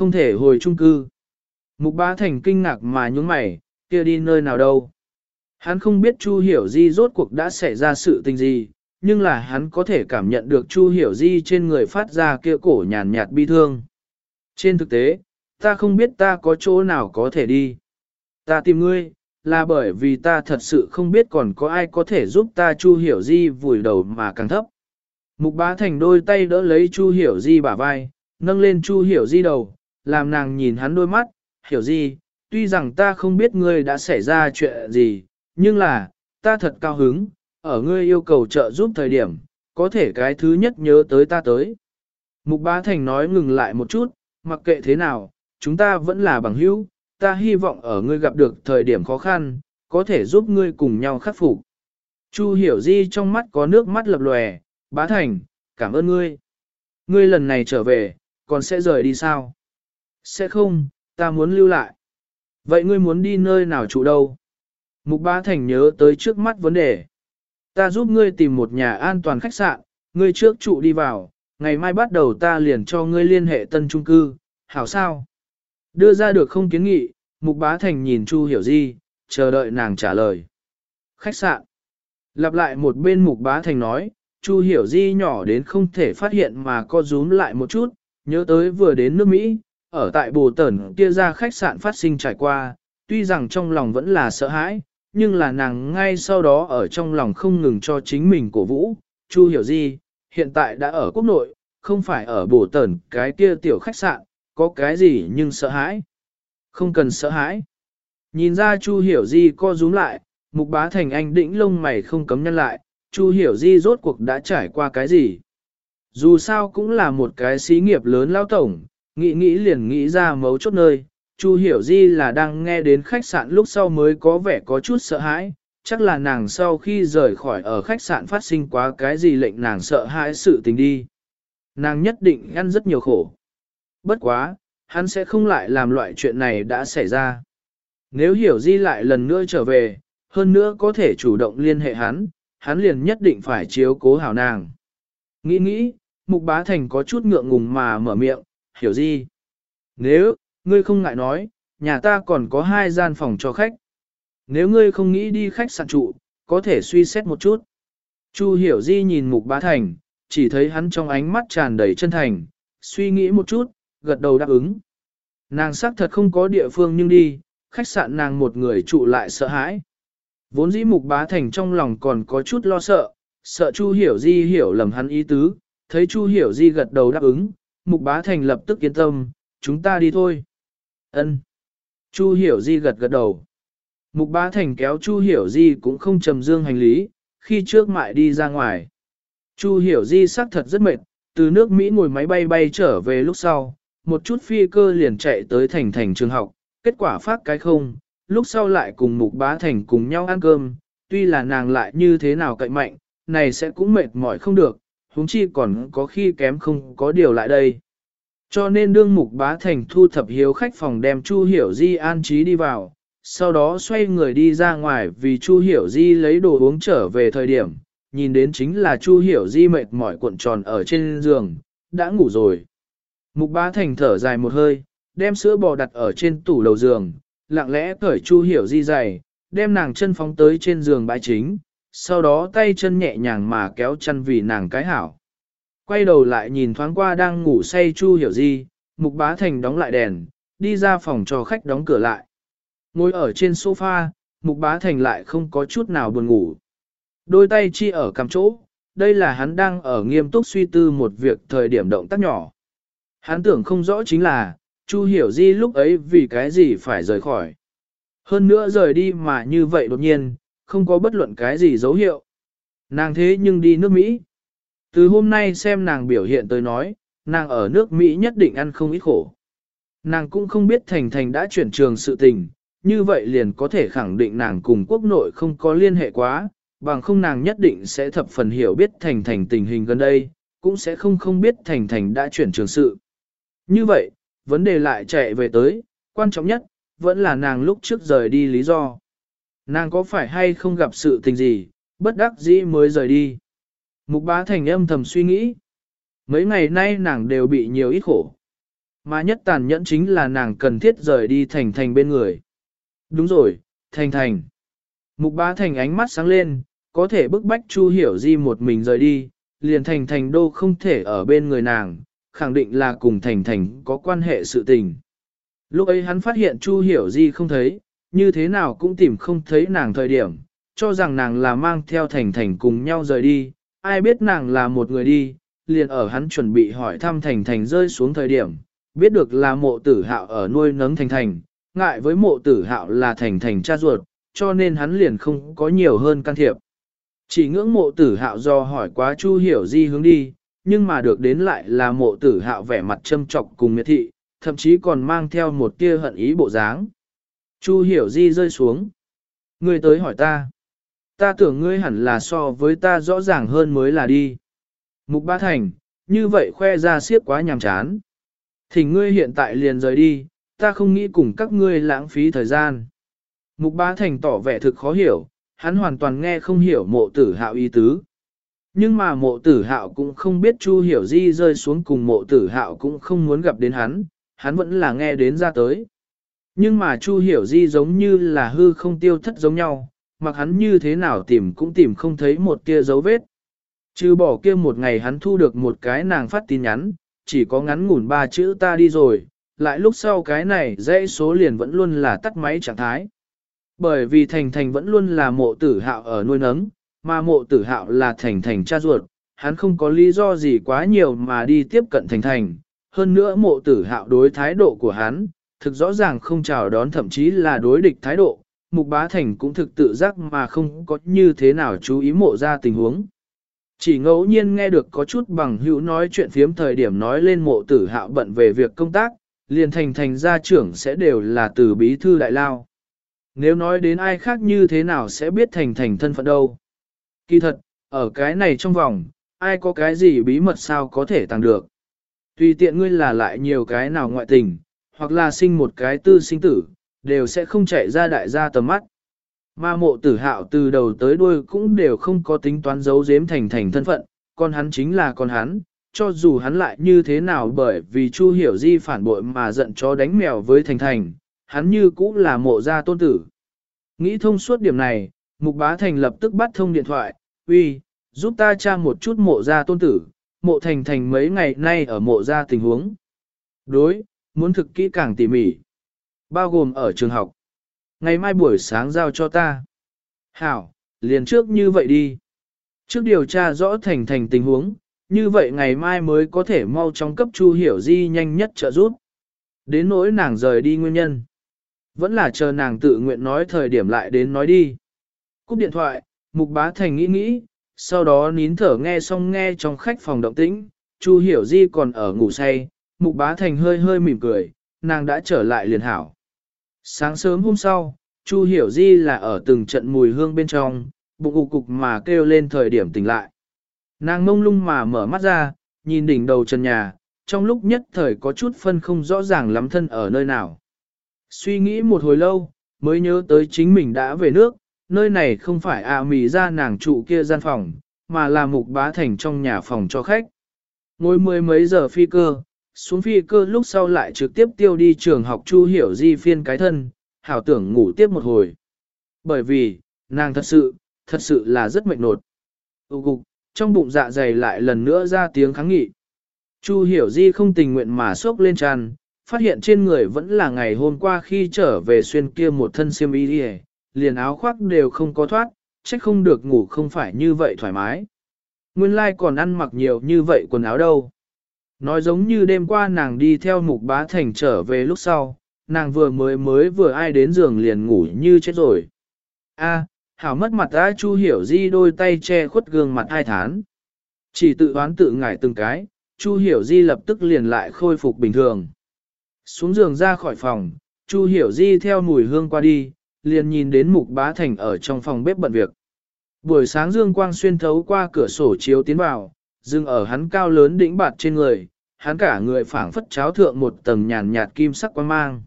Không thể hồi trung cư. Mục bá thành kinh ngạc mà nhúng mày, kia đi nơi nào đâu. Hắn không biết Chu Hiểu Di rốt cuộc đã xảy ra sự tình gì, nhưng là hắn có thể cảm nhận được Chu Hiểu Di trên người phát ra kia cổ nhàn nhạt bi thương. Trên thực tế, ta không biết ta có chỗ nào có thể đi. Ta tìm ngươi, là bởi vì ta thật sự không biết còn có ai có thể giúp ta Chu Hiểu Di vùi đầu mà càng thấp. Mục bá thành đôi tay đỡ lấy Chu Hiểu Di bả vai, nâng lên Chu Hiểu Di đầu, làm nàng nhìn hắn đôi mắt, Hiểu Di, tuy rằng ta không biết ngươi đã xảy ra chuyện gì, nhưng là, ta thật cao hứng, ở ngươi yêu cầu trợ giúp thời điểm, có thể cái thứ nhất nhớ tới ta tới. Mục bá thành nói ngừng lại một chút, mặc kệ thế nào, chúng ta vẫn là bằng hữu, ta hy vọng ở ngươi gặp được thời điểm khó khăn, có thể giúp ngươi cùng nhau khắc phục. Chu hiểu di trong mắt có nước mắt lập lòe, bá thành, cảm ơn ngươi. Ngươi lần này trở về, còn sẽ rời đi sao? Sẽ không, ta muốn lưu lại. Vậy ngươi muốn đi nơi nào trụ đâu? Mục bá thành nhớ tới trước mắt vấn đề. Ta giúp ngươi tìm một nhà an toàn khách sạn, ngươi trước trụ đi vào, ngày mai bắt đầu ta liền cho ngươi liên hệ tân trung cư, hảo sao? Đưa ra được không kiến nghị, Mục Bá Thành nhìn Chu Hiểu Di, chờ đợi nàng trả lời. Khách sạn. Lặp lại một bên Mục Bá Thành nói, Chu Hiểu Di nhỏ đến không thể phát hiện mà co rúm lại một chút, nhớ tới vừa đến nước Mỹ, ở tại Bồ Tẩn kia ra khách sạn phát sinh trải qua, tuy rằng trong lòng vẫn là sợ hãi, nhưng là nàng ngay sau đó ở trong lòng không ngừng cho chính mình cổ vũ. Chu Hiểu Di, hiện tại đã ở quốc nội, không phải ở Bồ Tẩn cái kia tiểu khách sạn, có cái gì nhưng sợ hãi. Không cần sợ hãi. Nhìn ra Chu Hiểu Di co rúm lại, mục bá thành anh đĩnh lông mày không cấm nhân lại, Chu Hiểu Di rốt cuộc đã trải qua cái gì. Dù sao cũng là một cái xí nghiệp lớn lao tổng, nghĩ nghĩ liền nghĩ ra mấu chốt nơi. Chu Hiểu Di là đang nghe đến khách sạn lúc sau mới có vẻ có chút sợ hãi, chắc là nàng sau khi rời khỏi ở khách sạn phát sinh quá cái gì lệnh nàng sợ hãi sự tình đi. Nàng nhất định ăn rất nhiều khổ. Bất quá, hắn sẽ không lại làm loại chuyện này đã xảy ra. Nếu hiểu di lại lần nữa trở về, hơn nữa có thể chủ động liên hệ hắn, hắn liền nhất định phải chiếu cố hảo nàng. Nghĩ nghĩ, Mục Bá Thành có chút ngượng ngùng mà mở miệng, hiểu gì? Nếu, ngươi không ngại nói, nhà ta còn có hai gian phòng cho khách. Nếu ngươi không nghĩ đi khách sạn trụ, có thể suy xét một chút. Chu hiểu di nhìn Mục Bá Thành, chỉ thấy hắn trong ánh mắt tràn đầy chân thành, suy nghĩ một chút, gật đầu đáp ứng. Nàng xác thật không có địa phương nhưng đi, khách sạn nàng một người trụ lại sợ hãi. Vốn dĩ mục bá thành trong lòng còn có chút lo sợ, sợ Chu Hiểu Di hiểu lầm hắn ý tứ, thấy Chu Hiểu Di gật đầu đáp ứng, mục bá thành lập tức yên tâm, chúng ta đi thôi. Ân. Chu Hiểu Di gật gật đầu. Mục bá thành kéo Chu Hiểu Di cũng không trầm dương hành lý, khi trước mại đi ra ngoài. Chu Hiểu Di xác thật rất mệt, từ nước Mỹ ngồi máy bay bay trở về lúc sau, một chút phi cơ liền chạy tới thành thành trường học, kết quả phát cái không, lúc sau lại cùng mục bá thành cùng nhau ăn cơm, tuy là nàng lại như thế nào cậy mạnh, này sẽ cũng mệt mỏi không được, huống chi còn có khi kém không có điều lại đây. Cho nên đương mục bá thành thu thập hiếu khách phòng đem Chu Hiểu Di an trí đi vào, sau đó xoay người đi ra ngoài vì Chu Hiểu Di lấy đồ uống trở về thời điểm, nhìn đến chính là Chu Hiểu Di mệt mỏi cuộn tròn ở trên giường, đã ngủ rồi. Mục bá thành thở dài một hơi, đem sữa bò đặt ở trên tủ đầu giường, lặng lẽ cởi Chu Hiểu Di giày, đem nàng chân phóng tới trên giường bãi chính, sau đó tay chân nhẹ nhàng mà kéo chân vì nàng cái hảo. Quay đầu lại nhìn thoáng qua đang ngủ say Chu Hiểu Di, Mục Bá Thành đóng lại đèn, đi ra phòng cho khách đóng cửa lại. Ngồi ở trên sofa, Mục Bá Thành lại không có chút nào buồn ngủ. Đôi tay chi ở cằm chỗ, đây là hắn đang ở nghiêm túc suy tư một việc thời điểm động tác nhỏ. Hắn tưởng không rõ chính là, Chu Hiểu Di lúc ấy vì cái gì phải rời khỏi. Hơn nữa rời đi mà như vậy đột nhiên, không có bất luận cái gì dấu hiệu. Nàng thế nhưng đi nước Mỹ. Từ hôm nay xem nàng biểu hiện tới nói, nàng ở nước Mỹ nhất định ăn không ít khổ. Nàng cũng không biết Thành Thành đã chuyển trường sự tình, như vậy liền có thể khẳng định nàng cùng quốc nội không có liên hệ quá, bằng không nàng nhất định sẽ thập phần hiểu biết Thành Thành tình hình gần đây, cũng sẽ không không biết Thành Thành đã chuyển trường sự. Như vậy, vấn đề lại chạy về tới, quan trọng nhất, vẫn là nàng lúc trước rời đi lý do. Nàng có phải hay không gặp sự tình gì, bất đắc dĩ mới rời đi. Mục bá thành âm thầm suy nghĩ. Mấy ngày nay nàng đều bị nhiều ít khổ. Mà nhất tàn nhẫn chính là nàng cần thiết rời đi thành thành bên người. Đúng rồi, thành thành. Mục bá thành ánh mắt sáng lên, có thể bức bách Chu Hiểu Di một mình rời đi, liền thành thành đô không thể ở bên người nàng, khẳng định là cùng thành thành có quan hệ sự tình. Lúc ấy hắn phát hiện Chu Hiểu Di không thấy, như thế nào cũng tìm không thấy nàng thời điểm, cho rằng nàng là mang theo thành thành cùng nhau rời đi, ai biết nàng là một người đi, liền ở hắn chuẩn bị hỏi thăm thành thành rơi xuống thời điểm, biết được là mộ tử hạo ở nuôi nấng thành thành, ngại với mộ tử hạo là thành thành cha ruột, cho nên hắn liền không có nhiều hơn can thiệp. Chỉ ngưỡng mộ tử hạo do hỏi quá Chu Hiểu Di hướng đi, nhưng mà được đến lại là mộ tử hạo vẻ mặt châm trọc cùng miệt thị, thậm chí còn mang theo một tia hận ý bộ dáng. Chu Hiểu Di rơi xuống. Ngươi tới hỏi ta. Ta tưởng ngươi hẳn là so với ta rõ ràng hơn mới là đi. Mục Ba Thành, như vậy khoe ra siếp quá nhàm chán. Thỉnh ngươi hiện tại liền rời đi, ta không nghĩ cùng các ngươi lãng phí thời gian. Mục Ba Thành tỏ vẻ thực khó hiểu, hắn hoàn toàn nghe không hiểu mộ tử hạo ý tứ. Nhưng mà mộ tử hạo cũng không biết Chu Hiểu Di rơi xuống cùng mộ tử hạo cũng không muốn gặp đến hắn, hắn vẫn là nghe đến ra tới. Nhưng mà Chu Hiểu Di giống như là hư không tiêu thất giống nhau, mặc hắn như thế nào tìm cũng tìm không thấy một kia dấu vết. Trừ bỏ kia một ngày hắn thu được một cái nàng phát tin nhắn, chỉ có ngắn ngủn ba chữ ta đi rồi, lại lúc sau cái này dãy số liền vẫn luôn là tắt máy trạng thái. Bởi vì Thành Thành vẫn luôn là mộ tử hạo ở nuôi nấng, mà mộ tử hạo là Thành Thành cha ruột, hắn không có lý do gì quá nhiều mà đi tiếp cận Thành Thành. Hơn nữa mộ tử hạo đối thái độ của hắn, thực rõ ràng không chào đón thậm chí là đối địch thái độ, Mục Bá Thành cũng thực tự giác mà không có như thế nào chú ý mộ ra tình huống. Chỉ ngẫu nhiên nghe được có chút bằng hữu nói chuyện phiếm thời điểm nói lên mộ tử hạo bận về việc công tác, liền thành thành gia trưởng sẽ đều là từ bí thư đại lao. Nếu nói đến ai khác như thế nào sẽ biết thành thành thân phận đâu. Kỳ thật, ở cái này trong vòng, ai có cái gì bí mật sao có thể tăng được. Tùy tiện ngươi là lại nhiều cái nào ngoại tình, hoặc là sinh một cái tư sinh tử, đều sẽ không chạy ra đại gia tầm mắt. Mà mộ tử hạo từ đầu tới đuôi cũng đều không có tính toán giấu giếm thành thành thân phận, con hắn chính là con hắn, cho dù hắn lại như thế nào bởi vì Chu Hiểu Di phản bội mà giận chó đánh mèo với thành thành, hắn như cũng là mộ gia tôn tử. Nghĩ thông suốt điểm này, Mục Bá Thành lập tức bắt thông điện thoại, uy, giúp ta tra một chút mộ gia tôn tử, mộ thành thành mấy ngày nay ở mộ gia tình huống. Đối, muốn thực kỹ càng tỉ mỉ. Bao gồm ở trường học. Ngày mai buổi sáng giao cho ta. Hảo, liền trước như vậy đi. Trước điều tra rõ thành thành tình huống, như vậy ngày mai mới có thể mau chóng cấp Chu Hiểu Di nhanh nhất trợ giúp. Đến nỗi nàng rời đi nguyên nhân. Vẫn là chờ nàng tự nguyện nói thời điểm lại đến nói đi. Cúp điện thoại, Mục Bá Thành nghĩ nghĩ, sau đó nín thở nghe xong nghe trong khách phòng động tĩnh, Chu Hiểu Di còn ở ngủ say, Mục Bá Thành hơi hơi mỉm cười, nàng đã trở lại liền hảo. Sáng sớm hôm sau, Chu Hiểu Di là ở từng trận mùi hương bên trong, bụng cục cục mà kêu lên thời điểm tỉnh lại. Nàng mông lung mà mở mắt ra, nhìn đỉnh đầu trần nhà, trong lúc nhất thời có chút phân không rõ ràng lắm thân ở nơi nào. Suy nghĩ một hồi lâu, mới nhớ tới chính mình đã về nước, nơi này không phải à mì ra nàng trụ kia gian phòng, mà là mục bá thành trong nhà phòng cho khách. Ngồi mười mấy giờ phi cơ, xuống phi cơ lúc sau lại trực tiếp tiêu đi trường học Chu Hiểu Di phiên cái thân, hảo tưởng ngủ tiếp một hồi. Bởi vì, nàng thật sự, thật sự là rất mệt nột. Ú cục, trong bụng dạ dày lại lần nữa ra tiếng kháng nghị. Chu Hiểu Di không tình nguyện mà sốc lên tràn, phát hiện trên người vẫn là ngày hôm qua khi trở về xuyên kia một thân xiêm y đi liền áo khoác đều không có thoát, trách không được ngủ không phải như vậy thoải mái. Nguyên lai like còn ăn mặc nhiều như vậy quần áo đâu. Nói giống như đêm qua nàng đi theo mục bá thành trở về lúc sau, nàng vừa mới mới vừa ai đến giường liền ngủ như chết rồi. A, hảo mất mặt ta Chu hiểu di đôi tay che khuất gương mặt hai thán. Chỉ tự đoán tự ngải từng cái, Chu hiểu di lập tức liền lại khôi phục bình thường. Xuống giường ra khỏi phòng, Chu hiểu di theo mùi hương qua đi, liền nhìn đến mục bá thành ở trong phòng bếp bận việc. Buổi sáng dương quang xuyên thấu qua cửa sổ chiếu tiến vào, dừng ở hắn cao lớn đỉnh bạt trên người, hắn cả người phảng phất cháo thượng một tầng nhàn nhạt kim sắc quang mang.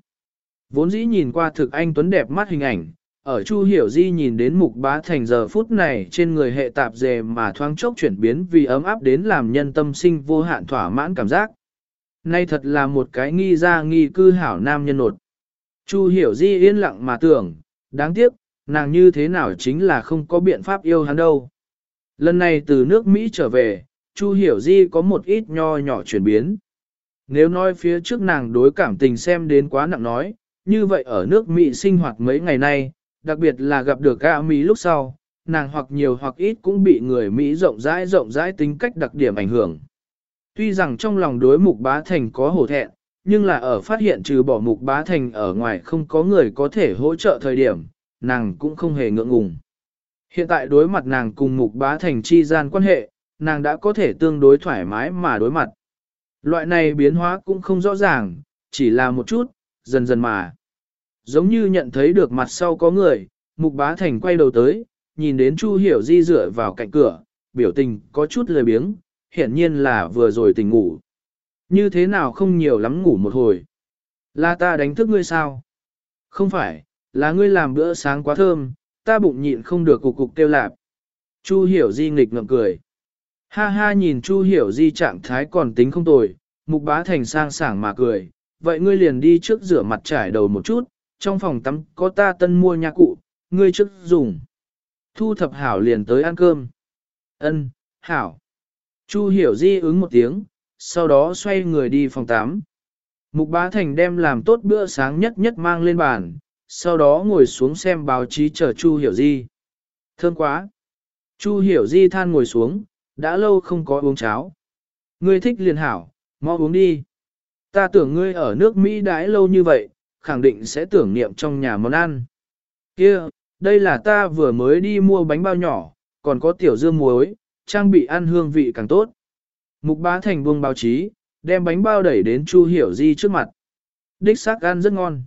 Vốn dĩ nhìn qua thực anh tuấn đẹp mắt hình ảnh, ở Chu Hiểu Di nhìn đến mục bá thành giờ phút này trên người hệ tạp dề mà thoáng chốc chuyển biến vì ấm áp đến làm nhân tâm sinh vô hạn thỏa mãn cảm giác. nay thật là một cái nghi ra nghi cư hảo nam nhân nột. Chu hiểu di yên lặng mà tưởng, đáng tiếc, nàng như thế nào chính là không có biện pháp yêu hắn đâu. Lần này từ nước Mỹ trở về, Chu hiểu di có một ít nho nhỏ chuyển biến. Nếu nói phía trước nàng đối cảm tình xem đến quá nặng nói, như vậy ở nước Mỹ sinh hoạt mấy ngày nay, đặc biệt là gặp được gã Mỹ lúc sau, nàng hoặc nhiều hoặc ít cũng bị người Mỹ rộng rãi rộng rãi tính cách đặc điểm ảnh hưởng. Tuy rằng trong lòng đối mục bá thành có hổ thẹn, nhưng là ở phát hiện trừ bỏ mục bá thành ở ngoài không có người có thể hỗ trợ thời điểm, nàng cũng không hề ngượng ngùng. Hiện tại đối mặt nàng cùng mục bá thành chi gian quan hệ, nàng đã có thể tương đối thoải mái mà đối mặt. Loại này biến hóa cũng không rõ ràng, chỉ là một chút, dần dần mà. Giống như nhận thấy được mặt sau có người, mục bá thành quay đầu tới, nhìn đến Chu Hiểu Di dựa vào cạnh cửa, biểu tình có chút lười biếng, hiển nhiên là vừa rồi tỉnh ngủ. Như thế nào không nhiều lắm ngủ một hồi. Là ta đánh thức ngươi sao? Không phải, là ngươi làm bữa sáng quá thơm, ta bụng nhịn không được cục cục kêu lạp. Chu Hiểu Di nghịch ngợm cười. Ha ha nhìn Chu Hiểu Di trạng thái còn tính không tồi, mục bá thành sang sảng mà cười. Vậy ngươi liền đi trước rửa mặt trải đầu một chút, trong phòng tắm có ta tân mua nha cụ, ngươi trước dùng. Thu thập hảo liền tới ăn cơm. Ân, hảo. Chu hiểu di ứng một tiếng, sau đó xoay người đi phòng tắm. Mục bá thành đem làm tốt bữa sáng nhất nhất mang lên bàn, sau đó ngồi xuống xem báo chí chờ Chu hiểu di. Thơm quá. Chu hiểu di than ngồi xuống, đã lâu không có uống cháo. Ngươi thích liền hảo, mau uống đi. Ta tưởng ngươi ở nước Mỹ đãi lâu như vậy, khẳng định sẽ tưởng niệm trong nhà món ăn. Kia, đây là ta vừa mới đi mua bánh bao nhỏ, còn có tiểu dưa muối, trang bị ăn hương vị càng tốt. Mục bá thành buông báo chí, đem bánh bao đẩy đến Chu Hiểu Di trước mặt. Đích xác ăn rất ngon.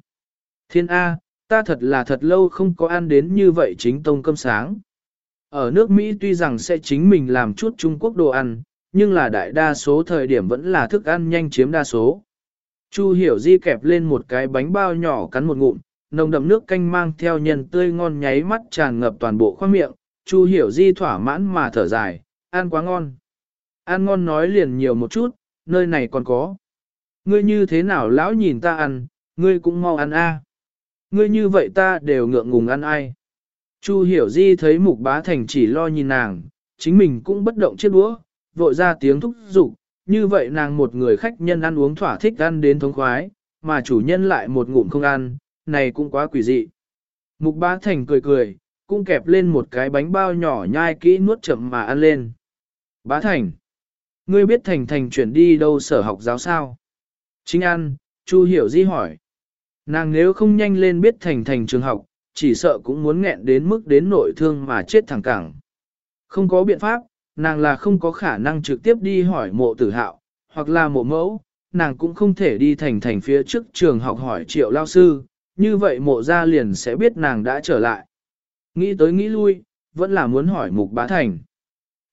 Thiên A, ta thật là thật lâu không có ăn đến như vậy chính tông cơm sáng. Ở nước Mỹ tuy rằng sẽ chính mình làm chút Trung Quốc đồ ăn, nhưng là đại đa số thời điểm vẫn là thức ăn nhanh chiếm đa số. Chu Hiểu Di kẹp lên một cái bánh bao nhỏ cắn một ngụm, nồng đậm nước canh mang theo nhân tươi ngon nháy mắt tràn ngập toàn bộ khoang miệng, Chu Hiểu Di thỏa mãn mà thở dài, ăn quá ngon. Ăn ngon nói liền nhiều một chút, nơi này còn có. Ngươi như thế nào lão nhìn ta ăn, ngươi cũng mau ăn a. Ngươi như vậy ta đều ngượng ngùng ăn ai. Chu Hiểu Di thấy Mục Bá Thành chỉ lo nhìn nàng, chính mình cũng bất động chiếc đũa, vội ra tiếng thúc giục, như vậy nàng một người khách nhân ăn uống thỏa thích ăn đến thống khoái, mà chủ nhân lại một ngụm không ăn, này cũng quá quỷ dị. Mục bá thành cười cười, cũng kẹp lên một cái bánh bao nhỏ nhai kỹ nuốt chậm mà ăn lên. Bá thành, ngươi biết thành thành chuyển đi đâu sở học giáo sao? Chính ăn, Chu hiểu di hỏi. Nàng nếu không nhanh lên biết thành thành trường học, chỉ sợ cũng muốn nghẹn đến mức đến nội thương mà chết thẳng cẳng. Không có biện pháp, nàng là không có khả năng trực tiếp đi hỏi mộ tử hạo, hoặc là mộ mẫu, nàng cũng không thể đi thành thành phía trước trường học hỏi triệu lao sư, như vậy mộ ra liền sẽ biết nàng đã trở lại. Nghĩ tới nghĩ lui, vẫn là muốn hỏi mục bá thành.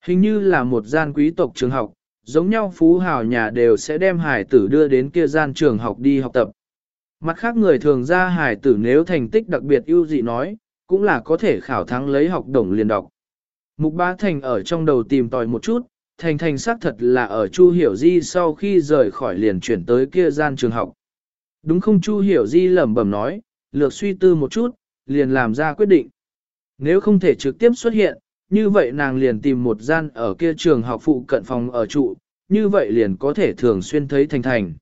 Hình như là một gian quý tộc trường học, giống nhau phú hào nhà đều sẽ đem hải tử đưa đến kia gian trường học đi học tập. Mặt khác người thường ra hải tử nếu thành tích đặc biệt ưu dị nói, cũng là có thể khảo thắng lấy học đồng liền đọc. Mục bá thành ở trong đầu tìm tòi một chút, thành thành xác thật là ở Chu Hiểu Di sau khi rời khỏi liền chuyển tới kia gian trường học. Đúng không Chu Hiểu Di lẩm bẩm nói, lược suy tư một chút, liền làm ra quyết định. Nếu không thể trực tiếp xuất hiện, như vậy nàng liền tìm một gian ở kia trường học phụ cận phòng ở trụ, như vậy liền có thể thường xuyên thấy thành thành.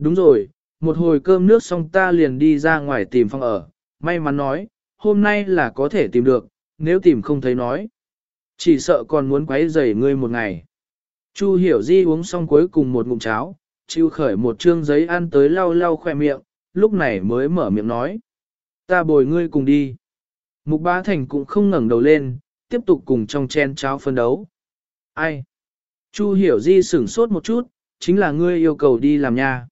Đúng rồi, một hồi cơm nước xong ta liền đi ra ngoài tìm phòng ở, may mắn nói, hôm nay là có thể tìm được, nếu tìm không thấy nói. Chỉ sợ còn muốn quấy rầy ngươi một ngày. Chu hiểu di uống xong cuối cùng một ngụm cháo, chịu khởi một trương giấy ăn tới lau lau khoe miệng, lúc này mới mở miệng nói. Ta bồi ngươi cùng đi. Mục bá thành cũng không ngẩng đầu lên, tiếp tục cùng trong chen cháo phân đấu. Ai? Chu hiểu di sửng sốt một chút, chính là ngươi yêu cầu đi làm nha.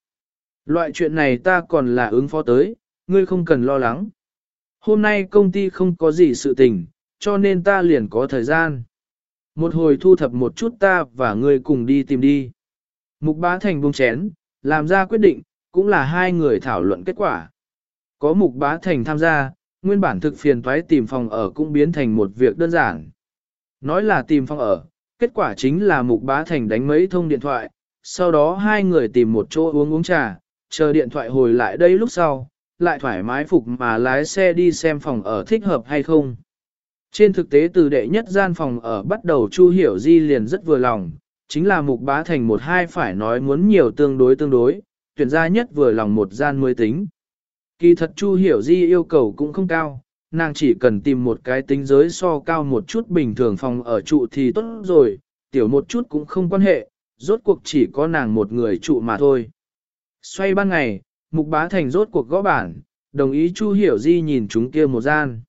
Loại chuyện này ta còn là ứng phó tới, ngươi không cần lo lắng. Hôm nay công ty không có gì sự tình, cho nên ta liền có thời gian. Một hồi thu thập một chút ta và ngươi cùng đi tìm đi. Mục bá thành buông chén, làm ra quyết định, cũng là hai người thảo luận kết quả. Có mục bá thành tham gia, nguyên bản thực phiền toái tìm phòng ở cũng biến thành một việc đơn giản. Nói là tìm phòng ở, kết quả chính là mục bá thành đánh mấy thông điện thoại, sau đó hai người tìm một chỗ uống uống trà, chờ điện thoại hồi lại đây lúc sau, lại thoải mái phục mà lái xe đi xem phòng ở thích hợp hay không. Trên thực tế từ đệ nhất gian phòng ở bắt đầu Chu Hiểu Di liền rất vừa lòng, chính là mục bá thành một hai phải nói muốn nhiều tương đối tương đối, tuyển ra nhất vừa lòng một gian mới tính. Kỳ thật Chu Hiểu Di yêu cầu cũng không cao, nàng chỉ cần tìm một cái tính giới so cao một chút bình thường phòng ở trụ thì tốt rồi, tiểu một chút cũng không quan hệ, rốt cuộc chỉ có nàng một người trụ mà thôi. Xoay ban ngày, Mục Bá Thành rốt cuộc gõ bản, đồng ý Chu Hiểu Di nhìn chúng kia một gian.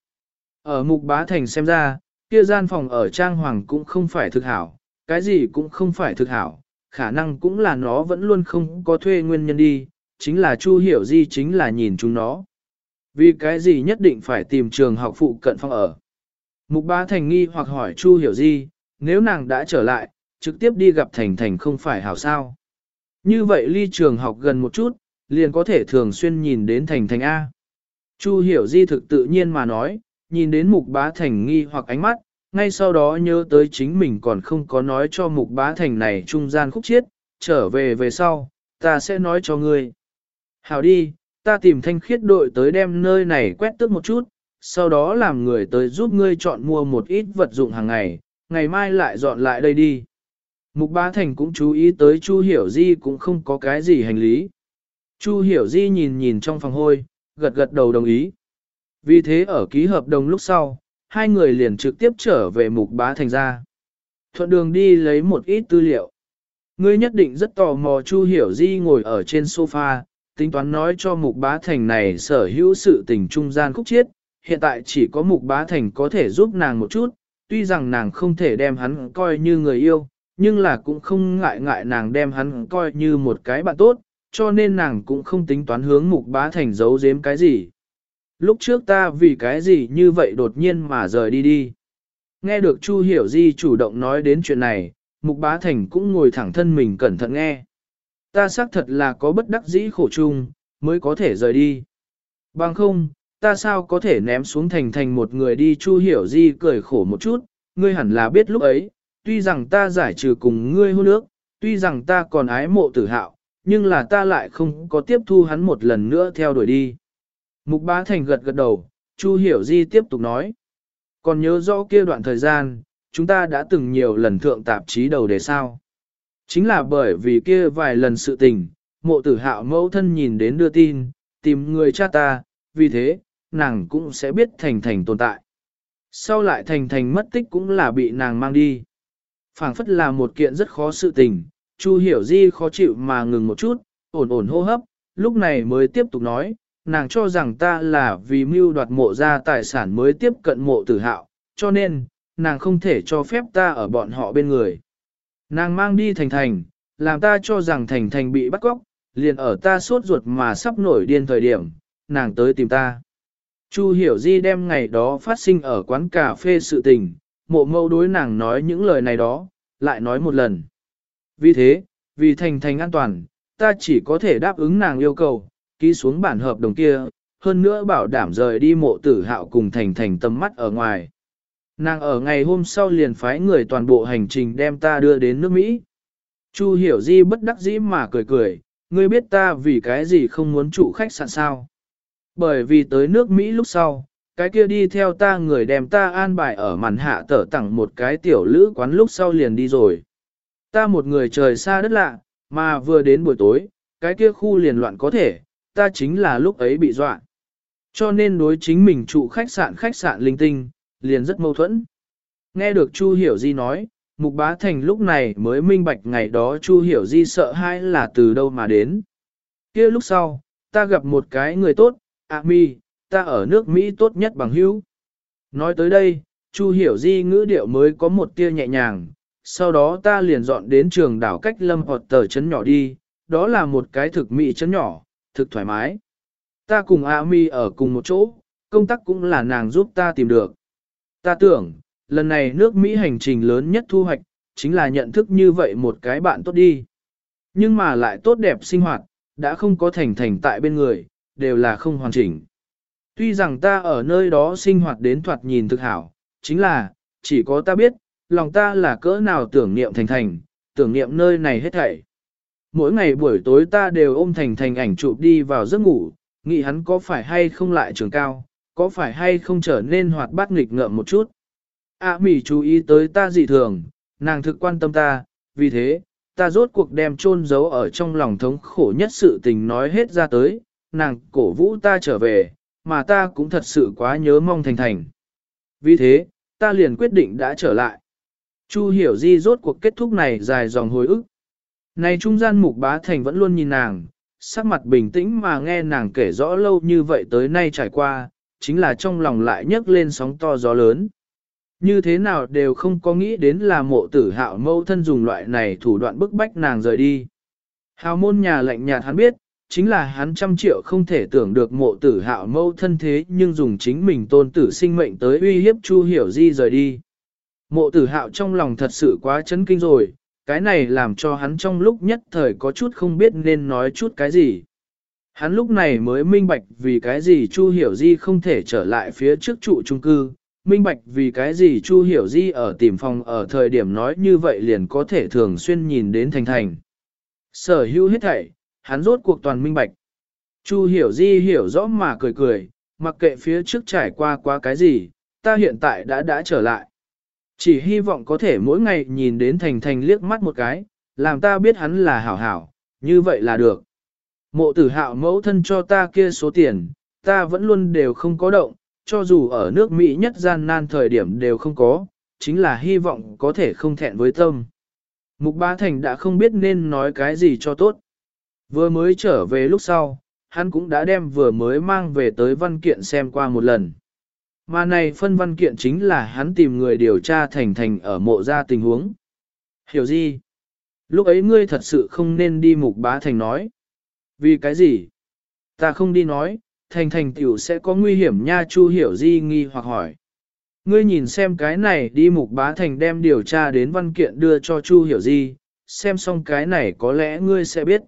Ở Mục Bá Thành xem ra, kia gian phòng ở Trang Hoàng cũng không phải thực hảo, cái gì cũng không phải thực hảo, khả năng cũng là nó vẫn luôn không có thuê nguyên nhân đi, chính là Chu Hiểu Di chính là nhìn chúng nó. Vì cái gì nhất định phải tìm trường học phụ cận phòng ở. Mục Bá Thành nghi hoặc hỏi Chu Hiểu Di, nếu nàng đã trở lại, trực tiếp đi gặp Thành Thành không phải hảo sao. Như vậy ly trường học gần một chút, liền có thể thường xuyên nhìn đến Thành Thành A. Chu Hiểu Di thực tự nhiên mà nói, nhìn đến Mục Bá Thành nghi hoặc ánh mắt, ngay sau đó nhớ tới chính mình còn không có nói cho Mục Bá Thành này trung gian khúc chiết, trở về về sau, ta sẽ nói cho ngươi. Hảo đi, ta tìm thanh khiết đội tới đem nơi này quét tước một chút, sau đó làm người tới giúp ngươi chọn mua một ít vật dụng hàng ngày, ngày mai lại dọn lại đây đi. Mục Bá Thành cũng chú ý tới Chu Hiểu Di cũng không có cái gì hành lý. Chu Hiểu Di nhìn nhìn trong phòng hôi, gật gật đầu đồng ý. Vì thế ở ký hợp đồng lúc sau, hai người liền trực tiếp trở về Mục Bá Thành ra. Thuận đường đi lấy một ít tư liệu. Ngươi nhất định rất tò mò Chu Hiểu Di ngồi ở trên sofa, tính toán nói cho Mục Bá Thành này sở hữu sự tình trung gian khúc chiết, hiện tại chỉ có Mục Bá Thành có thể giúp nàng một chút, tuy rằng nàng không thể đem hắn coi như người yêu, nhưng là cũng không ngại ngại nàng đem hắn coi như một cái bạn tốt, cho nên nàng cũng không tính toán hướng Mục Bá Thành giấu giếm cái gì. Lúc trước ta vì cái gì như vậy đột nhiên mà rời đi đi. Nghe được Chu Hiểu Di chủ động nói đến chuyện này, Mục Bá Thành cũng ngồi thẳng thân mình cẩn thận nghe. Ta xác thật là có bất đắc dĩ khổ chung, mới có thể rời đi. Bằng không, ta sao có thể ném xuống thành thành một người đi Chu Hiểu Di cười khổ một chút, ngươi hẳn là biết lúc ấy, tuy rằng ta giải trừ cùng ngươi hôn ước, tuy rằng ta còn ái mộ tử hạo, nhưng là ta lại không có tiếp thu hắn một lần nữa theo đuổi đi. Mục bá thành gật gật đầu, Chu Hiểu Di tiếp tục nói. Còn nhớ rõ kia đoạn thời gian, chúng ta đã từng nhiều lần thượng tạp chí đầu đề sao. Chính là bởi vì kia vài lần sự tình, mộ tử hạo mẫu thân nhìn đến đưa tin, tìm người cha ta, vì thế, nàng cũng sẽ biết thành thành tồn tại. Sau lại thành thành mất tích cũng là bị nàng mang đi phảng phất là một kiện rất khó sự tình, Chu hiểu di khó chịu mà ngừng một chút, ổn ổn hô hấp, lúc này mới tiếp tục nói, nàng cho rằng ta là vì mưu đoạt mộ ra tài sản mới tiếp cận mộ tử hạo, cho nên, nàng không thể cho phép ta ở bọn họ bên người. Nàng mang đi thành thành, làm ta cho rằng thành thành bị bắt cóc, liền ở ta sốt ruột mà sắp nổi điên thời điểm, nàng tới tìm ta. Chu hiểu di đem ngày đó phát sinh ở quán cà phê sự tình, mộ mâu đối nàng nói những lời này đó, lại nói một lần. Vì thế, vì thành thành an toàn, ta chỉ có thể đáp ứng nàng yêu cầu, ký xuống bản hợp đồng kia, hơn nữa bảo đảm rời đi mộ tử hạo cùng thành thành tầm mắt ở ngoài. Nàng ở ngày hôm sau liền phái người toàn bộ hành trình đem ta đưa đến nước Mỹ. Chu hiểu di bất đắc dĩ mà cười cười, ngươi biết ta vì cái gì không muốn trụ khách sạn sao. Bởi vì tới nước Mỹ lúc sau, cái kia đi theo ta người đem ta an bài ở màn hạ tở tặng một cái tiểu lữ quán lúc sau liền đi rồi. Ta một người trời xa đất lạ, mà vừa đến buổi tối, cái kia khu liền loạn có thể, ta chính là lúc ấy bị dọa. Cho nên đối chính mình trụ khách sạn khách sạn linh tinh, liền rất mâu thuẫn. Nghe được Chu Hiểu Di nói, Mục Bá Thành lúc này mới minh bạch ngày đó Chu Hiểu Di sợ hãi là từ đâu mà đến. kia lúc sau, ta gặp một cái người tốt, A Mi, ta ở nước Mỹ tốt nhất bằng hữu. Nói tới đây, Chu Hiểu Di ngữ điệu mới có một tia nhẹ nhàng, sau đó ta liền dọn đến trường đảo cách lâm hoặc tờ chấn nhỏ đi, đó là một cái thực mỹ chấn nhỏ, thực thoải mái. Ta cùng A Mi ở cùng một chỗ, công tác cũng là nàng giúp ta tìm được. Ta tưởng, lần này nước Mỹ hành trình lớn nhất thu hoạch, chính là nhận thức như vậy một cái bạn tốt đi. Nhưng mà lại tốt đẹp sinh hoạt, đã không có thành thành tại bên người, đều là không hoàn chỉnh. Tuy rằng ta ở nơi đó sinh hoạt đến thoạt nhìn thực hảo, chính là, chỉ có ta biết, lòng ta là cỡ nào tưởng niệm thành thành, tưởng niệm nơi này hết thảy. mỗi ngày buổi tối ta đều ôm thành thành ảnh chụp đi vào giấc ngủ, nghĩ hắn có phải hay không lại trường cao, có phải hay không trở nên hoạt bát nghịch ngợm một chút. A mỉ chú ý tới ta dị thường, nàng thực quan tâm ta, vì thế, ta rốt cuộc đem chôn giấu ở trong lòng thống khổ nhất sự tình nói hết ra tới, nàng cổ vũ ta trở về, mà ta cũng thật sự quá nhớ mong thành thành. Vì thế, ta liền quyết định đã trở lại. Chu hiểu di rốt cuộc kết thúc này dài dòng hồi ức. Này trung gian mục bá thành vẫn luôn nhìn nàng, sắc mặt bình tĩnh mà nghe nàng kể rõ lâu như vậy tới nay trải qua, chính là trong lòng lại nhấc lên sóng to gió lớn. Như thế nào đều không có nghĩ đến là mộ tử hạo mâu thân dùng loại này thủ đoạn bức bách nàng rời đi. Hào môn nhà lạnh nhạt hắn biết, chính là hắn trăm triệu không thể tưởng được mộ tử hạo mâu thân thế nhưng dùng chính mình tôn tử sinh mệnh tới uy hiếp Chu Hiểu Di rời đi. Mộ tử hạo trong lòng thật sự quá chấn kinh rồi, cái này làm cho hắn trong lúc nhất thời có chút không biết nên nói chút cái gì. Hắn lúc này mới minh bạch vì cái gì Chu Hiểu Di không thể trở lại phía trước trụ trung cư, minh bạch vì cái gì Chu Hiểu Di ở tìm phòng ở thời điểm nói như vậy liền có thể thường xuyên nhìn đến thành thành. Sở hữu hết thảy, hắn rốt cuộc toàn minh bạch. Chu Hiểu Di hiểu rõ mà cười cười, mặc kệ phía trước trải qua qua cái gì, ta hiện tại đã đã trở lại. Chỉ hy vọng có thể mỗi ngày nhìn đến thành thành liếc mắt một cái, làm ta biết hắn là hảo hảo, như vậy là được. Mộ tử hạo mẫu thân cho ta kia số tiền, ta vẫn luôn đều không có động, cho dù ở nước Mỹ nhất gian nan thời điểm đều không có, chính là hy vọng có thể không thẹn với tâm. Mục Bá Thành đã không biết nên nói cái gì cho tốt. Vừa mới trở về lúc sau, hắn cũng đã đem vừa mới mang về tới văn kiện xem qua một lần. Mà này phân văn kiện chính là hắn tìm người điều tra thành thành ở mộ ra tình huống. Hiểu gì? Lúc ấy ngươi thật sự không nên đi mục bá thành nói. Vì cái gì? Ta không đi nói, thành thành tiểu sẽ có nguy hiểm nha Chu hiểu di nghi hoặc hỏi. Ngươi nhìn xem cái này đi mục bá thành đem điều tra đến văn kiện đưa cho Chu hiểu di, xem xong cái này có lẽ ngươi sẽ biết.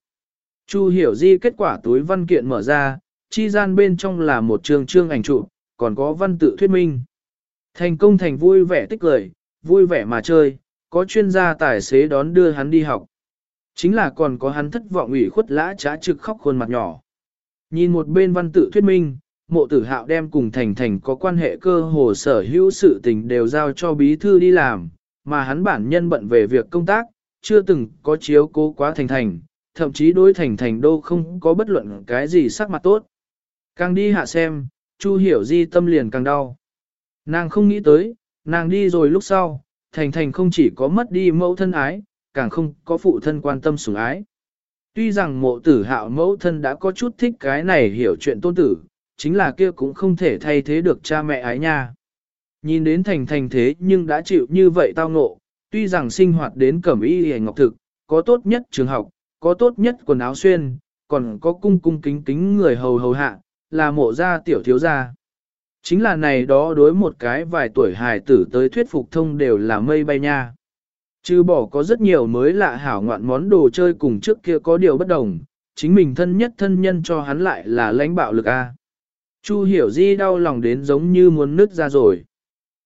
Chu hiểu di kết quả túi văn kiện mở ra, chi gian bên trong là một trường trương ảnh trụ, còn có văn tự thuyết minh. Thành công thành vui vẻ tích cười, vui vẻ mà chơi, có chuyên gia tài xế đón đưa hắn đi học. Chính là còn có hắn thất vọng ủy khuất lã trá trực khóc khuôn mặt nhỏ. Nhìn một bên văn tự thuyết minh, mộ tử hạo đem cùng thành thành có quan hệ cơ hồ sở hữu sự tình đều giao cho bí thư đi làm, mà hắn bản nhân bận về việc công tác, chưa từng có chiếu cố quá thành thành, thậm chí đối thành thành đô không có bất luận cái gì sắc mặt tốt. Càng đi hạ xem, Chu hiểu di tâm liền càng đau. Nàng không nghĩ tới, nàng đi rồi lúc sau, thành thành không chỉ có mất đi mẫu thân ái, càng không có phụ thân quan tâm sủng ái. Tuy rằng mộ tử hạo mẫu thân đã có chút thích cái này hiểu chuyện tôn tử, chính là kia cũng không thể thay thế được cha mẹ ái nha. Nhìn đến thành thành thế nhưng đã chịu như vậy tao ngộ, tuy rằng sinh hoạt đến cẩm y hề ngọc thực, có tốt nhất trường học, có tốt nhất quần áo xuyên, còn có cung cung kính kính người hầu hầu hạ, là mộ gia tiểu thiếu gia. Chính là này đó đối một cái vài tuổi hài tử tới thuyết phục thông đều là mây bay nha. Chứ bỏ có rất nhiều mới lạ hảo ngoạn món đồ chơi cùng trước kia có điều bất đồng, chính mình thân nhất thân nhân cho hắn lại là lãnh bạo lực A. Chu hiểu di đau lòng đến giống như muốn nứt ra rồi.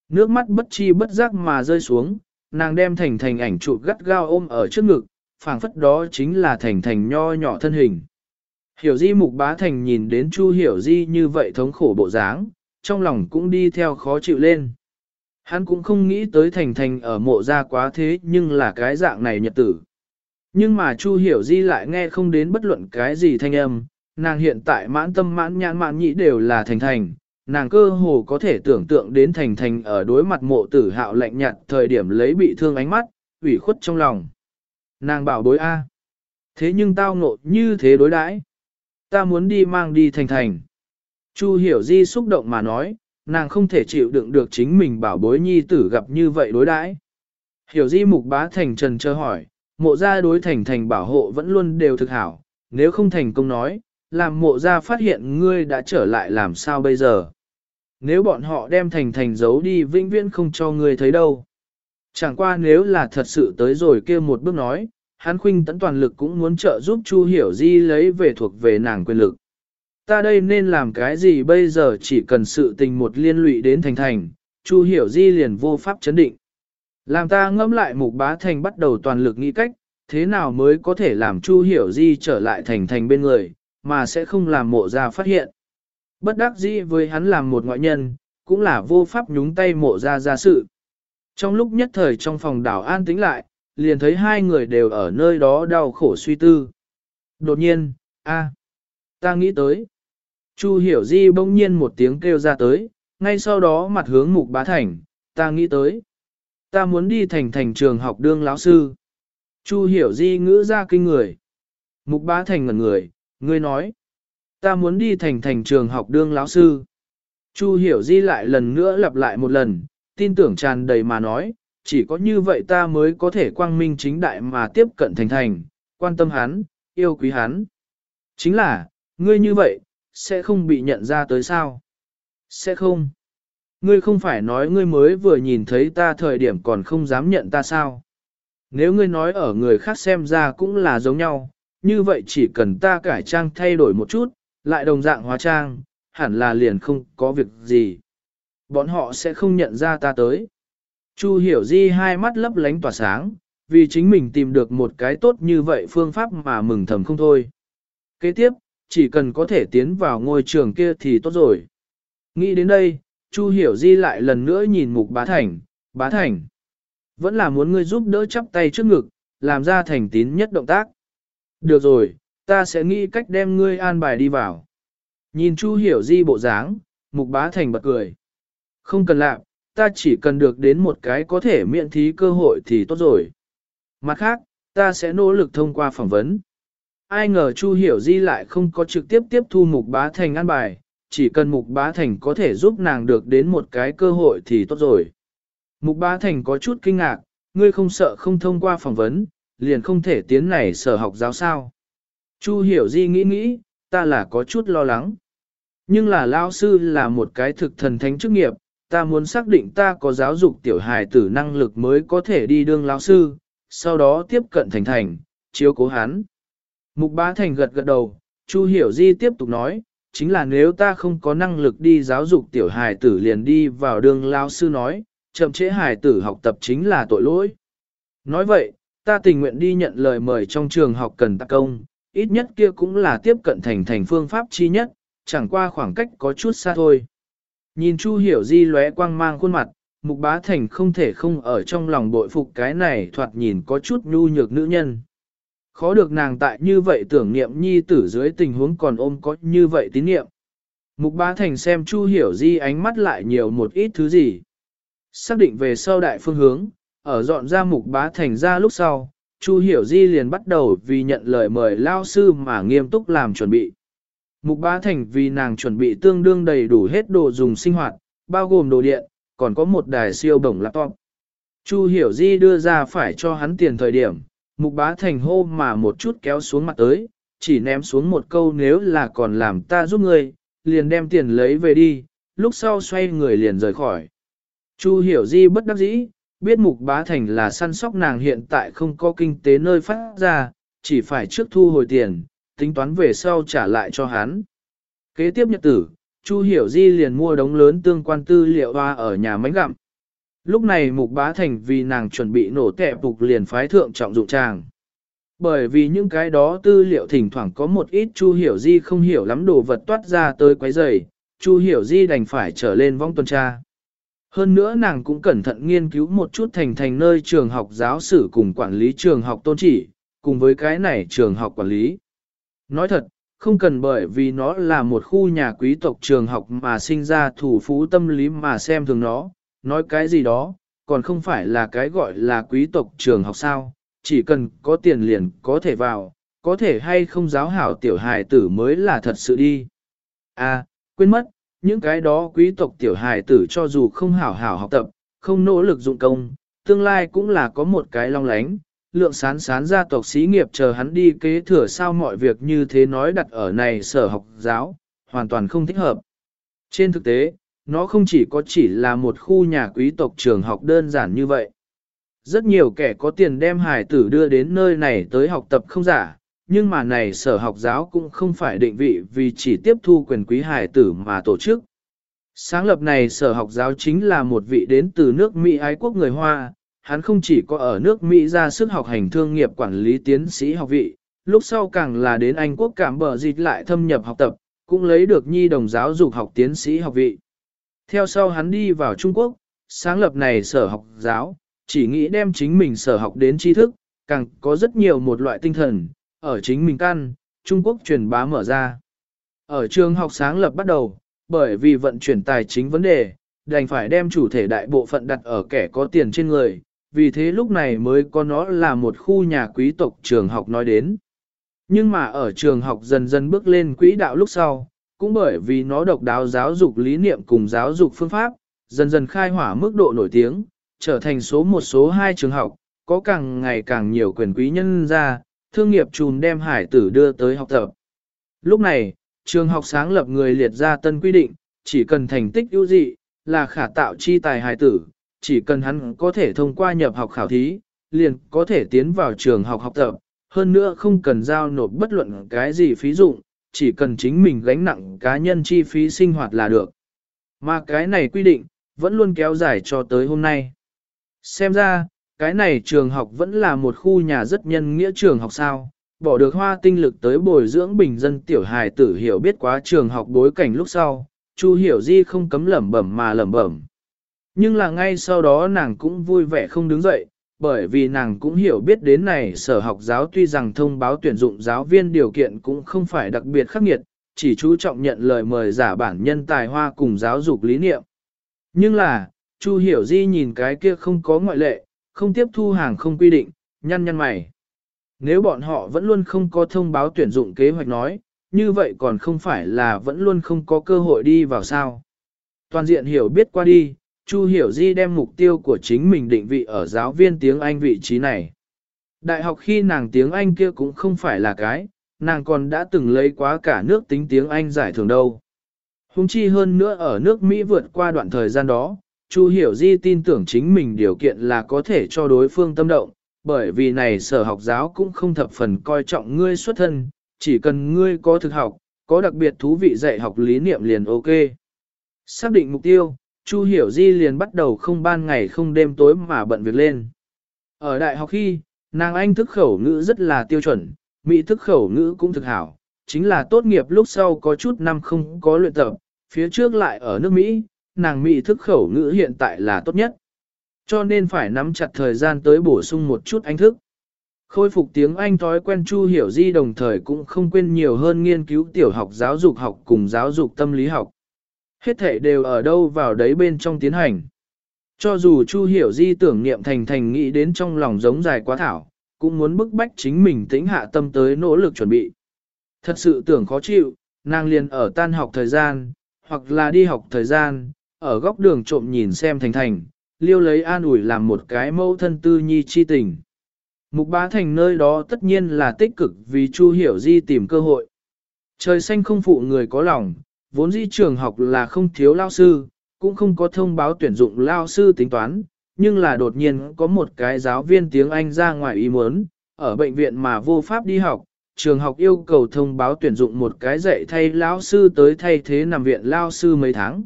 Nước mắt bất chi bất giác mà rơi xuống, nàng đem thành thành ảnh chụp gắt gao ôm ở trước ngực, phảng phất đó chính là thành thành nho nhỏ thân hình. Hiểu di mục bá thành nhìn đến Chu hiểu di như vậy thống khổ bộ dáng, trong lòng cũng đi theo khó chịu lên. Hắn cũng không nghĩ tới thành thành ở mộ ra quá thế nhưng là cái dạng này nhật tử. Nhưng mà Chu hiểu di lại nghe không đến bất luận cái gì thanh âm, nàng hiện tại mãn tâm mãn nhãn mãn nhĩ đều là thành thành, nàng cơ hồ có thể tưởng tượng đến thành thành ở đối mặt mộ tử hạo lạnh nhạt thời điểm lấy bị thương ánh mắt, ủy khuất trong lòng. Nàng bảo bối A. Thế nhưng tao ngộ như thế đối đãi Ta muốn đi mang đi thành thành. Chu hiểu di xúc động mà nói, nàng không thể chịu đựng được chính mình bảo bối nhi tử gặp như vậy đối đãi. Hiểu di mục bá thành trần chờ hỏi, mộ gia đối thành thành bảo hộ vẫn luôn đều thực hảo, nếu không thành công nói, làm mộ gia phát hiện ngươi đã trở lại làm sao bây giờ. Nếu bọn họ đem thành thành giấu đi vĩnh viễn không cho ngươi thấy đâu. Chẳng qua nếu là thật sự tới rồi kia một bước nói, hắn khuynh tấn toàn lực cũng muốn trợ giúp Chu Hiểu Di lấy về thuộc về nàng quyền lực. Ta đây nên làm cái gì bây giờ chỉ cần sự tình một liên lụy đến thành thành, Chu Hiểu Di liền vô pháp chấn định. Làm ta ngẫm lại mục bá thành bắt đầu toàn lực nghĩ cách, thế nào mới có thể làm Chu Hiểu Di trở lại thành thành bên người, mà sẽ không làm mộ ra phát hiện. Bất đắc dĩ với hắn làm một ngoại nhân, cũng là vô pháp nhúng tay mộ ra ra sự. Trong lúc nhất thời trong phòng đảo an tĩnh lại, liền thấy hai người đều ở nơi đó đau khổ suy tư. Đột nhiên, a, ta nghĩ tới. Chu hiểu di bỗng nhiên một tiếng kêu ra tới, ngay sau đó mặt hướng mục bá thành, ta nghĩ tới. Ta muốn đi thành thành trường học đương lão sư. Chu hiểu di ngữ ra kinh người. Mục bá thành ngẩn người, ngươi nói. Ta muốn đi thành thành trường học đương lão sư. Chu hiểu di lại lần nữa lặp lại một lần, tin tưởng tràn đầy mà nói, chỉ có như vậy ta mới có thể quang minh chính đại mà tiếp cận thành thành, quan tâm hắn, yêu quý hắn. Chính là, ngươi như vậy, sẽ không bị nhận ra tới sao? Sẽ không. Ngươi không phải nói ngươi mới vừa nhìn thấy ta thời điểm còn không dám nhận ta sao? Nếu ngươi nói ở người khác xem ra cũng là giống nhau, như vậy chỉ cần ta cải trang thay đổi một chút, lại đồng dạng hóa trang, hẳn là liền không có việc gì. Bọn họ sẽ không nhận ra ta tới. Chu hiểu di hai mắt lấp lánh tỏa sáng, vì chính mình tìm được một cái tốt như vậy phương pháp mà mừng thầm không thôi. Kế tiếp, chỉ cần có thể tiến vào ngôi trường kia thì tốt rồi. Nghĩ đến đây, Chu hiểu di lại lần nữa nhìn mục bá thành, bá thành. Vẫn là muốn ngươi giúp đỡ chắp tay trước ngực, làm ra thành tín nhất động tác. Được rồi, ta sẽ nghĩ cách đem ngươi an bài đi vào. Nhìn Chu hiểu di bộ dáng, mục bá thành bật cười. Không cần làm, ta chỉ cần được đến một cái có thể miễn thí cơ hội thì tốt rồi. Mặt khác, ta sẽ nỗ lực thông qua phỏng vấn. Ai ngờ Chu Hiểu Di lại không có trực tiếp tiếp thu Mục Bá Thành an bài, chỉ cần Mục Bá Thành có thể giúp nàng được đến một cái cơ hội thì tốt rồi. Mục Bá Thành có chút kinh ngạc, ngươi không sợ không thông qua phỏng vấn, liền không thể tiến này sở học giáo sao. Chu Hiểu Di nghĩ nghĩ, ta là có chút lo lắng. Nhưng là lao sư là một cái thực thần thánh chức nghiệp, ta muốn xác định ta có giáo dục tiểu hài tử năng lực mới có thể đi đương lão sư, sau đó tiếp cận thành thành, chiếu cố hắn. Mục bá thành gật gật đầu, Chu Hiểu Di tiếp tục nói, chính là nếu ta không có năng lực đi giáo dục tiểu hài tử liền đi vào đường lao sư nói, chậm trễ hài tử học tập chính là tội lỗi. Nói vậy, ta tình nguyện đi nhận lời mời trong trường học cần tác công, ít nhất kia cũng là tiếp cận thành thành phương pháp chi nhất, chẳng qua khoảng cách có chút xa thôi. Nhìn Chu Hiểu Di lóe quang mang khuôn mặt, Mục Bá Thành không thể không ở trong lòng bội phục cái này thoạt nhìn có chút nhu nhược nữ nhân. Khó được nàng tại như vậy tưởng niệm nhi tử dưới tình huống còn ôm có như vậy tín niệm. Mục Bá Thành xem Chu Hiểu Di ánh mắt lại nhiều một ít thứ gì. Xác định về sau đại phương hướng, ở dọn ra Mục Bá Thành ra lúc sau, Chu Hiểu Di liền bắt đầu vì nhận lời mời lao sư mà nghiêm túc làm chuẩn bị. Mục Bá Thành vì nàng chuẩn bị tương đương đầy đủ hết đồ dùng sinh hoạt, bao gồm đồ điện, còn có một đài siêu bổng laptop. Chu Hiểu Di đưa ra phải cho hắn tiền thời điểm, Mục Bá Thành hô mà một chút kéo xuống mặt tới, chỉ ném xuống một câu nếu là còn làm ta giúp ngươi, liền đem tiền lấy về đi, lúc sau xoay người liền rời khỏi. Chu Hiểu Di bất đắc dĩ, biết Mục Bá Thành là săn sóc nàng hiện tại không có kinh tế nơi phát ra, chỉ phải trước thu hồi tiền, tính toán về sau trả lại cho hắn. Kế tiếp nhật tử, Chu Hiểu Di liền mua đống lớn tương quan tư liệu hoa ở nhà máy gặm. Lúc này Mục Bá Thành vì nàng chuẩn bị nổ tệ phục liền phái thượng trọng dụng tràng. Bởi vì những cái đó tư liệu thỉnh thoảng có một ít Chu Hiểu Di không hiểu lắm đồ vật toát ra tới quấy rầy, Chu Hiểu Di đành phải trở lên vong tuần tra. Hơn nữa nàng cũng cẩn thận nghiên cứu một chút thành thành nơi trường học giáo sử cùng quản lý trường học tôn chỉ, cùng với cái này trường học quản lý. Nói thật, không cần bởi vì nó là một khu nhà quý tộc trường học mà sinh ra thủ phú tâm lý mà xem thường nó, nói cái gì đó, còn không phải là cái gọi là quý tộc trường học sao, chỉ cần có tiền liền có thể vào, có thể hay không giáo hảo tiểu hài tử mới là thật sự đi. À, quên mất, những cái đó quý tộc tiểu hài tử cho dù không hảo hảo học tập, không nỗ lực dụng công, tương lai cũng là có một cái long lánh, lượng sán sán gia tộc xí nghiệp chờ hắn đi kế thừa sao mọi việc như thế nói đặt ở này sở học giáo, hoàn toàn không thích hợp. Trên thực tế, nó không chỉ có chỉ là một khu nhà quý tộc trường học đơn giản như vậy. Rất nhiều kẻ có tiền đem hải tử đưa đến nơi này tới học tập không giả, nhưng mà này sở học giáo cũng không phải định vị vì chỉ tiếp thu quyền quý hải tử mà tổ chức. Sáng lập này sở học giáo chính là một vị đến từ nước Mỹ ái quốc người Hoa, hắn không chỉ có ở nước Mỹ ra sức học hành thương nghiệp quản lý tiến sĩ học vị, lúc sau càng là đến Anh quốc cảm bờ dịch lại thâm nhập học tập, cũng lấy được nhi đồng giáo dục học tiến sĩ học vị. Theo sau hắn đi vào Trung Quốc, sáng lập này sở học giáo, chỉ nghĩ đem chính mình sở học đến tri thức, càng có rất nhiều một loại tinh thần, ở chính mình căn, Trung Quốc truyền bá mở ra. Ở trường học sáng lập bắt đầu, bởi vì vận chuyển tài chính vấn đề, đành phải đem chủ thể đại bộ phận đặt ở kẻ có tiền trên người, vì thế lúc này mới có nó là một khu nhà quý tộc trường học nói đến. Nhưng mà ở trường học dần dần bước lên quỹ đạo lúc sau, cũng bởi vì nó độc đáo giáo dục lý niệm cùng giáo dục phương pháp, dần dần khai hỏa mức độ nổi tiếng, trở thành số một số hai trường học, có càng ngày càng nhiều quyền quý nhân ra, thương nghiệp trùn đem hải tử đưa tới học tập. Lúc này, trường học sáng lập người liệt ra tân quy định, chỉ cần thành tích ưu dị, là khả tạo chi tài hải tử, chỉ cần hắn có thể thông qua nhập học khảo thí, liền có thể tiến vào trường học học tập, hơn nữa không cần giao nộp bất luận cái gì phí dụng, chỉ cần chính mình gánh nặng cá nhân chi phí sinh hoạt là được. Mà cái này quy định, vẫn luôn kéo dài cho tới hôm nay. Xem ra, cái này trường học vẫn là một khu nhà rất nhân nghĩa trường học sao, bỏ được hoa tinh lực tới bồi dưỡng bình dân tiểu hài tử hiểu biết quá trường học bối cảnh lúc sau, Chu hiểu di không cấm lẩm bẩm mà lẩm bẩm. Nhưng là ngay sau đó nàng cũng vui vẻ không đứng dậy, bởi vì nàng cũng hiểu biết đến này sở học giáo tuy rằng thông báo tuyển dụng giáo viên điều kiện cũng không phải đặc biệt khắc nghiệt, chỉ chú trọng nhận lời mời giả bản nhân tài hoa cùng giáo dục lý niệm. Nhưng là, Chu Hiểu Di nhìn cái kia không có ngoại lệ, không tiếp thu hàng không quy định, nhăn nhăn mày. Nếu bọn họ vẫn luôn không có thông báo tuyển dụng kế hoạch nói, như vậy còn không phải là vẫn luôn không có cơ hội đi vào sao. Toàn diện hiểu biết qua đi, Chu Hiểu Di đem mục tiêu của chính mình định vị ở giáo viên tiếng Anh vị trí này. Đại học khi nàng tiếng Anh kia cũng không phải là cái, nàng còn đã từng lấy quá cả nước tính tiếng Anh giải thưởng đâu. Hùng chi hơn nữa ở nước Mỹ vượt qua đoạn thời gian đó, Chu Hiểu Di tin tưởng chính mình điều kiện là có thể cho đối phương tâm động, bởi vì này sở học giáo cũng không thập phần coi trọng ngươi xuất thân, chỉ cần ngươi có thực học, có đặc biệt thú vị dạy học lý niệm liền ok. Xác định mục tiêu, Chu Hiểu Di liền bắt đầu không ban ngày không đêm tối mà bận việc lên. Ở đại học khi, nàng Anh thức khẩu ngữ rất là tiêu chuẩn, Mỹ thức khẩu ngữ cũng thực hảo, chính là tốt nghiệp lúc sau có chút năm không có luyện tập, phía trước lại ở nước Mỹ, nàng Mỹ thức khẩu ngữ hiện tại là tốt nhất. Cho nên phải nắm chặt thời gian tới bổ sung một chút anh thức. Khôi phục tiếng Anh thói quen Chu Hiểu Di đồng thời cũng không quên nhiều hơn nghiên cứu tiểu học giáo dục học cùng giáo dục tâm lý học. Hết thể đều ở đâu vào đấy bên trong tiến hành. Cho dù Chu Hiểu Di tưởng niệm thành thành nghĩ đến trong lòng giống dài quá thảo, cũng muốn bức bách chính mình tĩnh hạ tâm tới nỗ lực chuẩn bị. Thật sự tưởng khó chịu, nàng liền ở tan học thời gian, hoặc là đi học thời gian, ở góc đường trộm nhìn xem thành thành, liêu lấy an ủi làm một cái mâu thân tư nhi chi tình. Mục bá thành nơi đó tất nhiên là tích cực vì Chu Hiểu Di tìm cơ hội. Trời xanh không phụ người có lòng, vốn di trường học là không thiếu lao sư, cũng không có thông báo tuyển dụng lao sư tính toán, nhưng là đột nhiên có một cái giáo viên tiếng Anh ra ngoài ý muốn, ở bệnh viện mà vô pháp đi học, trường học yêu cầu thông báo tuyển dụng một cái dạy thay lao sư tới thay thế nằm viện lao sư mấy tháng.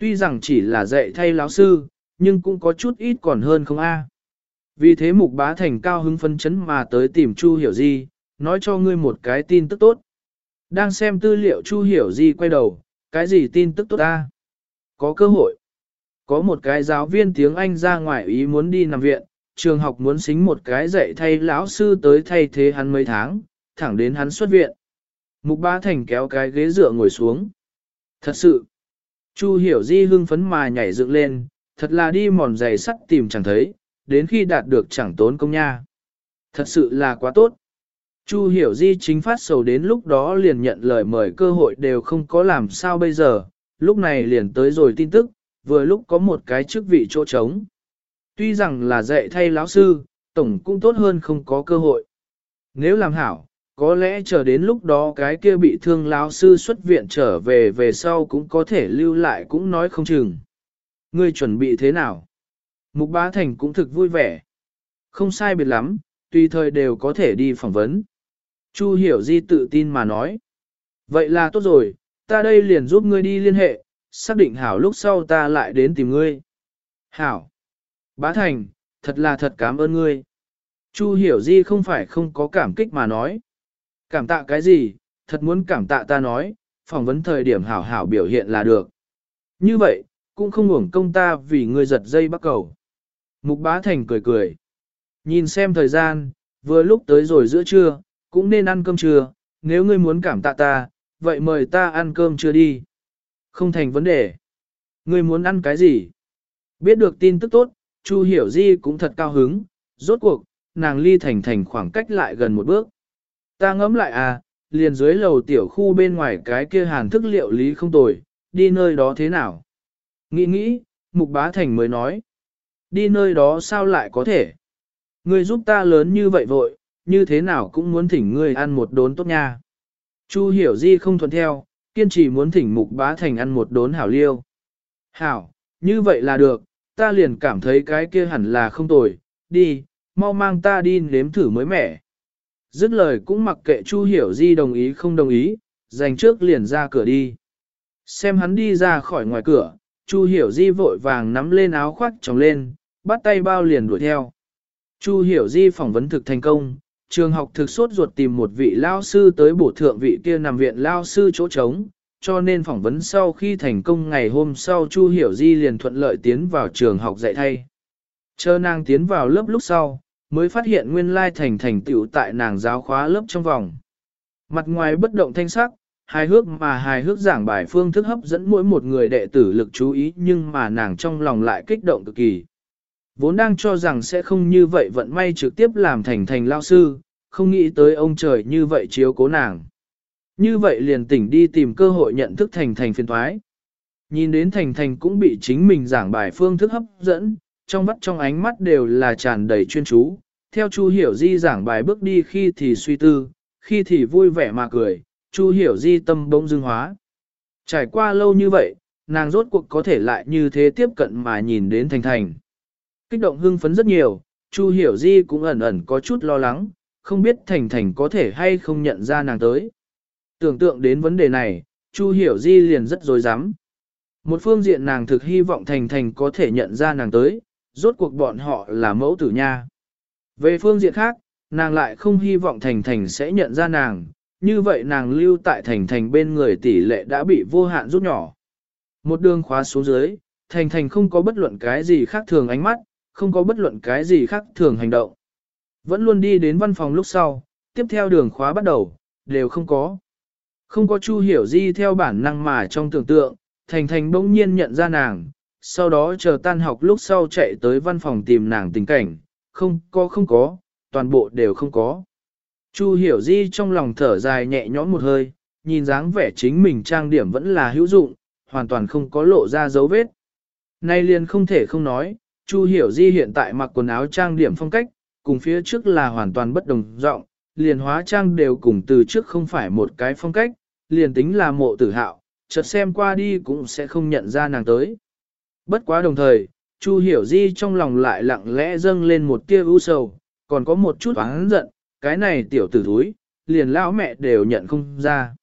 Tuy rằng chỉ là dạy thay lao sư, nhưng cũng có chút ít còn hơn không a. Vì thế mục bá thành cao hứng phân chấn mà tới tìm Chu Hiểu Di, nói cho ngươi một cái tin tức tốt. Đang xem tư liệu Chu Hiểu Di quay đầu, cái gì tin tức tốt ta? Có cơ hội. Có một cái giáo viên tiếng Anh ra ngoài ý muốn đi nằm viện, trường học muốn xính một cái dạy thay lão sư tới thay thế hắn mấy tháng, thẳng đến hắn xuất viện. Mục Bá Thành kéo cái ghế dựa ngồi xuống. Thật sự, Chu Hiểu Di hưng phấn mà nhảy dựng lên, thật là đi mòn giày sắt tìm chẳng thấy, đến khi đạt được chẳng tốn công nha. Thật sự là quá tốt. Chu hiểu di chính phát sầu đến lúc đó liền nhận lời mời cơ hội đều không có làm sao bây giờ, lúc này liền tới rồi tin tức, vừa lúc có một cái chức vị chỗ trống. Tuy rằng là dạy thay lão sư, tổng cũng tốt hơn không có cơ hội. Nếu làm hảo, có lẽ chờ đến lúc đó cái kia bị thương lão sư xuất viện trở về về sau cũng có thể lưu lại cũng nói không chừng. Ngươi chuẩn bị thế nào? Mục Bá Thành cũng thực vui vẻ. Không sai biệt lắm, tùy thời đều có thể đi phỏng vấn. Chu Hiểu Di tự tin mà nói. Vậy là tốt rồi, ta đây liền giúp ngươi đi liên hệ, xác định hảo lúc sau ta lại đến tìm ngươi. Hảo. Bá Thành, thật là thật cảm ơn ngươi. Chu hiểu di không phải không có cảm kích mà nói. Cảm tạ cái gì, thật muốn cảm tạ ta nói, phỏng vấn thời điểm hảo hảo biểu hiện là được. Như vậy, cũng không uổng công ta vì ngươi giật dây bắt cầu. Mục bá thành cười cười. Nhìn xem thời gian, vừa lúc tới rồi giữa trưa, cũng nên ăn cơm trưa, nếu ngươi muốn cảm tạ ta, vậy mời ta ăn cơm trưa đi. Không thành vấn đề. Ngươi muốn ăn cái gì? Biết được tin tức tốt, Chu Hiểu Di cũng thật cao hứng, rốt cuộc, nàng ly thành thành khoảng cách lại gần một bước. Ta ngẫm lại à, liền dưới lầu tiểu khu bên ngoài cái kia hàn thức liệu lý không tồi, đi nơi đó thế nào? Nghĩ nghĩ, Mục Bá Thành mới nói. Đi nơi đó sao lại có thể? Ngươi giúp ta lớn như vậy vội, như thế nào cũng muốn thỉnh ngươi ăn một đốn tốt nha. Chu hiểu di không thuận theo, kiên trì muốn thỉnh Mục Bá Thành ăn một đốn hảo liêu. Hảo, như vậy là được, ta liền cảm thấy cái kia hẳn là không tồi, đi, mau mang ta đi nếm thử mới mẻ. Dứt lời cũng mặc kệ Chu Hiểu Di đồng ý không đồng ý, dành trước liền ra cửa đi. Xem hắn đi ra khỏi ngoài cửa, Chu Hiểu Di vội vàng nắm lên áo khoác tròng lên, bắt tay bao liền đuổi theo. Chu Hiểu Di phỏng vấn thực thành công, trường học thực suốt ruột tìm một vị lao sư tới bổ thượng vị kia nằm viện lao sư chỗ trống, cho nên phỏng vấn sau khi thành công ngày hôm sau Chu Hiểu Di liền thuận lợi tiến vào trường học dạy thay. Chờ nàng tiến vào lớp lúc sau, mới phát hiện nguyên lai thành thành tựu tại nàng giáo khóa lớp trong vòng. Mặt ngoài bất động thanh sắc, hài hước mà hài hước giảng bài phương thức hấp dẫn mỗi một người đệ tử lực chú ý nhưng mà nàng trong lòng lại kích động cực kỳ. Vốn đang cho rằng sẽ không như vậy vận may trực tiếp làm thành thành lao sư, không nghĩ tới ông trời như vậy chiếu cố nàng. Như vậy liền tỉnh đi tìm cơ hội nhận thức thành thành phiền thoái. Nhìn đến thành thành cũng bị chính mình giảng bài phương thức hấp dẫn, trong mắt trong ánh mắt đều là tràn đầy chuyên chú. Theo Chu Hiểu Di giảng bài bước đi khi thì suy tư, khi thì vui vẻ mà cười, Chu Hiểu Di tâm bỗng dưng hóa. Trải qua lâu như vậy, nàng rốt cuộc có thể lại như thế tiếp cận mà nhìn đến Thành Thành. Kích động hưng phấn rất nhiều, Chu Hiểu Di cũng ẩn ẩn có chút lo lắng, không biết Thành Thành có thể hay không nhận ra nàng tới. Tưởng tượng đến vấn đề này, Chu Hiểu Di liền rất dối rắm Một phương diện nàng thực hy vọng Thành Thành có thể nhận ra nàng tới, rốt cuộc bọn họ là mẫu tử nha. Về phương diện khác, nàng lại không hy vọng Thành Thành sẽ nhận ra nàng, như vậy nàng lưu tại Thành Thành bên người tỷ lệ đã bị vô hạn rút nhỏ. Một đường khóa xuống dưới, Thành Thành không có bất luận cái gì khác thường ánh mắt, không có bất luận cái gì khác thường hành động. Vẫn luôn đi đến văn phòng lúc sau, tiếp theo đường khóa bắt đầu, đều không có. Không có Chu Hiểu Di theo bản năng mà trong tưởng tượng, Thành Thành bỗng nhiên nhận ra nàng, sau đó chờ tan học lúc sau chạy tới văn phòng tìm nàng tình cảnh, không có không có, toàn bộ đều không có. Chu Hiểu Di trong lòng thở dài nhẹ nhõm một hơi, nhìn dáng vẻ chính mình trang điểm vẫn là hữu dụng, hoàn toàn không có lộ ra dấu vết. Nay liền không thể không nói, Chu Hiểu Di hiện tại mặc quần áo trang điểm phong cách, cùng phía trước là hoàn toàn bất đồng giọng, liền hóa trang đều cùng từ trước không phải một cái phong cách, liền tính là mộ tử hạo, chợt xem qua đi cũng sẽ không nhận ra nàng tới. Bất quá đồng thời, Chu Hiểu Di trong lòng lại lặng lẽ dâng lên một tia u sầu, còn có một chút oán giận, cái này tiểu tử thúi, liền lão mẹ đều nhận không ra.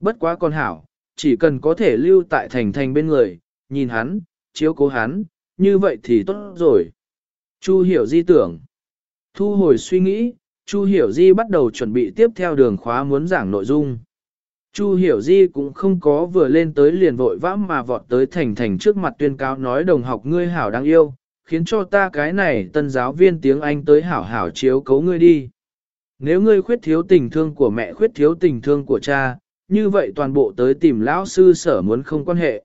Bất quá con hảo, chỉ cần có thể lưu tại thành thành bên người, nhìn hắn, chiếu cố hắn, như vậy thì tốt rồi. Chu Hiểu Di tưởng. Thu hồi suy nghĩ, Chu Hiểu Di bắt đầu chuẩn bị tiếp theo đường khóa muốn giảng nội dung. Chu Hiểu Di cũng không có vừa lên tới liền vội vã mà vọt tới thành thành trước mặt tuyên cáo nói đồng học ngươi hảo đáng yêu, khiến cho ta cái này tân giáo viên tiếng Anh tới hảo hảo chiếu cấu ngươi đi. Nếu ngươi khuyết thiếu tình thương của mẹ khuyết thiếu tình thương của cha, như vậy toàn bộ tới tìm lão sư sở muốn không quan hệ.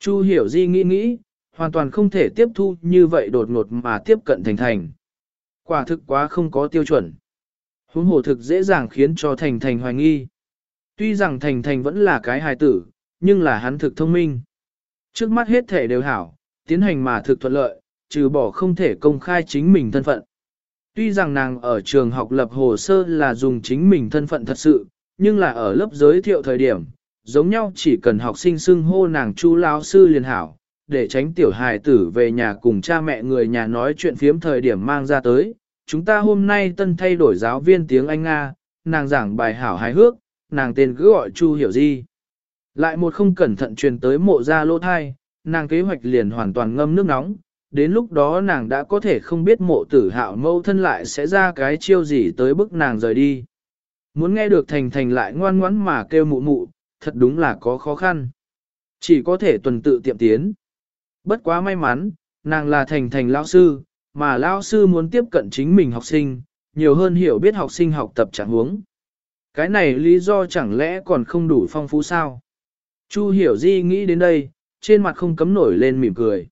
Chu Hiểu Di nghĩ nghĩ, hoàn toàn không thể tiếp thu như vậy đột ngột mà tiếp cận thành thành. Quả thực quá không có tiêu chuẩn. Huống hồ thực dễ dàng khiến cho thành thành hoài nghi. Tuy rằng thành thành vẫn là cái hài tử, nhưng là hắn thực thông minh. Trước mắt hết thể đều hảo, tiến hành mà thực thuận lợi, trừ bỏ không thể công khai chính mình thân phận. Tuy rằng nàng ở trường học lập hồ sơ là dùng chính mình thân phận thật sự, nhưng là ở lớp giới thiệu thời điểm, giống nhau chỉ cần học sinh xưng hô nàng chu lao sư liền hảo, để tránh tiểu hài tử về nhà cùng cha mẹ người nhà nói chuyện phiếm thời điểm mang ra tới. Chúng ta hôm nay tân thay đổi giáo viên tiếng Anh Nga, nàng giảng bài hảo hài hước, nàng tên cứ gọi Chu Hiểu Di. Lại một không cẩn thận truyền tới mộ ra lỗ thai, nàng kế hoạch liền hoàn toàn ngâm nước nóng, đến lúc đó nàng đã có thể không biết mộ tử hạo mâu thân lại sẽ ra cái chiêu gì tới bức nàng rời đi. Muốn nghe được thành thành lại ngoan ngoãn mà kêu mụ mụ, thật đúng là có khó khăn. Chỉ có thể tuần tự tiệm tiến. Bất quá may mắn, nàng là thành thành lão sư, mà lão sư muốn tiếp cận chính mình học sinh, nhiều hơn hiểu biết học sinh học tập trạng huống. Cái này lý do chẳng lẽ còn không đủ phong phú sao? Chu hiểu di nghĩ đến đây, trên mặt không cấm nổi lên mỉm cười.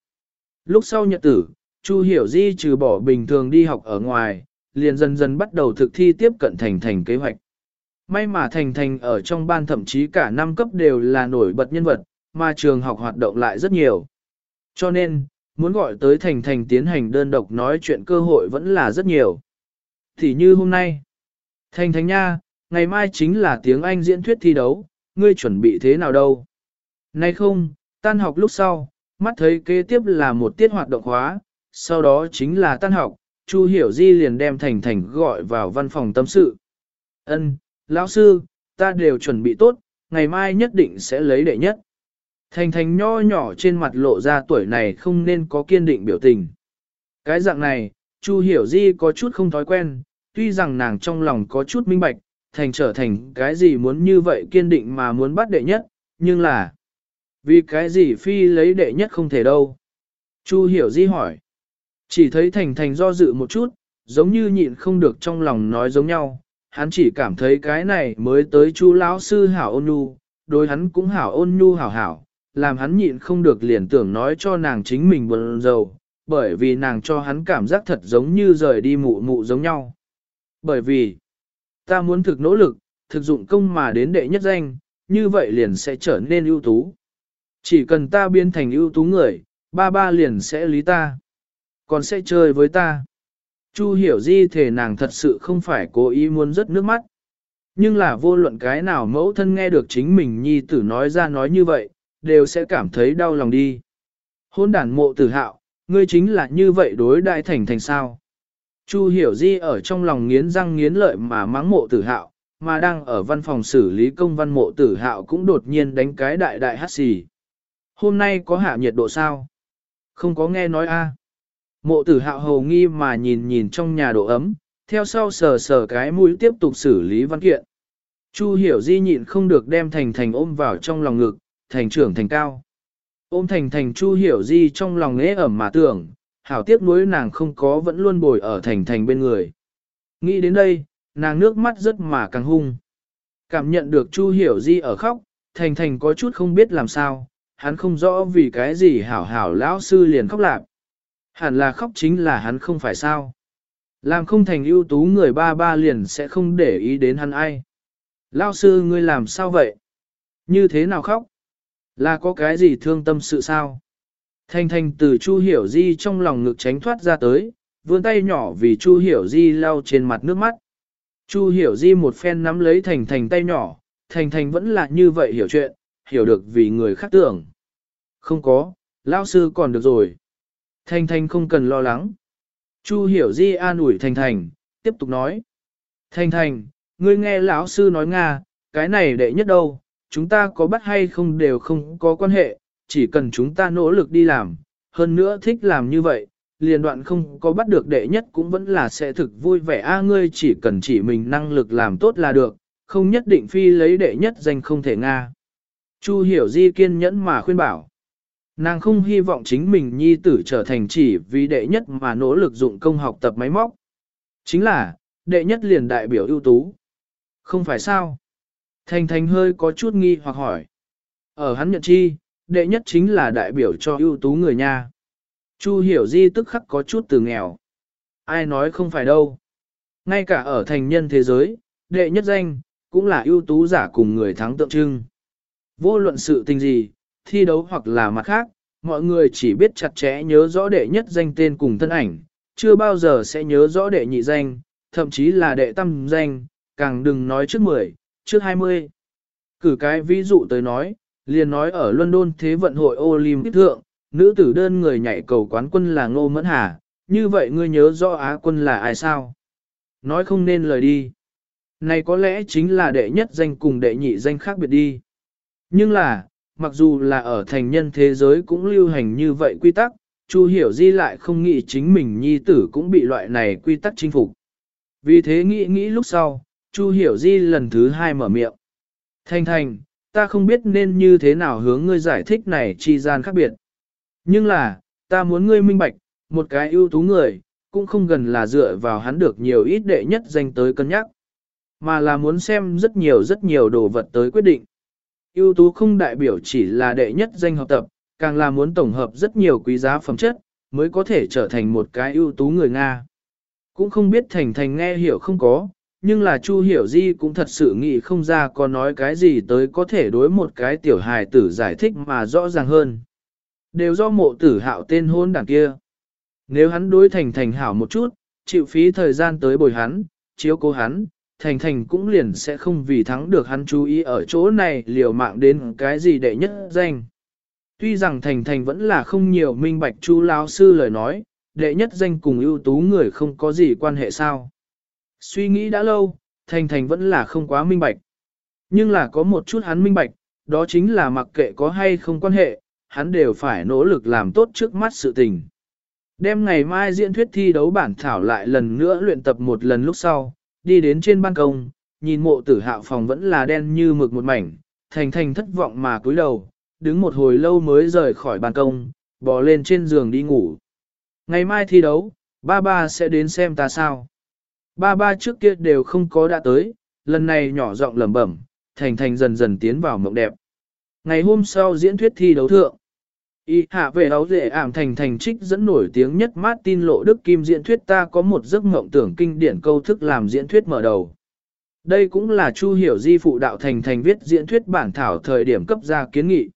Lúc sau nhật tử, Chu hiểu di trừ bỏ bình thường đi học ở ngoài, liền dần dần bắt đầu thực thi tiếp cận thành thành kế hoạch. May mà thành thành ở trong ban thậm chí cả năm cấp đều là nổi bật nhân vật, mà trường học hoạt động lại rất nhiều. Cho nên, muốn gọi tới thành thành tiến hành đơn độc nói chuyện cơ hội vẫn là rất nhiều. Thì như hôm nay, thành thành nha, ngày mai chính là tiếng Anh diễn thuyết thi đấu, ngươi chuẩn bị thế nào đâu? Nay không, tan học lúc sau, mắt thấy kế tiếp là một tiết hoạt động hóa, sau đó chính là tan học, Chu Hiểu Di liền đem Thành Thành gọi vào văn phòng tâm sự. Ân, lão sư, ta đều chuẩn bị tốt, ngày mai nhất định sẽ lấy đệ nhất. Thành Thành nho nhỏ trên mặt lộ ra tuổi này không nên có kiên định biểu tình. Cái dạng này, Chu Hiểu Di có chút không thói quen, tuy rằng nàng trong lòng có chút minh bạch, Thành trở thành cái gì muốn như vậy kiên định mà muốn bắt đệ nhất, nhưng là vì cái gì phi lấy đệ nhất không thể đâu. Chu Hiểu Di hỏi. Chỉ thấy Thành Thành do dự một chút, giống như nhịn không được trong lòng nói giống nhau, hắn chỉ cảm thấy cái này mới tới Chu lão sư hảo ôn nhu, đối hắn cũng hảo ôn nhu hảo hảo, làm hắn nhịn không được liền tưởng nói cho nàng chính mình buồn rầu, bởi vì nàng cho hắn cảm giác thật giống như rời đi mụ mụ giống nhau. Bởi vì, ta muốn thực nỗ lực, thực dụng công mà đến đệ nhất danh, như vậy liền sẽ trở nên ưu tú. Chỉ cần ta biến thành ưu tú người, ba ba liền sẽ lý ta còn sẽ chơi với ta. Chu hiểu di thể nàng thật sự không phải cố ý muốn rớt nước mắt. Nhưng là vô luận cái nào mẫu thân nghe được chính mình nhi tử nói ra nói như vậy, đều sẽ cảm thấy đau lòng đi. Hôn đản mộ tử hạo, ngươi chính là như vậy đối đại thành thành sao. Chu hiểu di ở trong lòng nghiến răng nghiến lợi mà mắng mộ tử hạo, mà đang ở văn phòng xử lý công văn mộ tử hạo cũng đột nhiên đánh cái đại đại hát xì. Hôm nay có hạ nhiệt độ sao? Không có nghe nói a. Mộ tử hạo hầu nghi mà nhìn nhìn trong nhà độ ấm, theo sau sờ sờ cái mũi tiếp tục xử lý văn kiện. Chu hiểu di nhịn không được đem thành thành ôm vào trong lòng ngực, thành trưởng thành cao. Ôm thành thành chu hiểu di trong lòng ế ẩm mà tưởng, hảo tiếc nuối nàng không có vẫn luôn bồi ở thành thành bên người. Nghĩ đến đây, nàng nước mắt rất mà càng hung. Cảm nhận được chu hiểu di ở khóc, thành thành có chút không biết làm sao, hắn không rõ vì cái gì hảo hảo lão sư liền khóc lạc. Hẳn là khóc chính là hắn không phải sao. Làm không thành ưu tú người ba ba liền sẽ không để ý đến hắn ai. Lao sư ngươi làm sao vậy? Như thế nào khóc? Là có cái gì thương tâm sự sao? Thanh thanh từ Chu Hiểu Di trong lòng ngực tránh thoát ra tới, vươn tay nhỏ vì Chu Hiểu Di lau trên mặt nước mắt. Chu Hiểu Di một phen nắm lấy Thành Thành tay nhỏ, Thành Thành vẫn là như vậy hiểu chuyện, hiểu được vì người khác tưởng. Không có, lão sư còn được rồi. Thanh Thanh không cần lo lắng. Chu hiểu di an ủi Thanh Thành, tiếp tục nói. Thanh Thành, ngươi nghe lão sư nói Nga, cái này đệ nhất đâu, chúng ta có bắt hay không đều không có quan hệ, chỉ cần chúng ta nỗ lực đi làm, hơn nữa thích làm như vậy, liền đoạn không có bắt được đệ nhất cũng vẫn là sẽ thực vui vẻ a ngươi chỉ cần chỉ mình năng lực làm tốt là được, không nhất định phi lấy đệ nhất danh không thể Nga. Chu hiểu di kiên nhẫn mà khuyên bảo. Nàng không hy vọng chính mình nhi tử trở thành chỉ vì đệ nhất mà nỗ lực dụng công học tập máy móc. Chính là, đệ nhất liền đại biểu ưu tú. Không phải sao? Thành thành hơi có chút nghi hoặc hỏi. Ở hắn nhận chi, đệ nhất chính là đại biểu cho ưu tú người nha. Chu hiểu di tức khắc có chút từ nghèo. Ai nói không phải đâu. Ngay cả ở thành nhân thế giới, đệ nhất danh, cũng là ưu tú giả cùng người thắng tượng trưng. Vô luận sự tình gì, thi đấu hoặc là mặt khác, mọi người chỉ biết chặt chẽ nhớ rõ đệ nhất danh tên cùng thân ảnh, chưa bao giờ sẽ nhớ rõ đệ nhị danh, thậm chí là đệ tam danh, càng đừng nói trước 10, trước 20. Cử cái ví dụ tới nói, liền nói ở London Thế vận hội Olympic thượng, nữ tử đơn người nhảy cầu quán quân là Ngô Mẫn Hà, như vậy ngươi nhớ rõ Á quân là ai sao? Nói không nên lời đi. Này có lẽ chính là đệ nhất danh cùng đệ nhị danh khác biệt đi. Nhưng là, mặc dù là ở thành nhân thế giới cũng lưu hành như vậy quy tắc, Chu hiểu di lại không nghĩ chính mình nhi tử cũng bị loại này quy tắc chinh phục. Vì thế nghĩ nghĩ lúc sau, Chu hiểu di lần thứ hai mở miệng. Thanh Thanh, ta không biết nên như thế nào hướng ngươi giải thích này chi gian khác biệt. Nhưng là, ta muốn ngươi minh bạch, một cái ưu tú người, cũng không gần là dựa vào hắn được nhiều ít đệ nhất danh tới cân nhắc, mà là muốn xem rất nhiều rất nhiều đồ vật tới quyết định. ưu tú không đại biểu chỉ là đệ nhất danh học tập, càng là muốn tổng hợp rất nhiều quý giá phẩm chất, mới có thể trở thành một cái ưu tú người Nga. Cũng không biết thành thành nghe hiểu không có, nhưng là Chu Hiểu Di cũng thật sự nghĩ không ra có nói cái gì tới có thể đối một cái tiểu hài tử giải thích mà rõ ràng hơn. Đều do mộ tử hạo tên hôn đảng kia. Nếu hắn đối thành thành hảo một chút, chịu phí thời gian tới bồi hắn, chiếu cố hắn, thành thành cũng liền sẽ không vì thắng được hắn chú ý ở chỗ này liều mạng đến cái gì đệ nhất danh. Tuy rằng thành thành vẫn là không nhiều minh bạch chu lao sư lời nói, đệ nhất danh cùng ưu tú người không có gì quan hệ sao. Suy nghĩ đã lâu, thành thành vẫn là không quá minh bạch. Nhưng là có một chút hắn minh bạch, đó chính là mặc kệ có hay không quan hệ, hắn đều phải nỗ lực làm tốt trước mắt sự tình. Đêm ngày mai diễn thuyết thi đấu bản thảo lại lần nữa luyện tập một lần lúc sau, đi đến trên ban công, nhìn mộ tử hạo phòng vẫn là đen như mực một mảnh, thành thành thất vọng mà cúi đầu, đứng một hồi lâu mới rời khỏi ban công, bò lên trên giường đi ngủ. Ngày mai thi đấu, ba ba sẽ đến xem ta sao. Ba ba trước kia đều không có đã tới, lần này nhỏ giọng lẩm bẩm, thành thành dần dần tiến vào mộng đẹp. Ngày hôm sau diễn thuyết thi đấu thượng, Y hạ về áo dễ ảm thành thành trích dẫn nổi tiếng nhất Martin Lộ Đức Kim diễn thuyết ta có một giấc mộng tưởng kinh điển câu thức làm diễn thuyết mở đầu. Đây cũng là Chu Hiểu Di phụ đạo thành thành viết diễn thuyết bản thảo thời điểm cấp ra kiến nghị.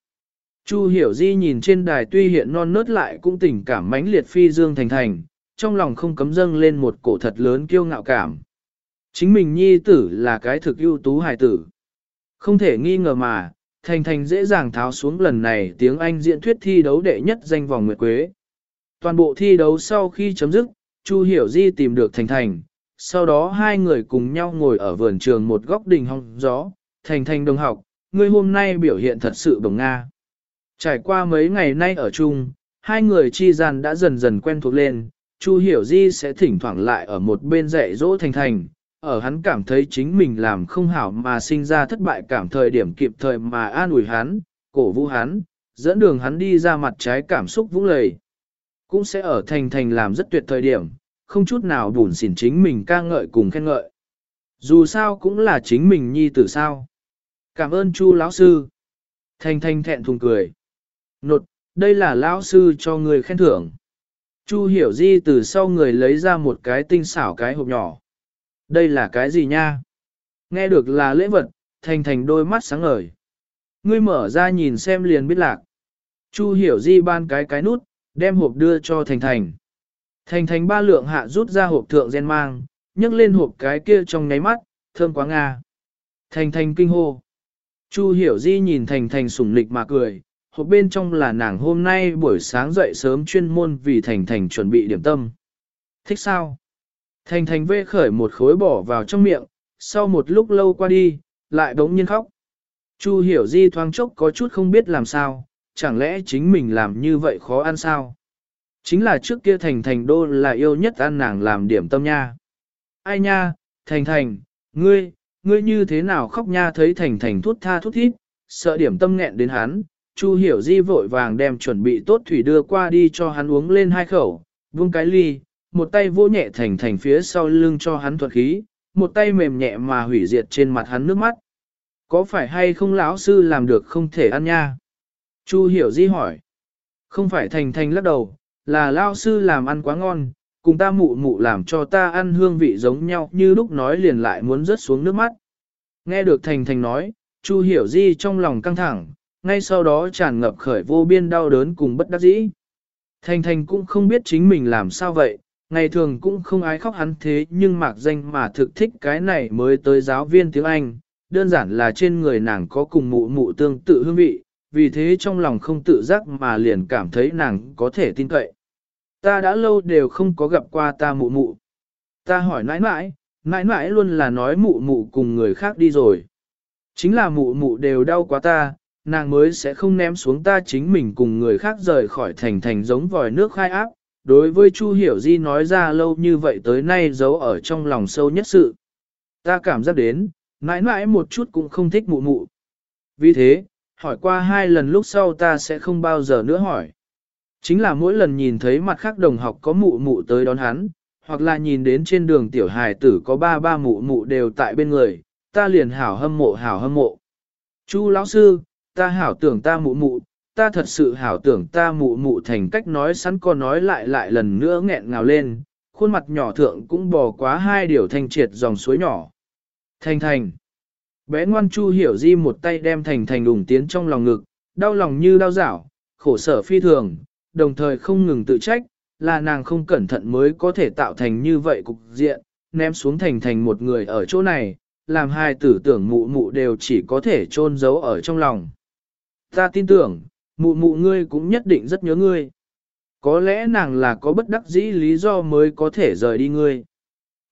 Chu Hiểu Di nhìn trên đài tuy hiện non nớt lại cũng tình cảm mãnh liệt phi dương thành thành, trong lòng không cấm dâng lên một cổ thật lớn kiêu ngạo cảm. Chính mình nhi tử là cái thực ưu tú hài tử. Không thể nghi ngờ mà, Thành Thành dễ dàng tháo xuống lần này tiếng Anh diễn thuyết thi đấu đệ nhất danh vòng Nguyệt Quế. Toàn bộ thi đấu sau khi chấm dứt, Chu Hiểu Di tìm được Thành Thành, sau đó hai người cùng nhau ngồi ở vườn trường một góc đình hong gió. Thành Thành đồng học, ngươi hôm nay biểu hiện thật sự bồng Nga. Trải qua mấy ngày nay ở chung, hai người chi gian đã dần dần quen thuộc lên, Chu Hiểu Di sẽ thỉnh thoảng lại ở một bên dạy dỗ Thành Thành, ở hắn cảm thấy chính mình làm không hảo mà sinh ra thất bại cảm thời điểm kịp thời mà an ủi hắn, cổ vũ hắn, dẫn đường hắn đi ra mặt trái cảm xúc vũng lầy. Cũng sẽ ở thành thành làm rất tuyệt thời điểm, không chút nào bùn xỉn chính mình ca ngợi cùng khen ngợi. Dù sao cũng là chính mình nhi tử sao. Cảm ơn chu lão sư. Thành thành thẹn thùng cười. Nột, đây là lão sư cho người khen thưởng. Chu hiểu di từ sau người lấy ra một cái tinh xảo cái hộp nhỏ. Đây là cái gì nha? Nghe được là lễ vật, thành thành đôi mắt sáng ngời. Ngươi mở ra nhìn xem liền biết lạc. Chu hiểu di ban cái cái nút, đem hộp đưa cho thành thành. Thành thành ba lượng hạ rút ra hộp thượng gen mang, nhấc lên hộp cái kia trong nháy mắt, thơm quá nga. Thành thành kinh hô. Chu hiểu di nhìn thành thành sủng lịch mà cười, hộp bên trong là nàng hôm nay buổi sáng dậy sớm chuyên môn vì thành thành chuẩn bị điểm tâm. Thích sao? Thành thành vê khởi một khối bỏ vào trong miệng, sau một lúc lâu qua đi, lại đống nhiên khóc. Chu hiểu di thoáng chốc có chút không biết làm sao, chẳng lẽ chính mình làm như vậy khó ăn sao? Chính là trước kia thành thành đô là yêu nhất ăn nàng làm điểm tâm nha. Ai nha, thành thành, ngươi, ngươi như thế nào khóc nha thấy thành thành thút tha thút thít, sợ điểm tâm nghẹn đến hắn. Chu hiểu di vội vàng đem chuẩn bị tốt thủy đưa qua đi cho hắn uống lên hai khẩu, vung cái ly, một tay vỗ nhẹ thành thành phía sau lưng cho hắn thuật khí, một tay mềm nhẹ mà hủy diệt trên mặt hắn nước mắt. Có phải hay không lão sư làm được không thể ăn nha? Chu hiểu di hỏi. Không phải thành thành lắc đầu, là lão sư làm ăn quá ngon, cùng ta mụ mụ làm cho ta ăn hương vị giống nhau như lúc nói liền lại muốn rớt xuống nước mắt. Nghe được thành thành nói, Chu hiểu di trong lòng căng thẳng, ngay sau đó tràn ngập khởi vô biên đau đớn cùng bất đắc dĩ. Thành thành cũng không biết chính mình làm sao vậy, ngày thường cũng không ai khóc hắn thế nhưng mạc danh mà thực thích cái này mới tới giáo viên tiếng Anh, đơn giản là trên người nàng có cùng mụ mụ tương tự hương vị, vì thế trong lòng không tự giác mà liền cảm thấy nàng có thể tin cậy. Ta đã lâu đều không có gặp qua ta mụ mụ. Ta hỏi nãi nãi, nãi nãi luôn là nói mụ mụ cùng người khác đi rồi. Chính là mụ mụ đều đau quá ta, nàng mới sẽ không ném xuống ta chính mình cùng người khác rời khỏi thành thành giống vòi nước khai áp. Đối với Chu Hiểu Di nói ra lâu như vậy tới nay giấu ở trong lòng sâu nhất sự. Ta cảm giác đến, mãi mãi một chút cũng không thích mụ mụ. Vì thế, hỏi qua hai lần lúc sau ta sẽ không bao giờ nữa hỏi. Chính là mỗi lần nhìn thấy mặt khác đồng học có mụ mụ tới đón hắn, hoặc là nhìn đến trên đường tiểu hài tử có ba ba mụ mụ đều tại bên người, ta liền hảo hâm mộ hảo hâm mộ. Chu lão sư, ta hảo tưởng ta mụ mụ, ta thật sự hảo tưởng ta mụ mụ thành cách nói sẵn còn nói lại lại lần nữa nghẹn ngào lên, khuôn mặt nhỏ thượng cũng bò quá hai điều thanh triệt dòng suối nhỏ. Thành thành. Bé ngoan chu hiểu di một tay đem thành thành đùng tiến trong lòng ngực, đau lòng như đau dảo, khổ sở phi thường, đồng thời không ngừng tự trách, là nàng không cẩn thận mới có thể tạo thành như vậy cục diện, ném xuống thành thành một người ở chỗ này, làm hai tử tưởng mụ mụ đều chỉ có thể chôn giấu ở trong lòng. Ta tin tưởng, mụ mụ ngươi cũng nhất định rất nhớ ngươi. Có lẽ nàng là có bất đắc dĩ lý do mới có thể rời đi ngươi.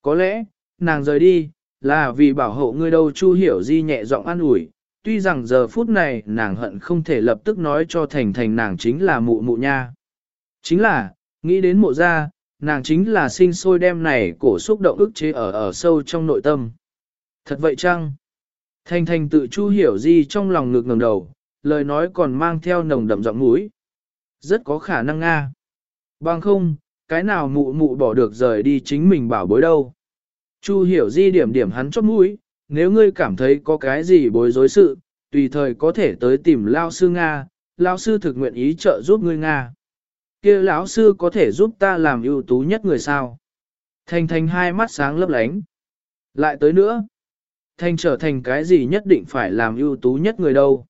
Có lẽ, nàng rời đi, là vì bảo hộ ngươi đâu Chu Hiểu Di nhẹ giọng an ủi. Tuy rằng giờ phút này nàng hận không thể lập tức nói cho Thành Thành nàng chính là mụ mụ nha. Chính là, nghĩ đến mộ gia, nàng chính là sinh sôi đem này cổ xúc động ức chế ở ở sâu trong nội tâm. Thật vậy chăng? Thành Thành tự Chu Hiểu Di trong lòng ngực ngẩng đầu, lời nói còn mang theo nồng đậm giọng mũi. Rất có khả năng nga. Bằng không, cái nào mụ mụ bỏ được rời đi chính mình bảo bối đâu. Chu hiểu di điểm điểm hắn chót mũi, nếu ngươi cảm thấy có cái gì bối rối sự, tùy thời có thể tới tìm Lao sư Nga, Lao sư thực nguyện ý trợ giúp ngươi Nga. kia lão sư có thể giúp ta làm ưu tú nhất người sao. Thành thành hai mắt sáng lấp lánh. Lại tới nữa. Thành trở thành cái gì nhất định phải làm ưu tú nhất người đâu.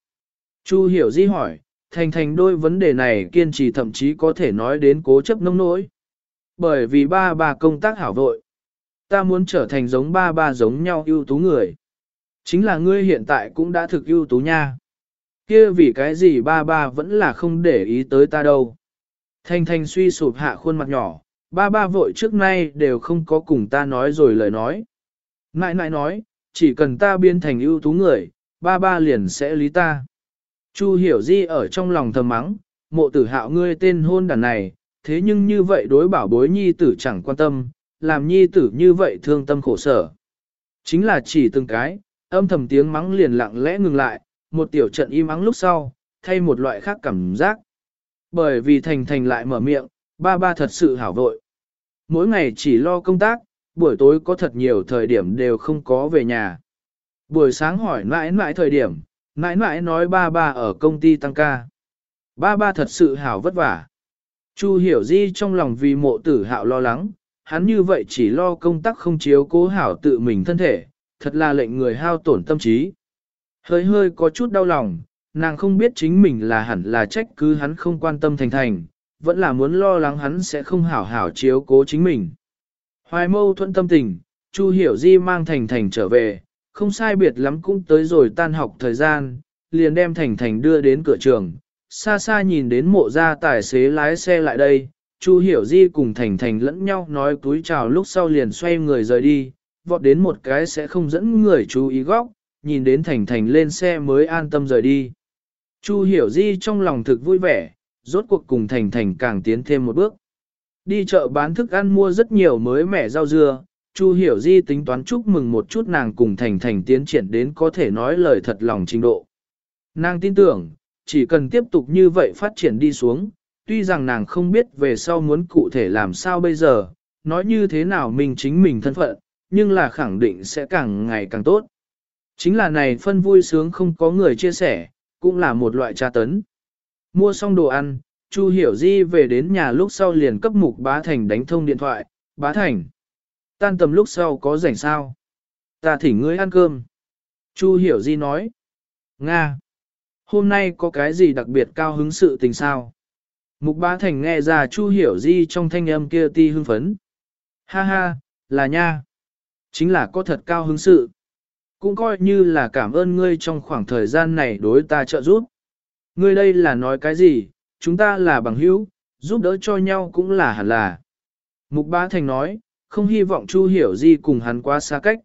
Chu hiểu di hỏi, thành thành đôi vấn đề này kiên trì thậm chí có thể nói đến cố chấp nông nỗi. Bởi vì ba bà công tác hảo vội. Ta muốn trở thành giống ba ba giống nhau ưu tú người. Chính là ngươi hiện tại cũng đã thực ưu tú nha. Kia vì cái gì ba ba vẫn là không để ý tới ta đâu. Thanh thanh suy sụp hạ khuôn mặt nhỏ, ba ba vội trước nay đều không có cùng ta nói rồi lời nói. Nại nại nói, chỉ cần ta biến thành ưu tú người, ba ba liền sẽ lý ta. Chu hiểu di ở trong lòng thầm mắng, mộ tử hạo ngươi tên hôn đàn này, thế nhưng như vậy đối bảo bối nhi tử chẳng quan tâm, làm nhi tử như vậy thương tâm khổ sở. Chính là chỉ từng cái, âm thầm tiếng mắng liền lặng lẽ ngừng lại, một tiểu trận im mắng lúc sau, thay một loại khác cảm giác. Bởi vì thành thành lại mở miệng, ba ba thật sự hảo vội. Mỗi ngày chỉ lo công tác, buổi tối có thật nhiều thời điểm đều không có về nhà. Buổi sáng hỏi mãi mãi thời điểm, mãi mãi nói ba ba ở công ty tăng ca. Ba ba thật sự hảo vất vả. Chu hiểu di trong lòng vì mộ tử hạo lo lắng, hắn như vậy chỉ lo công tác không chiếu cố hảo tự mình thân thể, thật là lệnh người hao tổn tâm trí. Hơi hơi có chút đau lòng, nàng không biết chính mình là hẳn là trách cứ hắn không quan tâm thành thành, vẫn là muốn lo lắng hắn sẽ không hảo hảo chiếu cố chính mình. Hoài mâu thuẫn tâm tình, Chu Hiểu Di mang Thành Thành trở về, không sai biệt lắm cũng tới rồi tan học thời gian, liền đem Thành Thành đưa đến cửa trường, xa xa nhìn đến mộ gia tài xế lái xe lại đây, Chu Hiểu Di cùng Thành Thành lẫn nhau nói túi chào lúc sau liền xoay người rời đi, vọt đến một cái sẽ không dẫn người chú ý góc, nhìn đến Thành Thành lên xe mới an tâm rời đi. Chu Hiểu Di trong lòng thực vui vẻ, rốt cuộc cùng Thành Thành càng tiến thêm một bước. Đi chợ bán thức ăn mua rất nhiều mới mẻ rau dưa, Chu Hiểu Di tính toán chúc mừng một chút nàng cùng Thành Thành tiến triển đến có thể nói lời thật lòng trình độ. Nàng tin tưởng, chỉ cần tiếp tục như vậy phát triển đi xuống, tuy rằng nàng không biết về sau muốn cụ thể làm sao bây giờ, nói như thế nào mình chính mình thân phận, nhưng là khẳng định sẽ càng ngày càng tốt. Chính là này phân vui sướng không có người chia sẻ, cũng là một loại tra tấn. Mua xong đồ ăn, Chu Hiểu Di về đến nhà lúc sau liền cấp mục bá thành đánh thông điện thoại, bá thành. Tan tầm lúc sau có rảnh sao? Ta thỉnh ngươi ăn cơm. Chu Hiểu Di nói. Nga. Hôm nay có cái gì đặc biệt cao hứng sự tình sao? Mục bá thành nghe ra Chu Hiểu Di trong thanh âm kia ti hưng phấn. Ha ha, là nha. Chính là có thật cao hứng sự. Cũng coi như là cảm ơn ngươi trong khoảng thời gian này đối ta trợ giúp. Ngươi đây là nói cái gì, chúng ta là bằng hữu, giúp đỡ cho nhau cũng là hẳn là. Mục bá thành nói, không hy vọng Chu Hiểu Di cùng hắn quá xa cách.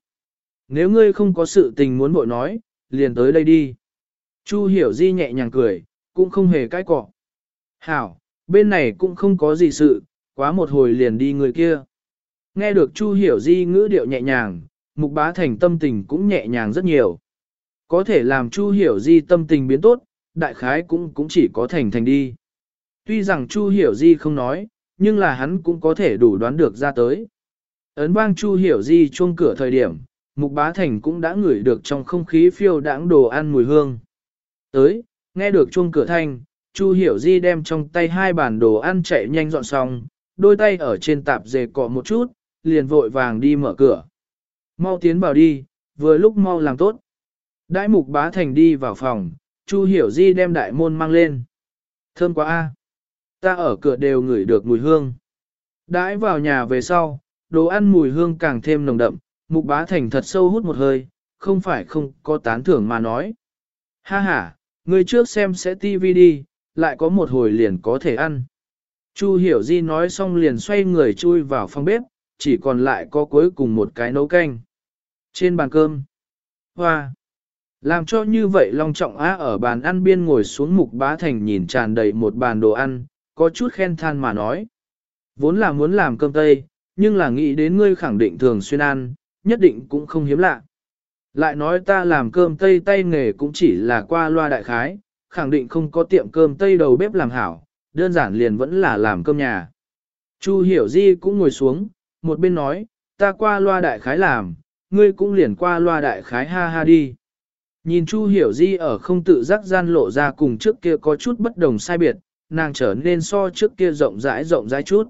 Nếu ngươi không có sự tình muốn bội nói, liền tới đây đi. Chu hiểu di nhẹ nhàng cười, cũng không hề cãi cọ. Hảo, bên này cũng không có gì sự, quá một hồi liền đi người kia. Nghe được Chu hiểu di ngữ điệu nhẹ nhàng, mục bá thành tâm tình cũng nhẹ nhàng rất nhiều. Có thể làm Chu hiểu di tâm tình biến tốt, đại khái cũng cũng chỉ có thành thành đi. Tuy rằng Chu hiểu di không nói, nhưng là hắn cũng có thể đủ đoán được ra tới. Ấn vang Chu hiểu di chuông cửa thời điểm, Mục Bá Thành cũng đã ngửi được trong không khí phiêu đãng đồ ăn mùi hương. Tới, nghe được chuông cửa thanh, Chu Hiểu Di đem trong tay hai bản đồ ăn chạy nhanh dọn xong, đôi tay ở trên tạp dề cọ một chút, liền vội vàng đi mở cửa. Mau tiến vào đi, vừa lúc mau làm tốt. Đại Mục Bá Thành đi vào phòng, Chu Hiểu Di đem đại môn mang lên. Thơm quá a, Ta ở cửa đều ngửi được mùi hương. Đãi vào nhà về sau, đồ ăn mùi hương càng thêm nồng đậm, Mục Bá Thành thật sâu hút một hơi, không phải không có tán thưởng mà nói. Ha ha, người trước xem sẽ tivi đi, lại có một hồi liền có thể ăn. Chu Hiểu Di nói xong liền xoay người chui vào phòng bếp, chỉ còn lại có cuối cùng một cái nấu canh. Trên bàn cơm, hoa, làm cho như vậy Long Trọng Á ở bàn ăn biên ngồi xuống mục bá thành nhìn tràn đầy một bàn đồ ăn, có chút khen than mà nói. Vốn là muốn làm cơm tây, nhưng là nghĩ đến ngươi khẳng định thường xuyên ăn, nhất định cũng không hiếm lạ. Lại nói ta làm cơm tây tay nghề cũng chỉ là qua loa đại khái, khẳng định không có tiệm cơm tây đầu bếp làm hảo, đơn giản liền vẫn là làm cơm nhà. Chu hiểu di cũng ngồi xuống, một bên nói, ta qua loa đại khái làm, ngươi cũng liền qua loa đại khái ha ha đi. Nhìn Chu hiểu di ở không tự giác gian lộ ra cùng trước kia có chút bất đồng sai biệt, nàng trở nên so trước kia rộng rãi rộng rãi chút.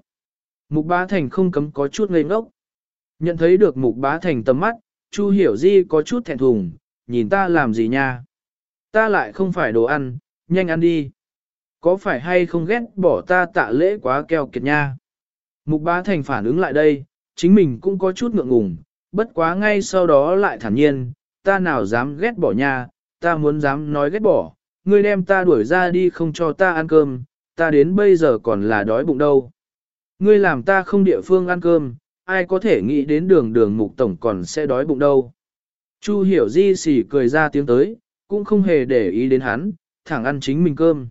Mục bá thành không cấm có chút ngây ngốc. Nhận thấy được mục bá thành tầm mắt, Chu hiểu di có chút thẹn thùng, nhìn ta làm gì nha. Ta lại không phải đồ ăn, nhanh ăn đi. Có phải hay không ghét bỏ ta tạ lễ quá keo kiệt nha. Mục bá thành phản ứng lại đây, chính mình cũng có chút ngượng ngùng, bất quá ngay sau đó lại thản nhiên, ta nào dám ghét bỏ nha, ta muốn dám nói ghét bỏ, ngươi đem ta đuổi ra đi không cho ta ăn cơm, ta đến bây giờ còn là đói bụng đâu. Ngươi làm ta không địa phương ăn cơm, ai có thể nghĩ đến đường đường mục tổng còn sẽ đói bụng đâu. Chu hiểu di xỉ cười ra tiếng tới, cũng không hề để ý đến hắn, thẳng ăn chính mình cơm.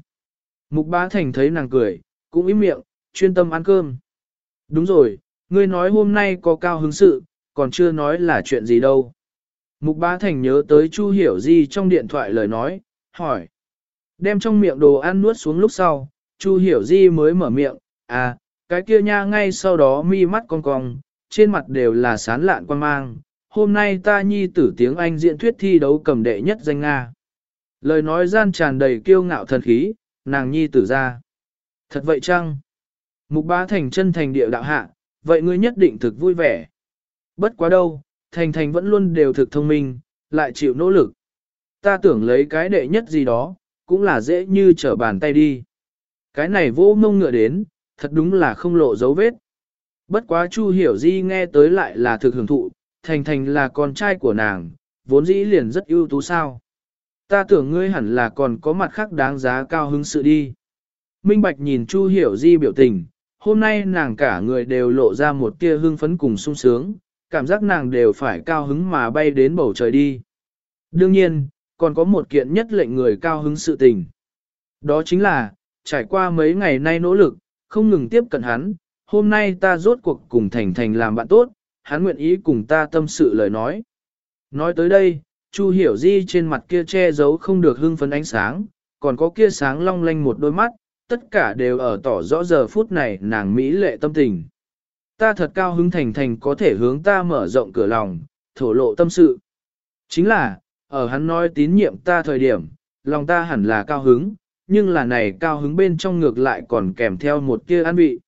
Mục bá thành thấy nàng cười, cũng im miệng, chuyên tâm ăn cơm. Đúng rồi, ngươi nói hôm nay có cao hứng sự, còn chưa nói là chuyện gì đâu. Mục bá thành nhớ tới Chu hiểu di trong điện thoại lời nói, hỏi. Đem trong miệng đồ ăn nuốt xuống lúc sau, Chu hiểu di mới mở miệng, à, cái kia nha ngay sau đó mi mắt cong cong, trên mặt đều là sán lạn quan mang. Hôm nay ta nhi tử tiếng Anh diễn thuyết thi đấu cầm đệ nhất danh Nga. Lời nói gian tràn đầy kiêu ngạo thần khí, nàng nhi tử ra. Thật vậy chăng? Mục bá thành chân thành địa đạo hạ, vậy ngươi nhất định thực vui vẻ. Bất quá đâu, thành thành vẫn luôn đều thực thông minh, lại chịu nỗ lực. Ta tưởng lấy cái đệ nhất gì đó, cũng là dễ như trở bàn tay đi. Cái này vô mông ngựa đến, thật đúng là không lộ dấu vết. Bất quá Chu Hiểu Di nghe tới lại là thực hưởng thụ, Thành Thành là con trai của nàng, vốn dĩ liền rất ưu tú sao. Ta tưởng ngươi hẳn là còn có mặt khác đáng giá cao hứng sự đi. Minh Bạch nhìn Chu Hiểu Di biểu tình, hôm nay nàng cả người đều lộ ra một tia hưng phấn cùng sung sướng, cảm giác nàng đều phải cao hứng mà bay đến bầu trời đi. Đương nhiên, còn có một kiện nhất lệnh người cao hứng sự tình. Đó chính là, trải qua mấy ngày nay nỗ lực, không ngừng tiếp cận hắn, hôm nay ta rốt cuộc cùng Thành Thành làm bạn tốt, hắn nguyện ý cùng ta tâm sự lời nói. Nói tới đây, Chu Hiểu Di trên mặt kia che giấu không được hưng phấn ánh sáng, còn có kia sáng long lanh một đôi mắt, tất cả đều ở tỏ rõ giờ phút này nàng mỹ lệ tâm tình. Ta thật cao hứng Thành Thành có thể hướng ta mở rộng cửa lòng, thổ lộ tâm sự. Chính là, ở hắn nói tín nhiệm ta thời điểm, lòng ta hẳn là cao hứng, nhưng là này cao hứng bên trong ngược lại còn kèm theo một kia an vị.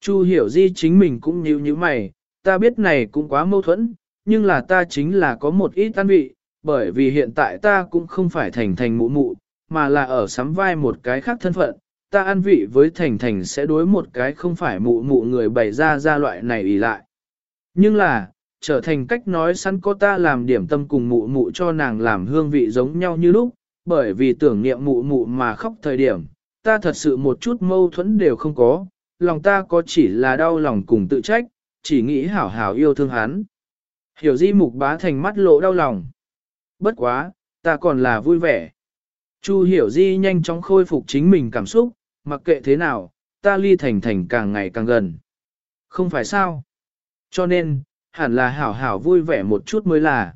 Chu hiểu di chính mình cũng như như mày, ta biết này cũng quá mâu thuẫn, nhưng là ta chính là có một ít an vị, bởi vì hiện tại ta cũng không phải thành thành mụ mụ, mà là ở sắm vai một cái khác thân phận, ta an vị với thành thành sẽ đối một cái không phải mụ mụ người bày ra ra loại này ý lại. Nhưng là, trở thành cách nói sẵn có ta làm điểm tâm cùng mụ mụ cho nàng làm hương vị giống nhau như lúc, bởi vì tưởng niệm mụ mụ mà khóc thời điểm, ta thật sự một chút mâu thuẫn đều không có, lòng ta có chỉ là đau lòng cùng tự trách, chỉ nghĩ hảo hảo yêu thương hắn. Hiểu di mục bá thành mắt lộ đau lòng. Bất quá, ta còn là vui vẻ. Chu hiểu di nhanh chóng khôi phục chính mình cảm xúc, mặc kệ thế nào, ta ly thành thành càng ngày càng gần. Không phải sao? Cho nên, hẳn là hảo hảo vui vẻ một chút mới là.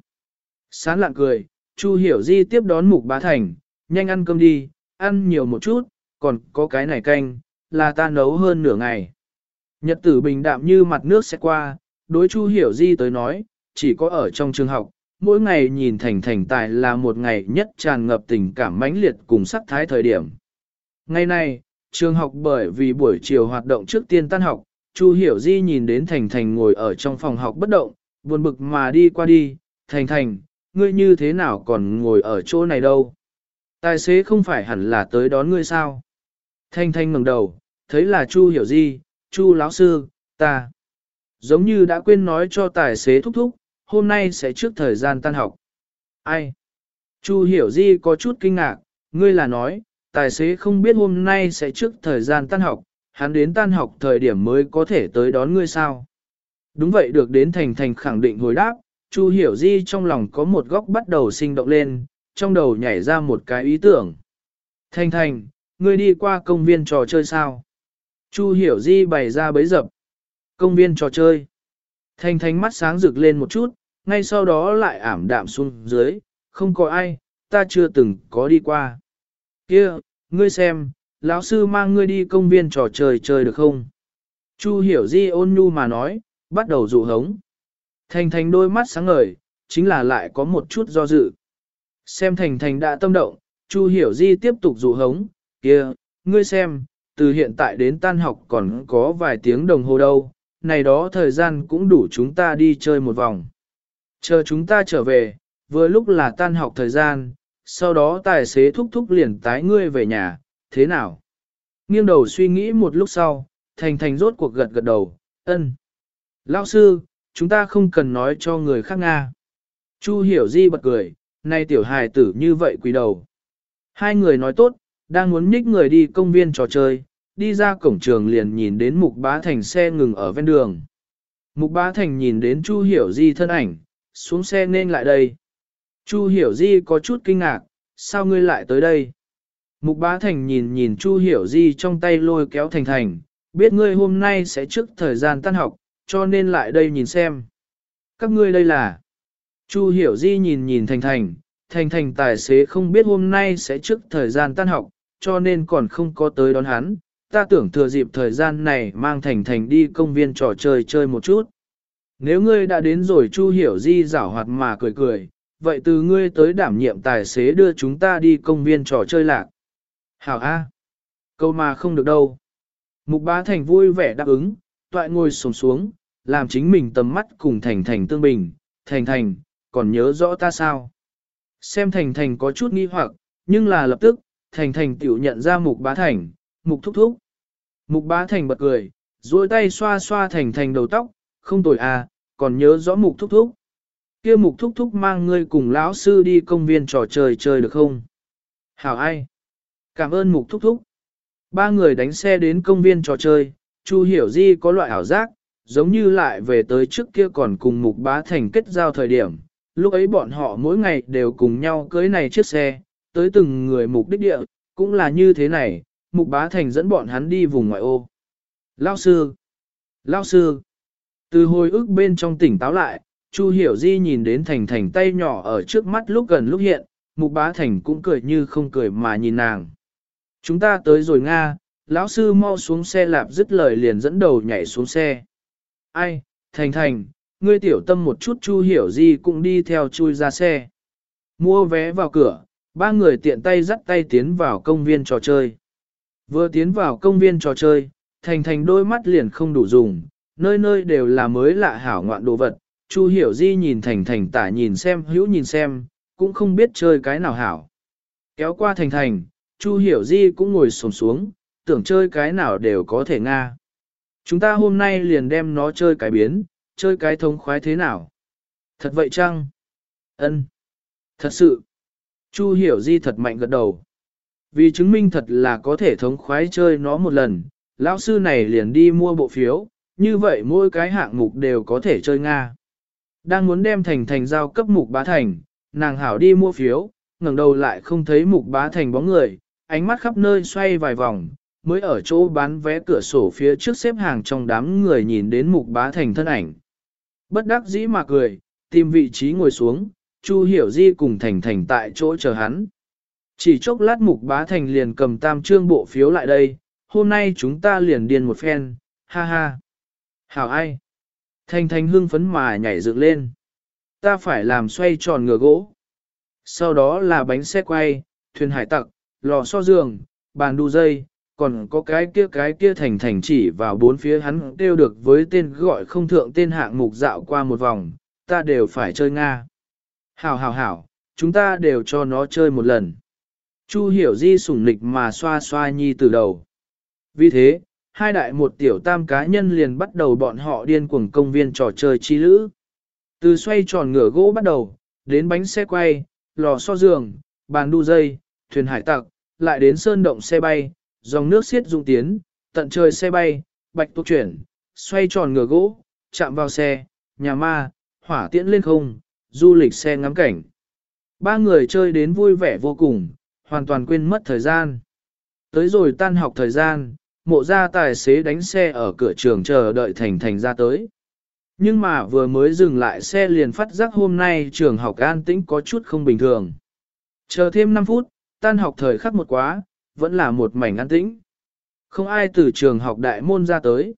Sán lạng cười, Chu hiểu di tiếp đón mục bá thành, nhanh ăn cơm đi, ăn nhiều một chút, còn có cái này canh, là ta nấu hơn nửa ngày. Nhật tử bình đạm như mặt nước sẽ qua, đối Chu hiểu di tới nói, chỉ có ở trong trường học, mỗi ngày nhìn thành thành tài là một ngày nhất tràn ngập tình cảm mãnh liệt cùng sắc thái thời điểm. Ngày nay, trường học bởi vì buổi chiều hoạt động trước tiên tan học, Chu Hiểu Di nhìn đến Thành Thành ngồi ở trong phòng học bất động, buồn bực mà đi qua đi, Thành Thành, ngươi như thế nào còn ngồi ở chỗ này đâu? Tài xế không phải hẳn là tới đón ngươi sao? Thanh Thanh ngẩng đầu, thấy là Chu Hiểu Di, Chu lão sư, ta. Giống như đã quên nói cho tài xế thúc thúc, hôm nay sẽ trước thời gian tan học. Ai? Chu hiểu di có chút kinh ngạc, ngươi là nói, tài xế không biết hôm nay sẽ trước thời gian tan học, hắn đến tan học thời điểm mới có thể tới đón ngươi sao. Đúng vậy được đến Thành Thành khẳng định hồi đáp, Chu hiểu di trong lòng có một góc bắt đầu sinh động lên, trong đầu nhảy ra một cái ý tưởng. Thành Thành, ngươi đi qua công viên trò chơi sao? Chu hiểu di bày ra bấy dập. Công viên trò chơi. Thành Thành mắt sáng rực lên một chút, ngay sau đó lại ảm đạm xuống dưới, không có ai, ta chưa từng có đi qua. Kia, ngươi xem, lão sư mang ngươi đi công viên trò chơi chơi được không? Chu hiểu di ôn nhu mà nói, bắt đầu dụ hống. Thành thành đôi mắt sáng ngời, chính là lại có một chút do dự. Xem thành thành đã tâm động, Chu hiểu di tiếp tục dụ hống, kia, ngươi xem, từ hiện tại đến tan học còn có vài tiếng đồng hồ đâu, này đó thời gian cũng đủ chúng ta đi chơi một vòng. Chờ chúng ta trở về, vừa lúc là tan học thời gian, sau đó tài xế thúc thúc liền tái ngươi về nhà, thế nào? Nghiêng đầu suy nghĩ một lúc sau, Thành Thành rốt cuộc gật gật đầu, ân. Lão sư, chúng ta không cần nói cho người khác Nga. Chu hiểu di bật cười, nay tiểu hài tử như vậy quỳ đầu. Hai người nói tốt, đang muốn nhích người đi công viên trò chơi, đi ra cổng trường liền nhìn đến Mục Bá Thành xe ngừng ở ven đường. Mục Bá Thành nhìn đến Chu Hiểu Di thân ảnh, xuống xe nên lại đây. Chu Hiểu Di có chút kinh ngạc, sao ngươi lại tới đây? Mục Bá Thành nhìn nhìn Chu Hiểu Di trong tay lôi kéo Thành Thành, biết ngươi hôm nay sẽ trước thời gian tan học, cho nên lại đây nhìn xem. Các ngươi đây là... Chu Hiểu Di nhìn nhìn Thành Thành, Thành Thành tài xế không biết hôm nay sẽ trước thời gian tan học, cho nên còn không có tới đón hắn. Ta tưởng thừa dịp thời gian này mang Thành Thành đi công viên trò chơi chơi một chút. Nếu ngươi đã đến rồi Chu Hiểu Di giảo hoạt mà cười cười, vậy từ ngươi tới đảm nhiệm tài xế đưa chúng ta đi công viên trò chơi lạc. Hảo A. Câu mà không được đâu. Mục bá thành vui vẻ đáp ứng, toại ngồi sồm xuống, làm chính mình tầm mắt cùng thành thành tương bình. Thành thành, còn nhớ rõ ta sao? Xem thành thành có chút nghi hoặc, nhưng là lập tức, thành thành tiểu nhận ra mục bá thành, mục thúc thúc. Mục bá thành bật cười, duỗi tay xoa xoa thành thành đầu tóc, không tồi à, còn nhớ rõ mục thúc thúc. kia mục thúc thúc mang ngươi cùng lão sư đi công viên trò chơi chơi được không? Hảo ai? Cảm ơn mục thúc thúc. Ba người đánh xe đến công viên trò chơi, Chu Hiểu Di có loại ảo giác, giống như lại về tới trước kia còn cùng mục bá thành kết giao thời điểm. Lúc ấy bọn họ mỗi ngày đều cùng nhau cưới này chiếc xe, tới từng người mục đích địa, cũng là như thế này, mục bá thành dẫn bọn hắn đi vùng ngoại ô. Lao sư! Lao sư! Từ hồi ức bên trong tỉnh táo lại, Chu Hiểu Di nhìn đến Thành Thành tay nhỏ ở trước mắt lúc gần lúc hiện, Mục Bá Thành cũng cười như không cười mà nhìn nàng. Chúng ta tới rồi Nga, lão sư mau xuống xe lạp dứt lời liền dẫn đầu nhảy xuống xe. Ai, Thành Thành, ngươi tiểu tâm một chút Chu Hiểu Di cũng đi theo chui ra xe. Mua vé vào cửa, ba người tiện tay dắt tay tiến vào công viên trò chơi. Vừa tiến vào công viên trò chơi, Thành Thành đôi mắt liền không đủ dùng, nơi nơi đều là mới lạ hảo ngoạn đồ vật, Chu Hiểu Di nhìn Thành Thành tả nhìn xem hữu nhìn xem, cũng không biết chơi cái nào hảo. Kéo qua Thành Thành, Chu Hiểu Di cũng ngồi xổm xuống, tưởng chơi cái nào đều có thể nga. Chúng ta hôm nay liền đem nó chơi cái biến, chơi cái thống khoái thế nào. Thật vậy chăng? Ân, Thật sự. Chu Hiểu Di thật mạnh gật đầu. Vì chứng minh thật là có thể thống khoái chơi nó một lần, lão sư này liền đi mua bộ phiếu, như vậy mỗi cái hạng mục đều có thể chơi Nga. Đang muốn đem thành thành giao cấp mục bá thành, nàng hảo đi mua phiếu, ngẩng đầu lại không thấy mục bá thành bóng người, ánh mắt khắp nơi xoay vài vòng, mới ở chỗ bán vé cửa sổ phía trước xếp hàng trong đám người nhìn đến mục bá thành thân ảnh. Bất đắc dĩ mà cười, tìm vị trí ngồi xuống, Chu Hiểu Di cùng Thành Thành tại chỗ chờ hắn. Chỉ chốc lát mục bá thành liền cầm tam trương bộ phiếu lại đây, hôm nay chúng ta liền điên một phen, ha ha. Hảo ai? Thành Thành hưng phấn mà nhảy dựng lên. Ta phải làm xoay tròn ngựa gỗ. Sau đó là bánh xe quay, thuyền hải tặc, lò xo giường, bàn đu dây, còn có cái kia cái kia thành thành chỉ vào bốn phía hắn kêu được với tên gọi không thượng tên hạng mục dạo qua một vòng, ta đều phải chơi Nga. Hảo hảo hảo, chúng ta đều cho nó chơi một lần. Chu hiểu di sủng nịch mà xoa xoa nhi từ đầu. Vì thế, hai đại một tiểu tam cá nhân liền bắt đầu bọn họ điên cuồng công viên trò chơi chi lữ. Từ xoay tròn ngựa gỗ bắt đầu, đến bánh xe quay, lò xo giường, bàn đu dây, thuyền hải tặc, lại đến sơn động xe bay, dòng nước xiết dung tiến, tận trời xe bay, bạch tuộc chuyển, xoay tròn ngựa gỗ, chạm vào xe, nhà ma, hỏa tiễn lên không, du lịch xe ngắm cảnh. Ba người chơi đến vui vẻ vô cùng, hoàn toàn quên mất thời gian. Tới rồi tan học thời gian, mộ ra tài xế đánh xe ở cửa trường chờ đợi Thành Thành ra tới. Nhưng mà vừa mới dừng lại xe liền phát giác hôm nay trường học an tĩnh có chút không bình thường. Chờ thêm 5 phút, tan học thời khắc một quá, vẫn là một mảnh an tĩnh. Không ai từ trường học đại môn ra tới.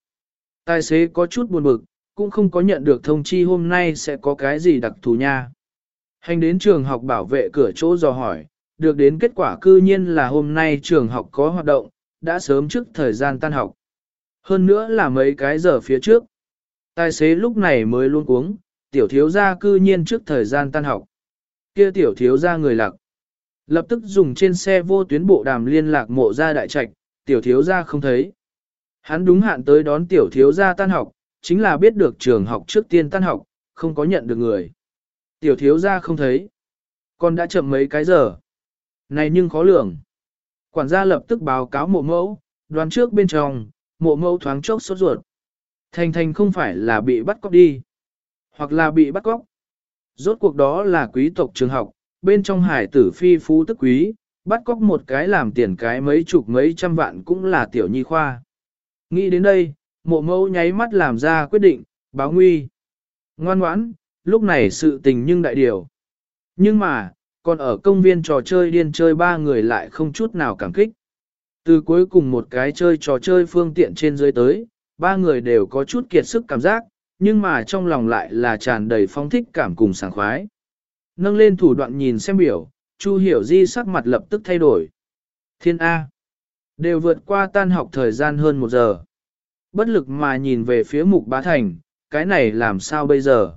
Tài xế có chút buồn bực, cũng không có nhận được thông chi hôm nay sẽ có cái gì đặc thù nha. Hành đến trường học bảo vệ cửa chỗ dò hỏi, được đến kết quả cư nhiên là hôm nay trường học có hoạt động, đã sớm trước thời gian tan học. Hơn nữa là mấy cái giờ phía trước. Tài xế lúc này mới luôn cuống, tiểu thiếu gia cư nhiên trước thời gian tan học. Kia tiểu thiếu gia người lặc. Lập tức dùng trên xe vô tuyến bộ đàm liên lạc mộ ra đại trạch, tiểu thiếu gia không thấy. Hắn đúng hạn tới đón tiểu thiếu gia tan học, chính là biết được trường học trước tiên tan học, không có nhận được người. Tiểu thiếu gia không thấy. Con đã chậm mấy cái giờ. Này nhưng khó lường. Quản gia lập tức báo cáo mộ mẫu, đoán trước bên trong, mộ mẫu thoáng chốc sốt ruột. Thành thành không phải là bị bắt cóc đi, hoặc là bị bắt cóc. Rốt cuộc đó là quý tộc trường học, bên trong hải tử phi phú tức quý, bắt cóc một cái làm tiền cái mấy chục mấy trăm vạn cũng là tiểu nhi khoa. Nghĩ đến đây, mộ mẫu nháy mắt làm ra quyết định, báo nguy. Ngoan ngoãn, lúc này sự tình nhưng đại điều. Nhưng mà, còn ở công viên trò chơi điên chơi ba người lại không chút nào cảm kích. Từ cuối cùng một cái chơi trò chơi phương tiện trên dưới tới, ba người đều có chút kiệt sức cảm giác, nhưng mà trong lòng lại là tràn đầy phong thích cảm cùng sảng khoái. Nâng lên thủ đoạn nhìn xem biểu, Chu Hiểu Di sắc mặt lập tức thay đổi. Thiên A. Đều vượt qua tan học thời gian hơn một giờ. Bất lực mà nhìn về phía mục bá thành, cái này làm sao bây giờ?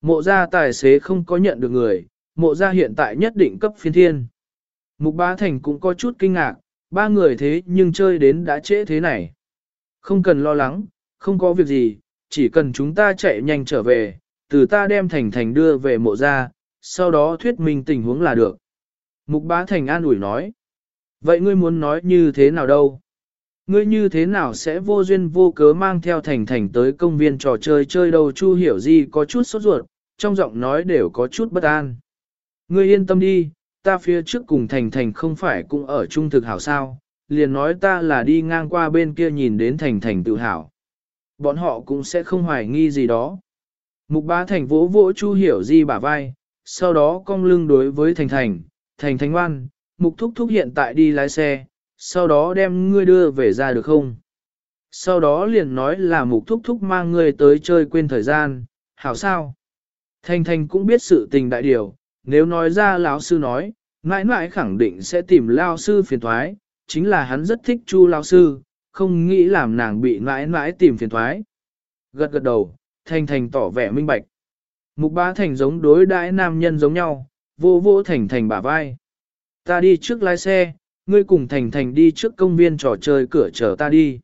Mộ gia tài xế không có nhận được người, mộ gia hiện tại nhất định cấp phiên thiên. Mục bá thành cũng có chút kinh ngạc, ba người thế nhưng chơi đến đã trễ thế này. Không cần lo lắng, không có việc gì, chỉ cần chúng ta chạy nhanh trở về, từ ta đem thành thành đưa về mộ gia, sau đó thuyết minh tình huống là được. Mục bá thành an ủi nói. Vậy ngươi muốn nói như thế nào đâu? Ngươi như thế nào sẽ vô duyên vô cớ mang theo thành thành tới công viên trò chơi chơi đâu chu hiểu gì có chút sốt ruột, trong giọng nói đều có chút bất an. Ngươi yên tâm đi, ta phía trước cùng thành thành không phải cũng ở trung thực hảo sao, liền nói ta là đi ngang qua bên kia nhìn đến thành thành tự hào. Bọn họ cũng sẽ không hoài nghi gì đó. Mục bá thành vỗ vỗ chu hiểu di bả vai, sau đó cong lưng đối với Thành Thành, Thành Thành ngoan, mục thúc thúc hiện tại đi lái xe, sau đó đem ngươi đưa về ra được không? Sau đó liền nói là mục thúc thúc mang ngươi tới chơi quên thời gian, hảo sao? Thành Thành cũng biết sự tình đại điều, nếu nói ra lão sư nói, mãi mãi khẳng định sẽ tìm lao sư phiền thoái, chính là hắn rất thích chu lao sư, không nghĩ làm nàng bị mãi mãi tìm phiền thoái. Gật gật đầu, Thành Thành tỏ vẻ minh bạch. Mục bá thành giống đối đãi nam nhân giống nhau, vô vô thành thành bả vai. Ta đi trước lái xe, ngươi cùng thành thành đi trước công viên trò chơi cửa chờ ta đi.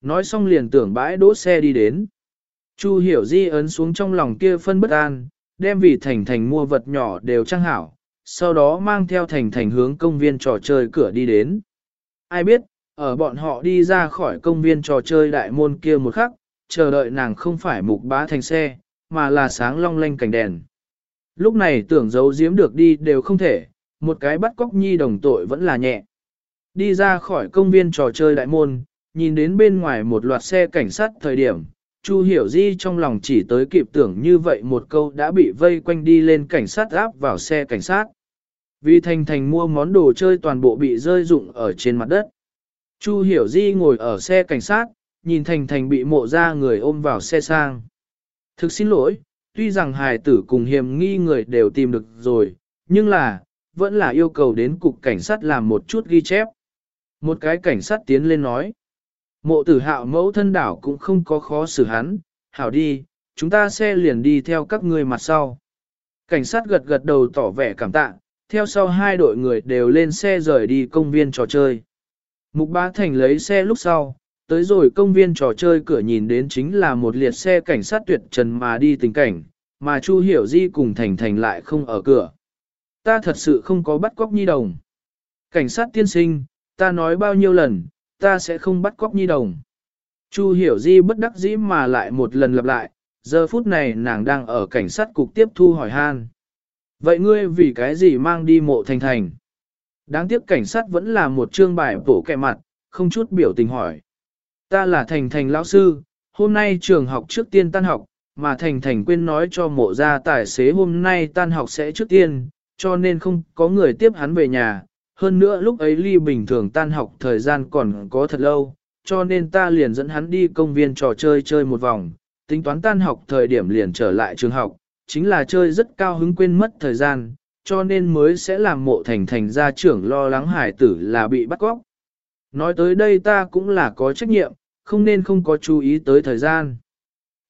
Nói xong liền tưởng bãi đỗ xe đi đến. Chu hiểu di ấn xuống trong lòng kia phân bất an, đem vì thành thành mua vật nhỏ đều trang hảo, sau đó mang theo thành thành hướng công viên trò chơi cửa đi đến. Ai biết, ở bọn họ đi ra khỏi công viên trò chơi đại môn kia một khắc, chờ đợi nàng không phải mục bá thành xe, mà là sáng long lanh cảnh đèn. Lúc này tưởng giấu giếm được đi đều không thể, một cái bắt cóc nhi đồng tội vẫn là nhẹ. Đi ra khỏi công viên trò chơi đại môn, nhìn đến bên ngoài một loạt xe cảnh sát thời điểm, Chu Hiểu Di trong lòng chỉ tới kịp tưởng như vậy một câu đã bị vây quanh đi lên cảnh sát áp vào xe cảnh sát. Vì Thành Thành mua món đồ chơi toàn bộ bị rơi rụng ở trên mặt đất. Chu Hiểu Di ngồi ở xe cảnh sát, nhìn Thành Thành bị mộ ra người ôm vào xe sang. Thực xin lỗi, tuy rằng hài tử cùng hiểm nghi người đều tìm được rồi, nhưng là, vẫn là yêu cầu đến cục cảnh sát làm một chút ghi chép. Một cái cảnh sát tiến lên nói. Mộ tử hạo mẫu thân đảo cũng không có khó xử hắn, hảo đi, chúng ta xe liền đi theo các ngươi mặt sau. Cảnh sát gật gật đầu tỏ vẻ cảm tạ, theo sau hai đội người đều lên xe rời đi công viên trò chơi. Mục Bá Thành lấy xe lúc sau, tới rồi công viên trò chơi cửa nhìn đến chính là một liệt xe cảnh sát tuyệt trần mà đi tình cảnh, mà Chu Hiểu Di cùng Thành Thành lại không ở cửa. Ta thật sự không có bắt cóc nhi đồng. Cảnh sát tiên sinh, ta nói bao nhiêu lần, ta sẽ không bắt cóc nhi đồng. Chu hiểu di bất đắc dĩ mà lại một lần lặp lại, giờ phút này nàng đang ở cảnh sát cục tiếp thu hỏi han. Vậy ngươi vì cái gì mang đi mộ thành thành? Đáng tiếc cảnh sát vẫn là một trương bài bổ kẹ mặt, không chút biểu tình hỏi. Ta là thành thành lão sư, hôm nay trường học trước tiên tan học, mà thành thành quên nói cho mộ gia tài xế hôm nay tan học sẽ trước tiên, cho nên không có người tiếp hắn về nhà, hơn nữa lúc ấy ly bình thường tan học thời gian còn có thật lâu, cho nên ta liền dẫn hắn đi công viên trò chơi chơi một vòng, tính toán tan học thời điểm liền trở lại trường học, chính là chơi rất cao hứng quên mất thời gian, cho nên mới sẽ làm mộ thành thành gia trưởng lo lắng hải tử là bị bắt cóc. Nói tới đây ta cũng là có trách nhiệm, không nên không có chú ý tới thời gian.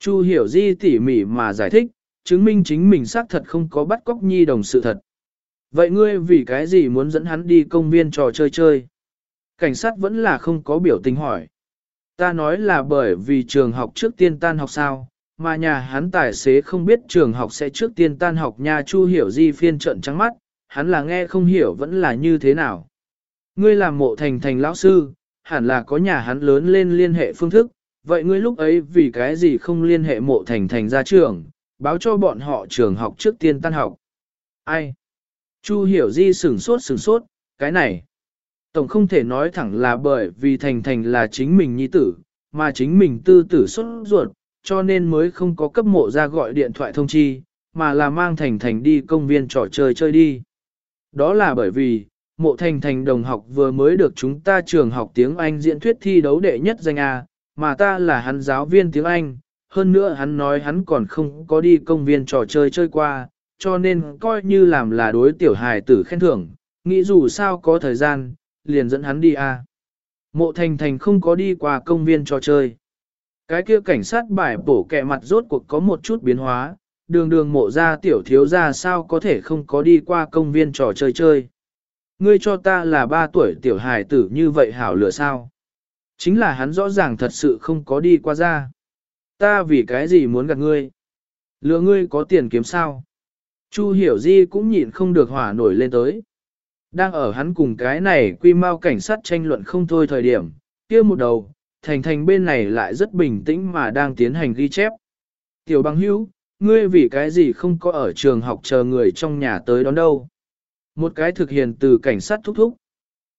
Chu hiểu di tỉ mỉ mà giải thích, chứng minh chính mình xác thật không có bắt cóc nhi đồng sự thật. Vậy ngươi vì cái gì muốn dẫn hắn đi công viên trò chơi chơi? Cảnh sát vẫn là không có biểu tình hỏi. Ta nói là bởi vì trường học trước tiên tan học sao, mà nhà hắn tài xế không biết trường học sẽ trước tiên tan học nhà Chu hiểu di phiên trận trắng mắt, hắn là nghe không hiểu vẫn là như thế nào. Ngươi làm mộ thành thành lão sư, hẳn là có nhà hắn lớn lên liên hệ phương thức, vậy ngươi lúc ấy vì cái gì không liên hệ mộ thành thành ra trường, báo cho bọn họ trường học trước tiên tan học. Ai? Chu hiểu di sửng sốt sửng sốt, cái này. Tổng không thể nói thẳng là bởi vì thành thành là chính mình nhi tử, mà chính mình tư tử xuất ruột, cho nên mới không có cấp mộ ra gọi điện thoại thông chi, mà là mang thành thành đi công viên trò chơi chơi đi. Đó là bởi vì, mộ thành thành đồng học vừa mới được chúng ta trường học tiếng Anh diễn thuyết thi đấu đệ nhất danh A, mà ta là hắn giáo viên tiếng Anh, hơn nữa hắn nói hắn còn không có đi công viên trò chơi chơi qua, cho nên coi như làm là đối tiểu hài tử khen thưởng, nghĩ dù sao có thời gian, liền dẫn hắn đi a. Mộ thành thành không có đi qua công viên trò chơi. Cái kia cảnh sát bài bổ kẹ mặt rốt cuộc có một chút biến hóa, đường đường mộ ra tiểu thiếu ra sao có thể không có đi qua công viên trò chơi chơi. Ngươi cho ta là ba tuổi tiểu hài tử như vậy hảo lựa sao? Chính là hắn rõ ràng thật sự không có đi qua ra. Ta vì cái gì muốn gặp ngươi? Lựa ngươi có tiền kiếm sao? Chu hiểu di cũng nhịn không được hỏa nổi lên tới. Đang ở hắn cùng cái này quy mau cảnh sát tranh luận không thôi thời điểm, kia một đầu, thành thành bên này lại rất bình tĩnh mà đang tiến hành ghi chép. Tiểu bằng hữu, ngươi vì cái gì không có ở trường học chờ người trong nhà tới đón đâu. Một cái thực hiện từ cảnh sát thúc thúc.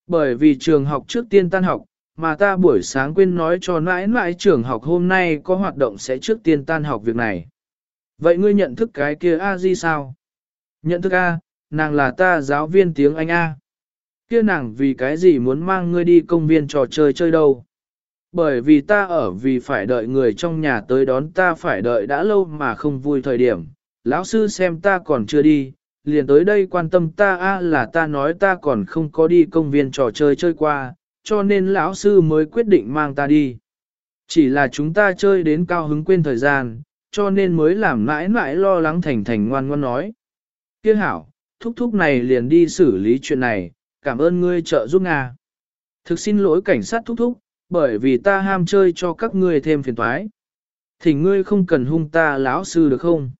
Bởi vì trường học trước tiên tan học, mà ta buổi sáng quên nói cho nãi nãi trường học hôm nay có hoạt động sẽ trước tiên tan học việc này. Vậy ngươi nhận thức cái kia a di sao? Nhận thức A, nàng là ta giáo viên tiếng Anh A. Kia nàng vì cái gì muốn mang ngươi đi công viên trò chơi chơi đâu? Bởi vì ta ở vì phải đợi người trong nhà tới đón ta phải đợi đã lâu mà không vui thời điểm. Lão sư xem ta còn chưa đi, liền tới đây quan tâm ta a là ta nói ta còn không có đi công viên trò chơi chơi qua, cho nên lão sư mới quyết định mang ta đi. Chỉ là chúng ta chơi đến cao hứng quên thời gian, cho nên mới làm mãi mãi lo lắng thành thành ngoan ngoan nói Kiếc hảo, thúc thúc này liền đi xử lý chuyện này, cảm ơn ngươi trợ giúp Nga. Thực xin lỗi cảnh sát thúc thúc, bởi vì ta ham chơi cho các ngươi thêm phiền toái. Thì ngươi không cần hung ta lão sư được không?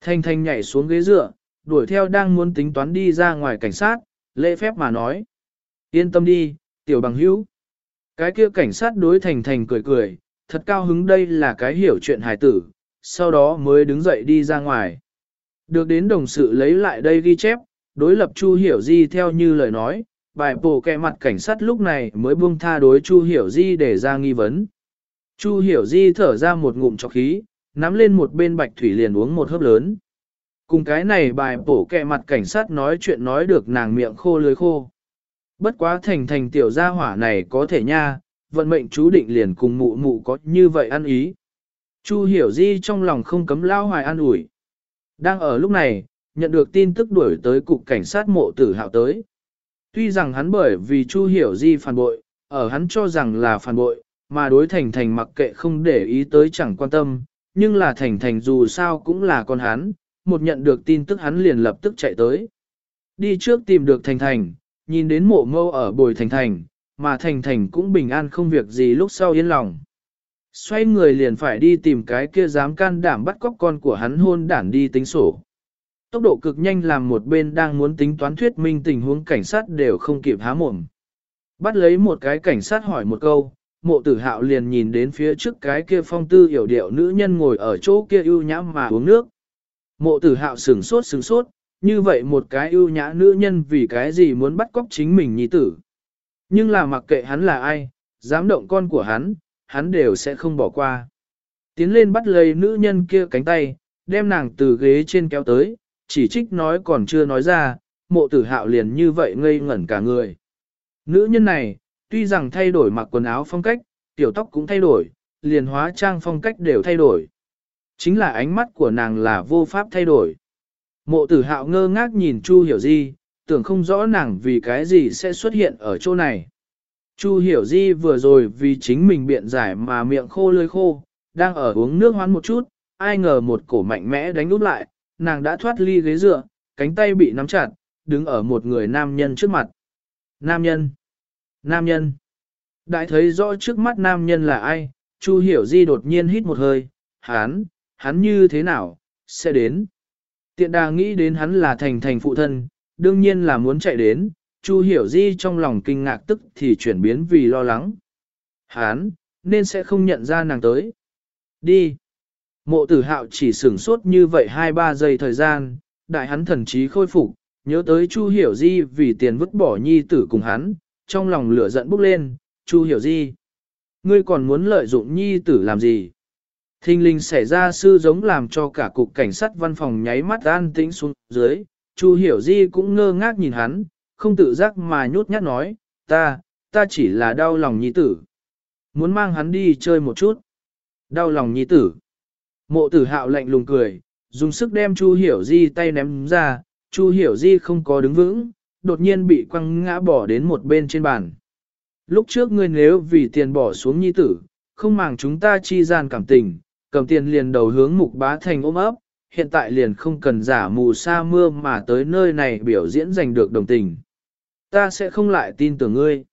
Thanh thanh nhảy xuống ghế dựa, đuổi theo đang muốn tính toán đi ra ngoài cảnh sát, lễ phép mà nói. Yên tâm đi, tiểu bằng hữu. Cái kia cảnh sát đối thành thành cười cười, thật cao hứng đây là cái hiểu chuyện hài tử, sau đó mới đứng dậy đi ra ngoài. Được đến đồng sự lấy lại đây ghi chép, đối lập Chu Hiểu Di theo như lời nói, bài bổ kẹ mặt cảnh sát lúc này mới buông tha đối Chu Hiểu Di để ra nghi vấn. Chu Hiểu Di thở ra một ngụm trọc khí, nắm lên một bên bạch thủy liền uống một hớp lớn. Cùng cái này bài bổ kẹ mặt cảnh sát nói chuyện nói được nàng miệng khô lưới khô. Bất quá thành thành tiểu gia hỏa này có thể nha, vận mệnh chú định liền cùng mụ mụ có như vậy ăn ý. Chu hiểu di trong lòng không cấm lao hoài an ủi. Đang ở lúc này, nhận được tin tức đuổi tới cục cảnh sát mộ tử hạo tới. Tuy rằng hắn bởi vì Chu hiểu di phản bội, ở hắn cho rằng là phản bội, mà đối thành thành mặc kệ không để ý tới chẳng quan tâm, nhưng là thành thành dù sao cũng là con hắn, một nhận được tin tức hắn liền lập tức chạy tới. Đi trước tìm được thành thành, nhìn đến mộ mâu ở bồi thành thành, mà thành thành cũng bình an không việc gì lúc sau yên lòng. Xoay người liền phải đi tìm cái kia dám can đảm bắt cóc con của hắn hôn đản đi tính sổ. Tốc độ cực nhanh làm một bên đang muốn tính toán thuyết minh tình huống cảnh sát đều không kịp há mồm. Bắt lấy một cái cảnh sát hỏi một câu, mộ tử hạo liền nhìn đến phía trước cái kia phong tư hiểu điệu nữ nhân ngồi ở chỗ kia ưu nhã mà uống nước. Mộ tử hạo sửng sốt sửng sốt, như vậy một cái ưu nhã nữ nhân vì cái gì muốn bắt cóc chính mình nhi tử. Nhưng là mặc kệ hắn là ai, dám động con của hắn, hắn đều sẽ không bỏ qua. Tiến lên bắt lấy nữ nhân kia cánh tay, đem nàng từ ghế trên kéo tới, chỉ trích nói còn chưa nói ra, mộ tử hạo liền như vậy ngây ngẩn cả người. Nữ nhân này, tuy rằng thay đổi mặc quần áo phong cách, tiểu tóc cũng thay đổi, liền hóa trang phong cách đều thay đổi. Chính là ánh mắt của nàng là vô pháp thay đổi. Mộ tử hạo ngơ ngác nhìn Chu Hiểu Di, tưởng không rõ nàng vì cái gì sẽ xuất hiện ở chỗ này. Chu Hiểu Di vừa rồi vì chính mình biện giải mà miệng khô lưỡi khô, đang ở uống nước hoán một chút, ai ngờ một cổ mạnh mẽ đánh úp lại, nàng đã thoát ly ghế dựa, cánh tay bị nắm chặt, đứng ở một người nam nhân trước mặt. Nam nhân! Nam nhân! Đại thấy rõ trước mắt nam nhân là ai, Chu Hiểu Di đột nhiên hít một hơi, hán hắn như thế nào, sẽ đến. Tiện đà nghĩ đến hắn là thành thành phụ thân, đương nhiên là muốn chạy đến, Chu hiểu di trong lòng kinh ngạc tức thì chuyển biến vì lo lắng. hắn nên sẽ không nhận ra nàng tới. Đi. Mộ tử hạo chỉ sửng sốt như vậy 2-3 giây thời gian, đại hắn thần trí khôi phục, nhớ tới Chu hiểu di vì tiền vứt bỏ nhi tử cùng hắn, trong lòng lửa giận bốc lên, Chu hiểu di. Ngươi còn muốn lợi dụng nhi tử làm gì? Thinh linh xảy ra sư giống làm cho cả cục cảnh sát văn phòng nháy mắt an tĩnh xuống dưới, Chu hiểu di cũng ngơ ngác nhìn hắn, không tự giác mà nhút nhát nói, ta, ta chỉ là đau lòng nhi tử. Muốn mang hắn đi chơi một chút. Đau lòng nhi tử. Mộ tử hạo lạnh lùng cười, dùng sức đem Chu hiểu di tay ném ra, Chu hiểu di không có đứng vững, đột nhiên bị quăng ngã bỏ đến một bên trên bàn. Lúc trước ngươi nếu vì tiền bỏ xuống nhi tử, không màng chúng ta chi gian cảm tình, cầm tiền liền đầu hướng mục bá thành ôm ấp, hiện tại liền không cần giả mù sa mưa mà tới nơi này biểu diễn giành được đồng tình. Ta sẽ không lại tin tưởng ngươi.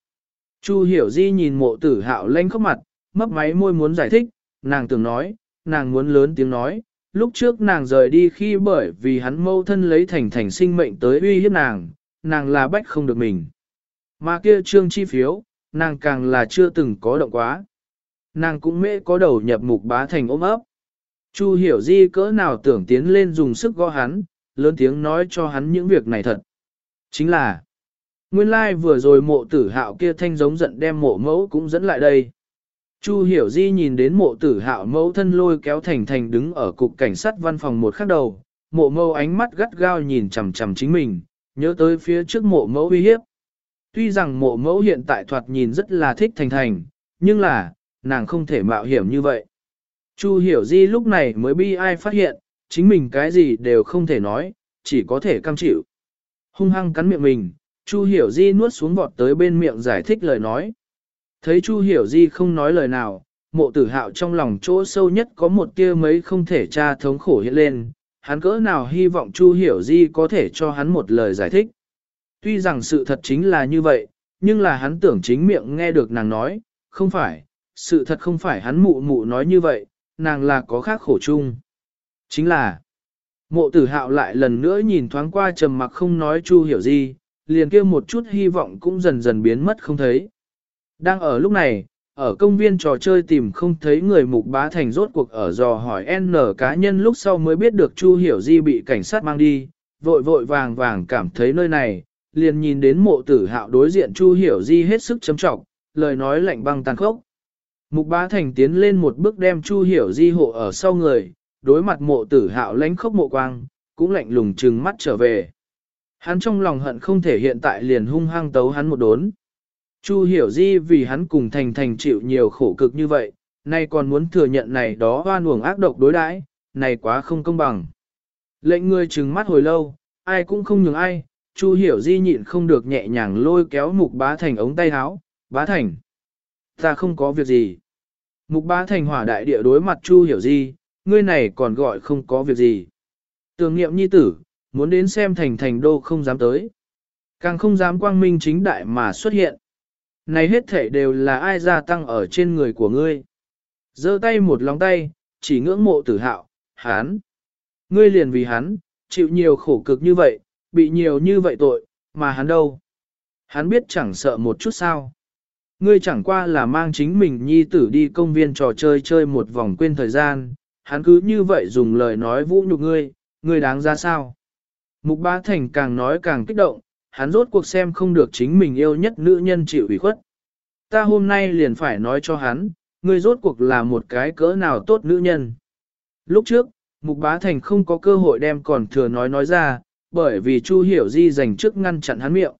Chu hiểu di nhìn mộ tử hạo lanh khóc mặt, mấp máy môi muốn giải thích, nàng tưởng nói, nàng muốn lớn tiếng nói, lúc trước nàng rời đi khi bởi vì hắn mâu thân lấy thành thành sinh mệnh tới uy hiếp nàng, nàng là bách không được mình. Mà kia trương chi phiếu, nàng càng là chưa từng có động quá. Nàng cũng mê có đầu nhập mục bá thành ôm ấp. Chu hiểu di cỡ nào tưởng tiến lên dùng sức gõ hắn, lớn tiếng nói cho hắn những việc này thật. Chính là, nguyên lai like vừa rồi mộ tử hạo kia thanh giống giận đem mộ mẫu cũng dẫn lại đây. Chu hiểu di nhìn đến mộ tử hạo mẫu thân lôi kéo thành thành đứng ở cục cảnh sát văn phòng một khắc đầu, mộ mẫu ánh mắt gắt gao nhìn chằm chằm chính mình, nhớ tới phía trước mộ mẫu uy hiếp. Tuy rằng mộ mẫu hiện tại thoạt nhìn rất là thích thành thành, nhưng là, nàng không thể mạo hiểm như vậy. Chu hiểu di lúc này mới bi ai phát hiện, chính mình cái gì đều không thể nói, chỉ có thể cam chịu. Hung hăng cắn miệng mình, Chu hiểu di nuốt xuống vọt tới bên miệng giải thích lời nói. Thấy Chu hiểu di không nói lời nào, mộ tử hạo trong lòng chỗ sâu nhất có một tia mấy không thể tra thống khổ hiện lên, hắn cỡ nào hy vọng Chu hiểu di có thể cho hắn một lời giải thích. Tuy rằng sự thật chính là như vậy, nhưng là hắn tưởng chính miệng nghe được nàng nói, không phải, sự thật không phải hắn mụ mụ nói như vậy, nàng là có khác khổ chung. Chính là, mộ tử hạo lại lần nữa nhìn thoáng qua trầm mặc không nói chu hiểu gì, liền kia một chút hy vọng cũng dần dần biến mất không thấy. Đang ở lúc này, ở công viên trò chơi tìm không thấy người mục bá thành rốt cuộc ở dò hỏi N cá nhân lúc sau mới biết được Chu Hiểu Di bị cảnh sát mang đi, vội vội vàng vàng cảm thấy nơi này, liền nhìn đến mộ tử hạo đối diện Chu Hiểu Di hết sức chấm trọng, lời nói lạnh băng tàn khốc. Mục bá thành tiến lên một bước đem Chu Hiểu Di hộ ở sau người, đối mặt mộ tử hạo lánh khốc mộ quang, cũng lạnh lùng trừng mắt trở về. Hắn trong lòng hận không thể hiện tại liền hung hăng tấu hắn một đốn. Chu hiểu di vì hắn cùng thành thành chịu nhiều khổ cực như vậy, nay còn muốn thừa nhận này đó hoan uổng ác độc đối đãi, này quá không công bằng. Lệnh người trừng mắt hồi lâu, ai cũng không nhường ai, Chu hiểu di nhịn không được nhẹ nhàng lôi kéo mục bá thành ống tay áo, bá thành. Ta không có việc gì. Mục bá thành hỏa đại địa đối mặt Chu hiểu di, ngươi này còn gọi không có việc gì. Tưởng niệm nhi tử, muốn đến xem thành thành đô không dám tới. Càng không dám quang minh chính đại mà xuất hiện. Này hết thể đều là ai gia tăng ở trên người của ngươi. giơ tay một lòng tay, chỉ ngưỡng mộ tử hạo, hán. Ngươi liền vì hắn, chịu nhiều khổ cực như vậy, bị nhiều như vậy tội, mà hắn đâu. Hắn biết chẳng sợ một chút sao. Ngươi chẳng qua là mang chính mình nhi tử đi công viên trò chơi chơi một vòng quên thời gian, hắn cứ như vậy dùng lời nói vũ nhục ngươi, ngươi đáng ra sao. Mục Bá Thành càng nói càng kích động, hắn rốt cuộc xem không được chính mình yêu nhất nữ nhân chịu ủy khuất. Ta hôm nay liền phải nói cho hắn, ngươi rốt cuộc là một cái cỡ nào tốt nữ nhân. Lúc trước, Mục Bá Thành không có cơ hội đem còn thừa nói nói ra, bởi vì Chu Hiểu Di dành trước ngăn chặn hắn miệng.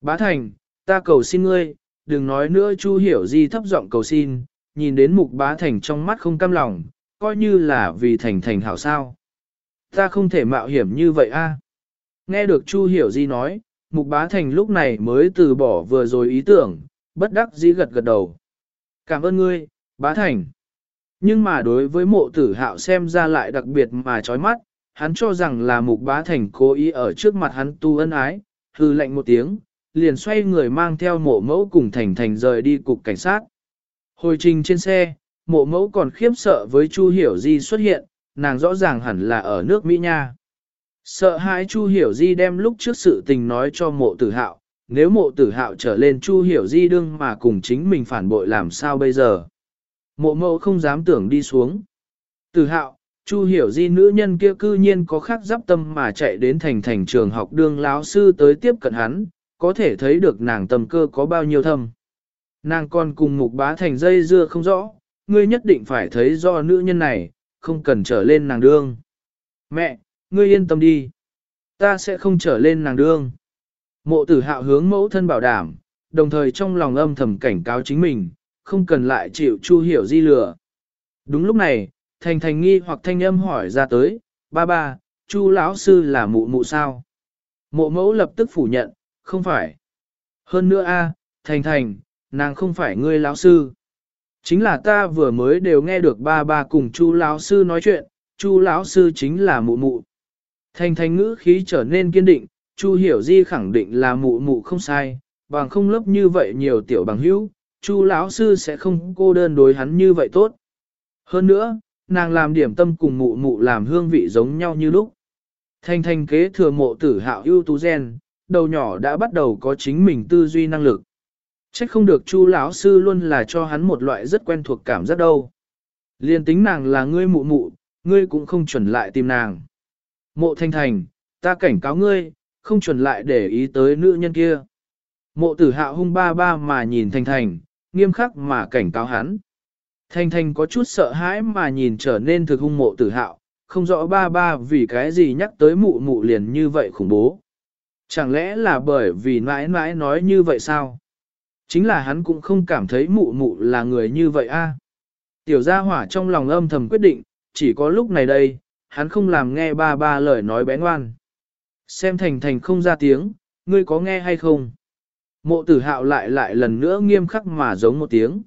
Bá Thành, ta cầu xin ngươi, đừng nói nữa Chu Hiểu Di thấp giọng cầu xin, nhìn đến Mục Bá Thành trong mắt không cam lòng, coi như là vì Thành Thành hảo sao. Ta không thể mạo hiểm như vậy a. Nghe được Chu Hiểu Di nói, Mục Bá Thành lúc này mới từ bỏ vừa rồi ý tưởng, bất đắc dĩ gật gật đầu. Cảm ơn ngươi, Bá Thành. Nhưng mà đối với mộ tử hạo xem ra lại đặc biệt mà chói mắt, hắn cho rằng là Mục Bá Thành cố ý ở trước mặt hắn tu ân ái, hư lệnh một tiếng, liền xoay người mang theo mộ mẫu cùng Thành Thành rời đi cục cảnh sát. Hồi trình trên xe, mộ mẫu còn khiếp sợ với Chu Hiểu Di xuất hiện, nàng rõ ràng hẳn là ở nước Mỹ Nha. Sợ hãi Chu Hiểu Di đem lúc trước sự tình nói cho mộ tử hạo, nếu mộ tử hạo trở lên Chu Hiểu Di đương mà cùng chính mình phản bội làm sao bây giờ. Mộ mẫu không dám tưởng đi xuống. Tử hạo, Chu Hiểu Di nữ nhân kia cư nhiên có khác giáp tâm mà chạy đến thành thành trường học đương láo sư tới tiếp cận hắn, có thể thấy được nàng tầm cơ có bao nhiêu thâm. Nàng còn cùng mục bá thành dây dưa không rõ, ngươi nhất định phải thấy do nữ nhân này, không cần trở lên nàng đương. Mẹ, ngươi yên tâm đi. Ta sẽ không trở lên nàng đương. Mộ tử hạo hướng mẫu thân bảo đảm, đồng thời trong lòng âm thầm cảnh cáo chính mình, không cần lại chịu chu hiểu di lừa. Đúng lúc này, thành thành nghi hoặc thanh âm hỏi ra tới, ba ba, chu lão sư là mụ mụ sao? Mộ mẫu lập tức phủ nhận, không phải. Hơn nữa a, thành thành, nàng không phải ngươi lão sư. Chính là ta vừa mới đều nghe được ba ba cùng chu lão sư nói chuyện, chu lão sư chính là mụ mụ. Thành thành ngữ khí trở nên kiên định, Chu Hiểu Di khẳng định là mụ mụ không sai, bằng không lớp như vậy nhiều tiểu bằng hữu, Chu lão sư sẽ không cô đơn đối hắn như vậy tốt. Hơn nữa, nàng làm điểm tâm cùng mụ mụ làm hương vị giống nhau như lúc. Thanh thanh kế thừa mộ tử hạo ưu tú gen, đầu nhỏ đã bắt đầu có chính mình tư duy năng lực. Trách không được Chu lão sư luôn là cho hắn một loại rất quen thuộc cảm giác đâu. Liên tính nàng là ngươi mụ mụ, ngươi cũng không chuẩn lại tìm nàng. Mộ thanh thành, ta cảnh cáo ngươi, không chuẩn lại để ý tới nữ nhân kia. Mộ tử hạo hung ba ba mà nhìn thanh thành, nghiêm khắc mà cảnh cáo hắn. Thanh thanh có chút sợ hãi mà nhìn trở nên thực hung mộ tử hạo, không rõ ba ba vì cái gì nhắc tới mụ mụ liền như vậy khủng bố. Chẳng lẽ là bởi vì mãi mãi nói như vậy sao? Chính là hắn cũng không cảm thấy mụ mụ là người như vậy a. Tiểu gia hỏa trong lòng âm thầm quyết định, chỉ có lúc này đây, hắn không làm nghe ba ba lời nói bé ngoan. Xem thành thành không ra tiếng, ngươi có nghe hay không? Mộ tử hạo lại lại lần nữa nghiêm khắc mà giống một tiếng.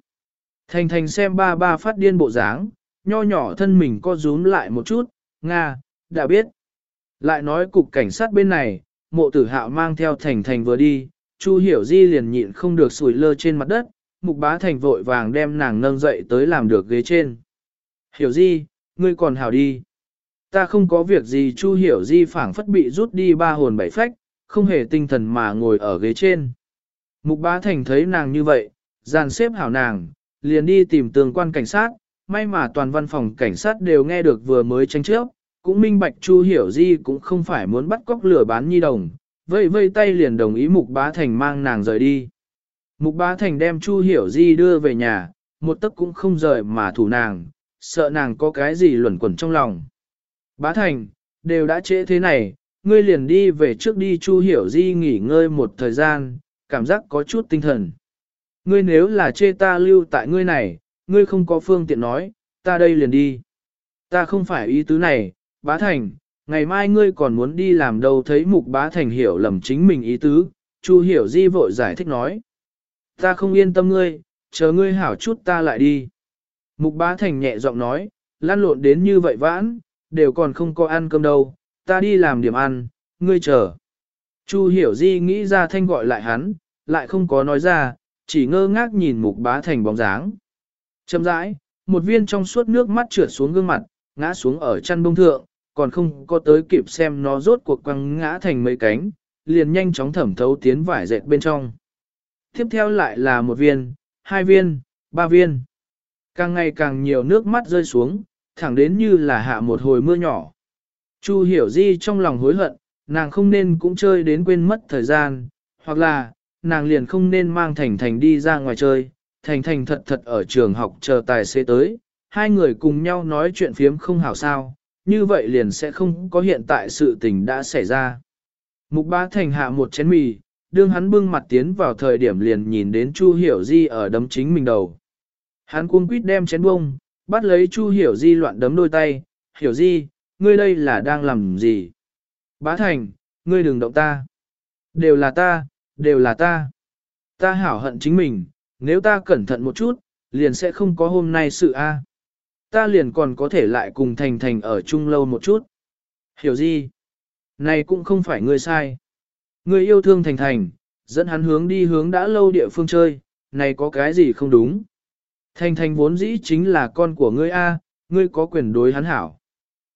Thành thành xem ba ba phát điên bộ dáng, nho nhỏ thân mình co rúm lại một chút, Nga, đã biết. Lại nói cục cảnh sát bên này, mộ tử hạo mang theo thành thành vừa đi, Chu hiểu di liền nhịn không được sủi lơ trên mặt đất, mục bá thành vội vàng đem nàng nâng dậy tới làm được ghế trên. Hiểu di, ngươi còn hảo đi. Ta không có việc gì Chu Hiểu Di phảng phất bị rút đi ba hồn bảy phách, không hề tinh thần mà ngồi ở ghế trên. Mục Bá Thành thấy nàng như vậy, dàn xếp hảo nàng, liền đi tìm tường quan cảnh sát, may mà toàn văn phòng cảnh sát đều nghe được vừa mới tranh trước, cũng minh bạch Chu Hiểu Di cũng không phải muốn bắt cóc lửa bán nhi đồng, vây vây tay liền đồng ý Mục Bá Thành mang nàng rời đi. Mục Bá Thành đem Chu Hiểu Di đưa về nhà, một tấc cũng không rời mà thủ nàng, sợ nàng có cái gì luẩn quẩn trong lòng. Bá Thành, đều đã trễ thế này, ngươi liền đi về trước đi Chu Hiểu Di nghỉ ngơi một thời gian, cảm giác có chút tinh thần. Ngươi nếu là chê ta lưu tại ngươi này, ngươi không có phương tiện nói, ta đây liền đi. Ta không phải ý tứ này, bá thành, ngày mai ngươi còn muốn đi làm đâu thấy mục bá thành hiểu lầm chính mình ý tứ, Chu hiểu di vội giải thích nói. Ta không yên tâm ngươi, chờ ngươi hảo chút ta lại đi. Mục bá thành nhẹ giọng nói, lan lộn đến như vậy vãn, đều còn không có ăn cơm đâu, ta đi làm điểm ăn, ngươi chờ. Chu hiểu di nghĩ ra thanh gọi lại hắn, lại không có nói ra, chỉ ngơ ngác nhìn mục bá thành bóng dáng. Chậm rãi, một viên trong suốt nước mắt trượt xuống gương mặt, ngã xuống ở chăn bông thượng, còn không có tới kịp xem nó rốt cuộc quăng ngã thành mấy cánh, liền nhanh chóng thẩm thấu tiến vải dệt bên trong. Tiếp theo lại là một viên, hai viên, ba viên. Càng ngày càng nhiều nước mắt rơi xuống, thẳng đến như là hạ một hồi mưa nhỏ. Chu hiểu di trong lòng hối hận, nàng không nên cũng chơi đến quên mất thời gian, hoặc là, nàng liền không nên mang Thành Thành đi ra ngoài chơi, Thành Thành thật thật ở trường học chờ tài xế tới, hai người cùng nhau nói chuyện phiếm không hảo sao, như vậy liền sẽ không có hiện tại sự tình đã xảy ra. Mục Bá Thành hạ một chén mì, đương hắn bưng mặt tiến vào thời điểm liền nhìn đến Chu Hiểu Di ở đấm chính mình đầu. Hắn cuống quýt đem chén bông, bắt lấy Chu Hiểu Di loạn đấm đôi tay, Hiểu Di, ngươi đây là đang làm gì? Bá Thành, ngươi đừng động ta. Đều là ta, đều là ta. Ta hảo hận chính mình, nếu ta cẩn thận một chút, liền sẽ không có hôm nay sự a. Ta liền còn có thể lại cùng Thành Thành ở chung lâu một chút. Hiểu gì? Này cũng không phải ngươi sai. Ngươi yêu thương Thành Thành, dẫn hắn hướng đi hướng đã lâu địa phương chơi, này có cái gì không đúng? Thành Thành vốn dĩ chính là con của ngươi a, ngươi có quyền đối hắn hảo.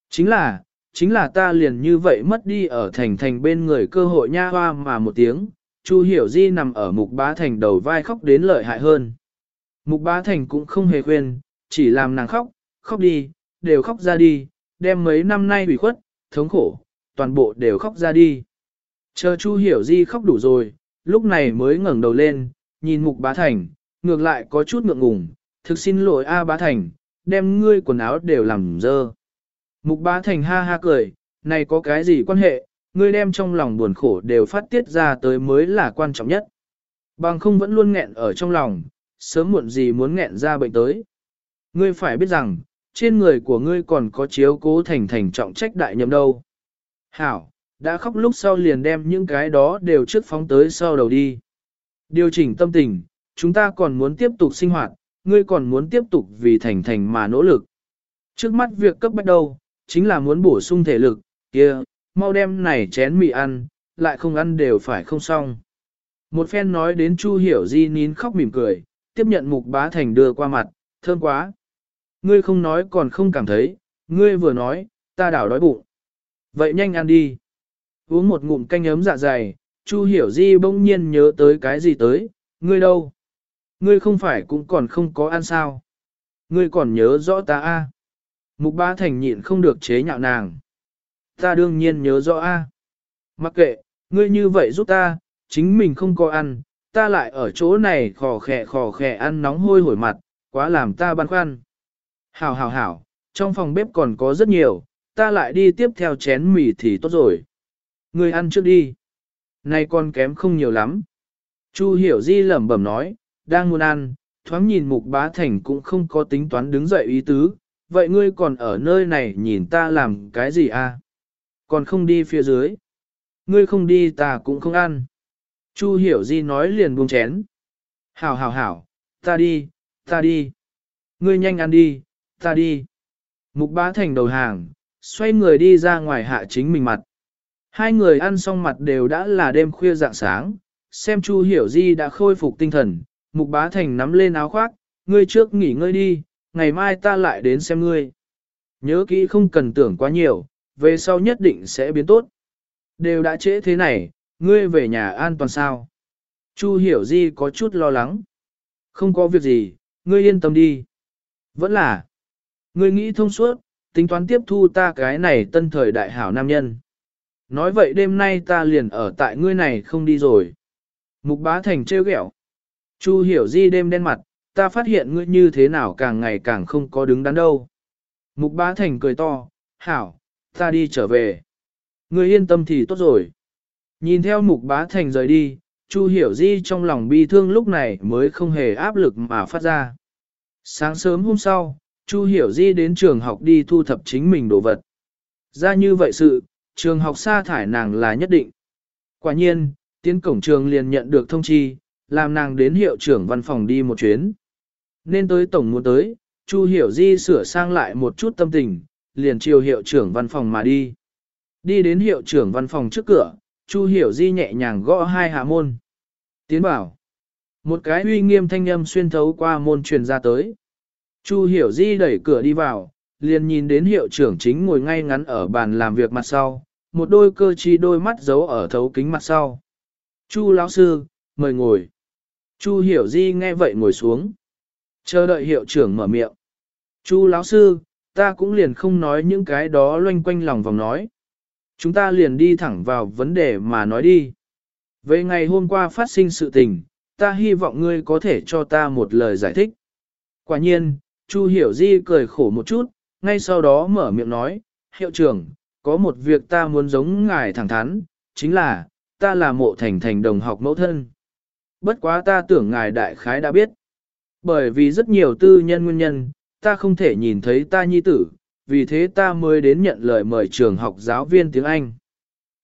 Chính là, chính là ta liền như vậy mất đi ở Thành Thành bên người cơ hội nha hoa mà một tiếng, Chu Hiểu Di nằm ở Mục Bá Thành đầu vai khóc đến lợi hại hơn. Mục Bá Thành cũng không hề khuyên, chỉ làm nàng khóc, khóc đi, đều khóc ra đi, đem mấy năm nay ủy khuất, thống khổ, toàn bộ đều khóc ra đi. Chờ Chu Hiểu Di khóc đủ rồi, lúc này mới ngẩng đầu lên, nhìn Mục Bá Thành, ngược lại có chút ngượng ngùng, thực xin lỗi A Bá Thành, đem ngươi quần áo đều làm dơ. Mục Bá Thành ha ha cười, này có cái gì quan hệ, ngươi đem trong lòng buồn khổ đều phát tiết ra tới mới là quan trọng nhất. Bằng không vẫn luôn nghẹn ở trong lòng, sớm muộn gì muốn nghẹn ra bệnh tới. Ngươi phải biết rằng, trên người của ngươi còn có chiếu cố thành thành trọng trách đại nhầm đâu. Hảo, đã khóc lúc sau liền đem những cái đó đều trước phóng tới sau đầu đi. Điều chỉnh tâm tình, chúng ta còn muốn tiếp tục sinh hoạt, ngươi còn muốn tiếp tục vì thành thành mà nỗ lực. Trước mắt việc cấp bắt đầu, chính là muốn bổ sung thể lực, kia, mau đem này chén mì ăn, lại không ăn đều phải không xong. Một phen nói đến Chu Hiểu Di nín khóc mỉm cười, tiếp nhận mục bá thành đưa qua mặt, thơm quá. Ngươi không nói còn không cảm thấy, ngươi vừa nói, ta đảo đói bụng. Vậy nhanh ăn đi. Uống một ngụm canh ấm dạ dày, Chu Hiểu Di bỗng nhiên nhớ tới cái gì tới, ngươi đâu? Ngươi không phải cũng còn không có ăn sao? Ngươi còn nhớ rõ ta a? À? Mục Ba thành nhịn không được chế nhạo nàng ta đương nhiên nhớ rõ a. Mặc kệ, ngươi như vậy giúp ta, chính mình không có ăn, ta lại ở chỗ này khò khè khò khè ăn nóng hôi hổi mặt, quá làm ta băn khoăn. Hảo hảo hảo, trong phòng bếp còn có rất nhiều, ta lại đi tiếp theo chén mì thì tốt rồi. Ngươi ăn trước đi. Nay con kém không nhiều lắm. Chu hiểu di lẩm bẩm nói, đang muốn ăn, thoáng nhìn mục bá thành cũng không có tính toán đứng dậy ý tứ, vậy ngươi còn ở nơi này nhìn ta làm cái gì à? còn không đi phía dưới. Ngươi không đi ta cũng không ăn. Chu hiểu di nói liền buông chén. Hảo hảo hảo, ta đi, ta đi. Ngươi nhanh ăn đi, ta đi. Mục bá thành đầu hàng, xoay người đi ra ngoài hạ chính mình mặt. Hai người ăn xong mặt đều đã là đêm khuya dạng sáng, xem Chu Hiểu Di đã khôi phục tinh thần, Mục Bá Thành nắm lên áo khoác, ngươi trước nghỉ ngơi đi, ngày mai ta lại đến xem ngươi. Nhớ kỹ không cần tưởng quá nhiều, về sau nhất định sẽ biến tốt. Đều đã trễ thế này, ngươi về nhà an toàn sao? Chu hiểu di có chút lo lắng. Không có việc gì, ngươi yên tâm đi. Vẫn là, ngươi nghĩ thông suốt, tính toán tiếp thu ta cái này tân thời đại hảo nam nhân. Nói vậy đêm nay ta liền ở tại ngươi này không đi rồi. Mục bá thành trêu ghẹo. Chu hiểu di đêm đen mặt, ta phát hiện ngươi như thế nào càng ngày càng không có đứng đắn đâu. Mục bá thành cười to, hảo, ta đi trở về. Ngươi yên tâm thì tốt rồi. Nhìn theo mục bá thành rời đi, Chu hiểu di trong lòng bi thương lúc này mới không hề áp lực mà phát ra. Sáng sớm hôm sau, Chu hiểu di đến trường học đi thu thập chính mình đồ vật. Ra như vậy sự, trường học sa thải nàng là nhất định. Quả nhiên, tiến cổng trường liền nhận được thông chi, làm nàng đến hiệu trưởng văn phòng đi một chuyến. Nên tới tổng muốn tới, Chu Hiểu Di sửa sang lại một chút tâm tình, liền chiều hiệu trưởng văn phòng mà đi. Đi đến hiệu trưởng văn phòng trước cửa, Chu Hiểu Di nhẹ nhàng gõ hai hạ môn. Tiến bảo. Một cái uy nghiêm thanh âm xuyên thấu qua môn truyền ra tới. Chu Hiểu Di đẩy cửa đi vào, liền nhìn đến hiệu trưởng chính ngồi ngay ngắn ở bàn làm việc mặt sau, một đôi cơ chi đôi mắt giấu ở thấu kính mặt sau. Chu lão sư, mời ngồi. Chu Hiểu Di nghe vậy ngồi xuống. Chờ đợi hiệu trưởng mở miệng. Chu lão sư, ta cũng liền không nói những cái đó loanh quanh lòng vòng nói. Chúng ta liền đi thẳng vào vấn đề mà nói đi. Về ngày hôm qua phát sinh sự tình, ta hy vọng ngươi có thể cho ta một lời giải thích. Quả nhiên, Chu Hiểu Di cười khổ một chút, ngay sau đó mở miệng nói, hiệu trưởng, có một việc ta muốn giống ngài thẳng thắn, chính là, ta là mộ thành thành đồng học mẫu thân. Bất quá ta tưởng ngài đại khái đã biết. Bởi vì rất nhiều tư nhân nguyên nhân, ta không thể nhìn thấy ta nhi tử, vì thế ta mới đến nhận lời mời trường học giáo viên tiếng Anh.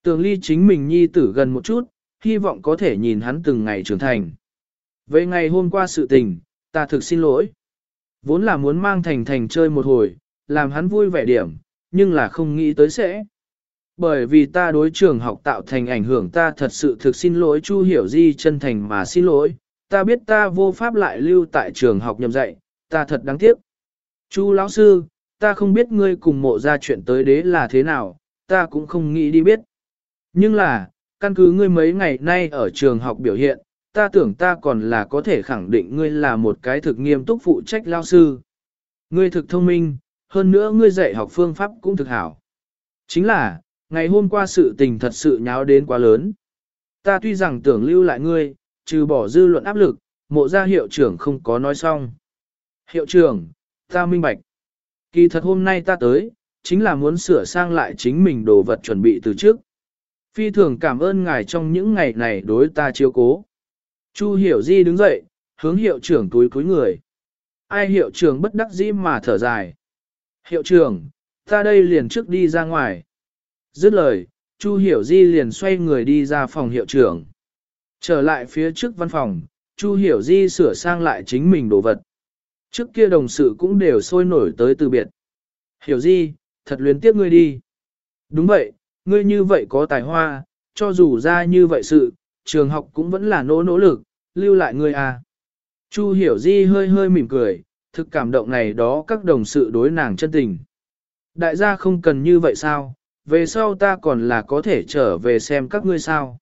Tường ly chính mình nhi tử gần một chút, hy vọng có thể nhìn hắn từng ngày trưởng thành. Vậy ngày hôm qua sự tình, ta thực xin lỗi. Vốn là muốn mang thành thành chơi một hồi, làm hắn vui vẻ điểm, nhưng là không nghĩ tới sẽ. Bởi vì ta đối trường học tạo thành ảnh hưởng ta thật sự thực xin lỗi Chu Hiểu Di chân thành mà xin lỗi, ta biết ta vô pháp lại lưu tại trường học nhầm dạy, ta thật đáng tiếc. Chu lão sư, ta không biết ngươi cùng mộ ra chuyện tới đế là thế nào, ta cũng không nghĩ đi biết. Nhưng là, căn cứ ngươi mấy ngày nay ở trường học biểu hiện, ta tưởng ta còn là có thể khẳng định ngươi là một cái thực nghiêm túc phụ trách lao sư. Ngươi thực thông minh, hơn nữa ngươi dạy học phương pháp cũng thực hảo. Chính là, ngày hôm qua sự tình thật sự nháo đến quá lớn. Ta tuy rằng tưởng lưu lại ngươi, trừ bỏ dư luận áp lực, mộ gia hiệu trưởng không có nói xong. Hiệu trưởng, ta minh bạch. Kỳ thật hôm nay ta tới, chính là muốn sửa sang lại chính mình đồ vật chuẩn bị từ trước. Phi thường cảm ơn ngài trong những ngày này đối ta chiếu cố. Chu hiểu di đứng dậy, hướng hiệu trưởng túi cúi người. Ai hiệu trưởng bất đắc dĩ mà thở dài. Hiệu trưởng, ta đây liền trước đi ra ngoài. Dứt lời, Chu hiểu di liền xoay người đi ra phòng hiệu trưởng. Trở lại phía trước văn phòng, Chu hiểu di sửa sang lại chính mình đồ vật. Trước kia đồng sự cũng đều sôi nổi tới từ biệt. Hiểu di, thật luyến tiếc ngươi đi. Đúng vậy, ngươi như vậy có tài hoa, cho dù ra như vậy sự, trường học cũng vẫn là nỗ nỗ lực, lưu lại ngươi à. Chu hiểu di hơi hơi mỉm cười, thực cảm động này đó các đồng sự đối nàng chân tình. Đại gia không cần như vậy sao, về sau ta còn là có thể trở về xem các ngươi sao.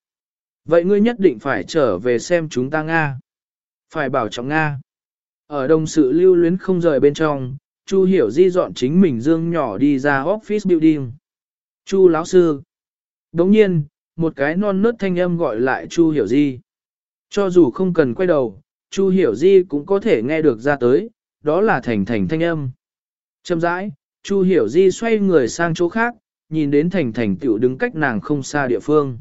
Vậy ngươi nhất định phải trở về xem chúng ta Nga. Phải bảo trọng Nga. Ở đồng sự lưu luyến không rời bên trong, Chu Hiểu Di dọn chính mình dương nhỏ đi ra office building. Chu lão sư. Đồng nhiên, một cái non nớt thanh âm gọi lại Chu Hiểu Di. Cho dù không cần quay đầu, Chu Hiểu Di cũng có thể nghe được ra tới, đó là thành thành thanh âm. Chậm rãi, Chu Hiểu Di xoay người sang chỗ khác, nhìn đến thành thành tiểu đứng cách nàng không xa địa phương.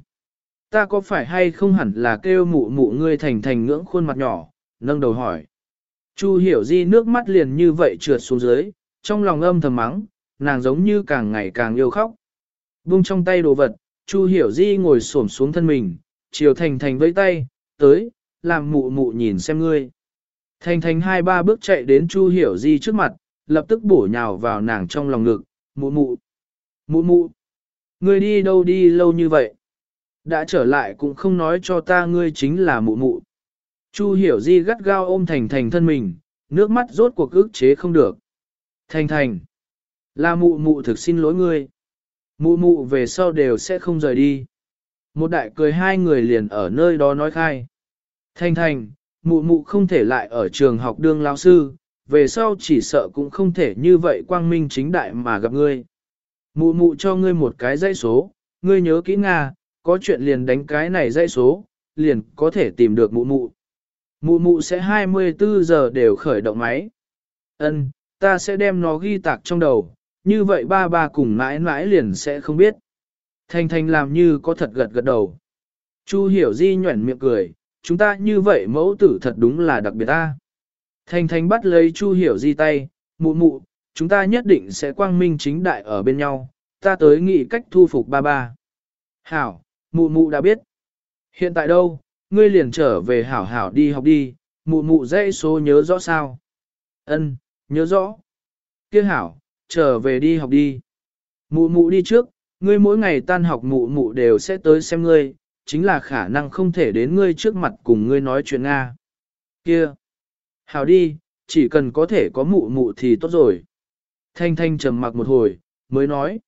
Ta có phải hay không hẳn là kêu mụ mụ ngươi thành thành ngưỡng khuôn mặt nhỏ, nâng đầu hỏi. Chu hiểu di nước mắt liền như vậy trượt xuống dưới, trong lòng âm thầm mắng, nàng giống như càng ngày càng yêu khóc. Vung trong tay đồ vật, Chu hiểu di ngồi xổm xuống thân mình, chiều thành thành với tay, tới, làm mụ mụ nhìn xem ngươi. Thành thành hai ba bước chạy đến Chu hiểu di trước mặt, lập tức bổ nhào vào nàng trong lòng ngực, mụ mụ, mụ mụ, ngươi đi đâu đi lâu như vậy? Đã trở lại cũng không nói cho ta ngươi chính là mụ mụ. Chu hiểu di gắt gao ôm thành thành thân mình, nước mắt rốt cuộc ức chế không được. Thành thành, là mụ mụ thực xin lỗi ngươi. Mụ mụ về sau đều sẽ không rời đi. Một đại cười hai người liền ở nơi đó nói khai. Thành thành, mụ mụ không thể lại ở trường học đương lao sư, về sau chỉ sợ cũng không thể như vậy quang minh chính đại mà gặp ngươi. Mụ mụ cho ngươi một cái dãy số, ngươi nhớ kỹ Nga, có chuyện liền đánh cái này dãy số, liền có thể tìm được mụ mụ. Mụ mụ sẽ 24 giờ đều khởi động máy. Ân, ta sẽ đem nó ghi tạc trong đầu, như vậy ba ba cùng mãi mãi liền sẽ không biết. Thanh Thanh làm như có thật gật gật đầu. Chu hiểu di nhuẩn miệng cười, chúng ta như vậy mẫu tử thật đúng là đặc biệt ta. Thanh Thanh bắt lấy Chu hiểu di tay, mụ mụ, chúng ta nhất định sẽ quang minh chính đại ở bên nhau, ta tới nghĩ cách thu phục ba ba. Hảo, mụ mụ đã biết. Hiện tại đâu, ngươi liền trở về hảo hảo đi học đi, mụ mụ dãy số nhớ rõ sao? Ân, nhớ rõ. Kia hảo, trở về đi học đi. Mụ mụ đi trước, ngươi mỗi ngày tan học mụ mụ đều sẽ tới xem ngươi, chính là khả năng không thể đến ngươi trước mặt cùng ngươi nói chuyện Nga. Kia. hào đi, chỉ cần có thể có mụ mụ thì tốt rồi. Thanh Thanh trầm mặc một hồi, mới nói.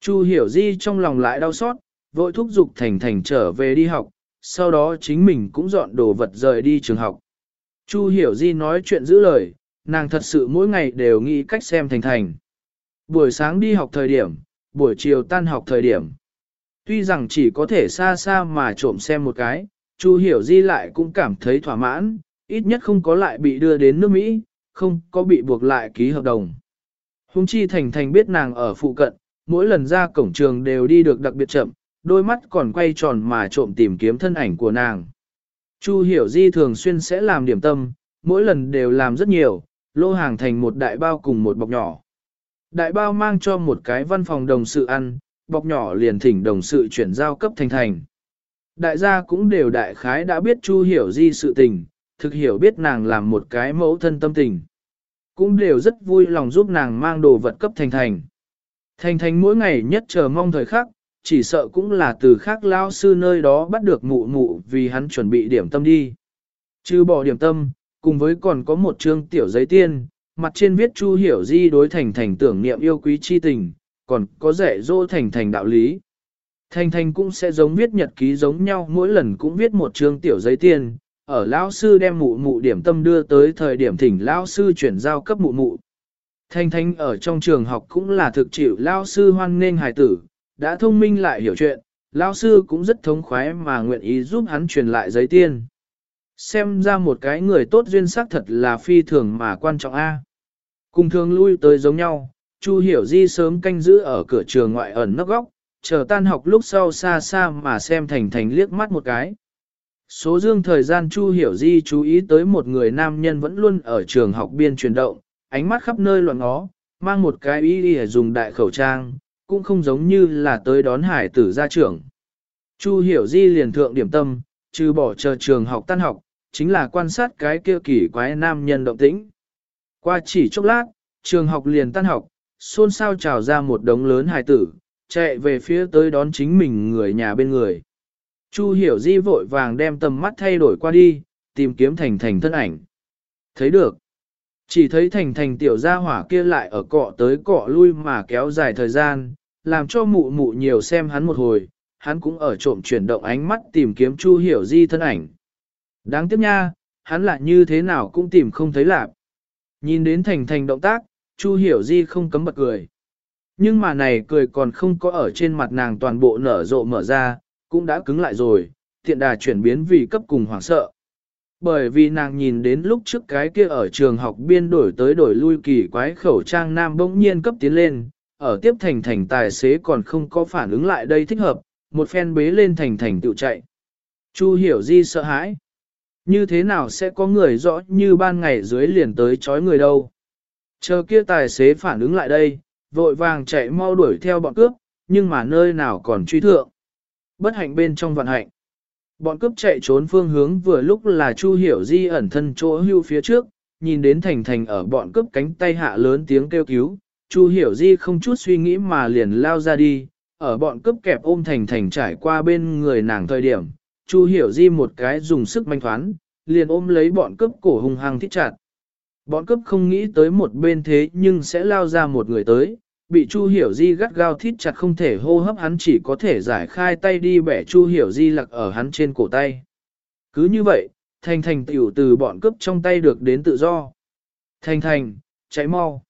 Chu hiểu di trong lòng lại đau xót, vội thúc giục Thành Thành trở về đi học, sau đó chính mình cũng dọn đồ vật rời đi trường học. Chu hiểu di nói chuyện giữ lời, nàng thật sự mỗi ngày đều nghĩ cách xem Thành Thành. Buổi sáng đi học thời điểm, buổi chiều tan học thời điểm. Tuy rằng chỉ có thể xa xa mà trộm xem một cái, Chu hiểu di lại cũng cảm thấy thỏa mãn, ít nhất không có lại bị đưa đến nước Mỹ, không có bị buộc lại ký hợp đồng. Hùng chi Thành Thành biết nàng ở phụ cận, mỗi lần ra cổng trường đều đi được đặc biệt chậm, đôi mắt còn quay tròn mà trộm tìm kiếm thân ảnh của nàng. Chu Hiểu Di thường xuyên sẽ làm điểm tâm, mỗi lần đều làm rất nhiều, lô hàng thành một đại bao cùng một bọc nhỏ. Đại bao mang cho một cái văn phòng đồng sự ăn, bọc nhỏ liền thỉnh đồng sự chuyển giao cấp thành thành. Đại gia cũng đều đại khái đã biết Chu Hiểu Di sự tình, thực hiểu biết nàng làm một cái mẫu thân tâm tình. Cũng đều rất vui lòng giúp nàng mang đồ vật cấp thành thành. Thành thành mỗi ngày nhất chờ mong thời khắc, chỉ sợ cũng là từ khác lao sư nơi đó bắt được mụ mụ vì hắn chuẩn bị điểm tâm đi. Chứ bỏ điểm tâm, cùng với còn có một chương tiểu giấy tiên, mặt trên viết Chu Hiểu Di đối thành thành tưởng niệm yêu quý chi tình, còn có dạy dỗ thành thành đạo lý. Thành thành cũng sẽ giống viết nhật ký giống nhau mỗi lần cũng viết một chương tiểu giấy tiên, ở lão sư đem mụ mụ điểm tâm đưa tới thời điểm thỉnh lão sư chuyển giao cấp mụ mụ. Thanh Thanh ở trong trường học cũng là thực chịu lão sư hoan nghênh hài tử, đã thông minh lại hiểu chuyện, lão sư cũng rất thống khoái mà nguyện ý giúp hắn truyền lại giấy tiên. Xem ra một cái người tốt duyên sắc thật là phi thường mà quan trọng a. Cùng thường lui tới giống nhau, Chu Hiểu Di sớm canh giữ ở cửa trường ngoại ẩn nấp góc, chờ tan học lúc sau xa xa mà xem Thành Thành liếc mắt một cái. Số dương thời gian Chu Hiểu Di chú ý tới một người nam nhân vẫn luôn ở trường học biên truyền động, ánh mắt khắp nơi loạn ngó, mang một cái ý đi dùng đại khẩu trang, cũng không giống như là tới đón hải tử ra trường. Chu Hiểu Di liền thượng điểm tâm, trừ bỏ chờ trường học tan học, chính là quan sát cái kia kỳ quái nam nhân động tĩnh. Qua chỉ chốc lát, trường học liền tan học, xôn xao trào ra một đống lớn hài tử, chạy về phía tới đón chính mình người nhà bên người. Chu hiểu di vội vàng đem tầm mắt thay đổi qua đi, tìm kiếm thành thành thân ảnh. Thấy được. Chỉ thấy thành thành tiểu gia hỏa kia lại ở cọ tới cọ lui mà kéo dài thời gian, làm cho mụ mụ nhiều xem hắn một hồi, hắn cũng ở trộm chuyển động ánh mắt tìm kiếm Chu Hiểu Di thân ảnh. Đáng tiếc nha, hắn lại như thế nào cũng tìm không thấy lạc. Nhìn đến thành thành động tác, Chu Hiểu Di không cấm bật cười. Nhưng mà này cười còn không có ở trên mặt nàng toàn bộ nở rộ mở ra, cũng đã cứng lại rồi, tiện đà chuyển biến vì cấp cùng hoảng sợ. Bởi vì nàng nhìn đến lúc trước cái kia ở trường học biên đổi tới đổi lui kỳ quái khẩu trang nam bỗng nhiên cấp tiến lên, ở tiếp thành thành tài xế còn không có phản ứng lại đây thích hợp, một phen bế lên thành thành tự chạy. Chu hiểu di sợ hãi. Như thế nào sẽ có người rõ như ban ngày dưới liền tới chói người đâu. Chờ kia tài xế phản ứng lại đây, vội vàng chạy mau đuổi theo bọn cướp, nhưng mà nơi nào còn truy thượng. Bất hạnh bên trong vận hạnh. Bọn cướp chạy trốn phương hướng vừa lúc là Chu Hiểu Di ẩn thân chỗ hưu phía trước, nhìn đến Thành Thành ở bọn cướp cánh tay hạ lớn tiếng kêu cứu. Chu Hiểu Di không chút suy nghĩ mà liền lao ra đi, ở bọn cướp kẹp ôm Thành Thành trải qua bên người nàng thời điểm. Chu Hiểu Di một cái dùng sức manh thoán, liền ôm lấy bọn cướp cổ hung hăng thích chặt. Bọn cướp không nghĩ tới một bên thế nhưng sẽ lao ra một người tới, bị Chu Hiểu Di gắt gao thít chặt không thể hô hấp hắn chỉ có thể giải khai tay đi bẻ Chu Hiểu Di lặc ở hắn trên cổ tay. Cứ như vậy, thành thành tiểu từ bọn cướp trong tay được đến tự do. Thành thành, chạy mau.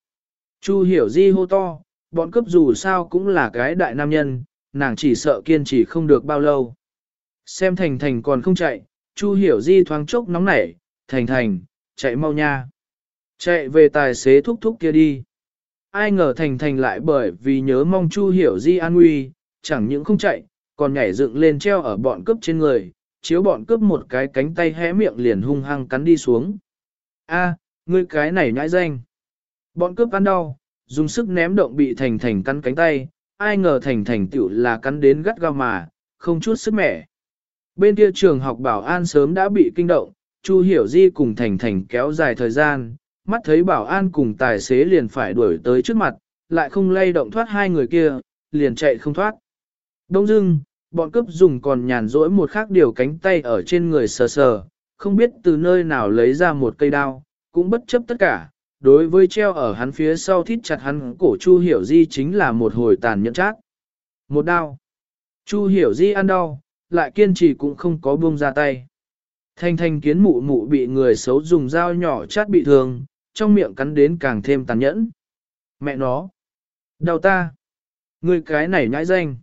Chu hiểu di hô to, bọn cướp dù sao cũng là cái đại nam nhân, nàng chỉ sợ kiên trì không được bao lâu. Xem thành thành còn không chạy, Chu hiểu di thoáng chốc nóng nảy, thành thành, chạy mau nha. Chạy về tài xế thúc thúc kia đi. Ai ngờ thành thành lại bởi vì nhớ mong Chu hiểu di an nguy, chẳng những không chạy, còn nhảy dựng lên treo ở bọn cướp trên người, chiếu bọn cướp một cái cánh tay hé miệng liền hung hăng cắn đi xuống. A, ngươi cái này nhãi danh. Bọn cướp ăn đau, dùng sức ném động bị thành thành cắn cánh tay, ai ngờ thành thành tiểu là cắn đến gắt gao mà, không chút sức mẻ. Bên kia trường học bảo an sớm đã bị kinh động, Chu Hiểu Di cùng thành thành kéo dài thời gian, mắt thấy bảo an cùng tài xế liền phải đuổi tới trước mặt, lại không lay động thoát hai người kia, liền chạy không thoát. Đông dưng, bọn cướp dùng còn nhàn rỗi một khác điều cánh tay ở trên người sờ sờ, không biết từ nơi nào lấy ra một cây đao, cũng bất chấp tất cả, đối với treo ở hắn phía sau thít chặt hắn cổ Chu Hiểu Di chính là một hồi tàn nhẫn chát. Một đao. Chu Hiểu Di ăn đau, lại kiên trì cũng không có buông ra tay. Thanh thanh kiến mụ mụ bị người xấu dùng dao nhỏ chát bị thương, trong miệng cắn đến càng thêm tàn nhẫn. Mẹ nó. Đau ta. Người cái này nhãi danh.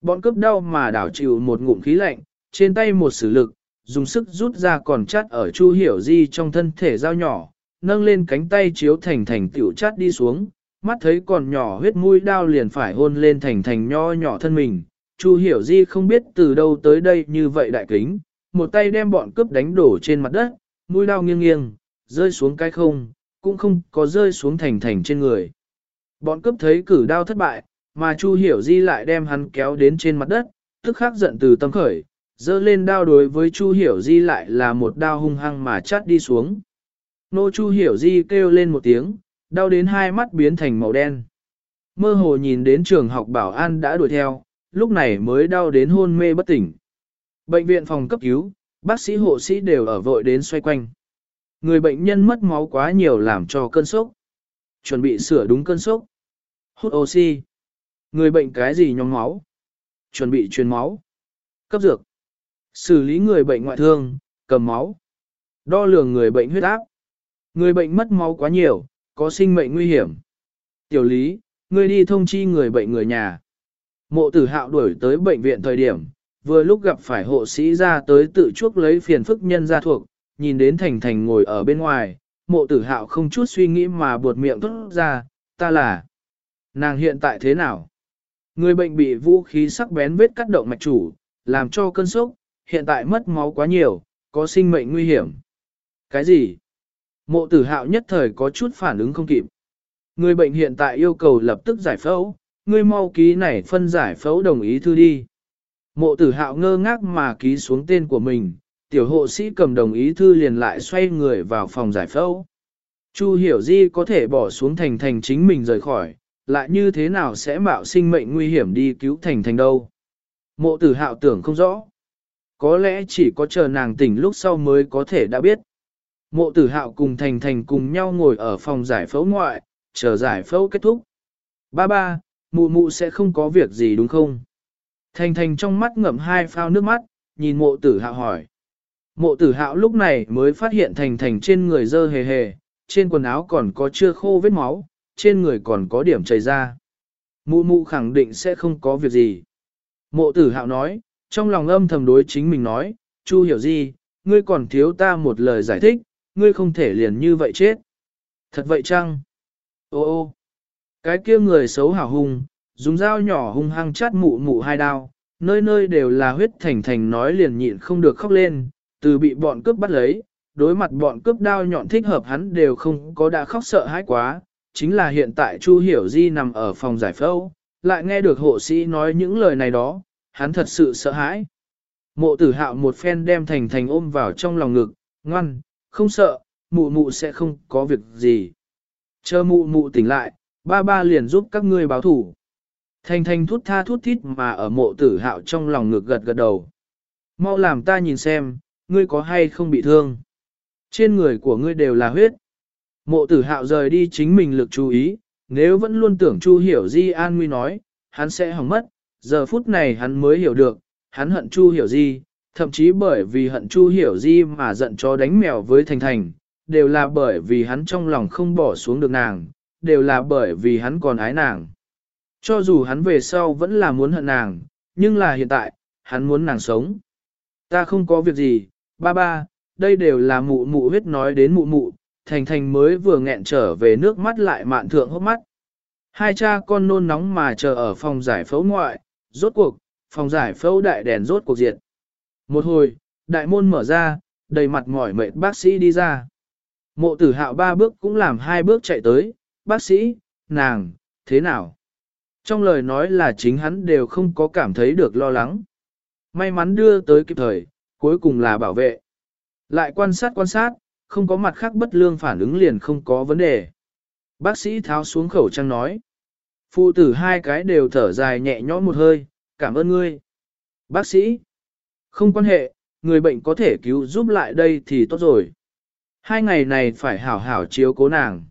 Bọn cướp đau mà đảo chịu một ngụm khí lạnh, trên tay một sử lực, dùng sức rút ra còn chát ở Chu Hiểu Di trong thân thể dao nhỏ, nâng lên cánh tay chiếu thành thành tiểu chát đi xuống, mắt thấy còn nhỏ huyết mũi đao liền phải hôn lên thành thành nho nhỏ thân mình. Chu Hiểu Di không biết từ đâu tới đây như vậy đại kính, một tay đem bọn cướp đánh đổ trên mặt đất, mũi lao nghiêng nghiêng, rơi xuống cái không, cũng không có rơi xuống thành thành trên người. Bọn cướp thấy cử đao thất bại, mà Chu Hiểu Di lại đem hắn kéo đến trên mặt đất, tức khắc giận từ tâm khởi, dơ lên đao đối với Chu Hiểu Di lại là một đao hung hăng mà chát đi xuống. Nô Chu Hiểu Di kêu lên một tiếng, đau đến hai mắt biến thành màu đen. Mơ hồ nhìn đến trường học bảo an đã đuổi theo, lúc này mới đau đến hôn mê bất tỉnh. Bệnh viện phòng cấp cứu, bác sĩ hộ sĩ đều ở vội đến xoay quanh. Người bệnh nhân mất máu quá nhiều làm cho cơn sốc. Chuẩn bị sửa đúng cơn sốc. Hút oxy. Người bệnh cái gì nhóm máu? Chuẩn bị truyền máu. Cấp dược. Xử lý người bệnh ngoại thương, cầm máu. Đo lường người bệnh huyết áp. Người bệnh mất máu quá nhiều, có sinh mệnh nguy hiểm. Tiểu lý, người đi thông chi người bệnh người nhà. Mộ tử hạo đuổi tới bệnh viện thời điểm, vừa lúc gặp phải hộ sĩ ra tới tự chuốc lấy phiền phức nhân ra thuộc, nhìn đến thành thành ngồi ở bên ngoài, mộ tử hạo không chút suy nghĩ mà buột miệng thốt ra, ta là. Nàng hiện tại thế nào? Người bệnh bị vũ khí sắc bén vết cắt động mạch chủ, làm cho cơn sốc, hiện tại mất máu quá nhiều, có sinh mệnh nguy hiểm. Cái gì? Mộ tử hạo nhất thời có chút phản ứng không kịp. Người bệnh hiện tại yêu cầu lập tức giải phẫu, Ngươi mau ký này phân giải phẫu đồng ý thư đi. Mộ tử hạo ngơ ngác mà ký xuống tên của mình, tiểu hộ sĩ cầm đồng ý thư liền lại xoay người vào phòng giải phẫu. Chu hiểu di có thể bỏ xuống thành thành chính mình rời khỏi, lại như thế nào sẽ mạo sinh mệnh nguy hiểm đi cứu thành thành đâu. Mộ tử hạo tưởng không rõ. Có lẽ chỉ có chờ nàng tỉnh lúc sau mới có thể đã biết. Mộ tử hạo cùng thành thành cùng nhau ngồi ở phòng giải phẫu ngoại, chờ giải phẫu kết thúc. Ba ba, mụ mụ sẽ không có việc gì đúng không? Thành thành trong mắt ngậm hai phao nước mắt, nhìn mộ tử hạo hỏi. Mộ tử hạo lúc này mới phát hiện thành thành trên người dơ hề hề, trên quần áo còn có chưa khô vết máu, trên người còn có điểm chảy ra. Mụ mụ khẳng định sẽ không có việc gì. Mộ tử hạo nói, trong lòng âm thầm đối chính mình nói, Chu hiểu gì, ngươi còn thiếu ta một lời giải thích, ngươi không thể liền như vậy chết. Thật vậy chăng? Ô ô, cái kia người xấu hảo hung, dùng dao nhỏ hung hăng chát mụ mụ hai đao, nơi nơi đều là huyết thành thành nói liền nhịn không được khóc lên, từ bị bọn cướp bắt lấy, đối mặt bọn cướp đao nhọn thích hợp hắn đều không có đã khóc sợ hãi quá, chính là hiện tại Chu Hiểu Di nằm ở phòng giải phẫu, lại nghe được hộ sĩ nói những lời này đó, hắn thật sự sợ hãi. Mộ tử hạo một phen đem thành thành ôm vào trong lòng ngực, ngoan, không sợ, mụ mụ sẽ không có việc gì. Chờ mụ mụ tỉnh lại, ba ba liền giúp các ngươi báo thủ. Thanh Thanh thút tha thút thít mà ở mộ tử hạo trong lòng ngực gật gật đầu. Mau làm ta nhìn xem, ngươi có hay không bị thương. Trên người của ngươi đều là huyết. Mộ tử hạo rời đi chính mình lực chú ý, nếu vẫn luôn tưởng Chu hiểu Di an nguy nói, hắn sẽ hỏng mất, giờ phút này hắn mới hiểu được, hắn hận Chu hiểu Di, thậm chí bởi vì hận Chu hiểu Di mà giận cho đánh mèo với Thành Thành, đều là bởi vì hắn trong lòng không bỏ xuống được nàng, đều là bởi vì hắn còn ái nàng. Cho dù hắn về sau vẫn là muốn hận nàng, nhưng là hiện tại, hắn muốn nàng sống. Ta không có việc gì, ba ba, đây đều là mụ mụ huyết nói đến mụ mụ, thành thành mới vừa nghẹn trở về nước mắt lại mạn thượng hốc mắt. Hai cha con nôn nóng mà chờ ở phòng giải phẫu ngoại, rốt cuộc, phòng giải phẫu đại đèn rốt cuộc diệt. Một hồi, đại môn mở ra, đầy mặt mỏi mệt bác sĩ đi ra. Mộ tử hạo ba bước cũng làm hai bước chạy tới, bác sĩ, nàng, thế nào? Trong lời nói là chính hắn đều không có cảm thấy được lo lắng. May mắn đưa tới kịp thời, cuối cùng là bảo vệ. Lại quan sát quan sát, không có mặt khác bất lương phản ứng liền không có vấn đề. Bác sĩ tháo xuống khẩu trang nói. Phụ tử hai cái đều thở dài nhẹ nhõm một hơi, cảm ơn ngươi. Bác sĩ, không quan hệ, người bệnh có thể cứu giúp lại đây thì tốt rồi. Hai ngày này phải hảo hảo chiếu cố nàng.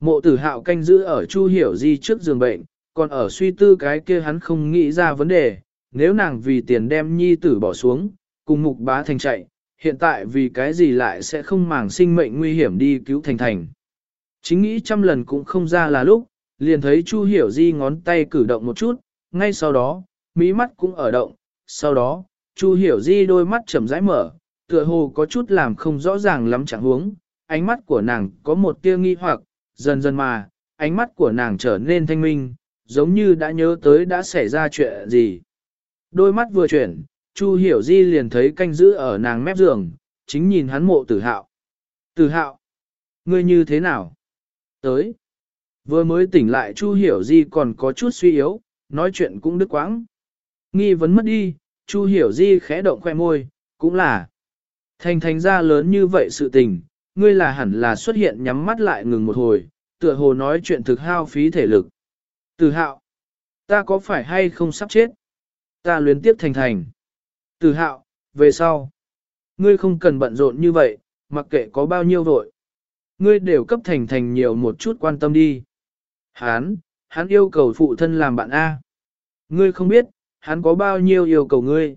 Mộ tử hạo canh giữ ở Chu Hiểu Di trước giường bệnh, còn ở suy tư cái kia hắn không nghĩ ra vấn đề, nếu nàng vì tiền đem nhi tử bỏ xuống, cùng mục bá thành chạy, hiện tại vì cái gì lại sẽ không màng sinh mệnh nguy hiểm đi cứu thành thành. Chính nghĩ trăm lần cũng không ra là lúc, liền thấy Chu Hiểu Di ngón tay cử động một chút, ngay sau đó, mí mắt cũng ở động, sau đó, Chu Hiểu Di đôi mắt chậm rãi mở, tựa hồ có chút làm không rõ ràng lắm chẳng huống, ánh mắt của nàng có một tia nghi hoặc, dần dần mà, ánh mắt của nàng trở nên thanh minh, giống như đã nhớ tới đã xảy ra chuyện gì. Đôi mắt vừa chuyển, Chu Hiểu Di liền thấy canh giữ ở nàng mép giường, chính nhìn hắn mộ tử hạo. Tử hạo, ngươi như thế nào? Tới. Vừa mới tỉnh lại Chu Hiểu Di còn có chút suy yếu, nói chuyện cũng đứt quãng. Nghi vấn mất đi, Chu Hiểu Di khẽ động khoe môi, cũng là. Thành thành ra lớn như vậy sự tình, ngươi là hẳn là xuất hiện nhắm mắt lại ngừng một hồi, tựa hồ nói chuyện thực hao phí thể lực. Từ hạo, ta có phải hay không sắp chết? Ta luyến tiếp thành thành. Từ hạo, về sau. Ngươi không cần bận rộn như vậy, mặc kệ có bao nhiêu vội. Ngươi đều cấp thành thành nhiều một chút quan tâm đi. Hán, hắn yêu cầu phụ thân làm bạn A. Ngươi không biết, hắn có bao nhiêu yêu cầu ngươi.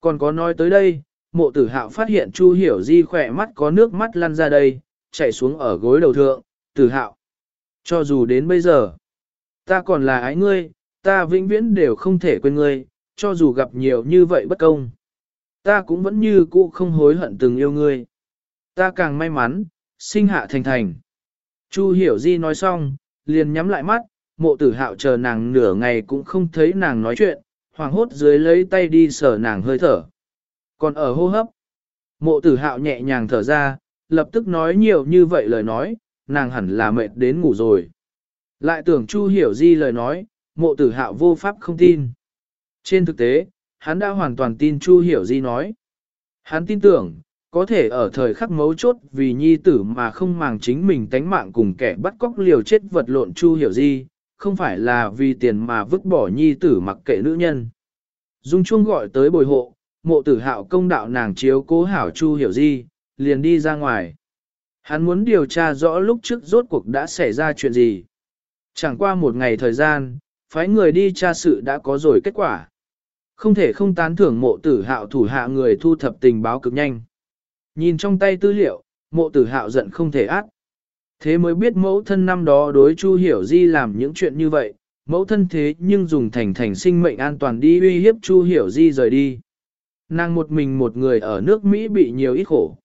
Còn có nói tới đây, mộ tử hạo phát hiện Chu Hiểu Di khỏe mắt có nước mắt lăn ra đây, chạy xuống ở gối đầu thượng, tử hạo. Cho dù đến bây giờ, ta còn là ái ngươi, ta vĩnh viễn đều không thể quên ngươi, cho dù gặp nhiều như vậy bất công. Ta cũng vẫn như cũ không hối hận từng yêu ngươi. Ta càng may mắn, sinh hạ thành thành. Chu hiểu di nói xong, liền nhắm lại mắt, mộ tử hạo chờ nàng nửa ngày cũng không thấy nàng nói chuyện, hoàng hốt dưới lấy tay đi sờ nàng hơi thở. Còn ở hô hấp, mộ tử hạo nhẹ nhàng thở ra, lập tức nói nhiều như vậy lời nói, nàng hẳn là mệt đến ngủ rồi. Lại tưởng Chu hiểu di lời nói, mộ tử hạo vô pháp không tin. Trên thực tế, hắn đã hoàn toàn tin Chu hiểu di nói. Hắn tin tưởng, có thể ở thời khắc mấu chốt vì nhi tử mà không màng chính mình tánh mạng cùng kẻ bắt cóc liều chết vật lộn Chu hiểu di, không phải là vì tiền mà vứt bỏ nhi tử mặc kệ nữ nhân. Dung chuông gọi tới bồi hộ, mộ tử hạo công đạo nàng chiếu cố hảo Chu hiểu di, liền đi ra ngoài. Hắn muốn điều tra rõ lúc trước rốt cuộc đã xảy ra chuyện gì. Chẳng qua một ngày thời gian, phái người đi tra sự đã có rồi kết quả. Không thể không tán thưởng mộ tử hạo thủ hạ người thu thập tình báo cực nhanh. Nhìn trong tay tư liệu, mộ tử hạo giận không thể át. Thế mới biết mẫu thân năm đó đối Chu Hiểu Di làm những chuyện như vậy, mẫu thân thế nhưng dùng thành thành sinh mệnh an toàn đi uy hiếp Chu Hiểu Di rời đi. Nàng một mình một người ở nước Mỹ bị nhiều ít khổ.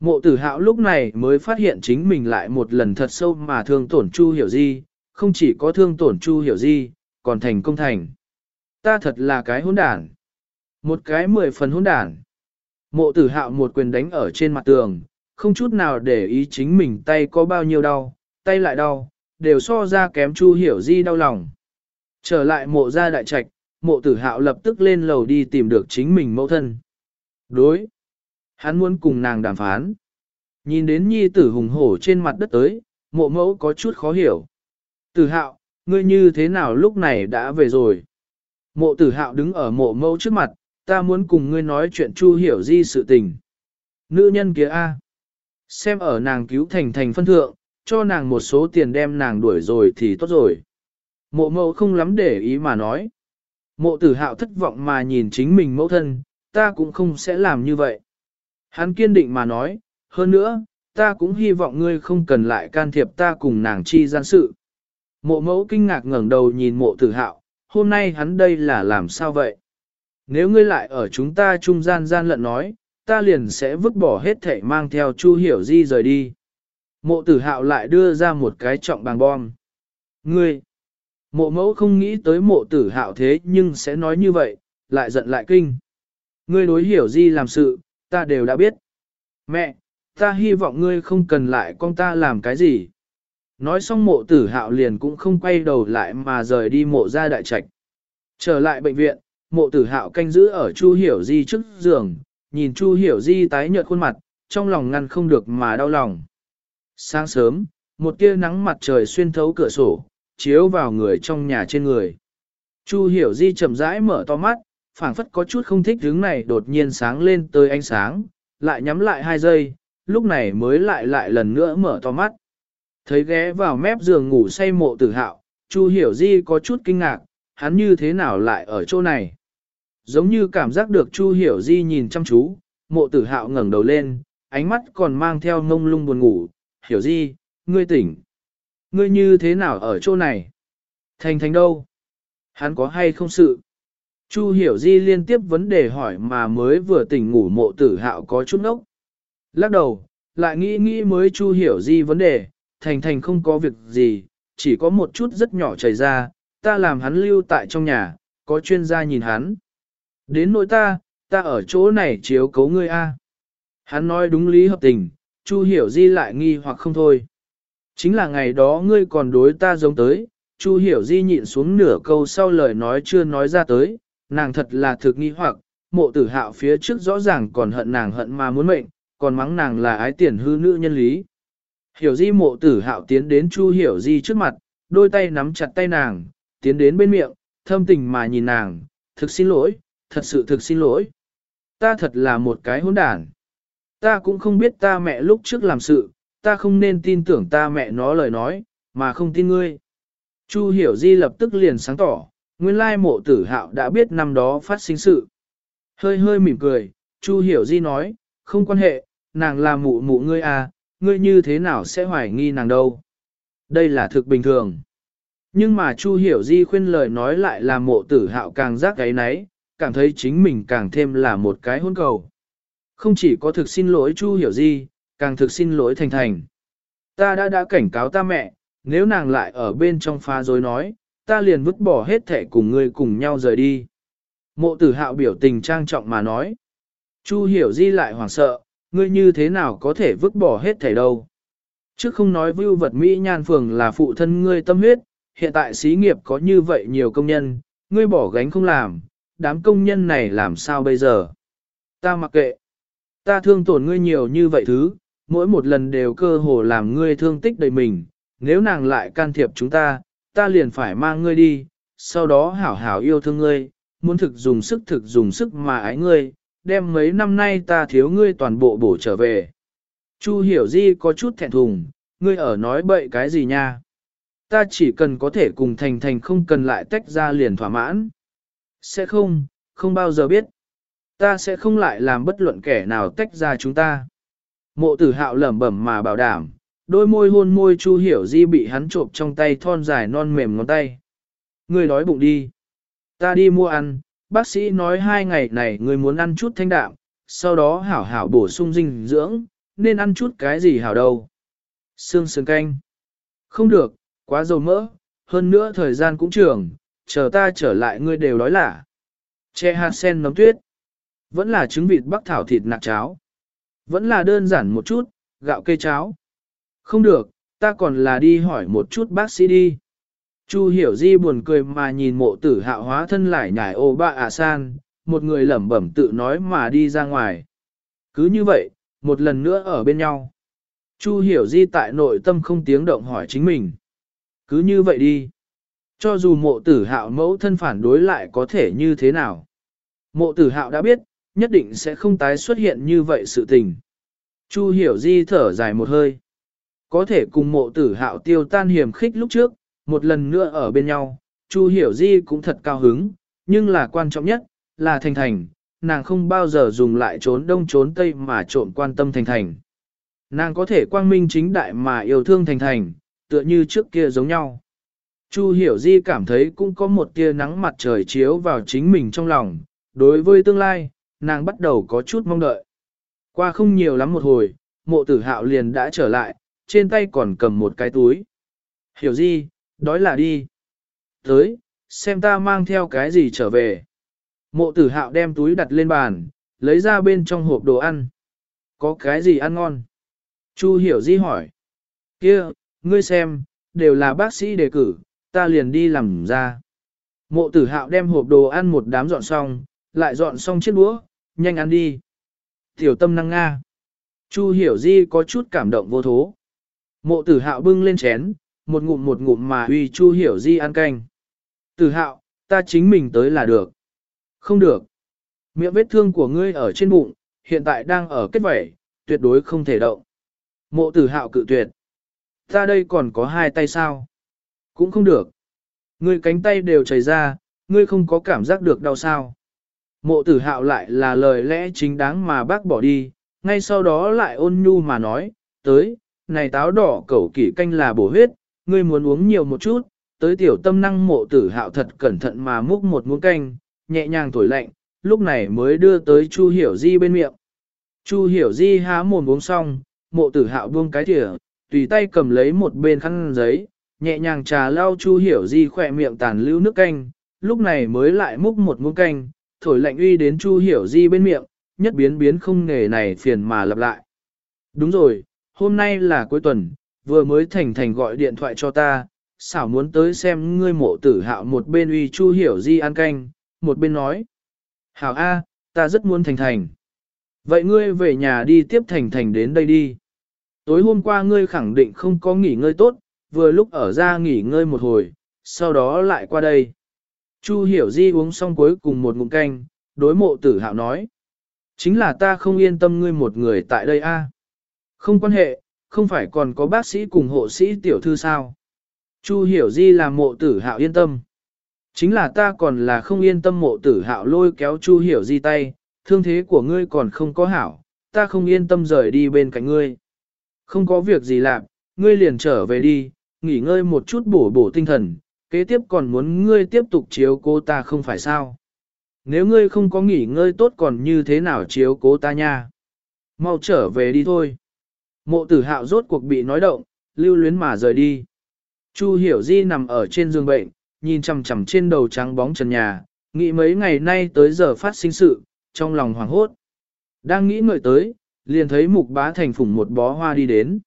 Mộ tử hạo lúc này mới phát hiện chính mình lại một lần thật sâu mà thương tổn Chu Hiểu Di, không chỉ có thương tổn Chu Hiểu Di, còn thành công thành. Ta thật là cái hỗn đản. Một cái mười phần hỗn đản. Mộ tử hạo một quyền đánh ở trên mặt tường, không chút nào để ý chính mình tay có bao nhiêu đau, tay lại đau, đều so ra kém Chu Hiểu Di đau lòng. Trở lại mộ gia đại trạch, mộ tử hạo lập tức lên lầu đi tìm được chính mình mẫu thân. Đối. Hắn muốn cùng nàng đàm phán. Nhìn đến nhi tử hùng hổ trên mặt đất tới, mộ mẫu có chút khó hiểu. Tử hạo, ngươi như thế nào lúc này đã về rồi? Mộ tử hạo đứng ở mộ mẫu trước mặt, ta muốn cùng ngươi nói chuyện chu hiểu di sự tình. Nữ nhân kia A. Xem ở nàng cứu thành thành phân thượng, cho nàng một số tiền đem nàng đuổi rồi thì tốt rồi. Mộ mẫu không lắm để ý mà nói. Mộ tử hạo thất vọng mà nhìn chính mình mẫu thân, ta cũng không sẽ làm như vậy. Hắn kiên định mà nói, hơn nữa, ta cũng hy vọng ngươi không cần lại can thiệp ta cùng nàng chi gian sự. Mộ mẫu kinh ngạc ngẩng đầu nhìn mộ tử hạo, hôm nay hắn đây là làm sao vậy? Nếu ngươi lại ở chúng ta trung gian gian lận nói, ta liền sẽ vứt bỏ hết thể mang theo Chu Hiểu Di rời đi. Mộ tử hạo lại đưa ra một cái trọng bằng bom. Ngươi! Mộ mẫu không nghĩ tới mộ tử hạo thế nhưng sẽ nói như vậy, lại giận lại kinh. Ngươi đối hiểu Di làm sự, ta đều đã biết. Mẹ, ta hy vọng ngươi không cần lại con ta làm cái gì. Nói xong mộ tử hạo liền cũng không quay đầu lại mà rời đi mộ ra đại trạch. Trở lại bệnh viện, mộ tử hạo canh giữ ở Chu Hiểu Di trước giường, nhìn Chu Hiểu Di tái nhợt khuôn mặt, trong lòng ngăn không được mà đau lòng. Sáng sớm, một tia nắng mặt trời xuyên thấu cửa sổ, chiếu vào người trong nhà trên người. Chu Hiểu Di chậm rãi mở to mắt, phảng phất có chút không thích hướng này đột nhiên sáng lên tới ánh sáng, lại nhắm lại hai giây, lúc này mới lại lại lần nữa mở to mắt. Thấy ghé vào mép giường ngủ say mộ tử hạo, Chu Hiểu Di có chút kinh ngạc, hắn như thế nào lại ở chỗ này. Giống như cảm giác được Chu Hiểu Di nhìn chăm chú, mộ tử hạo ngẩng đầu lên, ánh mắt còn mang theo ngông lung buồn ngủ, Hiểu Di, ngươi tỉnh. Ngươi như thế nào ở chỗ này? Thành thành đâu? Hắn có hay không sự? Chu Hiểu Di liên tiếp vấn đề hỏi mà mới vừa tỉnh ngủ mộ tử hạo có chút nốc. Lắc đầu, lại nghĩ nghĩ mới Chu Hiểu Di vấn đề, thành thành không có việc gì, chỉ có một chút rất nhỏ chảy ra, ta làm hắn lưu tại trong nhà, có chuyên gia nhìn hắn. Đến nỗi ta, ta ở chỗ này chiếu cấu ngươi a. Hắn nói đúng lý hợp tình, Chu Hiểu Di lại nghi hoặc không thôi. Chính là ngày đó ngươi còn đối ta giống tới, Chu Hiểu Di nhịn xuống nửa câu sau lời nói chưa nói ra tới, nàng thật là thực nghi hoặc, mộ tử hạo phía trước rõ ràng còn hận nàng hận mà muốn mệnh, còn mắng nàng là ái tiền hư nữ nhân lý. Hiểu Di mộ tử hạo tiến đến Chu Hiểu Di trước mặt, đôi tay nắm chặt tay nàng, tiến đến bên miệng, thâm tình mà nhìn nàng, thực xin lỗi, thật sự thực xin lỗi. Ta thật là một cái hỗn đản. Ta cũng không biết ta mẹ lúc trước làm sự, ta không nên tin tưởng ta mẹ nó lời nói, mà không tin ngươi. Chu hiểu di lập tức liền sáng tỏ, nguyên lai mộ tử hạo đã biết năm đó phát sinh sự. Hơi hơi mỉm cười, Chu hiểu di nói, không quan hệ, nàng là mụ mụ ngươi à, ngươi như thế nào sẽ hoài nghi nàng đâu. Đây là thực bình thường. Nhưng mà Chu hiểu di khuyên lời nói lại là mộ tử hạo càng giác gáy náy, cảm thấy chính mình càng thêm là một cái hôn cầu. Không chỉ có thực xin lỗi Chu hiểu di, càng thực xin lỗi thành thành. Ta đã đã cảnh cáo ta mẹ, nếu nàng lại ở bên trong phá dối nói, ta liền vứt bỏ hết thể cùng ngươi cùng nhau rời đi. Mộ tử hạo biểu tình trang trọng mà nói. Chu hiểu di lại hoảng sợ, ngươi như thế nào có thể vứt bỏ hết thể đâu. Chứ không nói vưu vật Mỹ nhan phường là phụ thân ngươi tâm huyết, hiện tại xí nghiệp có như vậy nhiều công nhân, ngươi bỏ gánh không làm, đám công nhân này làm sao bây giờ? Ta mặc kệ. Ta thương tổn ngươi nhiều như vậy thứ, mỗi một lần đều cơ hồ làm ngươi thương tích đầy mình, nếu nàng lại can thiệp chúng ta, ta liền phải mang ngươi đi, sau đó hảo hảo yêu thương ngươi, muốn thực dùng sức thực dùng sức mà ái ngươi, đem mấy năm nay ta thiếu ngươi toàn bộ bổ trở về. Chu hiểu di có chút thẹn thùng, ngươi ở nói bậy cái gì nha? Ta chỉ cần có thể cùng thành thành không cần lại tách ra liền thỏa mãn. Sẽ không, không bao giờ biết. Ta sẽ không lại làm bất luận kẻ nào tách ra chúng ta. Mộ tử hạo lẩm bẩm mà bảo đảm, đôi môi hôn môi Chu Hiểu Di bị hắn trộm trong tay thon dài non mềm ngón tay. Ngươi đói bụng đi. Ta đi mua ăn, bác sĩ nói hai ngày này ngươi muốn ăn chút thanh đạm, sau đó hảo hảo bổ sung dinh dưỡng, nên ăn chút cái gì hảo đâu. Sương sườn canh. Không được, quá dầu mỡ, hơn nữa thời gian cũng trường, chờ ta trở lại ngươi đều đói lả. Che hạt sen nấm tuyết. Vẫn là trứng vịt bắc thảo thịt nạc cháo. Vẫn là đơn giản một chút, gạo cây cháo. Không được, ta còn là đi hỏi một chút bác sĩ đi. Chu hiểu di buồn cười mà nhìn mộ tử hạo hóa thân lại nhải ô ba à san, một người lẩm bẩm tự nói mà đi ra ngoài. Cứ như vậy, một lần nữa ở bên nhau. Chu hiểu di tại nội tâm không tiếng động hỏi chính mình. Cứ như vậy đi. Cho dù mộ tử hạo mẫu thân phản đối lại có thể như thế nào. Mộ tử hạo đã biết, nhất định sẽ không tái xuất hiện như vậy sự tình. Chu hiểu di thở dài một hơi. Có thể cùng mộ tử hạo tiêu tan hiểm khích lúc trước, một lần nữa ở bên nhau, Chu hiểu di cũng thật cao hứng, nhưng là quan trọng nhất, là thành thành, nàng không bao giờ dùng lại trốn đông trốn tây mà trộn quan tâm thành thành. Nàng có thể quang minh chính đại mà yêu thương thành thành, tựa như trước kia giống nhau. Chu hiểu di cảm thấy cũng có một tia nắng mặt trời chiếu vào chính mình trong lòng, đối với tương lai, nàng bắt đầu có chút mong đợi. Qua không nhiều lắm một hồi, mộ tử hạo liền đã trở lại, trên tay còn cầm một cái túi. Hiểu gì, đói là đi. Tới, xem ta mang theo cái gì trở về. Mộ tử hạo đem túi đặt lên bàn, lấy ra bên trong hộp đồ ăn. Có cái gì ăn ngon? Chu hiểu di hỏi. kia, ngươi xem, đều là bác sĩ đề cử, ta liền đi làm ra. Mộ tử hạo đem hộp đồ ăn một đám dọn xong, lại dọn xong chiếc đũa, nhanh ăn đi. Tiểu tâm năng Nga. Chu hiểu di có chút cảm động vô thố. Mộ tử hạo bưng lên chén, một ngụm một ngụm mà uy chu hiểu di ăn canh. Tử hạo, ta chính mình tới là được. Không được. Miệng vết thương của ngươi ở trên bụng, hiện tại đang ở kết vẩy, tuyệt đối không thể động. Mộ tử hạo cự tuyệt. Ta đây còn có hai tay sao? Cũng không được. Ngươi cánh tay đều chảy ra, ngươi không có cảm giác được đau sao. Mộ tử hạo lại là lời lẽ chính đáng mà bác bỏ đi, ngay sau đó lại ôn nhu mà nói, tới, này táo đỏ cẩu kỷ canh là bổ huyết, ngươi muốn uống nhiều một chút, tới tiểu tâm năng mộ tử hạo thật cẩn thận mà múc một muỗng canh, nhẹ nhàng thổi lạnh, lúc này mới đưa tới Chu Hiểu Di bên miệng. Chu Hiểu Di há mồm uống xong, mộ tử hạo buông cái thìa, tùy tay cầm lấy một bên khăn giấy, nhẹ nhàng trà lau Chu Hiểu Di khỏe miệng tàn lưu nước canh, lúc này mới lại múc một muỗng canh, thổi lạnh uy đến Chu Hiểu Di bên miệng, nhất biến biến không nghề này phiền mà lặp lại. Đúng rồi, hôm nay là cuối tuần, vừa mới thành thành gọi điện thoại cho ta, xảo muốn tới xem ngươi mộ tử hạo một bên uy Chu Hiểu Di ăn canh, một bên nói. Hảo A, ta rất muốn thành thành. Vậy ngươi về nhà đi tiếp thành thành đến đây đi. Tối hôm qua ngươi khẳng định không có nghỉ ngơi tốt, vừa lúc ở ra nghỉ ngơi một hồi, sau đó lại qua đây. Chu hiểu di uống xong cuối cùng một ngụm canh, đối mộ tử hạo nói. Chính là ta không yên tâm ngươi một người tại đây a. Không quan hệ, không phải còn có bác sĩ cùng hộ sĩ tiểu thư sao. Chu hiểu di làm mộ tử hạo yên tâm. Chính là ta còn là không yên tâm mộ tử hạo lôi kéo chu hiểu di tay, thương thế của ngươi còn không có hảo, ta không yên tâm rời đi bên cạnh ngươi. Không có việc gì làm, ngươi liền trở về đi, nghỉ ngơi một chút bổ bổ tinh thần, kế tiếp còn muốn ngươi tiếp tục chiếu cố ta không phải sao. Nếu ngươi không có nghỉ ngơi tốt còn như thế nào chiếu cố ta nha. Mau trở về đi thôi. Mộ tử hạo rốt cuộc bị nói động, lưu luyến mà rời đi. Chu hiểu di nằm ở trên giường bệnh, nhìn chằm chằm trên đầu trắng bóng trần nhà, nghĩ mấy ngày nay tới giờ phát sinh sự, trong lòng hoảng hốt. Đang nghĩ ngợi tới, liền thấy mục bá thành phủng một bó hoa đi đến.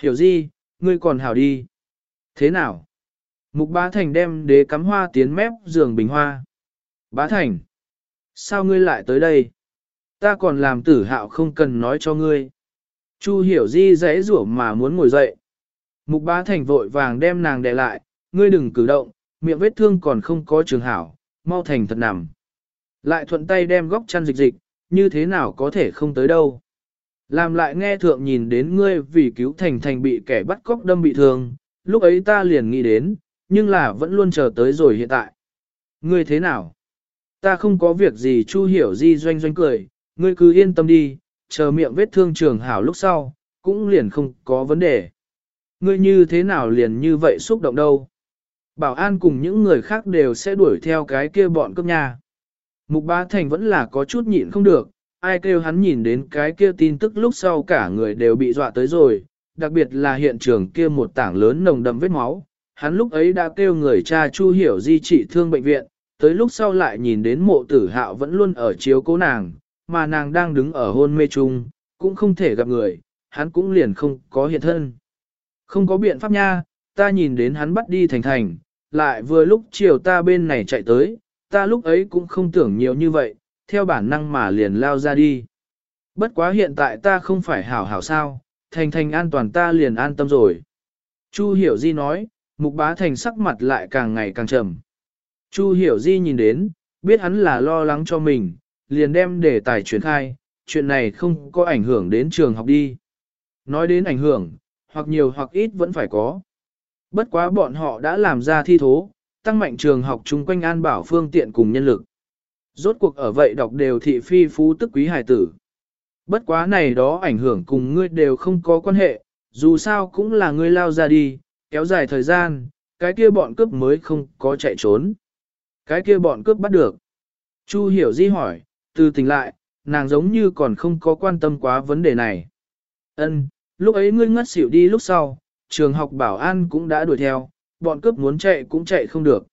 Hiểu gì, ngươi còn hảo đi. Thế nào? Mục bá thành đem đế cắm hoa tiến mép giường bình hoa. Bá thành, sao ngươi lại tới đây? Ta còn làm tử hạo không cần nói cho ngươi. Chu hiểu di dãy rủa mà muốn ngồi dậy. Mục bá thành vội vàng đem nàng đè lại, ngươi đừng cử động, miệng vết thương còn không có trường hảo, mau thành thật nằm. Lại thuận tay đem góc chăn dịch dịch, như thế nào có thể không tới đâu. Làm lại nghe thượng nhìn đến ngươi vì cứu thành thành bị kẻ bắt cóc đâm bị thương, lúc ấy ta liền nghĩ đến, nhưng là vẫn luôn chờ tới rồi hiện tại. Ngươi thế nào? Ta không có việc gì chu hiểu di doanh doanh cười, ngươi cứ yên tâm đi, chờ miệng vết thương trường hảo lúc sau, cũng liền không có vấn đề. Ngươi như thế nào liền như vậy xúc động đâu? Bảo an cùng những người khác đều sẽ đuổi theo cái kia bọn cướp nhà. Mục Bá Thành vẫn là có chút nhịn không được, ai kêu hắn nhìn đến cái kia tin tức lúc sau cả người đều bị dọa tới rồi, đặc biệt là hiện trường kia một tảng lớn nồng đậm vết máu. Hắn lúc ấy đã kêu người cha Chu Hiểu Di trị thương bệnh viện, tới lúc sau lại nhìn đến mộ tử hạo vẫn luôn ở chiếu cố nàng, mà nàng đang đứng ở hôn mê chung, cũng không thể gặp người, hắn cũng liền không có hiện thân. Không có biện pháp nha, ta nhìn đến hắn bắt đi thành thành, lại vừa lúc chiều ta bên này chạy tới, ta lúc ấy cũng không tưởng nhiều như vậy, theo bản năng mà liền lao ra đi. Bất quá hiện tại ta không phải hảo hảo sao, thành thành an toàn ta liền an tâm rồi. Chu hiểu di nói, mục bá thành sắc mặt lại càng ngày càng trầm. Chu hiểu di nhìn đến, biết hắn là lo lắng cho mình, liền đem đề tài chuyển khai, chuyện này không có ảnh hưởng đến trường học đi. Nói đến ảnh hưởng, hoặc nhiều hoặc ít vẫn phải có. Bất quá bọn họ đã làm ra thi thố, tăng mạnh trường học chung quanh an bảo phương tiện cùng nhân lực. Rốt cuộc ở vậy đọc đều thị phi phú tức quý hải tử. Bất quá này đó ảnh hưởng cùng ngươi đều không có quan hệ, dù sao cũng là ngươi lao ra đi, kéo dài thời gian, cái kia bọn cướp mới không có chạy trốn. Cái kia bọn cướp bắt được. Chu hiểu di hỏi, từ tỉnh lại, nàng giống như còn không có quan tâm quá vấn đề này. Ân, lúc ấy ngươi ngất xỉu đi lúc sau, trường học bảo an cũng đã đuổi theo, bọn cướp muốn chạy cũng chạy không được.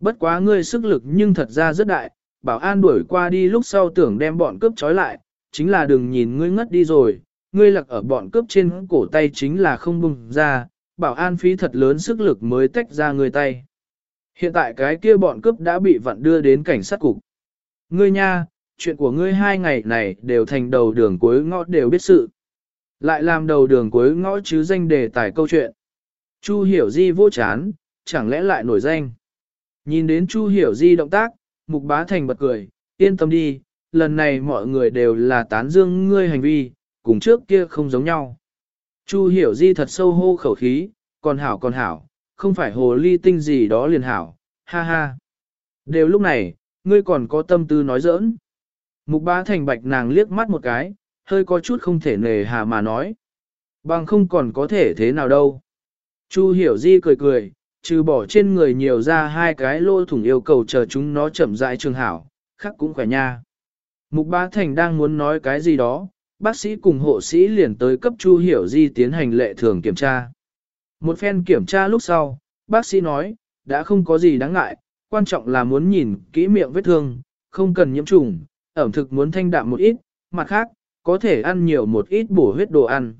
Bất quá ngươi sức lực nhưng thật ra rất đại, bảo an đuổi qua đi lúc sau tưởng đem bọn cướp trói lại, chính là đừng nhìn ngươi ngất đi rồi, ngươi lặc ở bọn cướp trên cổ tay chính là không bùng ra, bảo an phí thật lớn sức lực mới tách ra người tay. Hiện tại cái kia bọn cướp đã bị vặn đưa đến cảnh sát cục. Ngươi nha, chuyện của ngươi hai ngày này đều thành đầu đường cuối ngõ đều biết sự. Lại làm đầu đường cuối ngõ chứ danh đề tài câu chuyện. Chu hiểu di vô chán, chẳng lẽ lại nổi danh. Nhìn đến Chu hiểu di động tác, mục bá thành bật cười, yên tâm đi, lần này mọi người đều là tán dương ngươi hành vi, cùng trước kia không giống nhau. Chu hiểu di thật sâu hô khẩu khí, còn hảo còn hảo, không phải hồ ly tinh gì đó liền hảo, ha ha. Đều lúc này, ngươi còn có tâm tư nói giỡn. Mục bá thành bạch nàng liếc mắt một cái, hơi có chút không thể nề hà mà nói. Bằng không còn có thể thế nào đâu. Chu hiểu di cười cười, trừ bỏ trên người nhiều ra hai cái lô thủng yêu cầu chờ chúng nó chậm rãi trường hảo, khác cũng khỏe nha. Mục bá thành đang muốn nói cái gì đó, bác sĩ cùng hộ sĩ liền tới cấp Chu Hiểu Di tiến hành lệ thường kiểm tra. Một phen kiểm tra lúc sau, bác sĩ nói, đã không có gì đáng ngại, quan trọng là muốn nhìn kỹ miệng vết thương, không cần nhiễm trùng, ẩm thực muốn thanh đạm một ít, mặt khác, có thể ăn nhiều một ít bổ huyết đồ ăn.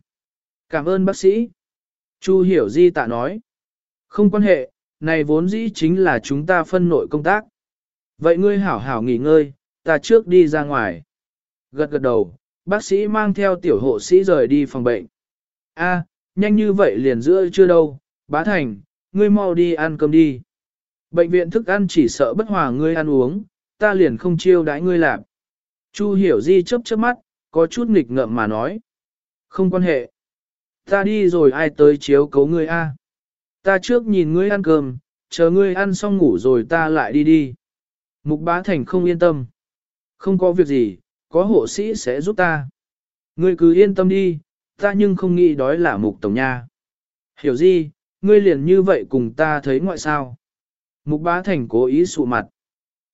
Cảm ơn bác sĩ. Chu Hiểu Di tạ nói. Không quan hệ, này vốn dĩ chính là chúng ta phân nội công tác. Vậy ngươi hảo hảo nghỉ ngơi, ta trước đi ra ngoài. Gật gật đầu, bác sĩ mang theo tiểu hộ sĩ rời đi phòng bệnh. A, nhanh như vậy liền giữa chưa đâu, bá thành, ngươi mau đi ăn cơm đi. Bệnh viện thức ăn chỉ sợ bất hòa ngươi ăn uống, ta liền không chiêu đãi ngươi làm. Chu hiểu di chớp chớp mắt, có chút nghịch ngợm mà nói. Không quan hệ. Ta đi rồi ai tới chiếu cấu ngươi a? Ta trước nhìn ngươi ăn cơm, chờ ngươi ăn xong ngủ rồi ta lại đi đi. Mục bá thành không yên tâm. Không có việc gì, có hộ sĩ sẽ giúp ta. Ngươi cứ yên tâm đi, ta nhưng không nghĩ đói là mục tổng nha. Hiểu gì, ngươi liền như vậy cùng ta thấy ngoại sao. Mục bá thành cố ý sụ mặt.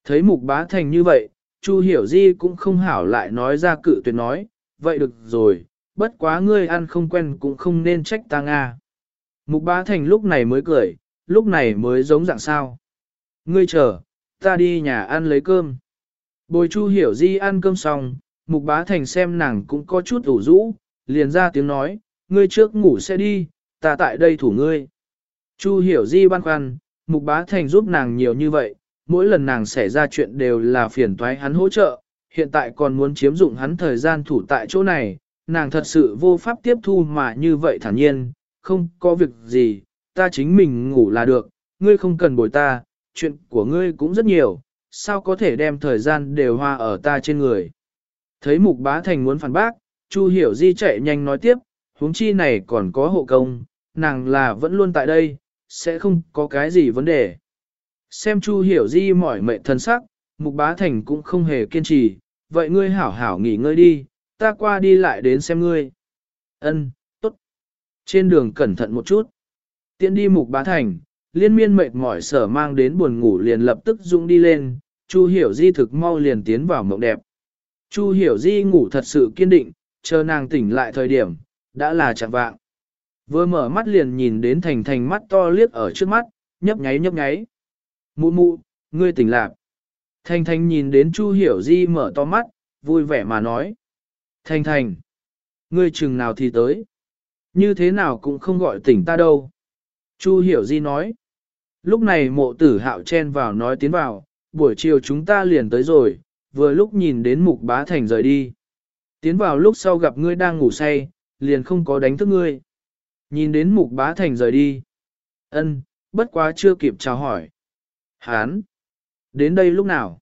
Thấy mục bá thành như vậy, Chu hiểu di cũng không hảo lại nói ra cự tuyệt nói, vậy được rồi, bất quá ngươi ăn không quen cũng không nên trách ta Nga. Mục bá thành lúc này mới cười, lúc này mới giống dạng sao. Ngươi chờ, ta đi nhà ăn lấy cơm. Bồi Chu hiểu di ăn cơm xong, mục bá thành xem nàng cũng có chút ủ rũ, liền ra tiếng nói, ngươi trước ngủ sẽ đi, ta tại đây thủ ngươi. Chu hiểu di băn khoăn, mục bá thành giúp nàng nhiều như vậy, mỗi lần nàng xảy ra chuyện đều là phiền toái hắn hỗ trợ, hiện tại còn muốn chiếm dụng hắn thời gian thủ tại chỗ này, nàng thật sự vô pháp tiếp thu mà như vậy thản nhiên, không có việc gì, ta chính mình ngủ là được, ngươi không cần bồi ta, chuyện của ngươi cũng rất nhiều, sao có thể đem thời gian đều hoa ở ta trên người. Thấy mục bá thành muốn phản bác, Chu hiểu di chạy nhanh nói tiếp, huống chi này còn có hộ công, nàng là vẫn luôn tại đây, sẽ không có cái gì vấn đề. Xem Chu hiểu di mỏi mệt thân sắc, mục bá thành cũng không hề kiên trì, vậy ngươi hảo hảo nghỉ ngơi đi, ta qua đi lại đến xem ngươi. Ân, tốt. Trên đường cẩn thận một chút. Tiện đi mục bá thành, liên miên mệt mỏi sở mang đến buồn ngủ liền lập tức dũng đi lên, Chu hiểu di thực mau liền tiến vào mộng đẹp. Chu hiểu di ngủ thật sự kiên định, chờ nàng tỉnh lại thời điểm, đã là chạm vạng. Vừa mở mắt liền nhìn đến thành thành mắt to liếc ở trước mắt, nhấp nháy nhấp nháy. Mụ mụ, ngươi tỉnh lạc. Thành thành nhìn đến Chu hiểu di mở to mắt, vui vẻ mà nói. Thành thành, ngươi chừng nào thì tới. Như thế nào cũng không gọi tỉnh ta đâu. Chu hiểu di nói. Lúc này mộ tử hạo chen vào nói tiến vào, buổi chiều chúng ta liền tới rồi, vừa lúc nhìn đến mục bá thành rời đi. Tiến vào lúc sau gặp ngươi đang ngủ say, liền không có đánh thức ngươi. Nhìn đến mục bá thành rời đi. ân, bất quá chưa kịp chào hỏi. Hán! Đến đây lúc nào?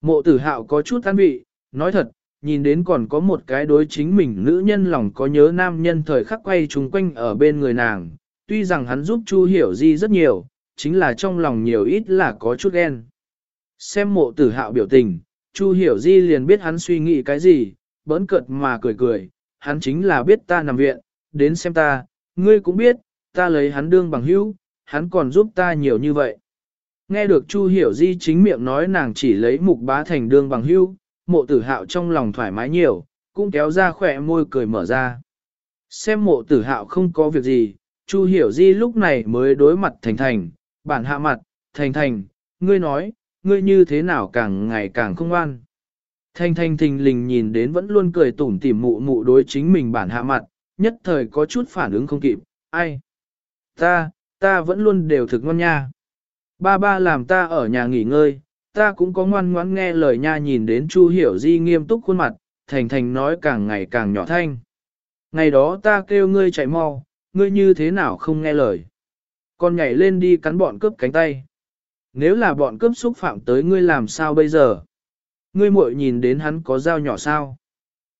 Mộ tử hạo có chút an vị, nói thật, nhìn đến còn có một cái đối chính mình nữ nhân lòng có nhớ nam nhân thời khắc quay trùng quanh ở bên người nàng. Tuy rằng hắn giúp Chu hiểu di rất nhiều, chính là trong lòng nhiều ít là có chút ghen. Xem mộ tử hạo biểu tình, Chu hiểu di liền biết hắn suy nghĩ cái gì, bỡn cợt mà cười cười, hắn chính là biết ta nằm viện, đến xem ta, ngươi cũng biết, ta lấy hắn đương bằng hữu, hắn còn giúp ta nhiều như vậy. Nghe được Chu Hiểu Di chính miệng nói nàng chỉ lấy mục bá thành đương bằng hữu, mộ tử hạo trong lòng thoải mái nhiều, cũng kéo ra khỏe môi cười mở ra. Xem mộ tử hạo không có việc gì, Chu Hiểu Di lúc này mới đối mặt Thành Thành, bản hạ mặt, Thành Thành, ngươi nói, ngươi như thế nào càng ngày càng không an. Thành Thành thình lình nhìn đến vẫn luôn cười tủm tỉm mụ mụ đối chính mình bản hạ mặt, nhất thời có chút phản ứng không kịp, ai? Ta, ta vẫn luôn đều thực ngon nha. Ba ba làm ta ở nhà nghỉ ngơi, ta cũng có ngoan ngoãn nghe lời nha nhìn đến Chu Hiểu Di nghiêm túc khuôn mặt, Thành Thành nói càng ngày càng nhỏ thanh. Ngày đó ta kêu ngươi chạy mau, ngươi như thế nào không nghe lời. Con nhảy lên đi cắn bọn cướp cánh tay. Nếu là bọn cướp xúc phạm tới ngươi làm sao bây giờ? Ngươi muội nhìn đến hắn có dao nhỏ sao?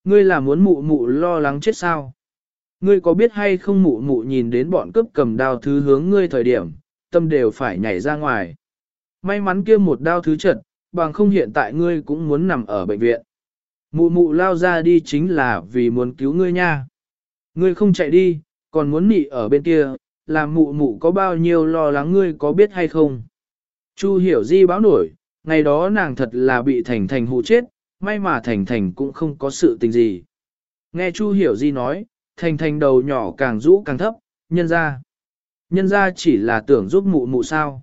Ngươi là muốn mụ mụ lo lắng chết sao? Ngươi có biết hay không mụ mụ nhìn đến bọn cướp cầm đao thứ hướng ngươi thời điểm, tâm đều phải nhảy ra ngoài. May mắn kia một đao thứ trật, bằng không hiện tại ngươi cũng muốn nằm ở bệnh viện. Mụ mụ lao ra đi chính là vì muốn cứu ngươi nha. Ngươi không chạy đi, còn muốn nị ở bên kia, làm mụ mụ có bao nhiêu lo lắng ngươi có biết hay không. Chu hiểu di báo nổi, ngày đó nàng thật là bị Thành Thành hụ chết, may mà Thành Thành cũng không có sự tình gì. Nghe Chu hiểu di nói, Thành Thành đầu nhỏ càng rũ càng thấp, nhân ra. Nhân ra chỉ là tưởng giúp mụ mụ sao.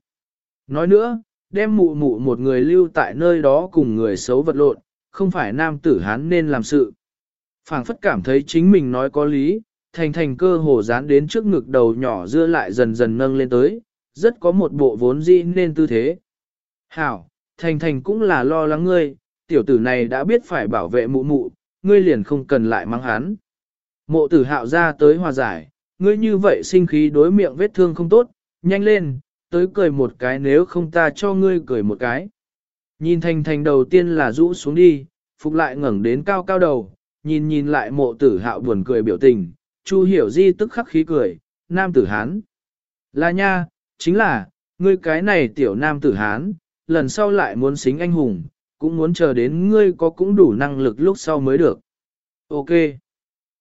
Nói nữa, đem mụ mụ một người lưu tại nơi đó cùng người xấu vật lộn, không phải nam tử hán nên làm sự. phảng phất cảm thấy chính mình nói có lý, thành thành cơ hồ dán đến trước ngực đầu nhỏ dưa lại dần dần nâng lên tới, rất có một bộ vốn dĩ nên tư thế. Hảo, thành thành cũng là lo lắng ngươi, tiểu tử này đã biết phải bảo vệ mụ mụ, ngươi liền không cần lại mang hắn. Mộ tử hạo ra tới hòa giải, ngươi như vậy sinh khí đối miệng vết thương không tốt, nhanh lên, tới cười một cái nếu không ta cho ngươi cười một cái. Nhìn thành thành đầu tiên là rũ xuống đi, phục lại ngẩng đến cao cao đầu, nhìn nhìn lại mộ tử hạo buồn cười biểu tình, Chu hiểu di tức khắc khí cười, nam tử hán. Là nha, chính là, ngươi cái này tiểu nam tử hán, lần sau lại muốn xính anh hùng, cũng muốn chờ đến ngươi có cũng đủ năng lực lúc sau mới được. Ok.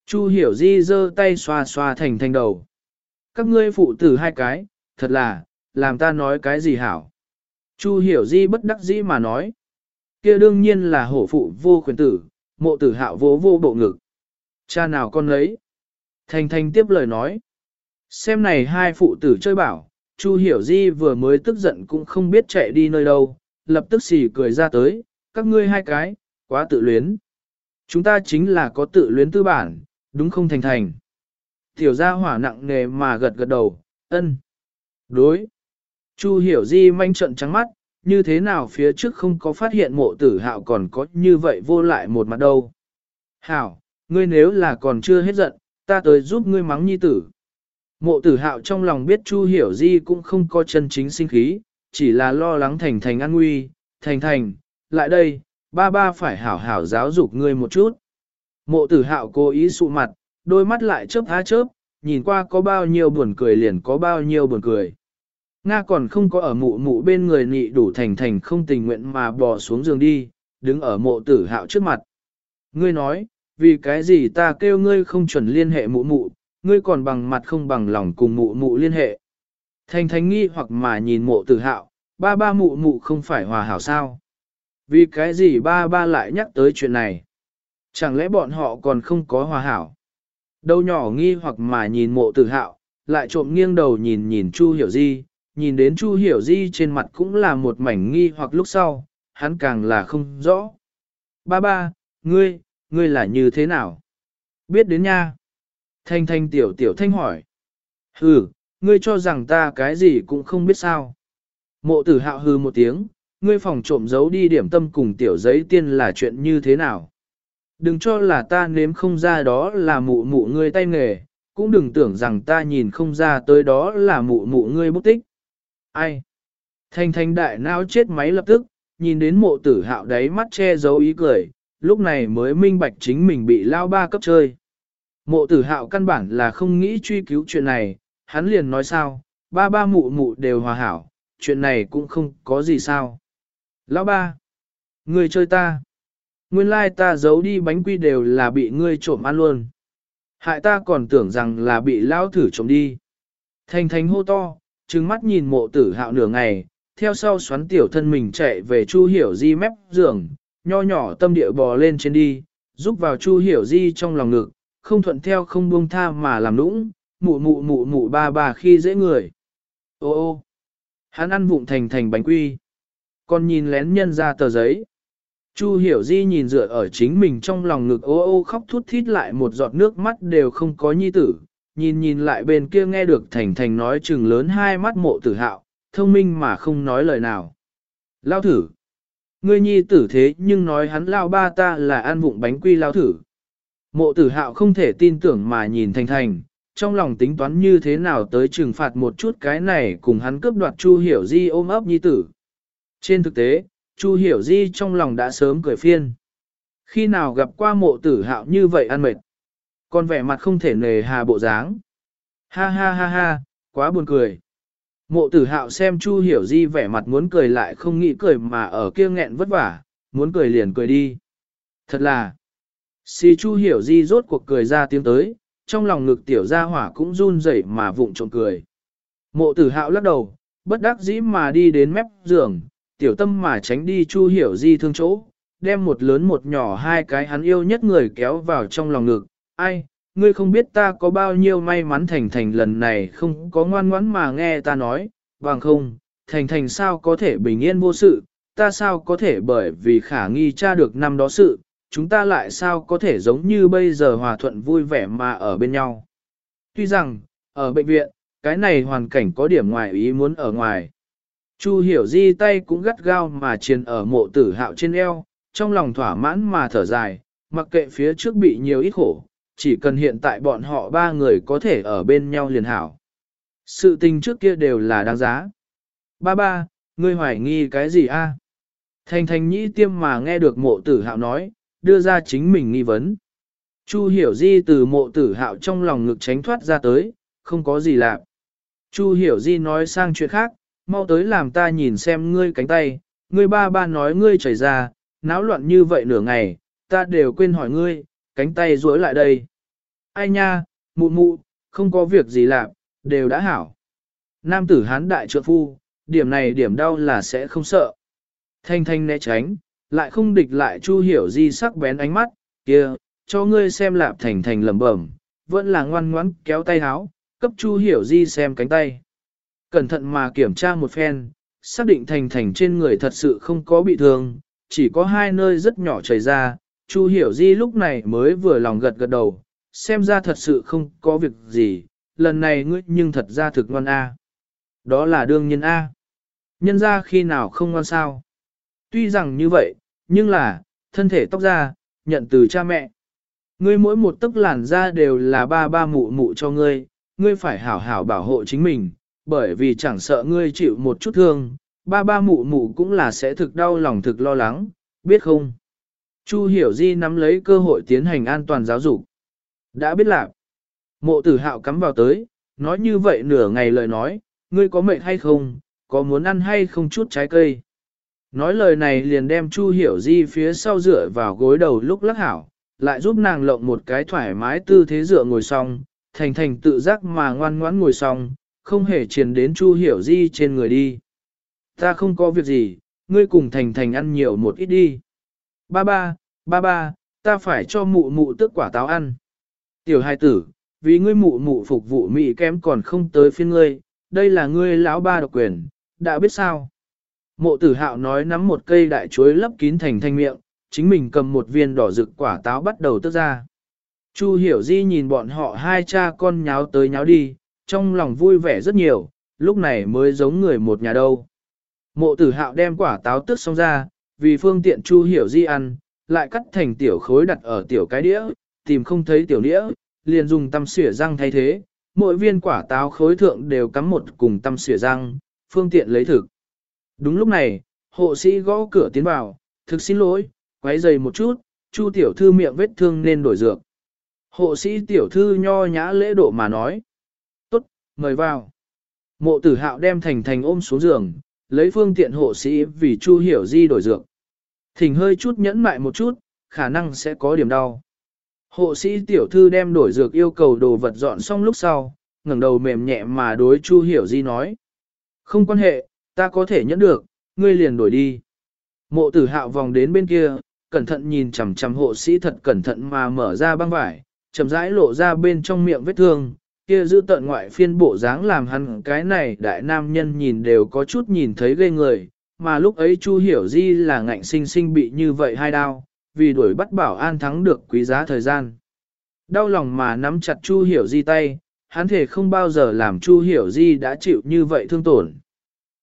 Chu hiểu di giơ tay xoa xoa thành thành đầu. Các ngươi phụ tử hai cái, thật là, làm ta nói cái gì hảo. Chu hiểu di bất đắc dĩ mà nói. kia đương nhiên là hổ phụ vô quyền tử, mộ tử hạo vô vô bộ ngực. Cha nào con lấy. Thành thành tiếp lời nói. Xem này hai phụ tử chơi bảo, Chu hiểu di vừa mới tức giận cũng không biết chạy đi nơi đâu, lập tức xì cười ra tới, các ngươi hai cái, quá tự luyến. Chúng ta chính là có tự luyến tư bản, đúng không thành thành. Tiểu gia hỏa nặng nề mà gật gật đầu, ân. Đối. Chu hiểu di manh trận trắng mắt, như thế nào phía trước không có phát hiện mộ tử hạo còn có như vậy vô lại một mặt đâu. Hảo, ngươi nếu là còn chưa hết giận, ta tới giúp ngươi mắng nhi tử. Mộ tử hạo trong lòng biết Chu hiểu di cũng không có chân chính sinh khí, chỉ là lo lắng thành thành an nguy, thành thành, lại đây, ba ba phải hảo hảo giáo dục ngươi một chút. Mộ tử hạo cố ý sụ mặt, đôi mắt lại chớp há chớp, nhìn qua có bao nhiêu buồn cười liền có bao nhiêu buồn cười. Nga còn không có ở mụ mụ bên người nị đủ thành thành không tình nguyện mà bò xuống giường đi, đứng ở mộ tử hạo trước mặt. Ngươi nói, vì cái gì ta kêu ngươi không chuẩn liên hệ mụ mụ, ngươi còn bằng mặt không bằng lòng cùng mụ mụ liên hệ. Thành thánh nghi hoặc mà nhìn mộ tử hạo, ba ba mụ mụ không phải hòa hảo sao. Vì cái gì ba ba lại nhắc tới chuyện này? Chẳng lẽ bọn họ còn không có hòa hảo? Đầu nhỏ nghi hoặc mà nhìn mộ tử hạo, lại trộm nghiêng đầu nhìn nhìn Chu Hiểu Di, nhìn đến Chu Hiểu Di trên mặt cũng là một mảnh nghi hoặc lúc sau, hắn càng là không rõ. Ba ba, ngươi, ngươi là như thế nào? Biết đến nha. Thanh thanh tiểu tiểu thanh hỏi. Hừ, ngươi cho rằng ta cái gì cũng không biết sao. Mộ tử hạo hừ một tiếng, ngươi phòng trộm giấu đi điểm tâm cùng tiểu giấy tiên là chuyện như thế nào? Đừng cho là ta nếm không ra đó là mụ mụ ngươi tay nghề, cũng đừng tưởng rằng ta nhìn không ra tới đó là mụ mụ ngươi bút tích. Ai? Thanh thanh đại não chết máy lập tức, nhìn đến mộ tử hạo đáy mắt che giấu ý cười, lúc này mới minh bạch chính mình bị lao ba cấp chơi. Mộ tử hạo căn bản là không nghĩ truy cứu chuyện này, hắn liền nói sao, ba ba mụ mụ đều hòa hảo, chuyện này cũng không có gì sao. Lão ba, người chơi ta. Nguyên lai ta giấu đi bánh quy đều là bị ngươi trộm ăn luôn. Hại ta còn tưởng rằng là bị lao thử trộm đi. Thành thành hô to, trừng mắt nhìn mộ tử hạo nửa ngày, theo sau xoắn tiểu thân mình chạy về Chu Hiểu Di mép giường, nho nhỏ tâm địa bò lên trên đi, giúp vào Chu Hiểu Di trong lòng ngực, không thuận theo không buông tha mà làm nũng, mụ mụ mụ mụ ba bà khi dễ người. Ô ô, hắn ăn vụng thành thành bánh quy, còn nhìn lén nhân ra tờ giấy. Chu Hiểu Di nhìn dựa ở chính mình trong lòng ngực ô ô khóc thút thít lại một giọt nước mắt đều không có nhi tử, nhìn nhìn lại bên kia nghe được Thành Thành nói chừng lớn hai mắt mộ tử hạo, thông minh mà không nói lời nào. Lao thử. Ngươi nhi tử thế nhưng nói hắn lao ba ta là ăn vụng bánh quy lao thử. Mộ tử hạo không thể tin tưởng mà nhìn Thành Thành, trong lòng tính toán như thế nào tới trừng phạt một chút cái này cùng hắn cướp đoạt Chu Hiểu Di ôm ấp nhi tử. Trên thực tế, Chu Hiểu Di trong lòng đã sớm cười phiên. Khi nào gặp qua mộ tử hạo như vậy ăn mệt. Còn vẻ mặt không thể nề hà bộ dáng. Ha ha ha ha, quá buồn cười. Mộ tử hạo xem Chu Hiểu Di vẻ mặt muốn cười lại không nghĩ cười mà ở kia nghẹn vất vả, muốn cười liền cười đi. Thật là, si Chu Hiểu Di rốt cuộc cười ra tiếng tới, trong lòng ngực tiểu gia hỏa cũng run rẩy mà vụng trộm cười. Mộ tử hạo lắc đầu, bất đắc dĩ mà đi đến mép giường, tiểu tâm mà tránh đi Chu Hiểu Di thương chỗ, đem một lớn một nhỏ hai cái hắn yêu nhất người kéo vào trong lòng ngực. Ai, ngươi không biết ta có bao nhiêu may mắn thành thành lần này không có ngoan ngoãn mà nghe ta nói, bằng không, thành thành sao có thể bình yên vô sự, ta sao có thể bởi vì khả nghi tra được năm đó sự, chúng ta lại sao có thể giống như bây giờ hòa thuận vui vẻ mà ở bên nhau. Tuy rằng, ở bệnh viện, cái này hoàn cảnh có điểm ngoài ý muốn ở ngoài. Chu hiểu di tay cũng gắt gao mà triền ở mộ tử hạo trên eo, trong lòng thỏa mãn mà thở dài, mặc kệ phía trước bị nhiều ít khổ, chỉ cần hiện tại bọn họ ba người có thể ở bên nhau liền hảo. Sự tình trước kia đều là đáng giá. Ba ba, ngươi hoài nghi cái gì a? Thành thành nhĩ tiêm mà nghe được mộ tử hạo nói, đưa ra chính mình nghi vấn. Chu hiểu di từ mộ tử hạo trong lòng ngực tránh thoát ra tới, không có gì lạ. Chu hiểu di nói sang chuyện khác, mau tới làm ta nhìn xem ngươi cánh tay, ngươi ba ba nói ngươi chảy ra, náo loạn như vậy nửa ngày, ta đều quên hỏi ngươi, cánh tay duỗi lại đây. Ai nha, mụ mụ, không có việc gì làm, đều đã hảo. Nam tử hán đại trượng phu, điểm này điểm đau là sẽ không sợ. Thanh thanh né tránh, lại không địch lại chu hiểu di sắc bén ánh mắt, kia, cho ngươi xem lạp thành thành lẩm bẩm, vẫn là ngoan ngoãn kéo tay háo, cấp chu hiểu di xem cánh tay. Cẩn thận mà kiểm tra một phen, xác định thành thành trên người thật sự không có bị thương, chỉ có hai nơi rất nhỏ chảy ra, Chu Hiểu Di lúc này mới vừa lòng gật gật đầu, xem ra thật sự không có việc gì, lần này ngươi nhưng thật ra thực ngoan A. Đó là đương nhiên A. Nhân ra khi nào không ngoan sao. Tuy rằng như vậy, nhưng là, thân thể tóc ra, nhận từ cha mẹ. Ngươi mỗi một tấc làn da đều là ba ba mụ mụ cho ngươi, ngươi phải hảo hảo bảo hộ chính mình, bởi vì chẳng sợ ngươi chịu một chút thương, ba ba mụ mụ cũng là sẽ thực đau lòng thực lo lắng, biết không? Chu Hiểu Di nắm lấy cơ hội tiến hành an toàn giáo dục. Đã biết lạc. Mộ tử hạo cắm vào tới, nói như vậy nửa ngày lời nói, ngươi có mệt hay không, có muốn ăn hay không chút trái cây. Nói lời này liền đem Chu Hiểu Di phía sau dựa vào gối đầu lúc lắc hảo, lại giúp nàng lộng một cái thoải mái tư thế dựa ngồi xong, thành thành tự giác mà ngoan ngoãn ngồi xong, không hề truyền đến Chu Hiểu Di trên người đi. Ta không có việc gì, ngươi cùng thành thành ăn nhiều một ít đi. Ba ba, ba ba, ta phải cho mụ mụ tức quả táo ăn. Tiểu hai tử, vì ngươi mụ mụ phục vụ mị kém còn không tới phiên ngươi, đây là ngươi lão ba độc quyền, đã biết sao. Mộ tử hạo nói nắm một cây đại chuối lấp kín thành thanh miệng, chính mình cầm một viên đỏ rực quả táo bắt đầu tức ra. Chu hiểu di nhìn bọn họ hai cha con nháo tới nháo đi, trong lòng vui vẻ rất nhiều, lúc này mới giống người một nhà đâu. Mộ tử hạo đem quả táo tức xong ra, vì phương tiện Chu hiểu di ăn, lại cắt thành tiểu khối đặt ở tiểu cái đĩa, tìm không thấy tiểu đĩa, liền dùng tăm xỉa răng thay thế, mỗi viên quả táo khối thượng đều cắm một cùng tăm xỉa răng, phương tiện lấy thực. Đúng lúc này, hộ sĩ gõ cửa tiến vào, thực xin lỗi, quấy dày một chút, Chu tiểu thư miệng vết thương nên đổi dược. Hộ sĩ tiểu thư nho nhã lễ độ mà nói. Tốt, mời vào. Mộ tử hạo đem thành thành ôm xuống giường, lấy phương tiện hộ sĩ vì Chu hiểu di đổi dược. Thỉnh hơi chút nhẫn mại một chút, khả năng sẽ có điểm đau. Hộ sĩ tiểu thư đem đổi dược yêu cầu đồ vật dọn xong lúc sau, ngẩng đầu mềm nhẹ mà đối Chu Hiểu Di nói. Không quan hệ, ta có thể nhẫn được, ngươi liền đổi đi. Mộ tử hạo vòng đến bên kia, cẩn thận nhìn chằm chằm hộ sĩ thật cẩn thận mà mở ra băng vải, chậm rãi lộ ra bên trong miệng vết thương, kia giữ tận ngoại phiên bộ dáng làm hắn cái này đại nam nhân nhìn đều có chút nhìn thấy ghê người, mà lúc ấy Chu Hiểu Di là ngạnh sinh sinh bị như vậy hai đau, vì đuổi bắt bảo an thắng được quý giá thời gian. Đau lòng mà nắm chặt Chu Hiểu Di tay, hắn thể không bao giờ làm Chu Hiểu Di đã chịu như vậy thương tổn.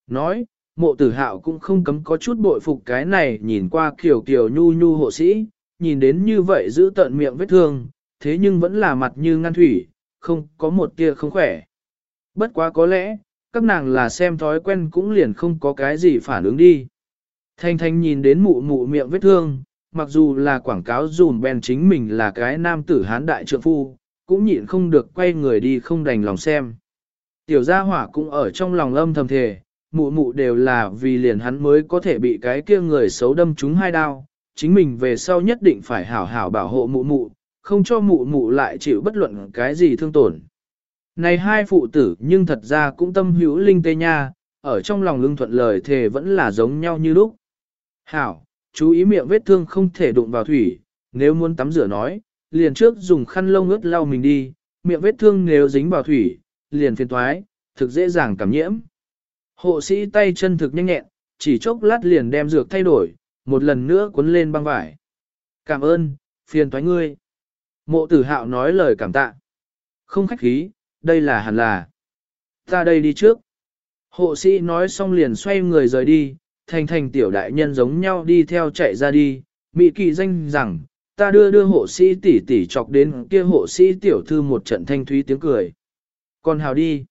Nói, mộ tử hạo cũng không cấm có chút bội phục cái này nhìn qua kiểu kiểu nhu nhu hộ sĩ, nhìn đến như vậy giữ tận miệng vết thương, thế nhưng vẫn là mặt như ngăn thủy, không có một tia không khỏe. Bất quá có lẽ, các nàng là xem thói quen cũng liền không có cái gì phản ứng đi. Thanh thanh nhìn đến mụ mụ miệng vết thương, mặc dù là quảng cáo dùm bèn chính mình là cái nam tử hán đại trượng phu, cũng nhịn không được quay người đi không đành lòng xem. Tiểu gia hỏa cũng ở trong lòng âm thầm thề, mụ mụ đều là vì liền hắn mới có thể bị cái kia người xấu đâm trúng hai đao, chính mình về sau nhất định phải hảo hảo bảo hộ mụ mụ, không cho mụ mụ lại chịu bất luận cái gì thương tổn. Này hai phụ tử nhưng thật ra cũng tâm hữu linh tê nha, ở trong lòng lưng thuận lời thề vẫn là giống nhau như lúc. Hảo, chú ý miệng vết thương không thể đụng vào thủy, nếu muốn tắm rửa nói, liền trước dùng khăn lông ướt lau mình đi, miệng vết thương nếu dính vào thủy, liền phiền thoái, thực dễ dàng cảm nhiễm. Hộ sĩ tay chân thực nhanh nhẹn, chỉ chốc lát liền đem dược thay đổi, một lần nữa cuốn lên băng vải. Cảm ơn, phiền thoái ngươi. Mộ tử hạo nói lời cảm tạ. Không khách khí, đây là hẳn là. Ta đây đi trước. Hộ sĩ nói xong liền xoay người rời đi, thành thành tiểu đại nhân giống nhau đi theo chạy ra đi, mị kỳ danh rằng, ta đưa đưa hộ sĩ tỷ tỷ chọc đến kia hộ sĩ tiểu thư một trận thanh thúy tiếng cười. Còn hào đi.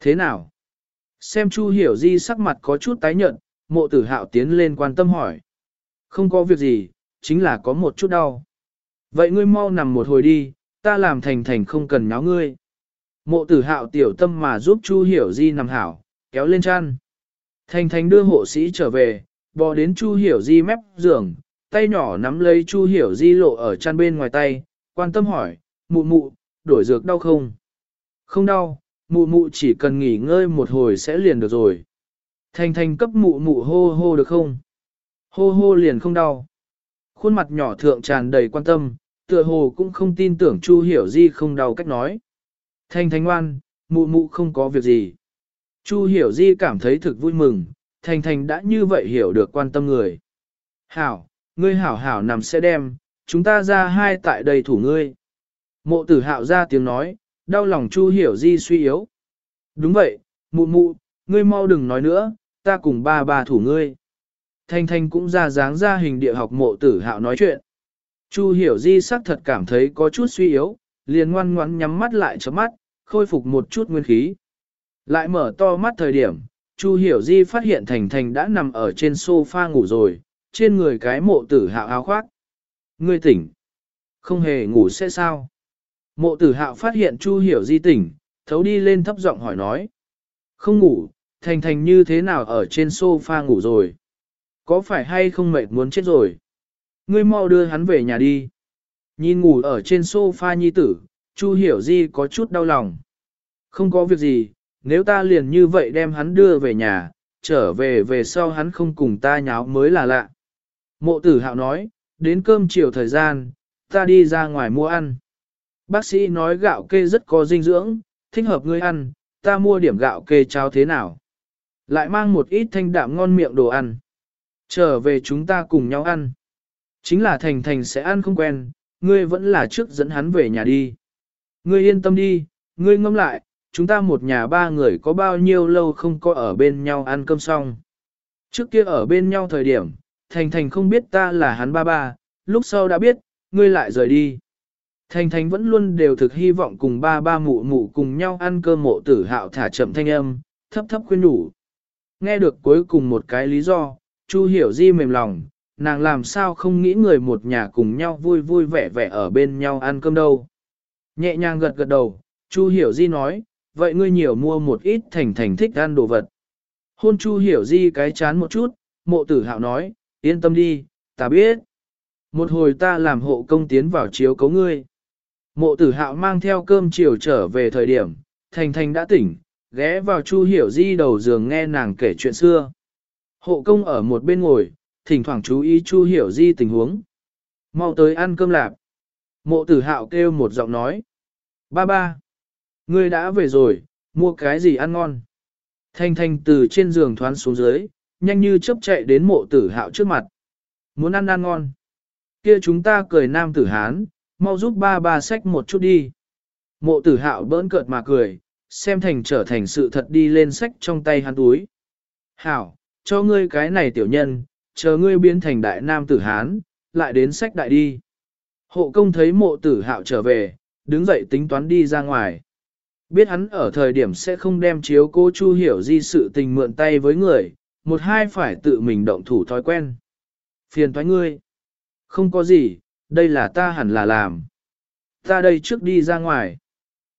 Thế nào? Xem Chu Hiểu Di sắc mặt có chút tái nhợt, mộ tử hạo tiến lên quan tâm hỏi. Không có việc gì, chính là có một chút đau. Vậy ngươi mau nằm một hồi đi, ta làm thành thành không cần nháo ngươi. Mộ tử hạo tiểu tâm mà giúp Chu Hiểu Di nằm hảo, kéo lên chăn. Thành thành đưa hộ sĩ trở về, bò đến Chu Hiểu Di mép giường, tay nhỏ nắm lấy Chu Hiểu Di lộ ở chăn bên ngoài tay, quan tâm hỏi, mụ mụ, đổi dược đau không? Không đau, mụ mụ chỉ cần nghỉ ngơi một hồi sẽ liền được rồi. Thành thành cấp mụ mụ hô hô được không? Hô hô liền không đau. Khuôn mặt nhỏ thượng tràn đầy quan tâm, tựa hồ cũng không tin tưởng Chu Hiểu Di không đau cách nói. Thành thành ngoan, mụ mụ không có việc gì. Chu Hiểu Di cảm thấy thực vui mừng, Thành Thành đã như vậy hiểu được quan tâm người. Hảo, ngươi hảo hảo nằm sẽ đem, chúng ta ra hai tại đây thủ ngươi. Mộ tử hạo ra tiếng nói, đau lòng Chu Hiểu Di suy yếu. Đúng vậy, mụ mụ, ngươi mau đừng nói nữa, ta cùng ba ba thủ ngươi. Thanh Thanh cũng ra dáng ra hình địa học mộ tử hạo nói chuyện. Chu Hiểu Di sắc thật cảm thấy có chút suy yếu, liền ngoan ngoãn nhắm mắt lại cho mắt, khôi phục một chút nguyên khí. Lại mở to mắt thời điểm, Chu Hiểu Di phát hiện Thành Thành đã nằm ở trên sofa ngủ rồi, trên người cái mộ tử hạo áo khoác. Ngươi tỉnh. Không hề ngủ sẽ sao? Mộ tử hạo phát hiện Chu Hiểu Di tỉnh, thấu đi lên thấp giọng hỏi nói. Không ngủ, Thành Thành như thế nào ở trên sofa ngủ rồi? Có phải hay không mệt muốn chết rồi? Ngươi mau đưa hắn về nhà đi. Nhìn ngủ ở trên sofa nhi tử, Chu Hiểu Di có chút đau lòng. Không có việc gì, nếu ta liền như vậy đem hắn đưa về nhà, trở về về sau hắn không cùng ta nháo mới là lạ. Mộ tử hạo nói, đến cơm chiều thời gian, ta đi ra ngoài mua ăn. Bác sĩ nói gạo kê rất có dinh dưỡng, thích hợp ngươi ăn, ta mua điểm gạo kê cháo thế nào. Lại mang một ít thanh đạm ngon miệng đồ ăn. Trở về chúng ta cùng nhau ăn. Chính là Thành Thành sẽ ăn không quen, ngươi vẫn là trước dẫn hắn về nhà đi. Ngươi yên tâm đi, ngươi ngâm lại, chúng ta một nhà ba người có bao nhiêu lâu không có ở bên nhau ăn cơm xong. Trước kia ở bên nhau thời điểm, Thành Thành không biết ta là hắn ba ba, lúc sau đã biết, ngươi lại rời đi. Thành Thành vẫn luôn đều thực hy vọng cùng ba ba mụ mụ cùng nhau ăn cơm mộ tử hạo thả chậm thanh âm, thấp thấp khuyên đủ. Nghe được cuối cùng một cái lý do, Chu hiểu di mềm lòng, nàng làm sao không nghĩ người một nhà cùng nhau vui vui vẻ vẻ ở bên nhau ăn cơm đâu. Nhẹ nhàng gật gật đầu, Chu hiểu di nói, vậy ngươi nhiều mua một ít thành thành thích ăn đồ vật. Hôn Chu hiểu di cái chán một chút, mộ tử hạo nói, yên tâm đi, ta biết. một hồi ta làm hộ công tiến vào chiếu cấu ngươi. Mộ tử hạo mang theo cơm chiều trở về thời điểm, Thành Thành đã tỉnh, ghé vào Chu Hiểu Di đầu giường nghe nàng kể chuyện xưa. Hộ công ở một bên ngồi, thỉnh thoảng chú ý Chu Hiểu Di tình huống. Mau tới ăn cơm lạp. Mộ tử hạo kêu một giọng nói. Ba ba. Ngươi đã về rồi, mua cái gì ăn ngon. Thanh thanh từ trên giường thoán xuống dưới, nhanh như chớp chạy đến mộ tử hạo trước mặt. Muốn ăn ăn ngon. Kia chúng ta cười nam tử Hán, mau giúp ba ba sách một chút đi. Mộ tử hạo bỡn cợt mà cười, xem thành trở thành sự thật đi lên sách trong tay hắn túi. Hảo, cho ngươi cái này tiểu nhân, chờ ngươi biến thành đại nam tử Hán, lại đến sách đại đi. Hộ công thấy mộ tử hạo trở về, đứng dậy tính toán đi ra ngoài. Biết hắn ở thời điểm sẽ không đem chiếu cô Chu hiểu di sự tình mượn tay với người, một hai phải tự mình động thủ thói quen. Phiền thoái ngươi. Không có gì, đây là ta hẳn là làm. Ta đây trước đi ra ngoài.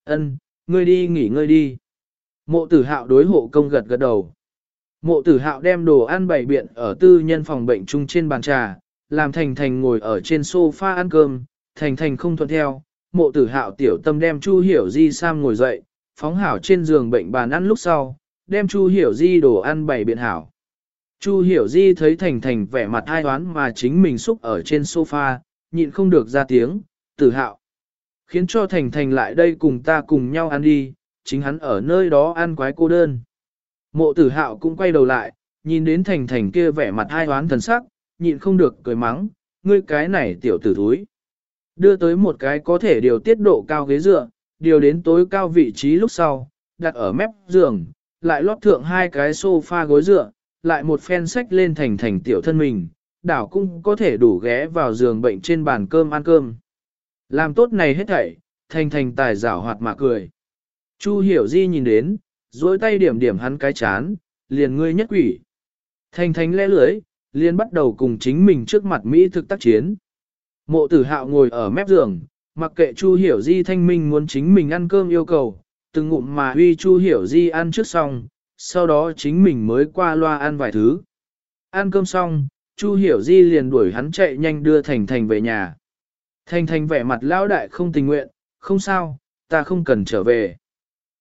Ân, ngươi đi nghỉ ngơi đi. Mộ tử hạo đối hộ công gật gật đầu. Mộ tử hạo đem đồ ăn bày biện ở tư nhân phòng bệnh chung trên bàn trà, làm Thành Thành ngồi ở trên sofa ăn cơm, Thành Thành không thuận theo, mộ tử hạo tiểu tâm đem Chu Hiểu Di Sam ngồi dậy, phóng hảo trên giường bệnh bàn ăn lúc sau, đem Chu Hiểu Di đồ ăn bày biện hảo. Chu Hiểu Di thấy Thành Thành vẻ mặt ai đoán mà chính mình xúc ở trên sofa, nhịn không được ra tiếng, tử hạo. Khiến cho Thành Thành lại đây cùng ta cùng nhau ăn đi, chính hắn ở nơi đó ăn quái cô đơn. Mộ tử hạo cũng quay đầu lại, nhìn đến Thành Thành kia vẻ mặt ai đoán thần sắc, nhịn không được cười mắng, ngươi cái này tiểu tử thúi. Đưa tới một cái có thể điều tiết độ cao ghế dựa, điều đến tối cao vị trí lúc sau, đặt ở mép giường, lại lót thượng hai cái sofa gối dựa, lại một phen sách lên thành thành tiểu thân mình, đảo cũng có thể đủ ghé vào giường bệnh trên bàn cơm ăn cơm. Làm tốt này hết thảy, thành thành tài giảo hoạt mà cười. Chu hiểu di nhìn đến, duỗi tay điểm điểm hắn cái chán, liền ngươi nhất quỷ. Thành thành lẽ lưới, liền bắt đầu cùng chính mình trước mặt Mỹ thực tác chiến. Mộ tử hạo ngồi ở mép giường, mặc kệ Chu Hiểu Di thanh minh muốn chính mình ăn cơm yêu cầu, từng ngụm mà huy Chu Hiểu Di ăn trước xong, sau đó chính mình mới qua loa ăn vài thứ. Ăn cơm xong, Chu Hiểu Di liền đuổi hắn chạy nhanh đưa Thành Thành về nhà. Thành Thành vẻ mặt lão đại không tình nguyện, không sao, ta không cần trở về.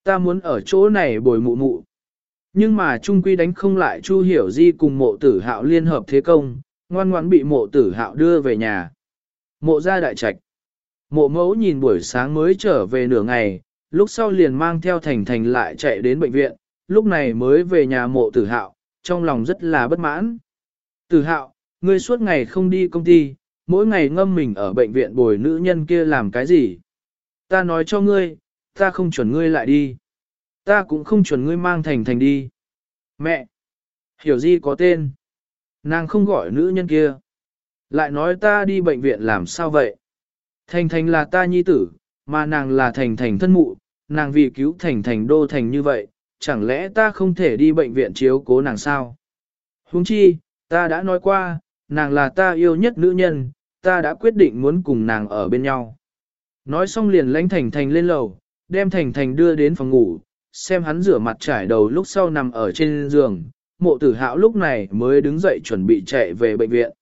Ta muốn ở chỗ này bồi mụ mụ. Nhưng mà Trung Quy đánh không lại Chu Hiểu Di cùng mộ tử hạo liên hợp thế công, ngoan ngoãn bị mộ tử hạo đưa về nhà. Mộ ra đại trạch. Mộ mẫu nhìn buổi sáng mới trở về nửa ngày, lúc sau liền mang theo thành thành lại chạy đến bệnh viện, lúc này mới về nhà mộ tử hạo, trong lòng rất là bất mãn. Tử hạo, ngươi suốt ngày không đi công ty, mỗi ngày ngâm mình ở bệnh viện bồi nữ nhân kia làm cái gì? Ta nói cho ngươi, ta không chuẩn ngươi lại đi. Ta cũng không chuẩn ngươi mang thành thành đi. Mẹ! Hiểu gì có tên? Nàng không gọi nữ nhân kia. Lại nói ta đi bệnh viện làm sao vậy? Thành thành là ta nhi tử, mà nàng là thành thành thân mụ, nàng vì cứu thành thành đô thành như vậy, chẳng lẽ ta không thể đi bệnh viện chiếu cố nàng sao? Huống chi, ta đã nói qua, nàng là ta yêu nhất nữ nhân, ta đã quyết định muốn cùng nàng ở bên nhau. Nói xong liền lãnh thành thành lên lầu, đem thành thành đưa đến phòng ngủ, xem hắn rửa mặt trải đầu lúc sau nằm ở trên giường, mộ tử hạo lúc này mới đứng dậy chuẩn bị chạy về bệnh viện.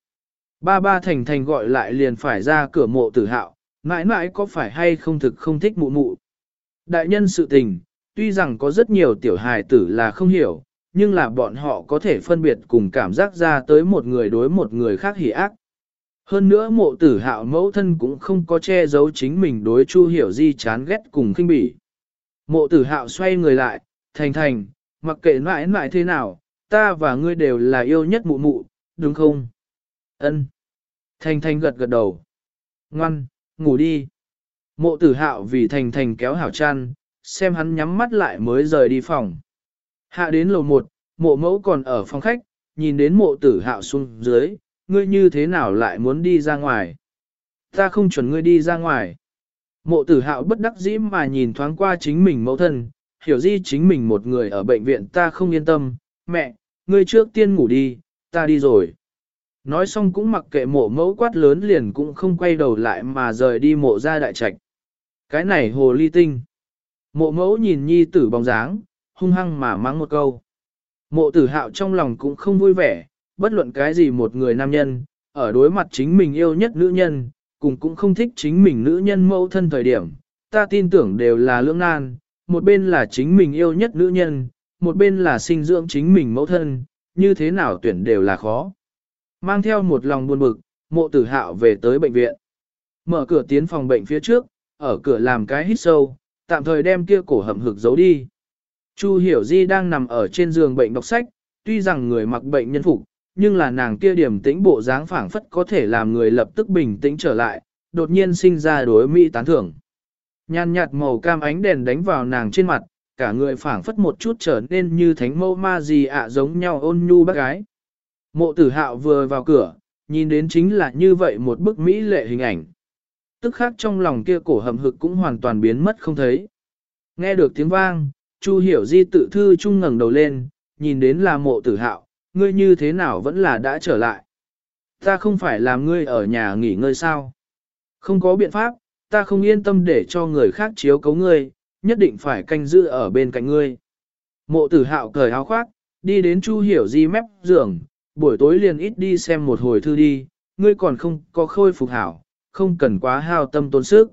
Ba ba thành thành gọi lại liền phải ra cửa mộ tử hạo, mãi mãi có phải hay không thực không thích mụ mụ. Đại nhân sự tình, tuy rằng có rất nhiều tiểu hài tử là không hiểu, nhưng là bọn họ có thể phân biệt cùng cảm giác ra tới một người đối một người khác hỉ ác. Hơn nữa mộ tử hạo mẫu thân cũng không có che giấu chính mình đối chu hiểu di chán ghét cùng khinh bỉ. Mộ tử hạo xoay người lại, thành thành, mặc kệ mãi mãi thế nào, ta và ngươi đều là yêu nhất mụ mụ, đúng không? Ân. Thành thành gật gật đầu. Ngoan, ngủ đi. Mộ tử hạo vì thành thành kéo hảo chăn, xem hắn nhắm mắt lại mới rời đi phòng. Hạ đến lầu một, mộ mẫu còn ở phòng khách, nhìn đến mộ tử hạo xuống dưới, ngươi như thế nào lại muốn đi ra ngoài? Ta không chuẩn ngươi đi ra ngoài. Mộ tử hạo bất đắc dĩ mà nhìn thoáng qua chính mình mẫu thân, hiểu di chính mình một người ở bệnh viện ta không yên tâm, mẹ, ngươi trước tiên ngủ đi, ta đi rồi. Nói xong cũng mặc kệ mộ mẫu quát lớn liền cũng không quay đầu lại mà rời đi mộ ra đại trạch. Cái này hồ ly tinh. Mộ mẫu nhìn nhi tử bóng dáng, hung hăng mà mắng một câu. Mộ tử hạo trong lòng cũng không vui vẻ, bất luận cái gì một người nam nhân, ở đối mặt chính mình yêu nhất nữ nhân, cùng cũng không thích chính mình nữ nhân mẫu thân thời điểm, ta tin tưởng đều là lưỡng nan, một bên là chính mình yêu nhất nữ nhân, một bên là sinh dưỡng chính mình mẫu thân, như thế nào tuyển đều là khó. Mang theo một lòng buồn bực, mộ tử hạo về tới bệnh viện. Mở cửa tiến phòng bệnh phía trước, ở cửa làm cái hít sâu, tạm thời đem kia cổ hầm hực giấu đi. Chu Hiểu Di đang nằm ở trên giường bệnh đọc sách, tuy rằng người mặc bệnh nhân phục, nhưng là nàng kia điểm tĩnh bộ dáng phảng phất có thể làm người lập tức bình tĩnh trở lại, đột nhiên sinh ra đối mỹ tán thưởng. Nhàn nhạt màu cam ánh đèn đánh vào nàng trên mặt, cả người phảng phất một chút trở nên như thánh mẫu ma gì ạ giống nhau ôn nhu bác gái. Mộ tử hạo vừa vào cửa, nhìn đến chính là như vậy một bức mỹ lệ hình ảnh. Tức khác trong lòng kia cổ hầm hực cũng hoàn toàn biến mất không thấy. Nghe được tiếng vang, Chu hiểu di tự thư trung ngẩng đầu lên, nhìn đến là mộ tử hạo, ngươi như thế nào vẫn là đã trở lại. Ta không phải làm ngươi ở nhà nghỉ ngơi sao. Không có biện pháp, ta không yên tâm để cho người khác chiếu cấu ngươi, nhất định phải canh giữ ở bên cạnh ngươi. Mộ tử hạo cởi áo khoác, đi đến Chu Hiểu Di mép giường, buổi tối liền ít đi xem một hồi thư đi, ngươi còn không có khôi phục hảo, không cần quá hao tâm tốn sức.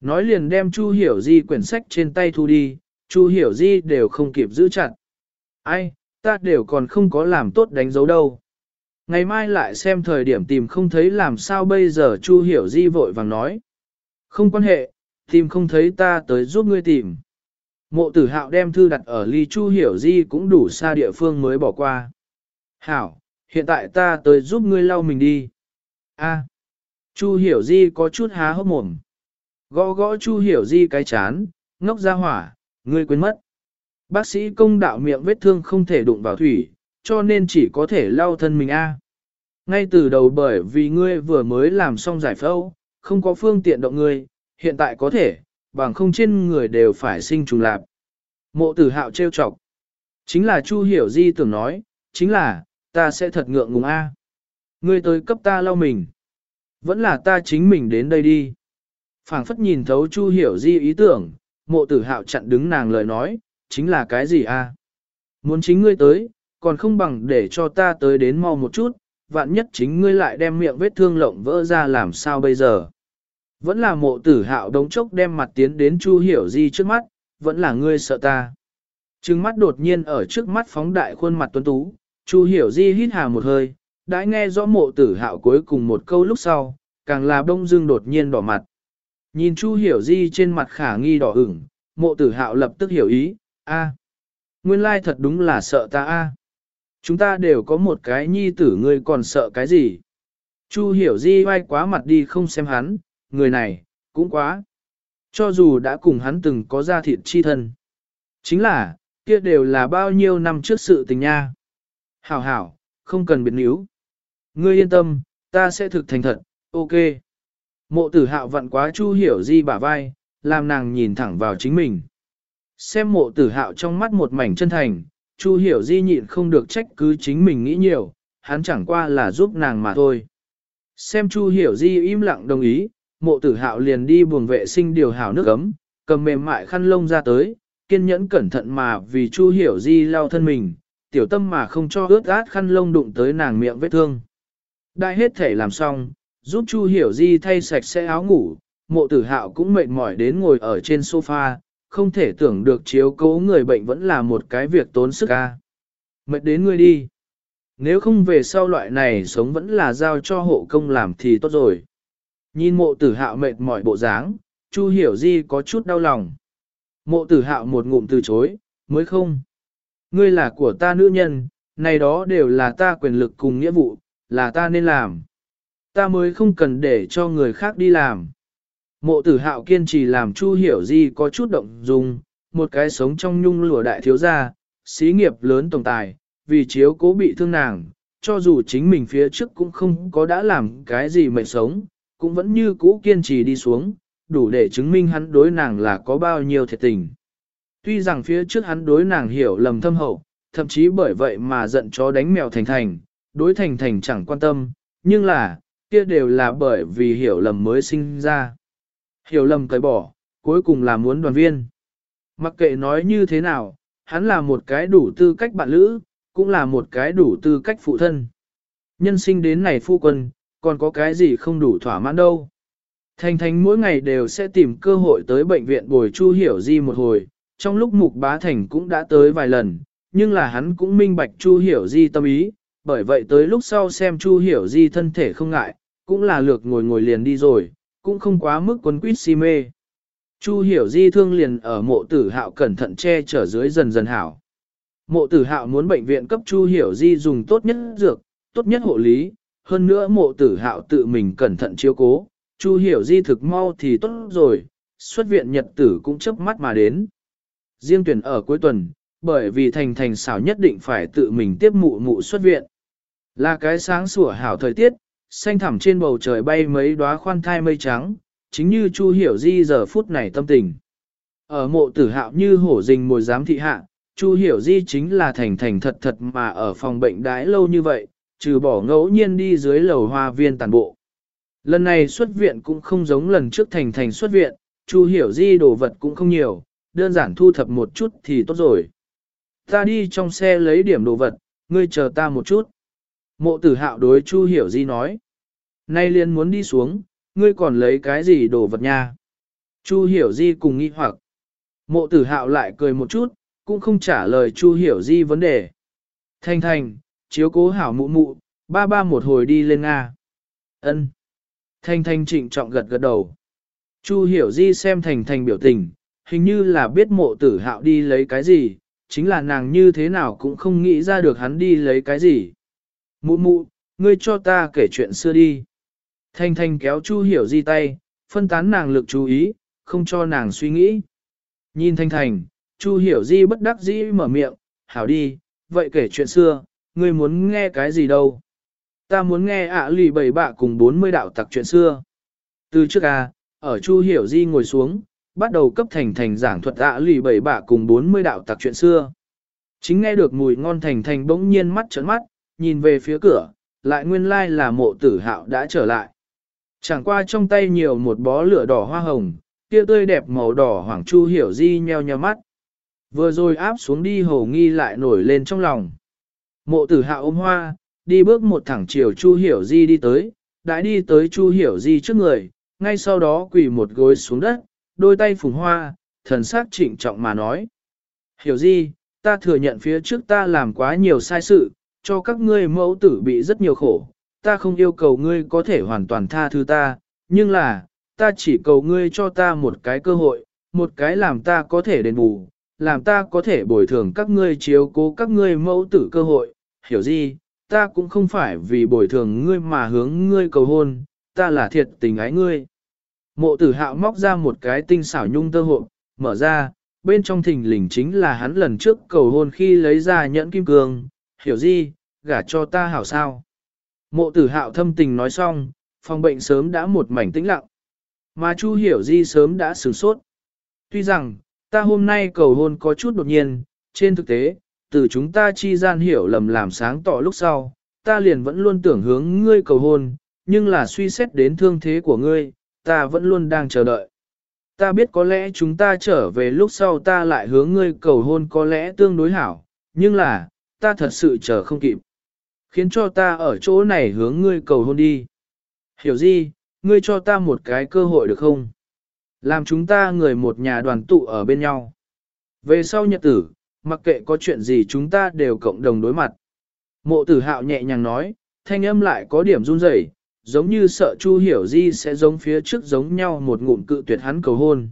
Nói liền đem Chu Hiểu Di quyển sách trên tay thu đi, Chu Hiểu Di đều không kịp giữ chặt. Ai, ta đều còn không có làm tốt đánh dấu đâu. Ngày mai lại xem thời điểm tìm không thấy làm sao bây giờ Chu Hiểu Di vội vàng nói. Không quan hệ, tìm không thấy ta tới giúp ngươi tìm. Mộ tử hạo đem thư đặt ở ly Chu Hiểu Di cũng đủ xa địa phương mới bỏ qua. Hảo, hiện tại ta tới giúp ngươi lau mình đi. A. Chu Hiểu Di có chút há hốc mồm. Gõ gõ Chu Hiểu Di cái chán, ngốc ra hỏa, ngươi quên mất. Bác sĩ công đạo miệng vết thương không thể đụng vào thủy, cho nên chỉ có thể lau thân mình A. Ngay từ đầu bởi vì ngươi vừa mới làm xong giải phẫu, không có phương tiện động ngươi, hiện tại có thể, bằng không trên người đều phải sinh trùng lạp. Mộ tử hạo trêu chọc. Chính là Chu Hiểu Di tưởng nói, chính là, ta sẽ thật ngượng ngùng A. Ngươi tới cấp ta lau mình. Vẫn là ta chính mình đến đây đi. phảng phất nhìn thấu Chu Hiểu Di ý tưởng, mộ tử hạo chặn đứng nàng lời nói, chính là cái gì a? Muốn chính ngươi tới, còn không bằng để cho ta tới đến mau một chút, vạn nhất chính ngươi lại đem miệng vết thương lộng vỡ ra làm sao bây giờ. Vẫn là mộ tử hạo đống chốc đem mặt tiến đến Chu Hiểu Di trước mắt, vẫn là ngươi sợ ta. Trừng mắt đột nhiên ở trước mắt phóng đại khuôn mặt tuấn tú, Chu Hiểu Di hít hà một hơi, đã nghe rõ mộ tử hạo cuối cùng một câu lúc sau, càng là đông dưng đột nhiên đỏ mặt. Nhìn Chu Hiểu Di trên mặt khả nghi đỏ ửng, mộ tử hạo lập tức hiểu ý, a, nguyên lai thật đúng là sợ ta a. Chúng ta đều có một cái nhi tử ngươi còn sợ cái gì? Chu Hiểu Di vai quá mặt đi không xem hắn, người này, cũng quá. Cho dù đã cùng hắn từng có ra thịt chi thân. Chính là, kia đều là bao nhiêu năm trước sự tình nha. Hảo hảo, không cần biệt níu. Ngươi yên tâm, ta sẽ thực thành thật, ok. Mộ tử hạo vặn quá chu hiểu di bả vai, làm nàng nhìn thẳng vào chính mình. Xem mộ tử hạo trong mắt một mảnh chân thành, chu hiểu di nhịn không được trách cứ chính mình nghĩ nhiều, hắn chẳng qua là giúp nàng mà thôi. Xem chu hiểu di im lặng đồng ý, mộ tử hạo liền đi buồng vệ sinh điều hảo nước ấm, cầm mềm mại khăn lông ra tới, kiên nhẫn cẩn thận mà vì chu hiểu di lau thân mình, tiểu tâm mà không cho ướt át khăn lông đụng tới nàng miệng vết thương. Đại hết thể làm xong, giúp Chu Hiểu Di thay sạch sẽ áo ngủ, mộ tử hạo cũng mệt mỏi đến ngồi ở trên sofa, không thể tưởng được chiếu cố người bệnh vẫn là một cái việc tốn sức ca. Mệt đến ngươi đi. Nếu không về sau loại này sống vẫn là giao cho hộ công làm thì tốt rồi. Nhìn mộ tử hạo mệt mỏi bộ dáng, Chu Hiểu Di có chút đau lòng. Mộ tử hạo một ngụm từ chối, mới không. Ngươi là của ta nữ nhân, này đó đều là ta quyền lực cùng nghĩa vụ, là ta nên làm. Ta mới không cần để cho người khác đi làm. Mộ tử hạo kiên trì làm Chu Hiểu Di có chút động dung, một cái sống trong nhung lụa đại thiếu gia, xí nghiệp lớn tổng tài, vì chiếu cố bị thương nàng, cho dù chính mình phía trước cũng không có đã làm cái gì mệnh sống, cũng vẫn như cũ kiên trì đi xuống, đủ để chứng minh hắn đối nàng là có bao nhiêu thiệt tình. Tuy rằng phía trước hắn đối nàng hiểu lầm thâm hậu, thậm chí bởi vậy mà giận chó đánh mèo thành thành, đối thành thành chẳng quan tâm, nhưng là, kia đều là bởi vì hiểu lầm mới sinh ra. Hiểu lầm cởi bỏ, cuối cùng là muốn đoàn viên. Mặc kệ nói như thế nào, hắn là một cái đủ tư cách bạn lữ, cũng là một cái đủ tư cách phụ thân. Nhân sinh đến này phu quân, còn có cái gì không đủ thỏa mãn đâu. Thành Thành mỗi ngày đều sẽ tìm cơ hội tới bệnh viện bồi Chu Hiểu Di một hồi, trong lúc Mục Bá Thành cũng đã tới vài lần, nhưng là hắn cũng minh bạch Chu Hiểu Di tâm ý, bởi vậy tới lúc sau xem Chu Hiểu Di thân thể không ngại, cũng là lược ngồi ngồi liền đi rồi, cũng không quá mức quấn quýt si mê. Chu Hiểu Di thương liền ở mộ tử hạo cẩn thận che chở dưới dần dần hảo. Mộ tử hạo muốn bệnh viện cấp Chu Hiểu Di dùng tốt nhất dược, tốt nhất hộ lý, hơn nữa mộ tử hạo tự mình cẩn thận chiếu cố, Chu Hiểu Di thực mau thì tốt rồi, xuất viện nhật tử cũng chớp mắt mà đến. Riêng tuyển ở cuối tuần, bởi vì thành thành xảo nhất định phải tự mình tiếp mụ mụ xuất viện. Là cái sáng sủa hảo thời tiết, xanh thẳm trên bầu trời bay mấy đóa khoan thai mây trắng, chính như Chu Hiểu Di giờ phút này tâm tình. Ở mộ tử hạo như hổ rình mồi giám thị hạ, Chu Hiểu Di chính là thành thành thật thật mà ở phòng bệnh đái lâu như vậy, trừ bỏ ngẫu nhiên đi dưới lầu hoa viên tàn bộ. Lần này xuất viện cũng không giống lần trước thành thành xuất viện, Chu Hiểu Di đồ vật cũng không nhiều, đơn giản thu thập một chút thì tốt rồi. Ta đi trong xe lấy điểm đồ vật, ngươi chờ ta một chút. Mộ tử hạo đối Chu Hiểu Di nói. Nay liền muốn đi xuống, ngươi còn lấy cái gì đồ vật nha? Chu Hiểu Di cùng nghi hoặc. Mộ tử hạo lại cười một chút, cũng không trả lời Chu Hiểu Di vấn đề. Thanh Thanh chiếu cố hảo mụ mụ, ba ba một hồi đi lên Nga. ân Thanh thanh trịnh trọng gật gật đầu. Chu Hiểu Di xem thành thành biểu tình, hình như là biết mộ tử hạo đi lấy cái gì, chính là nàng như thế nào cũng không nghĩ ra được hắn đi lấy cái gì. Mụ mụ, ngươi cho ta kể chuyện xưa đi. Thanh Thanh kéo Chu Hiểu Di tay, phân tán nàng lực chú ý, không cho nàng suy nghĩ. Nhìn Thanh Thanh, Chu Hiểu Di bất đắc dĩ mở miệng, hảo đi, vậy kể chuyện xưa, ngươi muốn nghe cái gì đâu? Ta muốn nghe ạ lì bảy bạ cùng 40 đạo tặc chuyện xưa. Từ trước à, ở Chu Hiểu Di ngồi xuống, bắt đầu cấp Thành Thành giảng thuật ạ lì bảy bạ cùng 40 đạo tặc chuyện xưa. Chính nghe được mùi ngon Thành Thành bỗng nhiên mắt trợn mắt, nhìn về phía cửa, lại nguyên lai là mộ tử hạo đã trở lại. Chẳng qua trong tay nhiều một bó lửa đỏ hoa hồng, kia tươi đẹp màu đỏ hoàng chu hiểu di nheo nheo mắt. Vừa rồi áp xuống đi hồ nghi lại nổi lên trong lòng. Mộ tử hạo ôm hoa, đi bước một thẳng chiều chu hiểu di đi tới, đã đi tới chu hiểu di trước người, ngay sau đó quỳ một gối xuống đất, đôi tay phùng hoa, thần sắc trịnh trọng mà nói. Hiểu gì? ta thừa nhận phía trước ta làm quá nhiều sai sự, cho các ngươi mẫu tử bị rất nhiều khổ, ta không yêu cầu ngươi có thể hoàn toàn tha thứ ta, nhưng là, ta chỉ cầu ngươi cho ta một cái cơ hội, một cái làm ta có thể đền bù, làm ta có thể bồi thường các ngươi chiếu cố các ngươi mẫu tử cơ hội, hiểu gì, ta cũng không phải vì bồi thường ngươi mà hướng ngươi cầu hôn, ta là thiệt tình ái ngươi. Mộ tử hạo móc ra một cái tinh xảo nhung tơ hộp, mở ra, bên trong thình lình chính là hắn lần trước cầu hôn khi lấy ra nhẫn kim cương, hiểu gì, gả cho ta hảo sao. Mộ tử hạo thâm tình nói xong, phòng bệnh sớm đã một mảnh tĩnh lặng. Mà Chu Hiểu Di sớm đã sửng sốt. Tuy rằng, ta hôm nay cầu hôn có chút đột nhiên, trên thực tế, từ chúng ta chi gian hiểu lầm làm sáng tỏ lúc sau, ta liền vẫn luôn tưởng hướng ngươi cầu hôn, nhưng là suy xét đến thương thế của ngươi, ta vẫn luôn đang chờ đợi. Ta biết có lẽ chúng ta trở về lúc sau ta lại hướng ngươi cầu hôn có lẽ tương đối hảo, nhưng là, ta thật sự chờ không kịp khiến cho ta ở chỗ này hướng ngươi cầu hôn đi. Hiểu gì, ngươi cho ta một cái cơ hội được không? Làm chúng ta người một nhà đoàn tụ ở bên nhau. Về sau nhật tử, mặc kệ có chuyện gì chúng ta đều cộng đồng đối mặt. Mộ tử hạo nhẹ nhàng nói, thanh âm lại có điểm run rẩy, giống như sợ Chu Hiểu Di sẽ giống phía trước giống nhau một ngụm cự tuyệt hắn cầu hôn.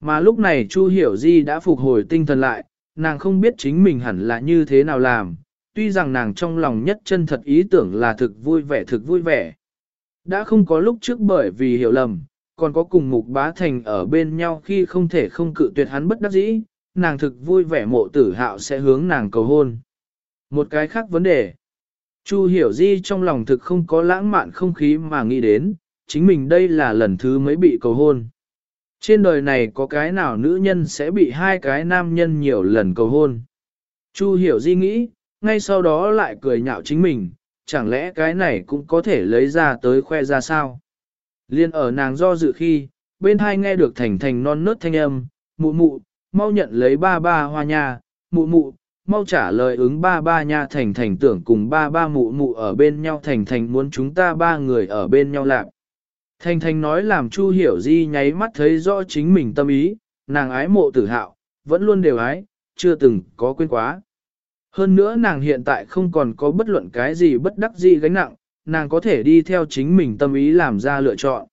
Mà lúc này Chu Hiểu Di đã phục hồi tinh thần lại, nàng không biết chính mình hẳn là như thế nào làm, tuy rằng nàng trong lòng nhất chân thật ý tưởng là thực vui vẻ thực vui vẻ. Đã không có lúc trước bởi vì hiểu lầm, còn có cùng mục bá thành ở bên nhau khi không thể không cự tuyệt hắn bất đắc dĩ, nàng thực vui vẻ mộ tử hạo sẽ hướng nàng cầu hôn. Một cái khác vấn đề. Chu hiểu di trong lòng thực không có lãng mạn không khí mà nghĩ đến, chính mình đây là lần thứ mới bị cầu hôn. Trên đời này có cái nào nữ nhân sẽ bị hai cái nam nhân nhiều lần cầu hôn. Chu hiểu di nghĩ, ngay sau đó lại cười nhạo chính mình, chẳng lẽ cái này cũng có thể lấy ra tới khoe ra sao. Liên ở nàng do dự khi, bên hai nghe được thành thành non nớt thanh âm, mụ mụ, mau nhận lấy ba ba hoa nhà mụ mụ, mau trả lời ứng ba ba nha thành thành tưởng cùng ba ba mụ mụ ở bên nhau thành thành muốn chúng ta ba người ở bên nhau lạc. Thành thành nói làm Chu hiểu di nháy mắt thấy rõ chính mình tâm ý, nàng ái mộ tử hạo, vẫn luôn đều ái, chưa từng có quên quá. Hơn nữa nàng hiện tại không còn có bất luận cái gì bất đắc gì gánh nặng, nàng có thể đi theo chính mình tâm ý làm ra lựa chọn.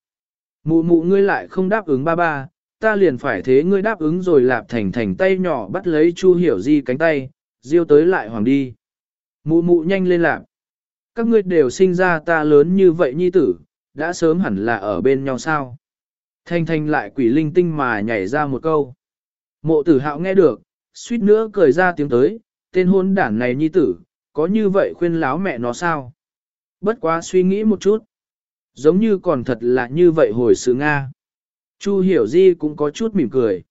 Mụ mụ ngươi lại không đáp ứng ba ba, ta liền phải thế ngươi đáp ứng rồi lạp thành thành tay nhỏ bắt lấy Chu Hiểu Di cánh tay, diêu tới lại hoàng đi. Mụ mụ nhanh lên lạc. Các ngươi đều sinh ra ta lớn như vậy nhi tử, đã sớm hẳn là ở bên nhau sao. Thanh thanh lại quỷ linh tinh mà nhảy ra một câu. Mộ tử hạo nghe được, suýt nữa cười ra tiếng tới, tên hôn đản này nhi tử, có như vậy khuyên láo mẹ nó sao? Bất quá suy nghĩ một chút. Giống như còn thật là như vậy hồi sự Nga. Chu hiểu di cũng có chút mỉm cười.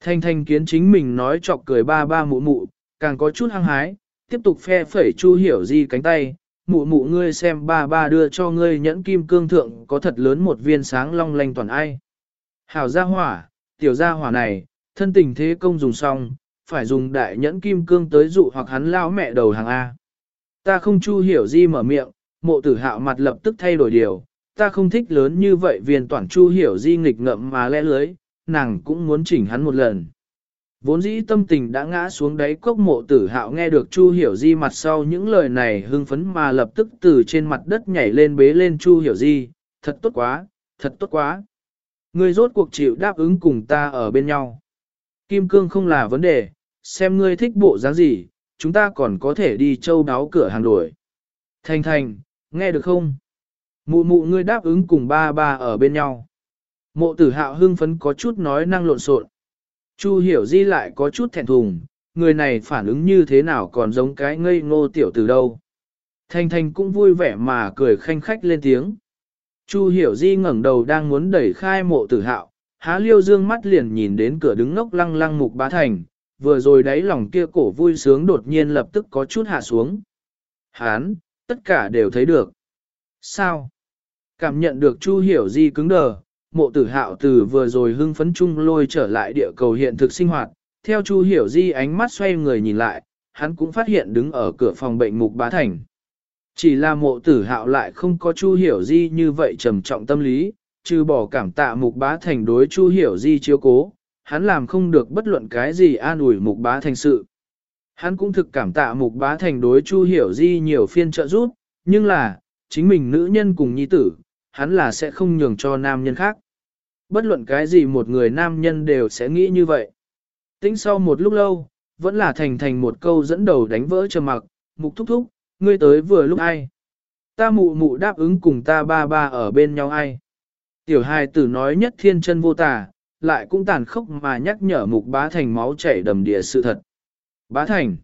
Thanh thanh kiến chính mình nói chọc cười ba ba mụ mụ, càng có chút hăng hái, tiếp tục phe phẩy chu hiểu di cánh tay. Mụ mụ ngươi xem ba ba đưa cho ngươi nhẫn kim cương thượng có thật lớn một viên sáng long lanh toàn ai. Hảo gia hỏa, tiểu gia hỏa này, thân tình thế công dùng xong, phải dùng đại nhẫn kim cương tới dụ hoặc hắn lao mẹ đầu hàng A. Ta không chu hiểu di mở miệng, mộ tử hạo mặt lập tức thay đổi điều, ta không thích lớn như vậy viên toàn chu hiểu di nghịch ngậm mà lẽ lưới, nàng cũng muốn chỉnh hắn một lần. Vốn dĩ tâm tình đã ngã xuống đáy cốc mộ tử hạo nghe được Chu Hiểu Di mặt sau những lời này hưng phấn mà lập tức từ trên mặt đất nhảy lên bế lên Chu Hiểu Di, thật tốt quá, thật tốt quá. Ngươi rốt cuộc chịu đáp ứng cùng ta ở bên nhau. Kim cương không là vấn đề, xem ngươi thích bộ dáng gì, chúng ta còn có thể đi châu đáo cửa hàng đuổi. Thành thành, nghe được không? Mụ mụ ngươi đáp ứng cùng ba ba ở bên nhau. Mộ tử hạo hưng phấn có chút nói năng lộn xộn. Chu hiểu di lại có chút thẹn thùng, người này phản ứng như thế nào còn giống cái ngây ngô tiểu từ đâu. Thanh thanh cũng vui vẻ mà cười khanh khách lên tiếng. Chu hiểu di ngẩng đầu đang muốn đẩy khai mộ tử hạo, há liêu dương mắt liền nhìn đến cửa đứng ngốc lăng lăng mục bá thành, vừa rồi đáy lòng kia cổ vui sướng đột nhiên lập tức có chút hạ xuống. Hán, tất cả đều thấy được. Sao? Cảm nhận được Chu Hiểu Di cứng đờ, mộ tử hạo từ vừa rồi hưng phấn chung lôi trở lại địa cầu hiện thực sinh hoạt, theo Chu Hiểu Di ánh mắt xoay người nhìn lại, hắn cũng phát hiện đứng ở cửa phòng bệnh mục bá thành. Chỉ là mộ tử hạo lại không có Chu Hiểu Di như vậy trầm trọng tâm lý, trừ bỏ cảm tạ mục bá thành đối Chu Hiểu Di chiếu cố, hắn làm không được bất luận cái gì an ủi mục bá thành sự. Hắn cũng thực cảm tạ mục bá thành đối Chu Hiểu Di nhiều phiên trợ giúp, nhưng là, chính mình nữ nhân cùng nhi tử, hắn là sẽ không nhường cho nam nhân khác. Bất luận cái gì một người nam nhân đều sẽ nghĩ như vậy. Tính sau một lúc lâu, vẫn là thành thành một câu dẫn đầu đánh vỡ trầm mặc, mục thúc thúc, ngươi tới vừa lúc ai. Ta mụ mụ đáp ứng cùng ta ba ba ở bên nhau ai. Tiểu hài tử nói nhất thiên chân vô tà, lại cũng tàn khốc mà nhắc nhở mục bá thành máu chảy đầm địa sự thật. Bá thành.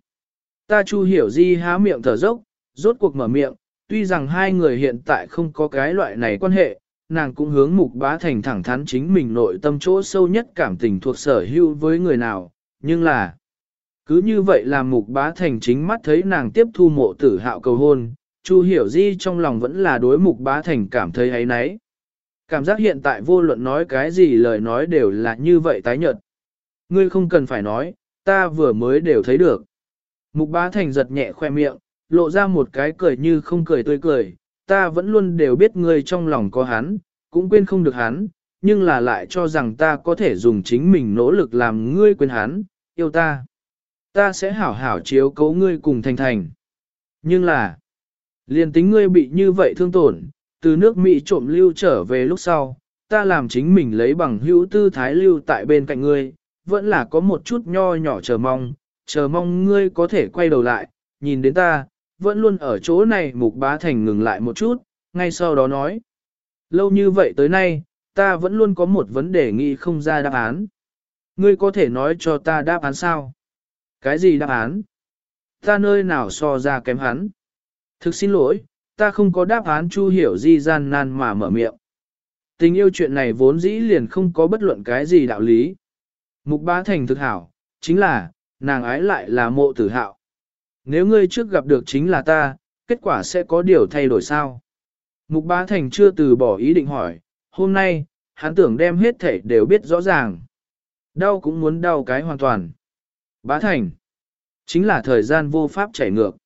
Ta chu hiểu di há miệng thở dốc, rốt cuộc mở miệng, tuy rằng hai người hiện tại không có cái loại này quan hệ, nàng cũng hướng mục bá thành thẳng thắn chính mình nội tâm chỗ sâu nhất cảm tình thuộc sở hữu với người nào, nhưng là cứ như vậy là mục bá thành chính mắt thấy nàng tiếp thu mộ tử hạo cầu hôn, Chu hiểu di trong lòng vẫn là đối mục bá thành cảm thấy ấy nấy. Cảm giác hiện tại vô luận nói cái gì lời nói đều là như vậy tái nhợt. Ngươi không cần phải nói, ta vừa mới đều thấy được. Mục bá thành giật nhẹ khoe miệng, lộ ra một cái cười như không cười tươi cười, ta vẫn luôn đều biết ngươi trong lòng có hắn, cũng quên không được hắn, nhưng là lại cho rằng ta có thể dùng chính mình nỗ lực làm ngươi quên hắn, yêu ta. Ta sẽ hảo hảo chiếu cố ngươi cùng thành thành. Nhưng là, liền tính ngươi bị như vậy thương tổn, từ nước Mỹ trộm lưu trở về lúc sau, ta làm chính mình lấy bằng hữu tư thái lưu tại bên cạnh ngươi, vẫn là có một chút nho nhỏ chờ mong, chờ mong ngươi có thể quay đầu lại, nhìn đến ta, vẫn luôn ở chỗ này mục bá thành ngừng lại một chút, ngay sau đó nói. Lâu như vậy tới nay, ta vẫn luôn có một vấn đề nghĩ không ra đáp án. Ngươi có thể nói cho ta đáp án sao? Cái gì đáp án? Ta nơi nào so ra kém hắn? Thực xin lỗi, ta không có đáp án chu hiểu di gian nan mà mở miệng. Tình yêu chuyện này vốn dĩ liền không có bất luận cái gì đạo lý. Mục bá thành thực hảo, chính là, nàng ái lại là mộ tử hạo. Nếu ngươi trước gặp được chính là ta, kết quả sẽ có điều thay đổi sao? Mục bá thành chưa từ bỏ ý định hỏi, hôm nay, hắn tưởng đem hết thể đều biết rõ ràng. Đau cũng muốn đau cái hoàn toàn. Bá thành. Chính là thời gian vô pháp chảy ngược.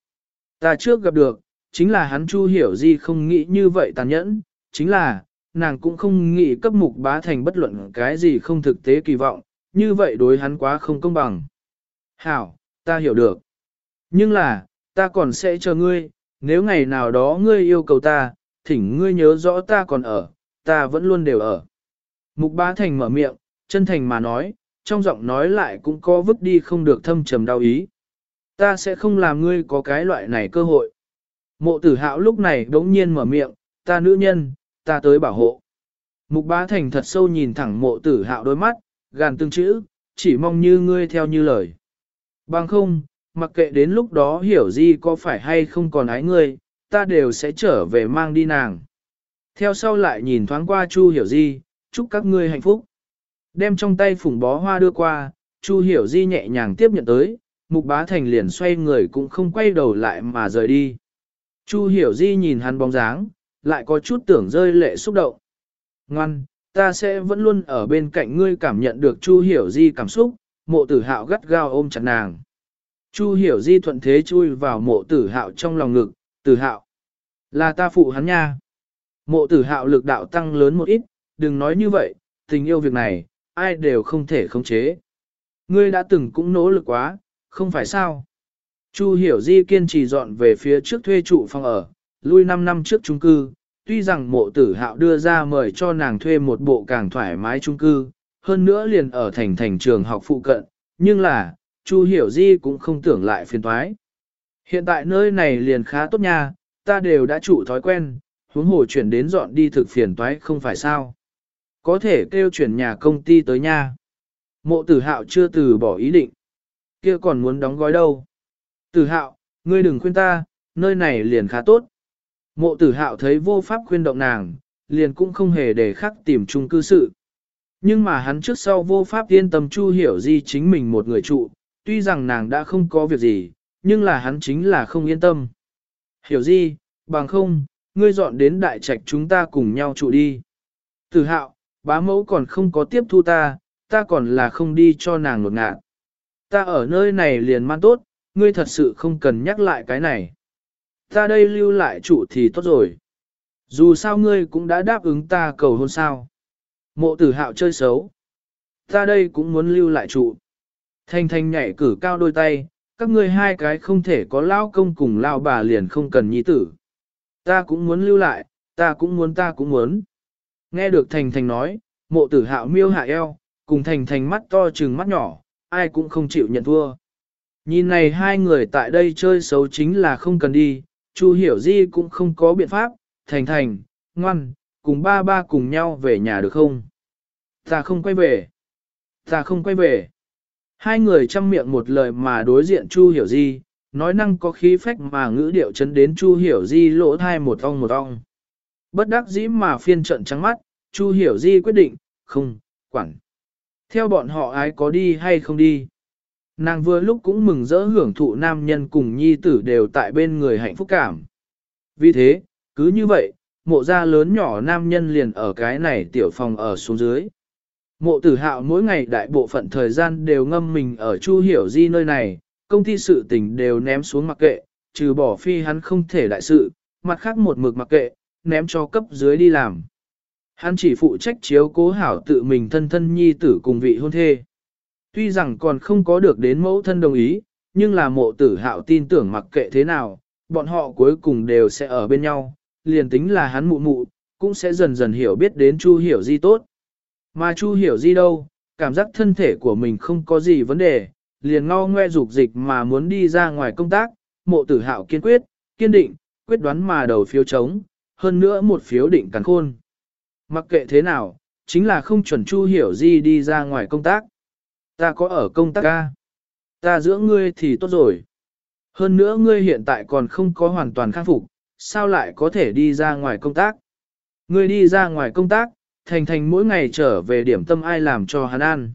Ta trước gặp được, chính là hắn Chu Hiểu Di không nghĩ như vậy tàn nhẫn, chính là, nàng cũng không nghĩ cấp mục bá thành bất luận cái gì không thực tế kỳ vọng, như vậy đối hắn quá không công bằng. Hảo, ta hiểu được. Nhưng là, ta còn sẽ chờ ngươi, nếu ngày nào đó ngươi yêu cầu ta, thỉnh ngươi nhớ rõ ta còn ở, ta vẫn luôn đều ở. Mục bá thành mở miệng, chân thành mà nói, trong giọng nói lại cũng có vứt đi không được thâm trầm đau ý. Ta sẽ không làm ngươi có cái loại này cơ hội. Mộ tử hạo lúc này đống nhiên mở miệng, ta nữ nhân, ta tới bảo hộ. Mục bá thành thật sâu nhìn thẳng mộ tử hạo đôi mắt, gàn tương chữ, chỉ mong như ngươi theo như lời. Bằng không, mặc kệ đến lúc đó hiểu gì có phải hay không còn ái ngươi, ta đều sẽ trở về mang đi nàng. Theo sau lại nhìn thoáng qua Chu hiểu di, chúc các ngươi hạnh phúc. Đem trong tay phủng bó hoa đưa qua, Chu hiểu di nhẹ nhàng tiếp nhận tới, mục bá thành liền xoay người cũng không quay đầu lại mà rời đi. Chu hiểu di nhìn hắn bóng dáng, lại có chút tưởng rơi lệ xúc động. Ngoan, ta sẽ vẫn luôn ở bên cạnh ngươi cảm nhận được Chu hiểu di cảm xúc, mộ tử hạo gắt gao ôm chặt nàng. Chu hiểu di thuận thế chui vào mộ tử hạo trong lòng ngực, tử hạo. Là ta phụ hắn nha. Mộ tử hạo lực đạo tăng lớn một ít, đừng nói như vậy, tình yêu việc này, ai đều không thể khống chế. Ngươi đã từng cũng nỗ lực quá, không phải sao. Chu hiểu di kiên trì dọn về phía trước thuê trụ phòng ở, lui 5 năm trước trung cư, tuy rằng mộ tử hạo đưa ra mời cho nàng thuê một bộ càng thoải mái trung cư, hơn nữa liền ở thành thành trường học phụ cận, nhưng là, Chu hiểu di cũng không tưởng lại phiền toái. Hiện tại nơi này liền khá tốt nha, ta đều đã trụ thói quen, huống hồ chuyển đến dọn đi thực phiền toái không phải sao. Có thể kêu chuyển nhà công ty tới nha. Mộ tử hạo chưa từ bỏ ý định. kia còn muốn đóng gói đâu. Tử hạo, ngươi đừng khuyên ta, nơi này liền khá tốt. Mộ tử hạo thấy vô pháp khuyên động nàng, liền cũng không hề để khắc tìm chung cư sự. Nhưng mà hắn trước sau vô pháp yên tâm chu hiểu di chính mình một người trụ, tuy rằng nàng đã không có việc gì, nhưng là hắn chính là không yên tâm. Hiểu di, bằng không, ngươi dọn đến đại trạch chúng ta cùng nhau trụ đi. Tử hạo, bá mẫu còn không có tiếp thu ta, ta còn là không đi cho nàng nột ngạt. Ta ở nơi này liền man tốt, ngươi thật sự không cần nhắc lại cái này. Ta đây lưu lại trụ thì tốt rồi. Dù sao ngươi cũng đã đáp ứng ta cầu hôn sao. Mộ tử hạo chơi xấu. Ta đây cũng muốn lưu lại trụ. Thanh thanh nhảy cử cao đôi tay, các ngươi hai cái không thể có lao công cùng lao bà liền không cần nhi tử. Ta cũng muốn lưu lại, ta cũng muốn ta cũng muốn. Nghe được Thành Thành nói, mộ tử hạo miêu hạ eo, cùng Thành Thành mắt to trừng mắt nhỏ, ai cũng không chịu nhận thua. Nhìn này hai người tại đây chơi xấu chính là không cần đi, Chu Hiểu Di cũng không có biện pháp, Thành Thành, ngoan, cùng ba ba cùng nhau về nhà được không? Ta không quay về. Ta không quay về. Hai người chăm miệng một lời mà đối diện Chu Hiểu Di, nói năng có khí phách mà ngữ điệu chấn đến Chu Hiểu Di lỗ thai một ong một ong. Bất đắc dĩ mà phiên trận trắng mắt, Chu Hiểu Di quyết định, không, quản. Theo bọn họ ai có đi hay không đi. Nàng vừa lúc cũng mừng rỡ hưởng thụ nam nhân cùng nhi tử đều tại bên người hạnh phúc cảm. Vì thế, cứ như vậy, mộ gia lớn nhỏ nam nhân liền ở cái này tiểu phòng ở xuống dưới. Mộ tử hạo mỗi ngày đại bộ phận thời gian đều ngâm mình ở Chu Hiểu Di nơi này, công ty sự tình đều ném xuống mặc kệ, trừ bỏ phi hắn không thể đại sự, mặt khác một mực mặc kệ, ném cho cấp dưới đi làm. Hắn chỉ phụ trách chiếu cố hảo tự mình thân thân nhi tử cùng vị hôn thê. Tuy rằng còn không có được đến mẫu thân đồng ý, nhưng là mộ tử hạo tin tưởng mặc kệ thế nào, bọn họ cuối cùng đều sẽ ở bên nhau, liền tính là hắn mụ mụ, cũng sẽ dần dần hiểu biết đến Chu Hiểu Di tốt. Mà Chu Hiểu gì đâu, cảm giác thân thể của mình không có gì vấn đề, liền ngao ngoe dục dịch mà muốn đi ra ngoài công tác, mộ tử hạo kiên quyết, kiên định, quyết đoán mà đầu phiếu chống, hơn nữa một phiếu định cắn khôn. Mặc kệ thế nào, chính là không chuẩn Chu Hiểu Di đi ra ngoài công tác. Ta có ở công tác ca. Ta giữa ngươi thì tốt rồi. Hơn nữa ngươi hiện tại còn không có hoàn toàn khắc phục, sao lại có thể đi ra ngoài công tác? Ngươi đi ra ngoài công tác, thành thành mỗi ngày trở về điểm tâm ai làm cho hắn ăn.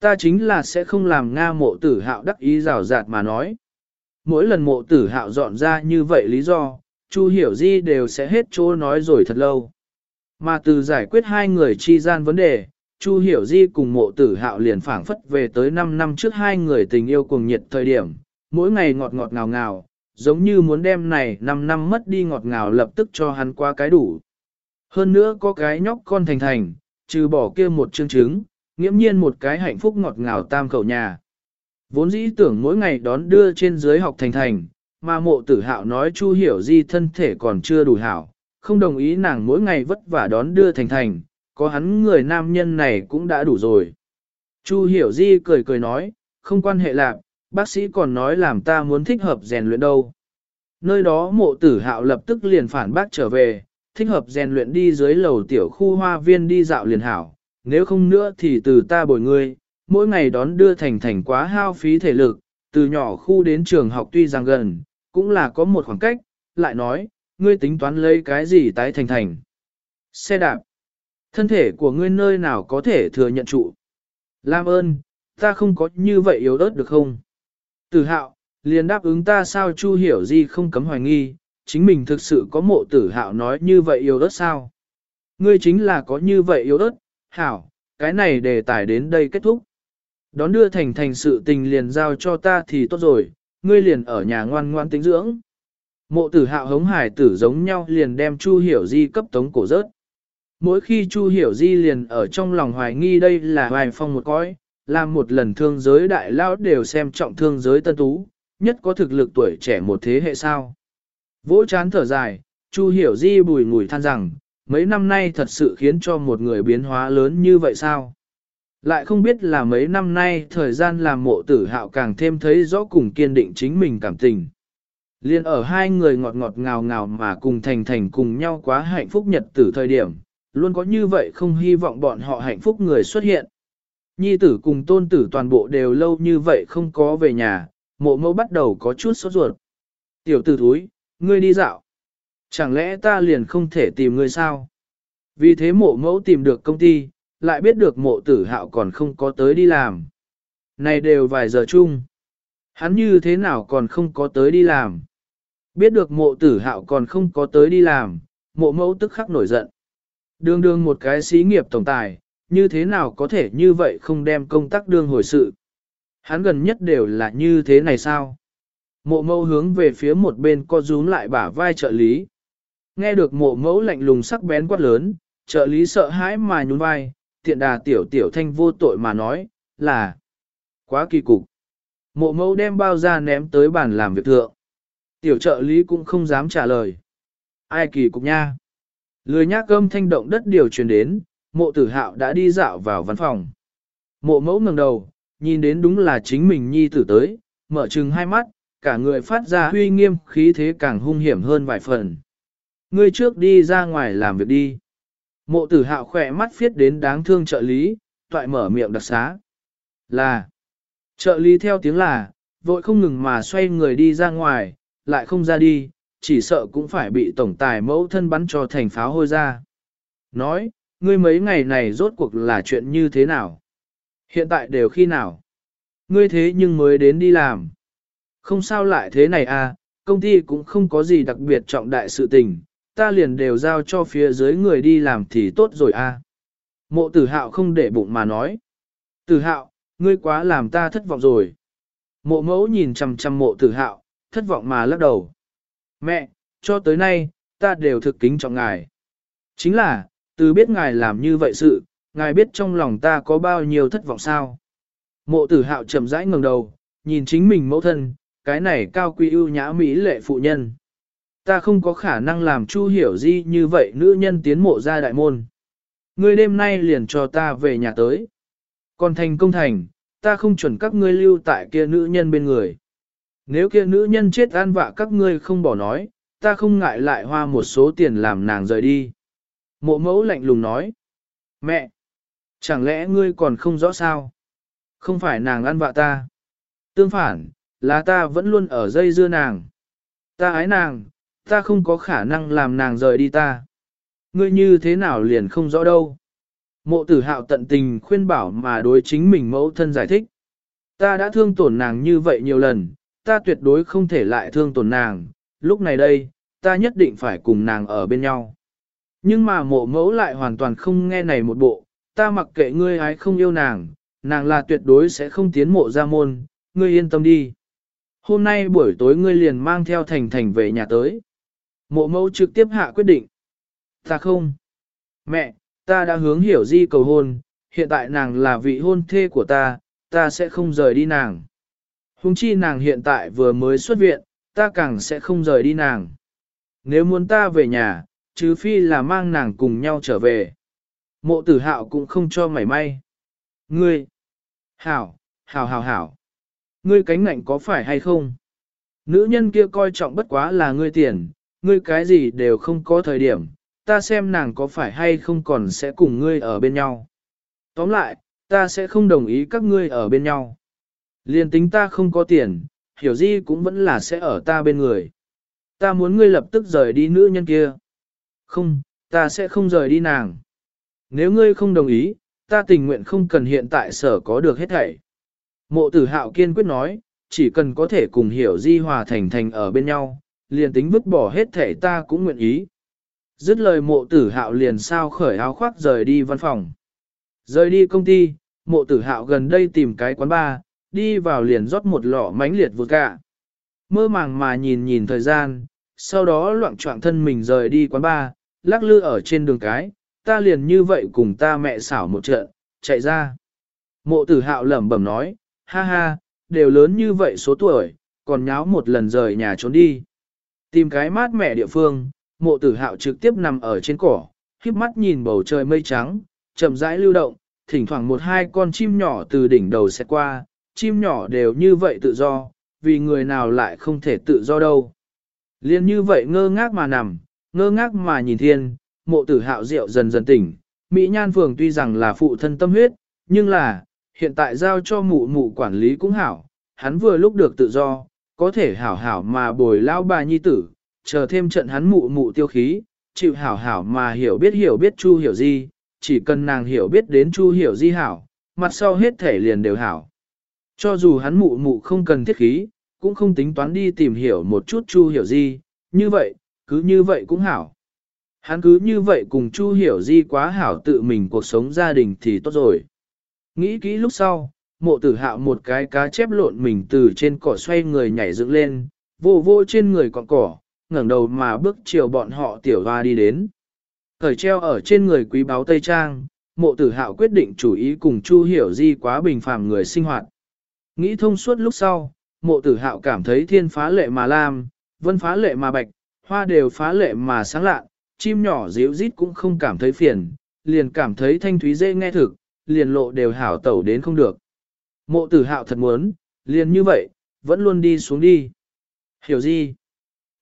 Ta chính là sẽ không làm Nga mộ tử hạo đắc ý rào rạt mà nói. Mỗi lần mộ tử hạo dọn ra như vậy lý do, Chu hiểu di đều sẽ hết chỗ nói rồi thật lâu. Mà từ giải quyết hai người chi gian vấn đề, Chu Hiểu Di cùng mộ tử hạo liền phảng phất về tới 5 năm trước hai người tình yêu cuồng nhiệt thời điểm, mỗi ngày ngọt ngọt ngào ngào, giống như muốn đem này 5 năm mất đi ngọt ngào lập tức cho hắn qua cái đủ. Hơn nữa có cái nhóc con thành thành, trừ bỏ kia một chương trứng, nghiễm nhiên một cái hạnh phúc ngọt ngào tam khẩu nhà. Vốn dĩ tưởng mỗi ngày đón đưa trên dưới học thành thành, mà mộ tử hạo nói Chu hiểu di thân thể còn chưa đủ hảo, không đồng ý nàng mỗi ngày vất vả đón đưa thành thành, có hắn người nam nhân này cũng đã đủ rồi. Chu hiểu di cười cười nói, không quan hệ lạc, bác sĩ còn nói làm ta muốn thích hợp rèn luyện đâu. Nơi đó mộ tử hạo lập tức liền phản bác trở về, thích hợp rèn luyện đi dưới lầu tiểu khu hoa viên đi dạo liền hảo, nếu không nữa thì từ ta bồi ngươi, mỗi ngày đón đưa thành thành quá hao phí thể lực, từ nhỏ khu đến trường học tuy rằng gần, cũng là có một khoảng cách, lại nói, ngươi tính toán lấy cái gì tái thành thành. Xe đạp, thân thể của ngươi nơi nào có thể thừa nhận trụ. Lam ơn, ta không có như vậy yếu ớt được không? Tử hạo, liền đáp ứng ta sao Chu hiểu gì không cấm hoài nghi, chính mình thực sự có mộ tử hạo nói như vậy yêu đất sao? Ngươi chính là có như vậy yêu đất, hảo, cái này đề tài đến đây kết thúc. Đón đưa thành thành sự tình liền giao cho ta thì tốt rồi, ngươi liền ở nhà ngoan ngoan tính dưỡng. Mộ tử hạo hống hải tử giống nhau liền đem Chu Hiểu Di cấp tống cổ rớt. Mỗi khi Chu Hiểu Di liền ở trong lòng hoài nghi đây là hoài phong một cõi, làm một lần thương giới đại lao đều xem trọng thương giới tân tú, nhất có thực lực tuổi trẻ một thế hệ sao. Vỗ chán thở dài, Chu Hiểu Di bùi ngùi than rằng, mấy năm nay thật sự khiến cho một người biến hóa lớn như vậy sao? Lại không biết là mấy năm nay thời gian làm mộ tử hạo càng thêm thấy rõ cùng kiên định chính mình cảm tình. Liên ở hai người ngọt ngọt ngào ngào mà cùng thành thành cùng nhau quá hạnh phúc nhật tử thời điểm, luôn có như vậy không hy vọng bọn họ hạnh phúc người xuất hiện. Nhi tử cùng tôn tử toàn bộ đều lâu như vậy không có về nhà, mộ mẫu bắt đầu có chút sốt ruột. Tiểu tử thúi, ngươi đi dạo. Chẳng lẽ ta liền không thể tìm ngươi sao? Vì thế mộ mẫu tìm được công ty, lại biết được mộ tử hạo còn không có tới đi làm. Này đều vài giờ chung. Hắn như thế nào còn không có tới đi làm? Biết được mộ tử hạo còn không có tới đi làm, mộ mẫu tức khắc nổi giận. Đương đương một cái xí nghiệp tổng tài, như thế nào có thể như vậy không đem công tác đương hồi sự? Hắn gần nhất đều là như thế này sao? Mộ mẫu hướng về phía một bên co rúm lại bả vai trợ lý. Nghe được mộ mẫu lạnh lùng sắc bén quát lớn, trợ lý sợ hãi mà nhún vai, tiện đà tiểu tiểu thanh vô tội mà nói, là quá kỳ cục. Mộ mẫu đem bao ra ném tới bàn làm việc thượng. Tiểu trợ lý cũng không dám trả lời. Ai kỳ cục nha? Lười nhác cơm thanh động đất điều truyền đến, mộ tử hạo đã đi dạo vào văn phòng. Mộ mẫu ngẩng đầu, nhìn đến đúng là chính mình nhi tử tới, mở trừng hai mắt, cả người phát ra huy nghiêm khí thế càng hung hiểm hơn vài phần. Ngươi trước đi ra ngoài làm việc đi. Mộ tử hạo khỏe mắt phiết đến đáng thương trợ lý, toại mở miệng đặc xá. Là. Trợ lý theo tiếng là, vội không ngừng mà xoay người đi ra ngoài, lại không ra đi, chỉ sợ cũng phải bị tổng tài mẫu thân bắn cho thành pháo hôi ra. Nói, ngươi mấy ngày này rốt cuộc là chuyện như thế nào? Hiện tại đều khi nào? Ngươi thế nhưng mới đến đi làm. Không sao lại thế này à, công ty cũng không có gì đặc biệt trọng đại sự tình, ta liền đều giao cho phía dưới người đi làm thì tốt rồi à. Mộ tử hạo không để bụng mà nói. Tử hạo, ngươi quá làm ta thất vọng rồi. Mộ mẫu nhìn chằm chằm mộ tử hạo, thất vọng mà lắc đầu. Mẹ, cho tới nay, ta đều thực kính trọng ngài. Chính là, từ biết ngài làm như vậy sự, ngài biết trong lòng ta có bao nhiêu thất vọng sao. Mộ tử hạo chậm rãi ngẩng đầu, nhìn chính mình mẫu thân, cái này cao quý ưu nhã mỹ lệ phụ nhân. Ta không có khả năng làm chu hiểu di như vậy nữ nhân tiến mộ ra đại môn. Ngươi đêm nay liền cho ta về nhà tới. Còn thành công thành, ta không chuẩn các ngươi lưu tại kia nữ nhân bên người. Nếu kia nữ nhân chết an vạ các ngươi không bỏ nói, ta không ngại lại hoa một số tiền làm nàng rời đi. Mộ mẫu lạnh lùng nói. Mẹ! Chẳng lẽ ngươi còn không rõ sao? Không phải nàng ăn vạ ta. Tương phản, là ta vẫn luôn ở dây dưa nàng. Ta ái nàng, ta không có khả năng làm nàng rời đi ta. Ngươi như thế nào liền không rõ đâu. Mộ tử hạo tận tình khuyên bảo mà đối chính mình mẫu thân giải thích. Ta đã thương tổn nàng như vậy nhiều lần, ta tuyệt đối không thể lại thương tổn nàng, lúc này đây, ta nhất định phải cùng nàng ở bên nhau. Nhưng mà mộ mẫu lại hoàn toàn không nghe này một bộ, ta mặc kệ ngươi ái không yêu nàng, nàng là tuyệt đối sẽ không tiến mộ ra môn, ngươi yên tâm đi. Hôm nay buổi tối ngươi liền mang theo thành thành về nhà tới. Mộ mẫu trực tiếp hạ quyết định. Ta không. Mẹ, ta đã hướng hiểu di cầu hôn, hiện tại nàng là vị hôn thê của ta, ta sẽ không rời đi nàng. Hùng chi nàng hiện tại vừa mới xuất viện, ta càng sẽ không rời đi nàng. Nếu muốn ta về nhà, chứ phi là mang nàng cùng nhau trở về. Mộ tử hạo cũng không cho mảy may. Ngươi! Hảo, hảo hảo hảo. Ngươi cánh ngạnh có phải hay không? Nữ nhân kia coi trọng bất quá là ngươi tiền, ngươi cái gì đều không có thời điểm, ta xem nàng có phải hay không còn sẽ cùng ngươi ở bên nhau. Tóm lại, ta sẽ không đồng ý các ngươi ở bên nhau. Liên tính ta không có tiền, hiểu gì cũng vẫn là sẽ ở ta bên người. Ta muốn ngươi lập tức rời đi nữ nhân kia. Không, ta sẽ không rời đi nàng. Nếu ngươi không đồng ý, ta tình nguyện không cần hiện tại sở có được hết thảy. Mộ tử hạo kiên quyết nói, chỉ cần có thể cùng hiểu di hòa thành thành ở bên nhau, liền tính vứt bỏ hết thể ta cũng nguyện ý. Dứt lời mộ tử hạo liền sao khởi áo khoác rời đi văn phòng. Rời đi công ty, mộ tử hạo gần đây tìm cái quán bar, đi vào liền rót một lọ mánh liệt vượt cả. Mơ màng mà nhìn nhìn thời gian, sau đó loạn trọng thân mình rời đi quán bar, lắc lư ở trên đường cái, ta liền như vậy cùng ta mẹ xảo một trận, chạy ra. Mộ tử hạo lẩm bẩm nói, ha ha, đều lớn như vậy số tuổi, còn nháo một lần rời nhà trốn đi. Tìm cái mát mẻ địa phương, mộ tử hạo trực tiếp nằm ở trên cỏ, khiếp mắt nhìn bầu trời mây trắng, chậm rãi lưu động, thỉnh thoảng một hai con chim nhỏ từ đỉnh đầu sẽ qua, chim nhỏ đều như vậy tự do, vì người nào lại không thể tự do đâu. Liên như vậy ngơ ngác mà nằm, ngơ ngác mà nhìn thiên, mộ tử hạo rượu dần dần tỉnh, Mỹ Nhan Phường tuy rằng là phụ thân tâm huyết, nhưng là, hiện tại giao cho mụ mụ quản lý cũng hảo, hắn vừa lúc được tự do, có thể hảo hảo mà bồi lao bà nhi tử, chờ thêm trận hắn mụ mụ tiêu khí, chịu hảo hảo mà hiểu biết hiểu biết chu hiểu gì, chỉ cần nàng hiểu biết đến chu hiểu di hảo, mặt sau hết thể liền đều hảo. Cho dù hắn mụ mụ không cần thiết khí, cũng không tính toán đi tìm hiểu một chút chu hiểu gì, như vậy, cứ như vậy cũng hảo. Hắn cứ như vậy cùng chu hiểu di quá hảo tự mình cuộc sống gia đình thì tốt rồi. Nghĩ kỹ lúc sau, mộ tử hạo một cái cá chép lộn mình từ trên cỏ xoay người nhảy dựng lên, vô vô trên người cọn cỏ, ngẩng đầu mà bước chiều bọn họ tiểu hoa đi đến. Thời treo ở trên người quý báo Tây Trang, mộ tử hạo quyết định chủ ý cùng Chu Hiểu Di quá bình phàm người sinh hoạt. Nghĩ thông suốt lúc sau, mộ tử hạo cảm thấy thiên phá lệ mà lam, vân phá lệ mà bạch, hoa đều phá lệ mà sáng lạ, chim nhỏ díu rít cũng không cảm thấy phiền, liền cảm thấy thanh thúy dễ nghe thực, liền lộ đều hảo tẩu đến không được. Mộ tử hạo thật muốn, liền như vậy, vẫn luôn đi xuống đi. Hiểu gì?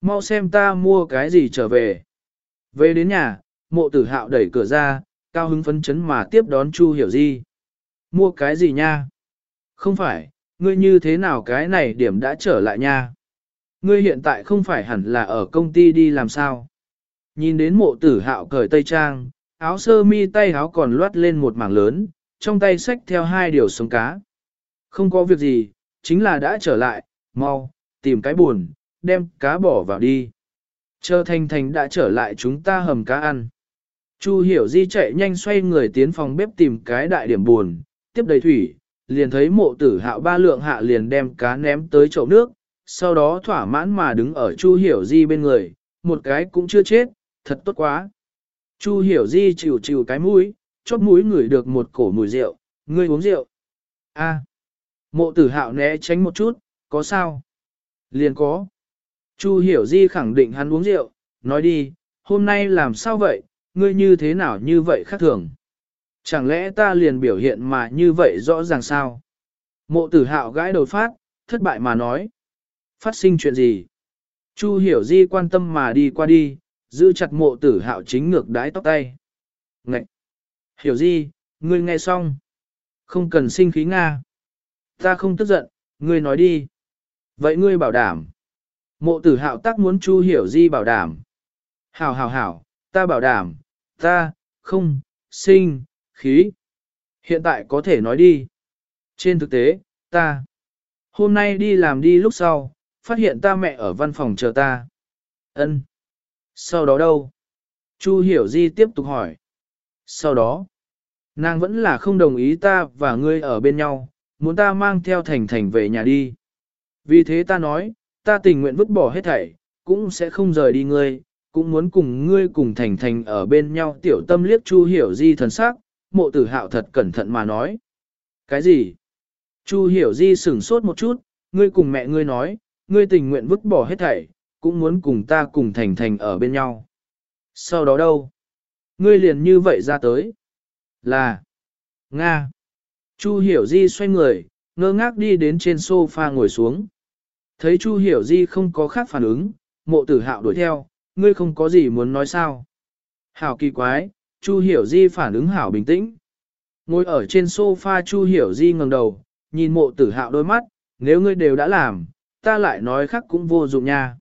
Mau xem ta mua cái gì trở về. Về đến nhà, mộ tử hạo đẩy cửa ra, cao hứng phấn chấn mà tiếp đón Chu hiểu gì. Mua cái gì nha? Không phải, ngươi như thế nào cái này điểm đã trở lại nha? Ngươi hiện tại không phải hẳn là ở công ty đi làm sao? Nhìn đến mộ tử hạo cởi tây trang, áo sơ mi tay áo còn loát lên một mảng lớn, trong tay xách theo hai điều sống cá. Không có việc gì, chính là đã trở lại, mau, tìm cái buồn, đem cá bỏ vào đi. Chờ thành thành đã trở lại chúng ta hầm cá ăn. Chu hiểu di chạy nhanh xoay người tiến phòng bếp tìm cái đại điểm buồn, tiếp đầy thủy, liền thấy mộ tử hạo ba lượng hạ liền đem cá ném tới chậu nước, sau đó thỏa mãn mà đứng ở chu hiểu di bên người, một cái cũng chưa chết, thật tốt quá. Chu hiểu di chịu chịu cái mũi, chóp mũi ngửi được một cổ mùi rượu, ngươi uống rượu. A. Mộ tử hạo né tránh một chút, có sao? Liền có. Chu hiểu di khẳng định hắn uống rượu, nói đi, hôm nay làm sao vậy, ngươi như thế nào như vậy khác thường? Chẳng lẽ ta liền biểu hiện mà như vậy rõ ràng sao? Mộ tử hạo gãi đầu phát, thất bại mà nói. Phát sinh chuyện gì? Chu hiểu di quan tâm mà đi qua đi, giữ chặt mộ tử hạo chính ngược đái tóc tay. Ngậy! Hiểu di, ngươi nghe xong. Không cần sinh khí Nga. Ta không tức giận, ngươi nói đi. Vậy ngươi bảo đảm. Mộ tử hạo tác muốn chu hiểu di bảo đảm. Hảo hảo hảo, ta bảo đảm, ta, không, sinh, khí. Hiện tại có thể nói đi. Trên thực tế, ta, hôm nay đi làm đi lúc sau, phát hiện ta mẹ ở văn phòng chờ ta. Ân. Sau đó đâu? Chu hiểu di tiếp tục hỏi. Sau đó, nàng vẫn là không đồng ý ta và ngươi ở bên nhau, muốn ta mang theo thành thành về nhà đi. Vì thế ta nói, ta tình nguyện vứt bỏ hết thảy, cũng sẽ không rời đi ngươi, cũng muốn cùng ngươi cùng thành thành ở bên nhau tiểu tâm liếc Chu Hiểu Di thần sắc, mộ tử hạo thật cẩn thận mà nói. Cái gì? Chu Hiểu Di sửng sốt một chút, ngươi cùng mẹ ngươi nói, ngươi tình nguyện vứt bỏ hết thảy, cũng muốn cùng ta cùng thành thành ở bên nhau. Sau đó đâu? Ngươi liền như vậy ra tới. Là. Nga. Chu Hiểu Di xoay người, ngơ ngác đi đến trên sofa ngồi xuống. Thấy Chu Hiểu Di không có khác phản ứng, mộ tử hạo đuổi theo, ngươi không có gì muốn nói sao. Hảo kỳ quái, Chu Hiểu Di phản ứng hảo bình tĩnh. Ngồi ở trên sofa Chu Hiểu Di ngẩng đầu, nhìn mộ tử hạo đôi mắt, nếu ngươi đều đã làm, ta lại nói khác cũng vô dụng nha.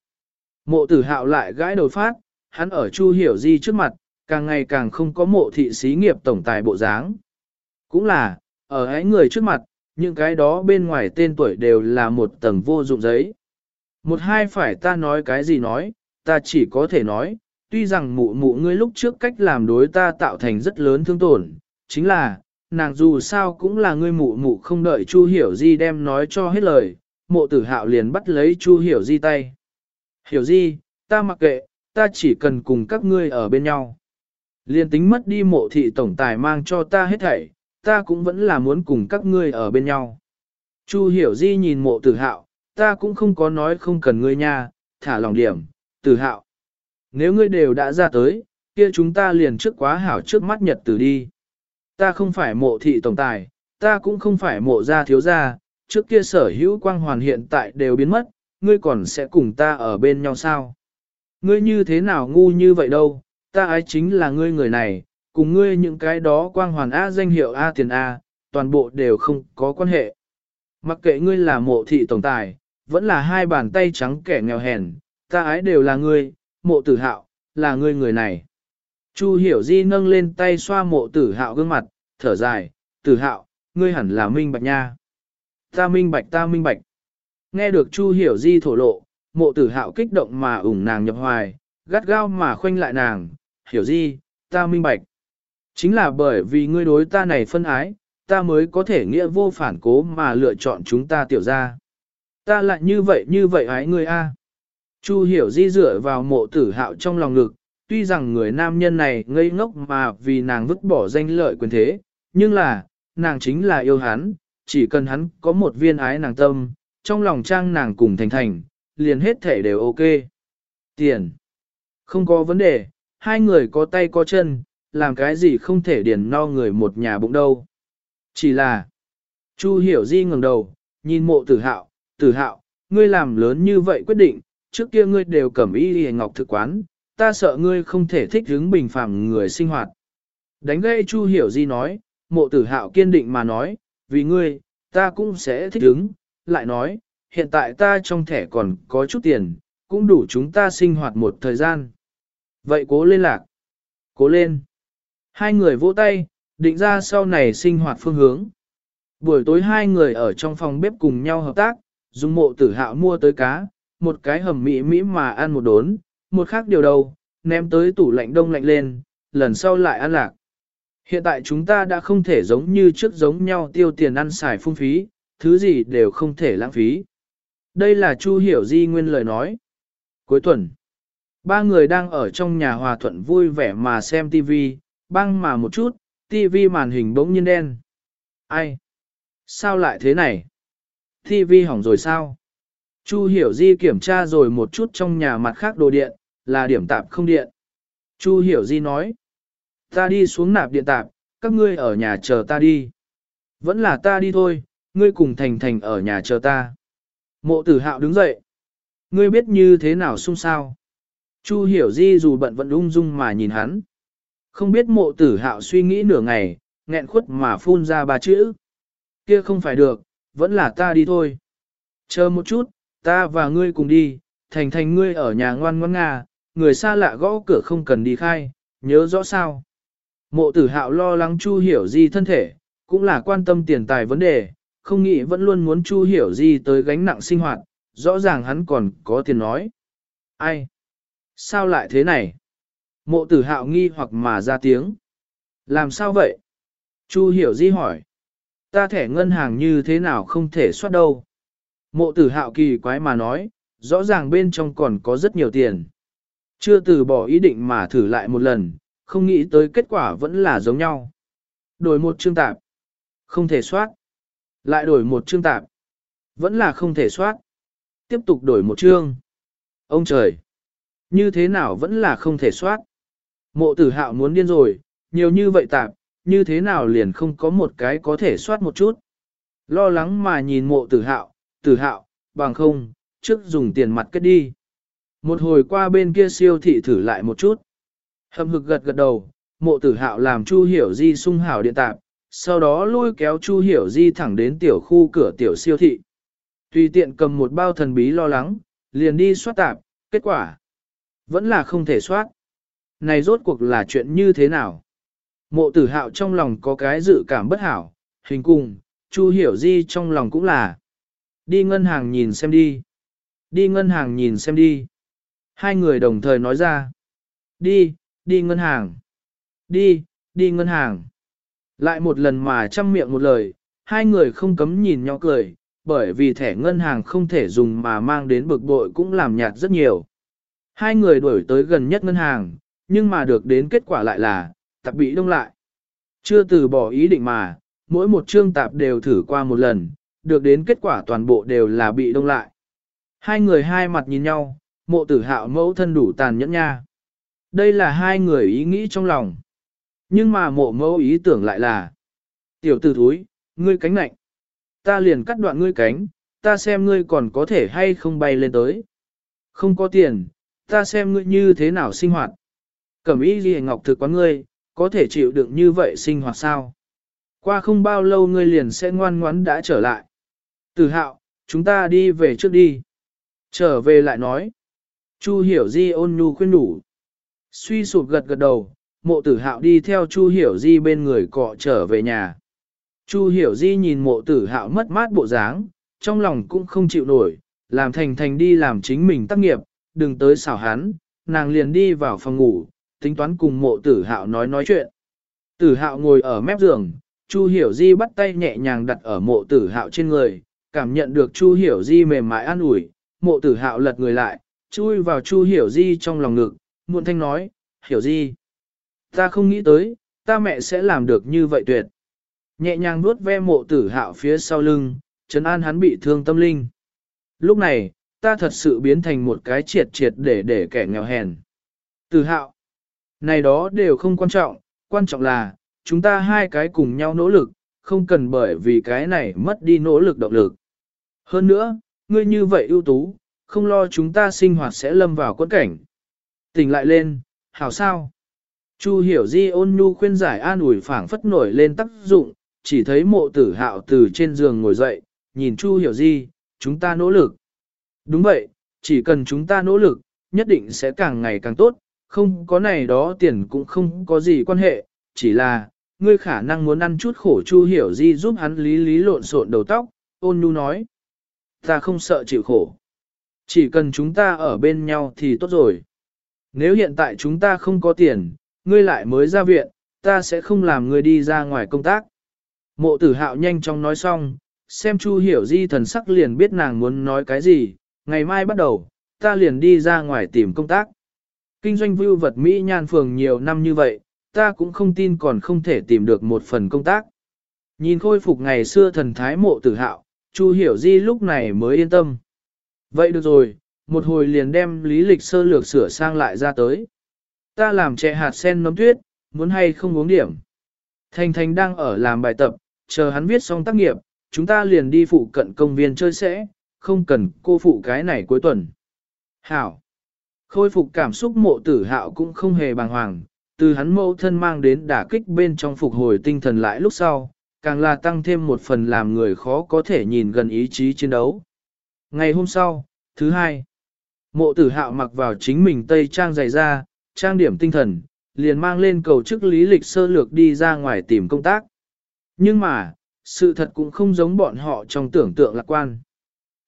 Mộ tử hạo lại gãi đầu phát, hắn ở Chu Hiểu Di trước mặt, càng ngày càng không có mộ thị xí nghiệp tổng tài bộ dáng. Cũng là, ở ấy người trước mặt, những cái đó bên ngoài tên tuổi đều là một tầng vô dụng giấy. Một hai phải ta nói cái gì nói, ta chỉ có thể nói, tuy rằng mụ mụ ngươi lúc trước cách làm đối ta tạo thành rất lớn thương tổn, chính là, nàng dù sao cũng là ngươi mụ mụ không đợi Chu Hiểu Di đem nói cho hết lời, mộ tử hạo liền bắt lấy Chu Hiểu Di tay. Hiểu Di, ta mặc kệ, ta chỉ cần cùng các ngươi ở bên nhau. Liên tính mất đi mộ thị tổng tài mang cho ta hết thảy, ta cũng vẫn là muốn cùng các ngươi ở bên nhau. Chu hiểu di nhìn mộ tử hạo, ta cũng không có nói không cần ngươi nha, thả lòng điểm, tử hạo. Nếu ngươi đều đã ra tới, kia chúng ta liền trước quá hảo trước mắt nhật tử đi. Ta không phải mộ thị tổng tài, ta cũng không phải mộ gia thiếu gia, trước kia sở hữu quang hoàn hiện tại đều biến mất, ngươi còn sẽ cùng ta ở bên nhau sao? Ngươi như thế nào ngu như vậy đâu, ta ái chính là ngươi người này, cùng ngươi những cái đó quang hoàn A danh hiệu A tiền A, toàn bộ đều không có quan hệ. Mặc kệ ngươi là mộ thị tổng tài, vẫn là hai bàn tay trắng kẻ nghèo hèn, ta ái đều là ngươi, mộ tử hạo, là ngươi người này. Chu hiểu di nâng lên tay xoa mộ tử hạo gương mặt, thở dài, tử hạo, ngươi hẳn là minh bạch nha. Ta minh bạch ta minh bạch. Nghe được Chu hiểu di thổ lộ, mộ tử hạo kích động mà ủng nàng nhập hoài, gắt gao mà khoanh lại nàng, hiểu di, ta minh bạch. Chính là bởi vì ngươi đối ta này phân ái, ta mới có thể nghĩa vô phản cố mà lựa chọn chúng ta tiểu ra. Ta lại như vậy như vậy ái ngươi a. Chu hiểu di dựa vào mộ tử hạo trong lòng ngực, tuy rằng người nam nhân này ngây ngốc mà vì nàng vứt bỏ danh lợi quyền thế, nhưng là, nàng chính là yêu hắn, chỉ cần hắn có một viên ái nàng tâm, trong lòng trang nàng cùng thành thành, liền hết thể đều ok. Tiền. Không có vấn đề, hai người có tay có chân, làm cái gì không thể điền no người một nhà bụng đâu. Chỉ là, Chu hiểu di ngẩng đầu, nhìn mộ tử hạo, tử hạo, ngươi làm lớn như vậy quyết định, trước kia ngươi đều cầm y hề ngọc thực quán, ta sợ ngươi không thể thích hứng bình phẳng người sinh hoạt. Đánh gây Chu hiểu di nói, mộ tử hạo kiên định mà nói, vì ngươi, ta cũng sẽ thích hứng, lại nói, hiện tại ta trong thẻ còn có chút tiền, cũng đủ chúng ta sinh hoạt một thời gian. Vậy cố lên lạc. Cố lên. Hai người vỗ tay, định ra sau này sinh hoạt phương hướng. Buổi tối hai người ở trong phòng bếp cùng nhau hợp tác, dùng mộ tử hạo mua tới cá, một cái hầm mỹ mỹ mà ăn một đốn, một khác điều đầu, ném tới tủ lạnh đông lạnh lên, lần sau lại ăn lạc. Hiện tại chúng ta đã không thể giống như trước giống nhau tiêu tiền ăn xài phung phí, thứ gì đều không thể lãng phí. Đây là Chu Hiểu Di nguyên lời nói. Cuối tuần, ba người đang ở trong nhà hòa thuận vui vẻ mà xem TV, băng mà một chút, TV màn hình bỗng nhiên đen. Ai? Sao lại thế này? TV hỏng rồi sao? Chu Hiểu Di kiểm tra rồi một chút trong nhà mặt khác đồ điện, là điểm tạp không điện. Chu Hiểu Di nói. Ta đi xuống nạp điện tạp, các ngươi ở nhà chờ ta đi. Vẫn là ta đi thôi, ngươi cùng Thành Thành ở nhà chờ ta. Mộ tử hạo đứng dậy. Ngươi biết như thế nào xung sao? Chu Hiểu Di dù bận vẫn ung dung mà nhìn hắn. Không biết mộ tử hạo suy nghĩ nửa ngày, nghẹn khuất mà phun ra ba chữ. Kia không phải được, vẫn là ta đi thôi. Chờ một chút, ta và ngươi cùng đi, thành thành ngươi ở nhà ngoan ngoan nga, à, người xa lạ gõ cửa không cần đi khai, nhớ rõ sao. Mộ tử hạo lo lắng Chu hiểu Di thân thể, cũng là quan tâm tiền tài vấn đề, không nghĩ vẫn luôn muốn Chu hiểu Di tới gánh nặng sinh hoạt, rõ ràng hắn còn có tiền nói. Ai? Sao lại thế này? Mộ tử hạo nghi hoặc mà ra tiếng. Làm sao vậy? Chu hiểu di hỏi. Ta thẻ ngân hàng như thế nào không thể soát đâu? Mộ tử hạo kỳ quái mà nói, rõ ràng bên trong còn có rất nhiều tiền. Chưa từ bỏ ý định mà thử lại một lần, không nghĩ tới kết quả vẫn là giống nhau. Đổi một chương tạp. Không thể soát. Lại đổi một chương tạp. Vẫn là không thể soát. Tiếp tục đổi một chương. Ông trời. Như thế nào vẫn là không thể soát. Mộ tử hạo muốn điên rồi, nhiều như vậy tạp, như thế nào liền không có một cái có thể soát một chút. Lo lắng mà nhìn mộ tử hạo, tử hạo, bằng không, trước dùng tiền mặt kết đi. Một hồi qua bên kia siêu thị thử lại một chút. Hầm hực gật gật đầu, mộ tử hạo làm Chu Hiểu Di sung hảo điện tạp, sau đó lôi kéo Chu Hiểu Di thẳng đến tiểu khu cửa tiểu siêu thị. Tùy tiện cầm một bao thần bí lo lắng, liền đi soát tạp, kết quả. Vẫn là không thể soát. Này rốt cuộc là chuyện như thế nào? Mộ tử hạo trong lòng có cái dự cảm bất hảo, hình cùng, Chu Hiểu Di trong lòng cũng là. Đi ngân hàng nhìn xem đi. Đi ngân hàng nhìn xem đi. Hai người đồng thời nói ra. Đi, đi ngân hàng. Đi, đi ngân hàng. Lại một lần mà chăm miệng một lời, hai người không cấm nhìn nhau cười, bởi vì thẻ ngân hàng không thể dùng mà mang đến bực bội cũng làm nhạt rất nhiều. Hai người đuổi tới gần nhất ngân hàng, nhưng mà được đến kết quả lại là, tạp bị đông lại. Chưa từ bỏ ý định mà, mỗi một chương tạp đều thử qua một lần, được đến kết quả toàn bộ đều là bị đông lại. Hai người hai mặt nhìn nhau, mộ tử hạo mẫu thân đủ tàn nhẫn nha. Đây là hai người ý nghĩ trong lòng. Nhưng mà mộ mẫu ý tưởng lại là, tiểu tử thúi, ngươi cánh lạnh. Ta liền cắt đoạn ngươi cánh, ta xem ngươi còn có thể hay không bay lên tới. Không có tiền, ta xem ngươi như thế nào sinh hoạt. Cẩm ý gì ngọc thực quán ngươi, có thể chịu đựng như vậy sinh hoạt sao? Qua không bao lâu ngươi liền sẽ ngoan ngoãn đã trở lại. Tử hạo, chúng ta đi về trước đi. Trở về lại nói. Chu hiểu di ôn nhu khuyên đủ. Suy sụp gật gật đầu, mộ tử hạo đi theo Chu hiểu di bên người cọ trở về nhà. Chu hiểu di nhìn mộ tử hạo mất mát bộ dáng, trong lòng cũng không chịu nổi, làm thành thành đi làm chính mình tác nghiệp, đừng tới xảo hắn, nàng liền đi vào phòng ngủ, tính toán cùng mộ tử hạo nói nói chuyện. Tử hạo ngồi ở mép giường, Chu hiểu di bắt tay nhẹ nhàng đặt ở mộ tử hạo trên người, cảm nhận được Chu hiểu di mềm mại an ủi, mộ tử hạo lật người lại, chui vào Chu hiểu di trong lòng ngực, muộn thanh nói, hiểu di. Ta không nghĩ tới, ta mẹ sẽ làm được như vậy tuyệt. Nhẹ nhàng nuốt ve mộ tử hạo phía sau lưng, trấn an hắn bị thương tâm linh. Lúc này, ta thật sự biến thành một cái triệt triệt để để kẻ nghèo hèn. Tử hạo, này đó đều không quan trọng, quan trọng là, chúng ta hai cái cùng nhau nỗ lực, không cần bởi vì cái này mất đi nỗ lực động lực. Hơn nữa, ngươi như vậy ưu tú, không lo chúng ta sinh hoạt sẽ lâm vào quẫn cảnh. Tỉnh lại lên, hảo sao? Chu hiểu di ôn nhu khuyên giải an ủi phảng phất nổi lên tác dụng, chỉ thấy mộ tử hạo từ trên giường ngồi dậy, nhìn Chu hiểu di, chúng ta nỗ lực. Đúng vậy, chỉ cần chúng ta nỗ lực, nhất định sẽ càng ngày càng tốt, không có này đó tiền cũng không có gì quan hệ, chỉ là, ngươi khả năng muốn ăn chút khổ Chu hiểu di giúp hắn lý lý lộn xộn đầu tóc, ôn nhu nói. Ta không sợ chịu khổ. Chỉ cần chúng ta ở bên nhau thì tốt rồi. Nếu hiện tại chúng ta không có tiền, ngươi lại mới ra viện, ta sẽ không làm ngươi đi ra ngoài công tác. Mộ tử hạo nhanh chóng nói xong, xem Chu hiểu di thần sắc liền biết nàng muốn nói cái gì, ngày mai bắt đầu, ta liền đi ra ngoài tìm công tác. Kinh doanh vưu vật Mỹ nhan phường nhiều năm như vậy, ta cũng không tin còn không thể tìm được một phần công tác. Nhìn khôi phục ngày xưa thần thái mộ tử hạo, Chu hiểu di lúc này mới yên tâm. Vậy được rồi, một hồi liền đem lý lịch sơ lược sửa sang lại ra tới. Ta làm chè hạt sen nấm tuyết, muốn hay không uống điểm. Thành Thành đang ở làm bài tập, chờ hắn viết xong tác nghiệp, chúng ta liền đi phụ cận công viên chơi sẽ, không cần cô phụ cái này cuối tuần. Hảo. Khôi phục cảm xúc mộ tử hạo cũng không hề bàng hoàng, từ hắn mẫu thân mang đến đả kích bên trong phục hồi tinh thần lại lúc sau, càng là tăng thêm một phần làm người khó có thể nhìn gần ý chí chiến đấu. Ngày hôm sau, thứ hai, mộ tử hạo mặc vào chính mình tây trang dày ra, trang điểm tinh thần, liền mang lên cầu chức lý lịch sơ lược đi ra ngoài tìm công tác. Nhưng mà, sự thật cũng không giống bọn họ trong tưởng tượng lạc quan.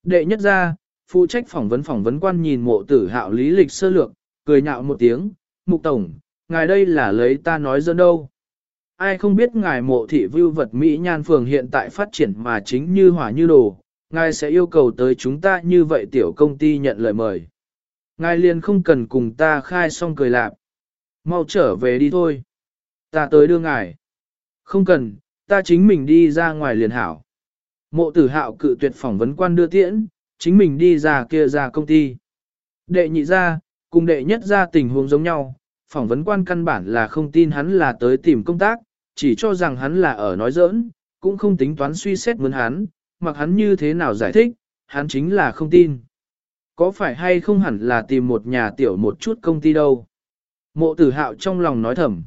Đệ nhất ra, phụ trách phỏng vấn phỏng vấn quan nhìn mộ tử hạo lý lịch sơ lược, cười nhạo một tiếng, mục tổng, ngài đây là lấy ta nói dân đâu. Ai không biết ngài mộ thị vưu vật Mỹ nhan phường hiện tại phát triển mà chính như hỏa như đồ, Ngài sẽ yêu cầu tới chúng ta như vậy tiểu công ty nhận lời mời. Ngài liền không cần cùng ta khai xong cười lạp. Mau trở về đi thôi. Ta tới đưa ngài. Không cần, ta chính mình đi ra ngoài liền hảo. Mộ tử hạo cự tuyệt phỏng vấn quan đưa tiễn, chính mình đi ra kia ra công ty. Đệ nhị ra, cùng đệ nhất ra tình huống giống nhau, phỏng vấn quan căn bản là không tin hắn là tới tìm công tác, chỉ cho rằng hắn là ở nói giỡn, cũng không tính toán suy xét muốn hắn, mặc hắn như thế nào giải thích, hắn chính là không tin. Có phải hay không hẳn là tìm một nhà tiểu một chút công ty đâu? Mộ tử hạo trong lòng nói thầm.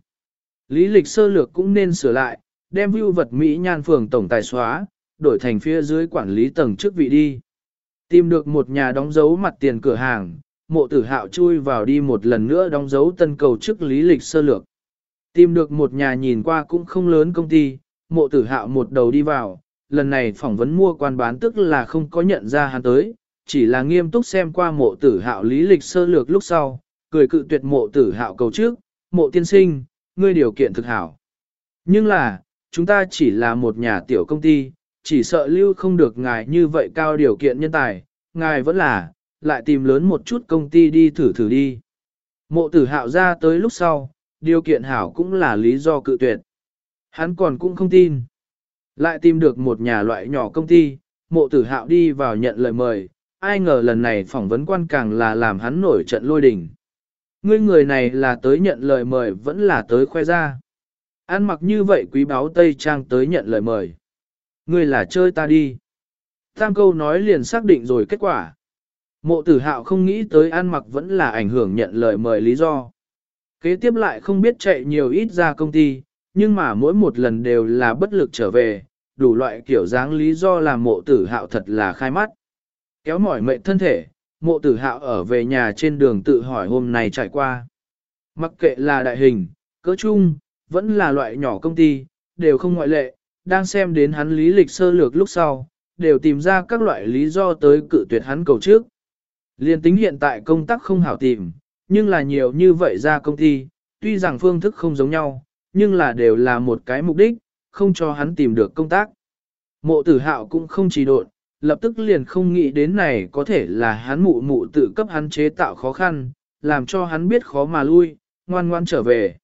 Lý lịch sơ lược cũng nên sửa lại, đem view vật Mỹ nhan phường tổng tài xóa, đổi thành phía dưới quản lý tầng chức vị đi. Tìm được một nhà đóng dấu mặt tiền cửa hàng, mộ tử hạo chui vào đi một lần nữa đóng dấu tân cầu trước lý lịch sơ lược. Tìm được một nhà nhìn qua cũng không lớn công ty, mộ tử hạo một đầu đi vào, lần này phỏng vấn mua quan bán tức là không có nhận ra hắn tới, chỉ là nghiêm túc xem qua mộ tử hạo lý lịch sơ lược lúc sau, cười cự tuyệt mộ tử hạo cầu trước, mộ tiên sinh, ngươi điều kiện thực hảo. Nhưng là, chúng ta chỉ là một nhà tiểu công ty, chỉ sợ lưu không được ngài như vậy cao điều kiện nhân tài, ngài vẫn là, lại tìm lớn một chút công ty đi thử thử đi. Mộ tử hạo ra tới lúc sau, điều kiện hảo cũng là lý do cự tuyệt. Hắn còn cũng không tin. Lại tìm được một nhà loại nhỏ công ty, mộ tử hạo đi vào nhận lời mời, ai ngờ lần này phỏng vấn quan càng là làm hắn nổi trận lôi đình. Ngươi người này là tới nhận lời mời vẫn là tới khoe ra. Ăn mặc như vậy quý báo Tây Trang tới nhận lời mời. Ngươi là chơi ta đi. Tam câu nói liền xác định rồi kết quả. Mộ tử hạo không nghĩ tới ăn mặc vẫn là ảnh hưởng nhận lời mời lý do. Kế tiếp lại không biết chạy nhiều ít ra công ty, nhưng mà mỗi một lần đều là bất lực trở về, đủ loại kiểu dáng lý do làm mộ tử hạo thật là khai mắt. Kéo mỏi mệnh thân thể, mộ tử hạo ở về nhà trên đường tự hỏi hôm nay trải qua. Mặc kệ là đại hình, cỡ chung, vẫn là loại nhỏ công ty, đều không ngoại lệ, đang xem đến hắn lý lịch sơ lược lúc sau, đều tìm ra các loại lý do tới cự tuyệt hắn cầu trước. Liên tính hiện tại công tác không hảo tìm, nhưng là nhiều như vậy ra công ty, tuy rằng phương thức không giống nhau, nhưng là đều là một cái mục đích, không cho hắn tìm được công tác. Mộ tử hạo cũng không chỉ độn, lập tức liền không nghĩ đến này có thể là hắn mụ mụ tự cấp hắn chế tạo khó khăn, làm cho hắn biết khó mà lui, ngoan ngoan trở về.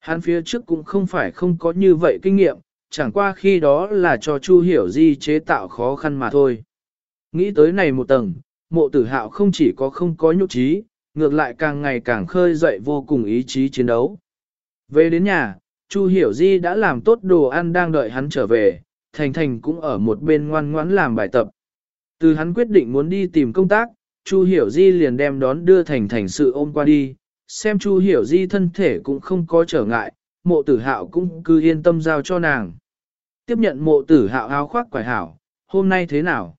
Hắn phía trước cũng không phải không có như vậy kinh nghiệm, chẳng qua khi đó là cho Chu Hiểu Di chế tạo khó khăn mà thôi. Nghĩ tới này một tầng, mộ tử hạo không chỉ có không có nhục trí, ngược lại càng ngày càng khơi dậy vô cùng ý chí chiến đấu. Về đến nhà, Chu Hiểu Di đã làm tốt đồ ăn đang đợi hắn trở về, Thành Thành cũng ở một bên ngoan ngoãn làm bài tập. Từ hắn quyết định muốn đi tìm công tác, Chu Hiểu Di liền đem đón đưa Thành Thành sự ôm qua đi, xem Chu Hiểu Di thân thể cũng không có trở ngại, mộ tử hạo cũng cứ yên tâm giao cho nàng. Tiếp nhận mộ tử hạo áo khoác quải hảo, hôm nay thế nào?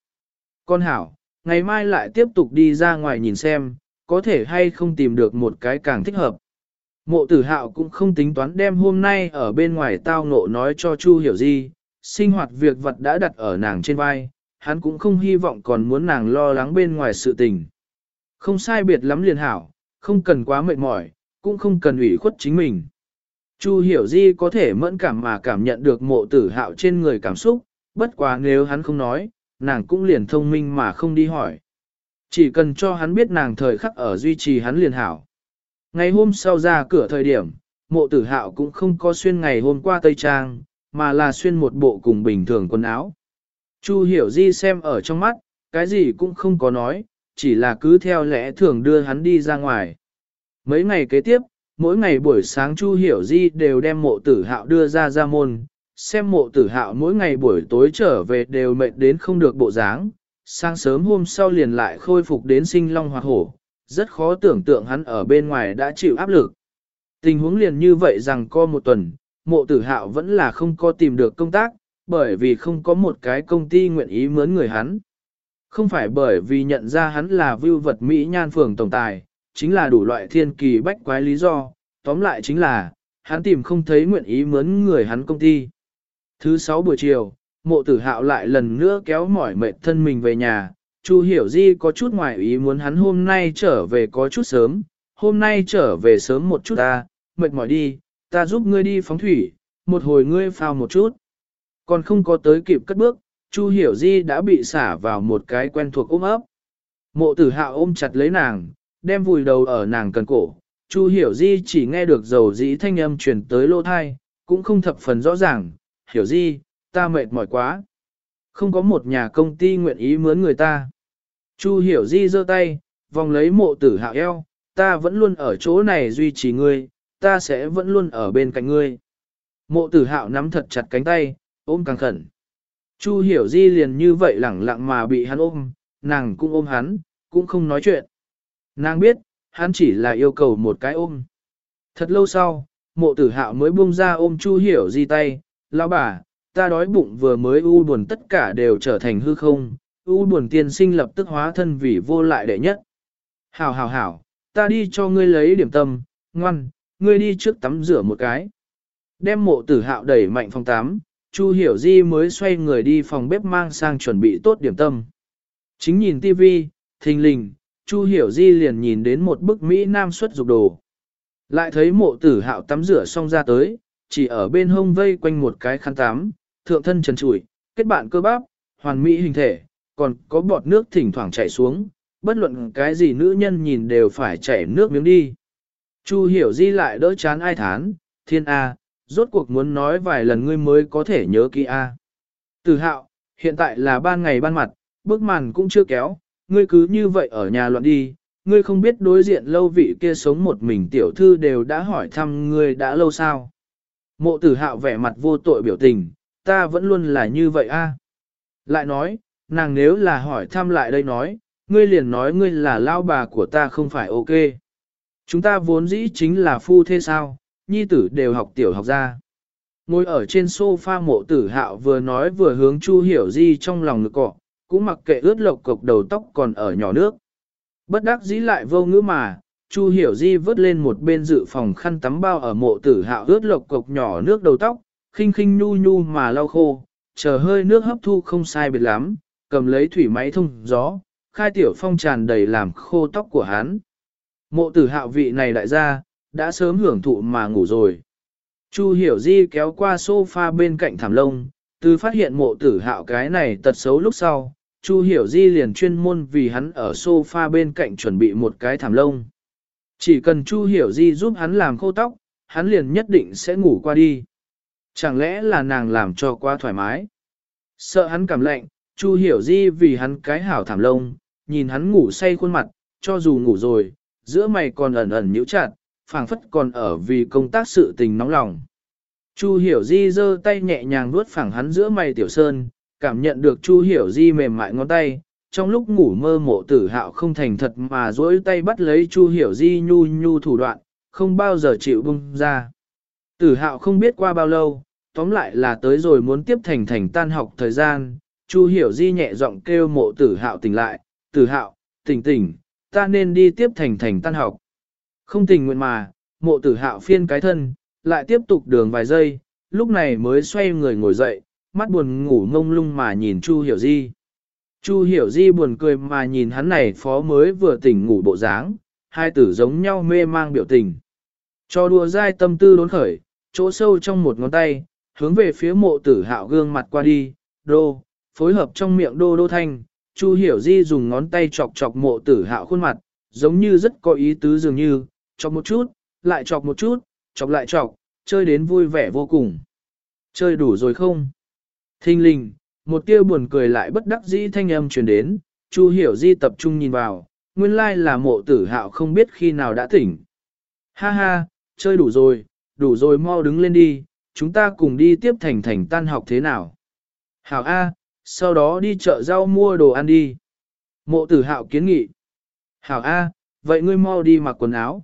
Con hảo, ngày mai lại tiếp tục đi ra ngoài nhìn xem, có thể hay không tìm được một cái càng thích hợp. Mộ tử hạo cũng không tính toán đem hôm nay ở bên ngoài tao ngộ nói cho Chu hiểu Di sinh hoạt việc vật đã đặt ở nàng trên vai, hắn cũng không hy vọng còn muốn nàng lo lắng bên ngoài sự tình. Không sai biệt lắm liền hảo, không cần quá mệt mỏi, cũng không cần ủy khuất chính mình. Chu hiểu di có thể mẫn cảm mà cảm nhận được mộ tử hạo trên người cảm xúc, bất quá nếu hắn không nói, nàng cũng liền thông minh mà không đi hỏi. Chỉ cần cho hắn biết nàng thời khắc ở duy trì hắn liền hảo. Ngày hôm sau ra cửa thời điểm, mộ tử hạo cũng không có xuyên ngày hôm qua Tây Trang, mà là xuyên một bộ cùng bình thường quần áo. Chu hiểu di xem ở trong mắt, cái gì cũng không có nói, chỉ là cứ theo lẽ thường đưa hắn đi ra ngoài. Mấy ngày kế tiếp, mỗi ngày buổi sáng Chu hiểu di đều đem mộ tử hạo đưa ra ra môn, xem mộ tử hạo mỗi ngày buổi tối trở về đều mệt đến không được bộ dáng, sáng sớm hôm sau liền lại khôi phục đến sinh long Hoa hổ, rất khó tưởng tượng hắn ở bên ngoài đã chịu áp lực. Tình huống liền như vậy rằng co một tuần, mộ tử hạo vẫn là không có tìm được công tác, bởi vì không có một cái công ty nguyện ý mướn người hắn. Không phải bởi vì nhận ra hắn là vưu vật Mỹ nhan phường tổng tài, chính là đủ loại thiên kỳ bách quái lý do, tóm lại chính là, hắn tìm không thấy nguyện ý mướn người hắn công ty. Thứ sáu buổi chiều, mộ tử hạo lại lần nữa kéo mỏi mệt thân mình về nhà, Chu Hiểu Di có chút ngoài ý muốn hắn hôm nay trở về có chút sớm, hôm nay trở về sớm một chút ta, mệt mỏi đi, ta giúp ngươi đi phóng thủy, một hồi ngươi phao một chút. Còn không có tới kịp cất bước, Chu Hiểu Di đã bị xả vào một cái quen thuộc ôm ấp. Mộ tử hạo ôm chặt lấy nàng, đem vùi đầu ở nàng cần cổ. Chu Hiểu Di chỉ nghe được dầu dĩ thanh âm truyền tới lô thai, cũng không thập phần rõ ràng. Hiểu Di, ta mệt mỏi quá. Không có một nhà công ty nguyện ý mướn người ta. Chu Hiểu Di giơ tay, vòng lấy mộ tử hạo eo, ta vẫn luôn ở chỗ này duy trì ngươi, ta sẽ vẫn luôn ở bên cạnh ngươi. Mộ tử hạo nắm thật chặt cánh tay, ôm càng khẩn. Chu hiểu di liền như vậy lẳng lặng mà bị hắn ôm, nàng cũng ôm hắn, cũng không nói chuyện. Nàng biết, hắn chỉ là yêu cầu một cái ôm. Thật lâu sau, mộ tử hạo mới buông ra ôm chu hiểu di tay, lão bà, ta đói bụng vừa mới u buồn tất cả đều trở thành hư không, u buồn tiên sinh lập tức hóa thân vì vô lại đệ nhất. Hảo hảo hảo, ta đi cho ngươi lấy điểm tâm, ngoan, ngươi đi trước tắm rửa một cái. Đem mộ tử hạo đẩy mạnh phòng tắm, Chu Hiểu Di mới xoay người đi phòng bếp mang sang chuẩn bị tốt điểm tâm. Chính nhìn TV, thình lình, Chu Hiểu Di liền nhìn đến một bức Mỹ Nam xuất dục đồ. Lại thấy mộ tử hạo tắm rửa xong ra tới, chỉ ở bên hông vây quanh một cái khăn tắm, thượng thân trần trụi, kết bạn cơ bắp, hoàn mỹ hình thể, còn có bọt nước thỉnh thoảng chảy xuống, bất luận cái gì nữ nhân nhìn đều phải chảy nước miếng đi. Chu hiểu di lại đỡ chán ai thán, thiên A, rốt cuộc muốn nói vài lần ngươi mới có thể nhớ kỹ A. Tử hạo, hiện tại là ban ngày ban mặt, bức màn cũng chưa kéo, ngươi cứ như vậy ở nhà loạn đi, ngươi không biết đối diện lâu vị kia sống một mình tiểu thư đều đã hỏi thăm ngươi đã lâu sao. Mộ tử hạo vẻ mặt vô tội biểu tình, ta vẫn luôn là như vậy a. Lại nói, nàng nếu là hỏi thăm lại đây nói, ngươi liền nói ngươi là lao bà của ta không phải ok. Chúng ta vốn dĩ chính là phu thế sao, nhi tử đều học tiểu học ra. Ngồi ở trên sofa mộ tử hạo vừa nói vừa hướng Chu Hiểu Di trong lòng ngực cọ, cũng mặc kệ ướt lộc cục đầu tóc còn ở nhỏ nước. Bất đắc dĩ lại vô ngữ mà, Chu Hiểu Di vớt lên một bên dự phòng khăn tắm bao ở mộ tử hạo ướt lộc cục nhỏ nước đầu tóc, khinh khinh nhu nhu mà lau khô, chờ hơi nước hấp thu không sai biệt lắm, cầm lấy thủy máy thông gió, khai tiểu phong tràn đầy làm khô tóc của hắn. Mộ tử hạo vị này đại gia, đã sớm hưởng thụ mà ngủ rồi. Chu hiểu di kéo qua sofa bên cạnh thảm lông, từ phát hiện mộ tử hạo cái này tật xấu lúc sau, Chu hiểu di liền chuyên môn vì hắn ở sofa bên cạnh chuẩn bị một cái thảm lông. Chỉ cần Chu hiểu di giúp hắn làm khô tóc, hắn liền nhất định sẽ ngủ qua đi. Chẳng lẽ là nàng làm cho quá thoải mái? Sợ hắn cảm lạnh, Chu hiểu di vì hắn cái hảo thảm lông, nhìn hắn ngủ say khuôn mặt, cho dù ngủ rồi, giữa mày còn ẩn ẩn nhíu chặt, phảng phất còn ở vì công tác sự tình nóng lòng. Chu hiểu di giơ tay nhẹ nhàng nuốt phẳng hắn giữa mày tiểu sơn, cảm nhận được Chu hiểu di mềm mại ngón tay, trong lúc ngủ mơ mộ tử hạo không thành thật mà duỗi tay bắt lấy Chu hiểu di nhu nhu thủ đoạn, không bao giờ chịu bung ra. Tử hạo không biết qua bao lâu, tóm lại là tới rồi muốn tiếp thành thành tan học thời gian, Chu hiểu di nhẹ giọng kêu mộ tử hạo tỉnh lại, tử hạo, tỉnh tỉnh, ta nên đi tiếp thành thành tan học. Không tình nguyện mà, mộ tử hạo phiên cái thân, lại tiếp tục đường vài giây, lúc này mới xoay người ngồi dậy, mắt buồn ngủ ngông lung mà nhìn Chu hiểu di. Chu hiểu di buồn cười mà nhìn hắn này phó mới vừa tỉnh ngủ bộ dáng, hai tử giống nhau mê mang biểu tình. Cho đùa dai tâm tư đốn khởi, chỗ sâu trong một ngón tay, hướng về phía mộ tử hạo gương mặt qua đi, đô, phối hợp trong miệng đô đô thanh, Chu hiểu di dùng ngón tay chọc chọc mộ tử hạo khuôn mặt, giống như rất có ý tứ dường như, chọc một chút, lại chọc một chút, chọc lại chọc, chơi đến vui vẻ vô cùng. Chơi đủ rồi không? Thinh linh, một tia buồn cười lại bất đắc dĩ thanh âm truyền đến, Chu hiểu di tập trung nhìn vào, nguyên lai là mộ tử hạo không biết khi nào đã tỉnh. Ha ha, chơi đủ rồi, đủ rồi mau đứng lên đi, chúng ta cùng đi tiếp thành thành tan học thế nào. Hảo A, sau đó đi chợ rau mua đồ ăn đi. Mộ tử hạo kiến nghị. Hảo A, vậy ngươi mau đi mặc quần áo.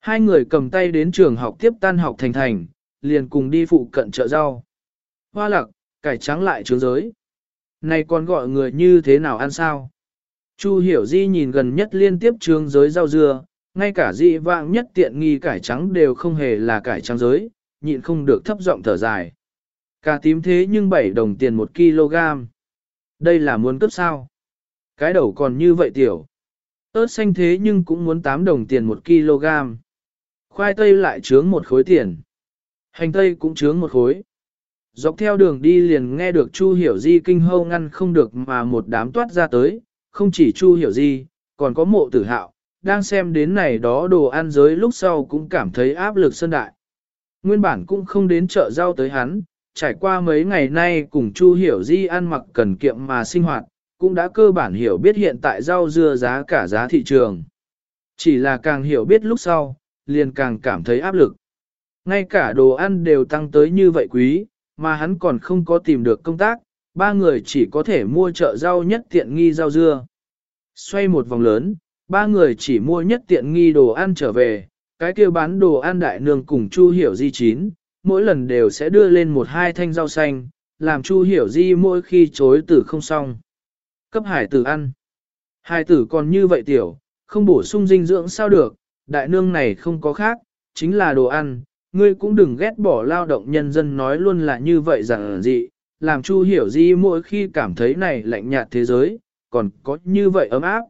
Hai người cầm tay đến trường học tiếp tan học thành thành, liền cùng đi phụ cận chợ rau. Hoa lặc, cải trắng lại trướng giới. Này còn gọi người như thế nào ăn sao? Chu hiểu di nhìn gần nhất liên tiếp trướng giới rau dưa, ngay cả dị vạng nhất tiện nghi cải trắng đều không hề là cải trắng giới, nhịn không được thấp giọng thở dài. Cà tím thế nhưng 7 đồng tiền 1 kg. Đây là muốn cấp sao? Cái đầu còn như vậy tiểu. ớt xanh thế nhưng cũng muốn 8 đồng tiền 1 kg. Khoai tây lại chướng một khối tiền. Hành tây cũng chướng một khối. Dọc theo đường đi liền nghe được Chu Hiểu Di kinh hâu ngăn không được mà một đám toát ra tới, không chỉ Chu Hiểu Di, còn có mộ tử hạo, đang xem đến này đó đồ ăn giới lúc sau cũng cảm thấy áp lực sơn đại. Nguyên bản cũng không đến chợ rau tới hắn, trải qua mấy ngày nay cùng Chu Hiểu Di ăn mặc cần kiệm mà sinh hoạt, cũng đã cơ bản hiểu biết hiện tại rau dưa giá cả giá thị trường. Chỉ là càng hiểu biết lúc sau, liền càng cảm thấy áp lực. Ngay cả đồ ăn đều tăng tới như vậy quý, mà hắn còn không có tìm được công tác, ba người chỉ có thể mua chợ rau nhất tiện nghi rau dưa. Xoay một vòng lớn, ba người chỉ mua nhất tiện nghi đồ ăn trở về, cái kia bán đồ ăn đại nương cùng Chu Hiểu Di chín, mỗi lần đều sẽ đưa lên một hai thanh rau xanh, làm Chu Hiểu Di mỗi khi chối tử không xong. Cấp hải tử ăn. Hải tử còn như vậy tiểu, không bổ sung dinh dưỡng sao được, đại nương này không có khác, chính là đồ ăn, ngươi cũng đừng ghét bỏ lao động nhân dân nói luôn là như vậy rằng gì, làm Chu Hiểu Di mỗi khi cảm thấy này lạnh nhạt thế giới, còn có như vậy ấm áp.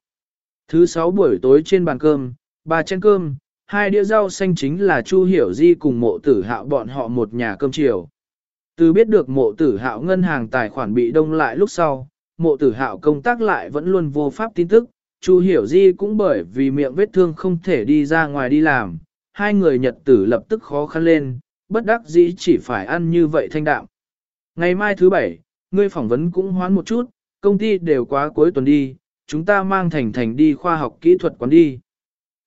Thứ sáu buổi tối trên bàn cơm, ba chén cơm, hai đĩa rau xanh chính là Chu Hiểu Di cùng mộ tử hạo bọn họ một nhà cơm chiều. Từ biết được mộ tử hạo ngân hàng tài khoản bị đông lại lúc sau, mộ tử hạo công tác lại vẫn luôn vô pháp tin tức, Chu Hiểu Di cũng bởi vì miệng vết thương không thể đi ra ngoài đi làm, hai người nhật tử lập tức khó khăn lên, bất đắc dĩ chỉ phải ăn như vậy thanh đạm. Ngày mai thứ bảy, ngươi phỏng vấn cũng hoán một chút, công ty đều quá cuối tuần đi, chúng ta mang thành thành đi khoa học kỹ thuật quán đi.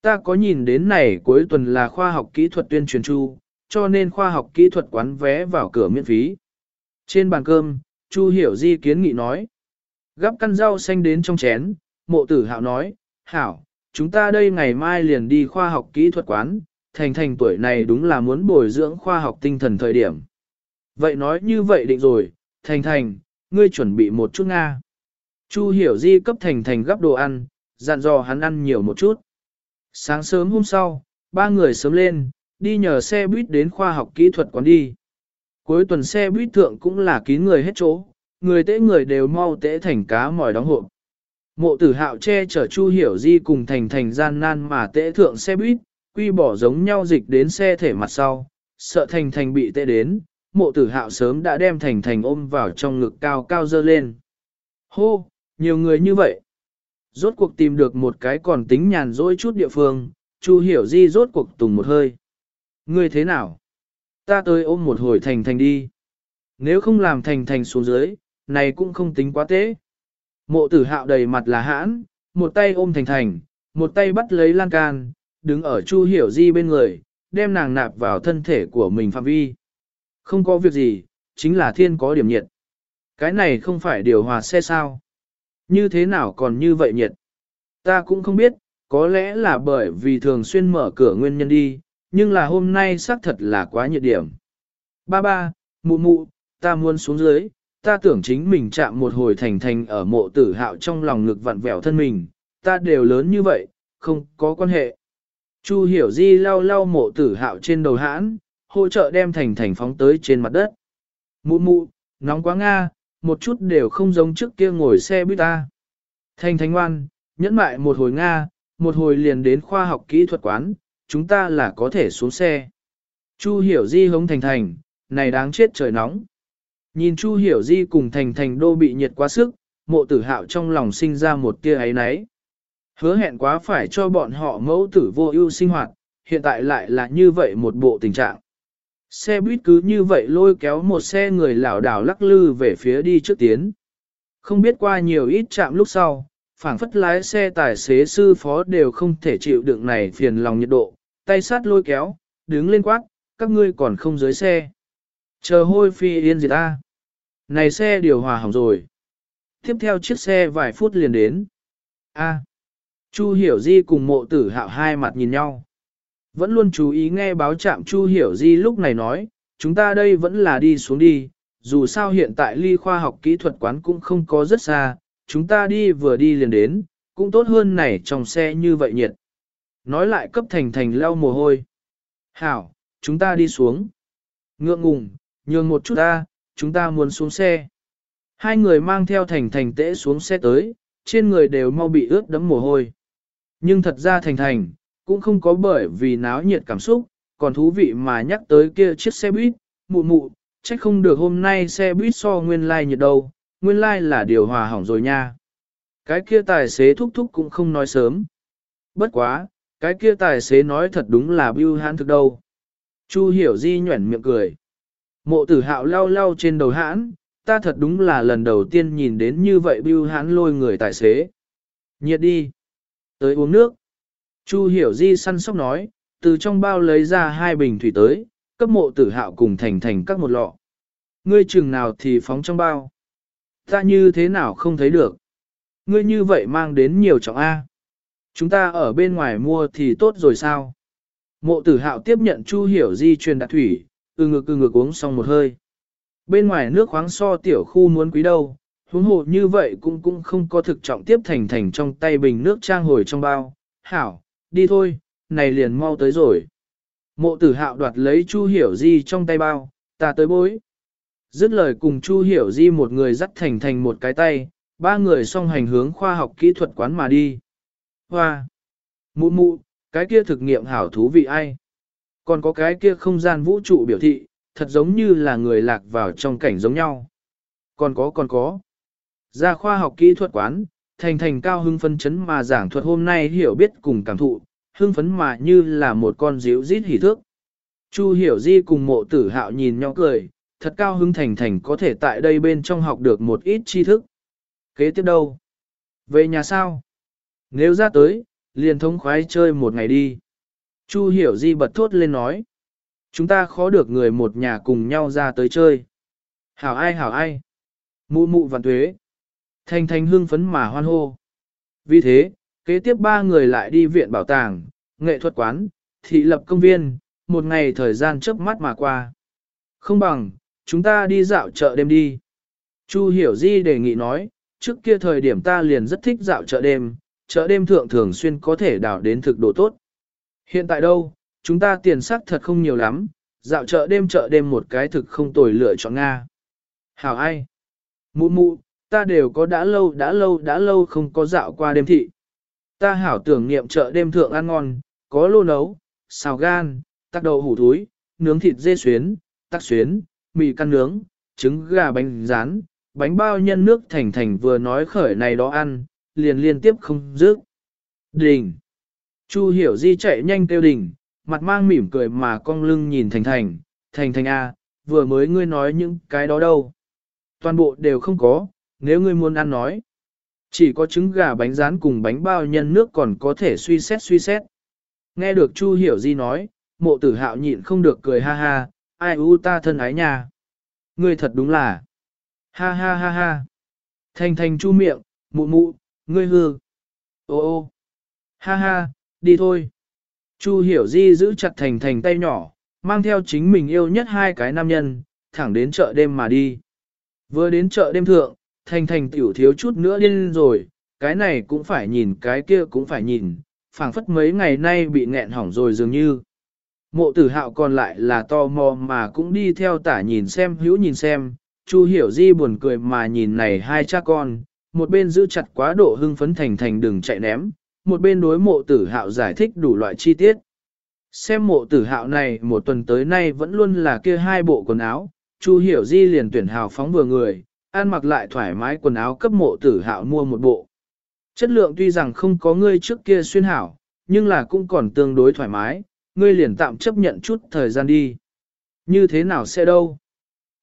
Ta có nhìn đến này cuối tuần là khoa học kỹ thuật tuyên truyền chu, cho nên khoa học kỹ thuật quán vé vào cửa miễn phí. Trên bàn cơm, Chu Hiểu Di kiến nghị nói. Gắp căn rau xanh đến trong chén, mộ tử hạo nói, Hảo, chúng ta đây ngày mai liền đi khoa học kỹ thuật quán, thành thành tuổi này đúng là muốn bồi dưỡng khoa học tinh thần thời điểm. Vậy nói như vậy định rồi, thành thành, ngươi chuẩn bị một chút Nga. Chu hiểu di cấp thành thành gấp đồ ăn, dặn dò hắn ăn nhiều một chút. Sáng sớm hôm sau, ba người sớm lên, đi nhờ xe buýt đến khoa học kỹ thuật quán đi. Cuối tuần xe buýt thượng cũng là kín người hết chỗ, người tễ người đều mau tễ thành cá mỏi đóng hộp. Mộ tử hạo che chở Chu Hiểu Di cùng thành thành gian nan mà tễ thượng xe buýt, quy bỏ giống nhau dịch đến xe thể mặt sau, sợ thành thành bị tệ đến, mộ tử hạo sớm đã đem thành thành ôm vào trong ngực cao cao dơ lên. Hô, nhiều người như vậy. Rốt cuộc tìm được một cái còn tính nhàn rỗi chút địa phương, Chu hiểu di rốt cuộc tùng một hơi. Ngươi thế nào? Ta tới ôm một hồi thành thành đi. Nếu không làm thành thành xuống dưới, này cũng không tính quá tế. Mộ tử hạo đầy mặt là hãn, một tay ôm thành thành, một tay bắt lấy lan can, đứng ở Chu Hiểu Di bên người, đem nàng nạp vào thân thể của mình phạm vi. Không có việc gì, chính là thiên có điểm nhiệt. Cái này không phải điều hòa xe sao. Như thế nào còn như vậy nhiệt? Ta cũng không biết, có lẽ là bởi vì thường xuyên mở cửa nguyên nhân đi, nhưng là hôm nay xác thật là quá nhiệt điểm. Ba ba, mụ mụ, ta muốn xuống dưới, ta tưởng chính mình chạm một hồi thành thành ở mộ tử hạo trong lòng ngực vặn vẹo thân mình, ta đều lớn như vậy, không có quan hệ. Chu hiểu di lau lau mộ tử hạo trên đầu hãn, hỗ trợ đem thành thành phóng tới trên mặt đất. Mụ mụ, nóng quá Nga, một chút đều không giống trước kia ngồi xe buýt ta. Thành thành ngoan, nhẫn mại một hồi Nga, một hồi liền đến khoa học kỹ thuật quán, chúng ta là có thể xuống xe. Chu hiểu di hống thành thành, này đáng chết trời nóng. Nhìn Chu hiểu di cùng thành thành đô bị nhiệt quá sức, mộ tử hạo trong lòng sinh ra một tia ấy náy. Hứa hẹn quá phải cho bọn họ mẫu tử vô ưu sinh hoạt, hiện tại lại là như vậy một bộ tình trạng. Xe buýt cứ như vậy lôi kéo một xe người lảo đảo lắc lư về phía đi trước tiến. Không biết qua nhiều ít chạm lúc sau, phảng phất lái xe tài xế sư phó đều không thể chịu đựng này phiền lòng nhiệt độ, tay sát lôi kéo, đứng lên quát, các ngươi còn không dưới xe. Chờ hôi phi yên gì ta. Này xe điều hòa hỏng rồi. Tiếp theo chiếc xe vài phút liền đến. A. Chu Hiểu Di cùng mộ tử hạo hai mặt nhìn nhau. Vẫn luôn chú ý nghe báo chạm Chu Hiểu Di lúc này nói, chúng ta đây vẫn là đi xuống đi, dù sao hiện tại ly khoa học kỹ thuật quán cũng không có rất xa, chúng ta đi vừa đi liền đến, cũng tốt hơn này trong xe như vậy nhiệt. Nói lại cấp thành thành leo mồ hôi. Hảo, chúng ta đi xuống. Ngượng ngùng, nhường một chút ta, chúng ta muốn xuống xe. Hai người mang theo thành thành tễ xuống xe tới, trên người đều mau bị ướt đẫm mồ hôi. Nhưng thật ra thành thành, cũng không có bởi vì náo nhiệt cảm xúc, còn thú vị mà nhắc tới kia chiếc xe buýt, mụ mụ, Trách không được hôm nay xe buýt so nguyên lai like nhiệt đâu, nguyên lai like là điều hòa hỏng rồi nha. Cái kia tài xế thúc thúc cũng không nói sớm. Bất quá, cái kia tài xế nói thật đúng là bưu hãn thực đâu. Chu hiểu di nhuẩn miệng cười. Mộ tử hạo lau lau trên đầu hãn, ta thật đúng là lần đầu tiên nhìn đến như vậy bưu hãn lôi người tài xế. Nhiệt đi. Tới uống nước. Chu hiểu di săn sóc nói, từ trong bao lấy ra hai bình thủy tới, cấp mộ tử hạo cùng thành thành các một lọ. Ngươi chừng nào thì phóng trong bao. Ta như thế nào không thấy được. Ngươi như vậy mang đến nhiều trọng A. Chúng ta ở bên ngoài mua thì tốt rồi sao? Mộ tử hạo tiếp nhận Chu Hiểu Di truyền đạt thủy, từ ngực từ ngực uống xong một hơi. Bên ngoài nước khoáng so tiểu khu muốn quý đâu, huống hồ như vậy cũng cũng không có thực trọng tiếp thành thành trong tay bình nước trang hồi trong bao. Hảo, đi thôi, này liền mau tới rồi. Mộ tử hạo đoạt lấy Chu Hiểu Di trong tay bao, ta tới bối. Dứt lời cùng Chu Hiểu Di một người dắt thành thành một cái tay, ba người song hành hướng khoa học kỹ thuật quán mà đi. Hoa! Mụ mụ, cái kia thực nghiệm hảo thú vị ai? Còn có cái kia không gian vũ trụ biểu thị, thật giống như là người lạc vào trong cảnh giống nhau. Còn có còn có. Ra khoa học kỹ thuật quán, thành thành cao hưng phân chấn mà giảng thuật hôm nay hiểu biết cùng cảm thụ, hưng phấn mà như là một con díu rít hỉ thước. Chu hiểu di cùng mộ tử hạo nhìn nhau cười, thật cao hưng thành thành có thể tại đây bên trong học được một ít tri thức. Kế tiếp đâu? Về nhà sao? Nếu ra tới, liền thống khoái chơi một ngày đi. Chu hiểu di bật thốt lên nói. Chúng ta khó được người một nhà cùng nhau ra tới chơi. Hảo ai hảo ai. Mụ mụ vạn tuế. Thanh thanh hương phấn mà hoan hô. Vì thế, kế tiếp ba người lại đi viện bảo tàng, nghệ thuật quán, thị lập công viên, một ngày thời gian chớp mắt mà qua. Không bằng, chúng ta đi dạo chợ đêm đi. Chu Hiểu Di đề nghị nói, trước kia thời điểm ta liền rất thích dạo chợ đêm, chợ đêm thượng thường xuyên có thể đào đến thực độ tốt. Hiện tại đâu, chúng ta tiền sắc thật không nhiều lắm, dạo chợ đêm chợ đêm một cái thực không tồi lựa chọn Nga. Hảo ai? Mụ mụ, ta đều có đã lâu đã lâu đã lâu không có dạo qua đêm thị. Ta hảo tưởng niệm chợ đêm thượng ăn ngon, có lô nấu, xào gan, tắc đậu hủ thúi, nướng thịt dê xuyến, tắc xuyến, mì căn nướng, trứng gà bánh rán, bánh bao nhân nước thành thành vừa nói khởi này đó ăn, liền liên tiếp không dứt. Đình! Chu hiểu di chạy nhanh kêu đình, mặt mang mỉm cười mà cong lưng nhìn thành thành, thành thành a, vừa mới ngươi nói những cái đó đâu. Toàn bộ đều không có, nếu ngươi muốn ăn nói. Chỉ có trứng gà bánh rán cùng bánh bao nhân nước còn có thể suy xét suy xét. Nghe được Chu hiểu di nói, mộ tử hạo nhịn không được cười ha ha, ai u ta thân ái nha. Ngươi thật đúng là. Ha ha ha ha. Thành thành chu miệng, mụ mụ, ngươi hư. Ô ô. Ha ha, đi thôi. Chu hiểu di giữ chặt thành thành tay nhỏ, mang theo chính mình yêu nhất hai cái nam nhân, thẳng đến chợ đêm mà đi. Vừa đến chợ đêm thượng, thành thành tiểu thiếu chút nữa điên rồi, cái này cũng phải nhìn cái kia cũng phải nhìn, phảng phất mấy ngày nay bị nghẹn hỏng rồi dường như. Mộ tử hạo còn lại là to mò mà cũng đi theo tả nhìn xem hữu nhìn xem, Chu hiểu di buồn cười mà nhìn này hai cha con, một bên giữ chặt quá độ hưng phấn thành thành đừng chạy ném, một bên đối mộ tử hạo giải thích đủ loại chi tiết. Xem mộ tử hạo này một tuần tới nay vẫn luôn là kia hai bộ quần áo, Chu hiểu di liền tuyển hào phóng vừa người, An mặc lại thoải mái quần áo cấp mộ tử hạo mua một bộ. Chất lượng tuy rằng không có ngươi trước kia xuyên hảo, nhưng là cũng còn tương đối thoải mái, ngươi liền tạm chấp nhận chút thời gian đi. Như thế nào sẽ đâu?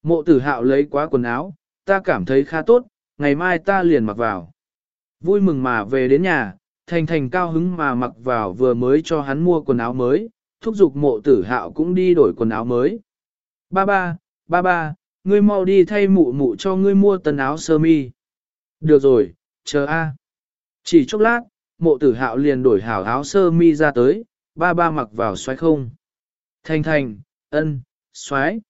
Mộ tử hạo lấy quá quần áo, ta cảm thấy khá tốt, ngày mai ta liền mặc vào. Vui mừng mà về đến nhà, thành thành cao hứng mà mặc vào vừa mới cho hắn mua quần áo mới, thúc giục mộ tử hạo cũng đi đổi quần áo mới. Ba ba, ba ba, ngươi mau đi thay mụ mụ cho ngươi mua tần áo sơ mi. Được rồi, chờ a. Chỉ chốc lát, mộ tử hạo liền đổi hảo áo sơ mi ra tới, ba ba mặc vào xoáy không. Thành thành, ân, xoáy.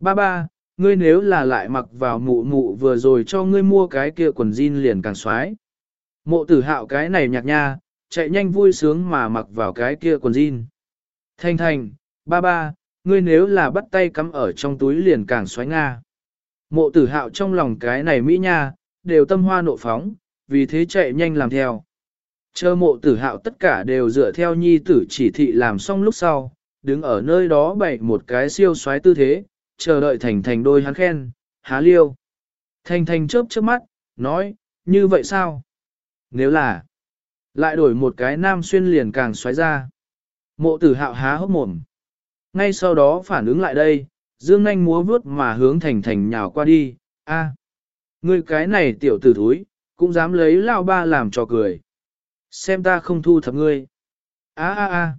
Ba ba, ngươi nếu là lại mặc vào mụ mụ vừa rồi cho ngươi mua cái kia quần jean liền càng xoáy. Mộ tử hạo cái này nhạc nha, chạy nhanh vui sướng mà mặc vào cái kia quần jean. Thanh thành, ba ba, ngươi nếu là bắt tay cắm ở trong túi liền càng xoáy nga. Mộ tử hạo trong lòng cái này mỹ nha, đều tâm hoa nộ phóng, vì thế chạy nhanh làm theo. Chờ mộ tử hạo tất cả đều dựa theo nhi tử chỉ thị làm xong lúc sau, đứng ở nơi đó bày một cái siêu xoáy tư thế, chờ đợi thành thành đôi hắn khen, há liêu. Thành thành chớp chớp mắt, nói, như vậy sao? Nếu là, lại đổi một cái nam xuyên liền càng xoáy ra. Mộ tử hạo há hốc mồm. Ngay sau đó phản ứng lại đây, dương nanh múa vướt mà hướng thành thành nhào qua đi, a, ngươi cái này tiểu tử thúi, cũng dám lấy lao ba làm trò cười. Xem ta không thu thập ngươi. a a a,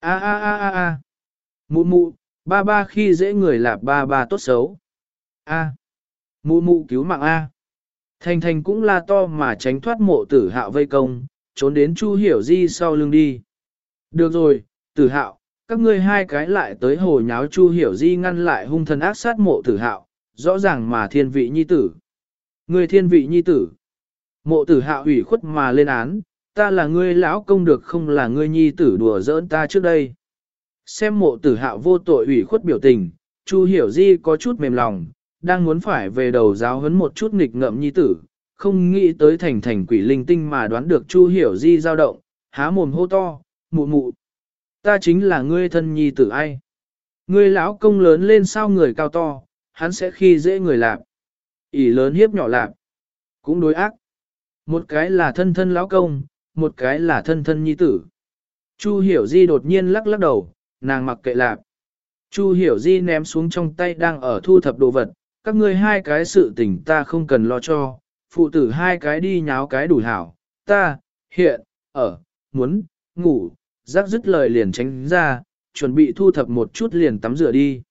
a a a a a, mụ mụ, ba ba khi dễ người là ba ba tốt xấu. a, mụ mụ cứu mạng a. Thành thành cũng la to mà tránh thoát mộ tử hạo vây công, trốn đến Chu Hiểu Di sau lưng đi. Được rồi, tử hạo, các ngươi hai cái lại tới hồ nháo Chu Hiểu Di ngăn lại hung thần ác sát mộ tử hạo, rõ ràng mà thiên vị nhi tử. Ngươi thiên vị nhi tử. Mộ tử hạo ủy khuất mà lên án, ta là ngươi lão công được không là ngươi nhi tử đùa giỡn ta trước đây. Xem mộ tử hạo vô tội ủy khuất biểu tình, Chu Hiểu Di có chút mềm lòng, đang muốn phải về đầu giáo huấn một chút nghịch ngợm nhi tử, không nghĩ tới thành thành quỷ linh tinh mà đoán được Chu Hiểu Di dao động, há mồm hô to, mụ mụ. Ta chính là ngươi thân nhi tử ai? Ngươi lão công lớn lên sao người cao to, hắn sẽ khi dễ người lạp. ỉ lớn hiếp nhỏ lạp. Cũng đối ác. Một cái là thân thân lão công, một cái là thân thân nhi tử. Chu Hiểu Di đột nhiên lắc lắc đầu, nàng mặc kệ lạp. Chu Hiểu Di ném xuống trong tay đang ở thu thập đồ vật, các ngươi hai cái sự tình ta không cần lo cho, phụ tử hai cái đi nháo cái đủ hảo, ta, hiện, ở, muốn, ngủ, rác dứt lời liền tránh ra, chuẩn bị thu thập một chút liền tắm rửa đi.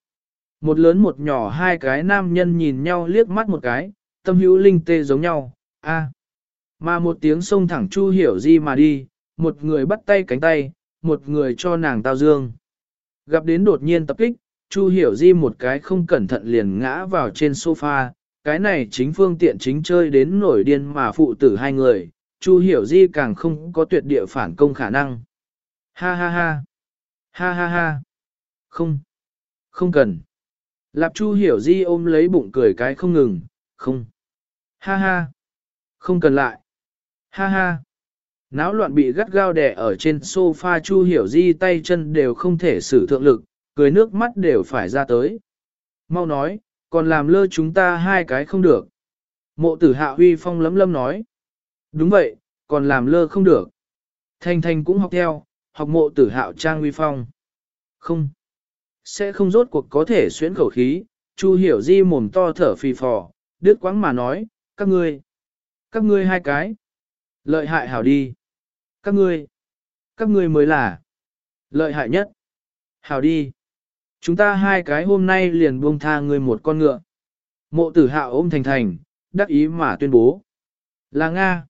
Một lớn một nhỏ hai cái nam nhân nhìn nhau liếc mắt một cái, tâm hữu linh tê giống nhau, a. Mà một tiếng sông thẳng Chu Hiểu Di mà đi, một người bắt tay cánh tay, một người cho nàng tao dương. Gặp đến đột nhiên tập kích, Chu Hiểu Di một cái không cẩn thận liền ngã vào trên sofa, cái này chính phương tiện chính chơi đến nổi điên mà phụ tử hai người, Chu Hiểu Di càng không có tuyệt địa phản công khả năng. Ha ha ha. Ha ha ha. Không. Không cần. Lạp Chu Hiểu Di ôm lấy bụng cười cái không ngừng. Không. Ha ha. Không cần lại. Ha ha. Náo loạn bị gắt gao đè ở trên sofa Chu Hiểu Di tay chân đều không thể sử thượng lực, cười nước mắt đều phải ra tới. Mau nói, còn làm lơ chúng ta hai cái không được. Mộ tử hạ huy phong lấm lấm nói. Đúng vậy, còn làm lơ không được. Thanh Thanh cũng học theo, học mộ tử hạo trang uy phong. Không. Sẽ không rốt cuộc có thể xuyến khẩu khí, Chu hiểu di mồm to thở phì phò, đứt quãng mà nói, các ngươi. Các ngươi hai cái. Lợi hại hảo đi. Các ngươi. Các ngươi mới là. Lợi hại nhất. Hảo đi. Chúng ta hai cái hôm nay liền buông tha ngươi một con ngựa. Mộ tử hạo ôm thành thành, đắc ý mà tuyên bố. Là Nga.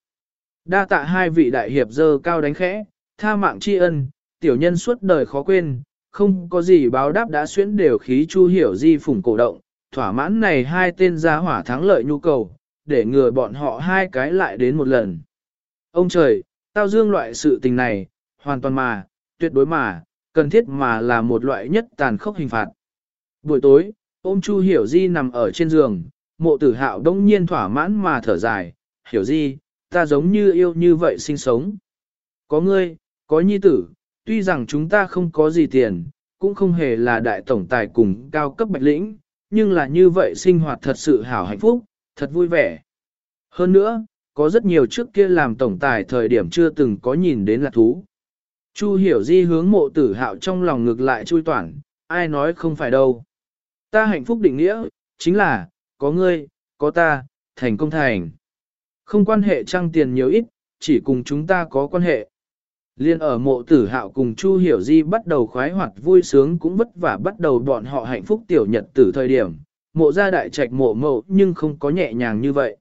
Đa tạ hai vị đại hiệp dơ cao đánh khẽ, tha mạng tri ân, tiểu nhân suốt đời khó quên, không có gì báo đáp đã xuyến đều khí chu hiểu di phủng cổ động, thỏa mãn này hai tên gia hỏa thắng lợi nhu cầu, để ngừa bọn họ hai cái lại đến một lần. Ông trời, tao dương loại sự tình này, hoàn toàn mà, tuyệt đối mà, cần thiết mà là một loại nhất tàn khốc hình phạt. Buổi tối, ôm Chu Hiểu Di nằm ở trên giường, mộ tử hạo đông nhiên thỏa mãn mà thở dài, Hiểu Di, ta giống như yêu như vậy sinh sống. Có ngươi, có nhi tử, tuy rằng chúng ta không có gì tiền, cũng không hề là đại tổng tài cùng cao cấp bạch lĩnh, nhưng là như vậy sinh hoạt thật sự hảo hạnh phúc, thật vui vẻ. Hơn nữa, có rất nhiều trước kia làm tổng tài thời điểm chưa từng có nhìn đến là thú. Chu hiểu di hướng mộ tử hạo trong lòng ngược lại chui toản, ai nói không phải đâu. Ta hạnh phúc định nghĩa, chính là, có ngươi, có ta, thành công thành. Không quan hệ trăng tiền nhiều ít, chỉ cùng chúng ta có quan hệ. Liên ở mộ tử hạo cùng Chu Hiểu Di bắt đầu khoái hoạt vui sướng cũng vất vả bắt đầu bọn họ hạnh phúc tiểu nhật tử thời điểm, mộ gia đại trạch mộ mộ nhưng không có nhẹ nhàng như vậy.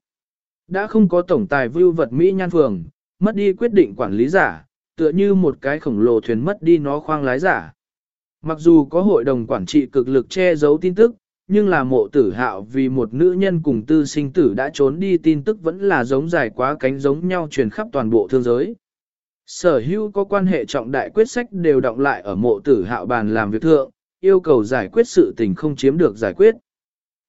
Đã không có tổng tài vưu vật Mỹ nhan phường, mất đi quyết định quản lý giả, tựa như một cái khổng lồ thuyền mất đi nó khoang lái giả. Mặc dù có hội đồng quản trị cực lực che giấu tin tức, nhưng là mộ tử hạo vì một nữ nhân cùng tư sinh tử đã trốn đi tin tức vẫn là giống dài quá cánh giống nhau truyền khắp toàn bộ thương giới. Sở hữu có quan hệ trọng đại quyết sách đều động lại ở mộ tử hạo bàn làm việc thượng, yêu cầu giải quyết sự tình không chiếm được giải quyết.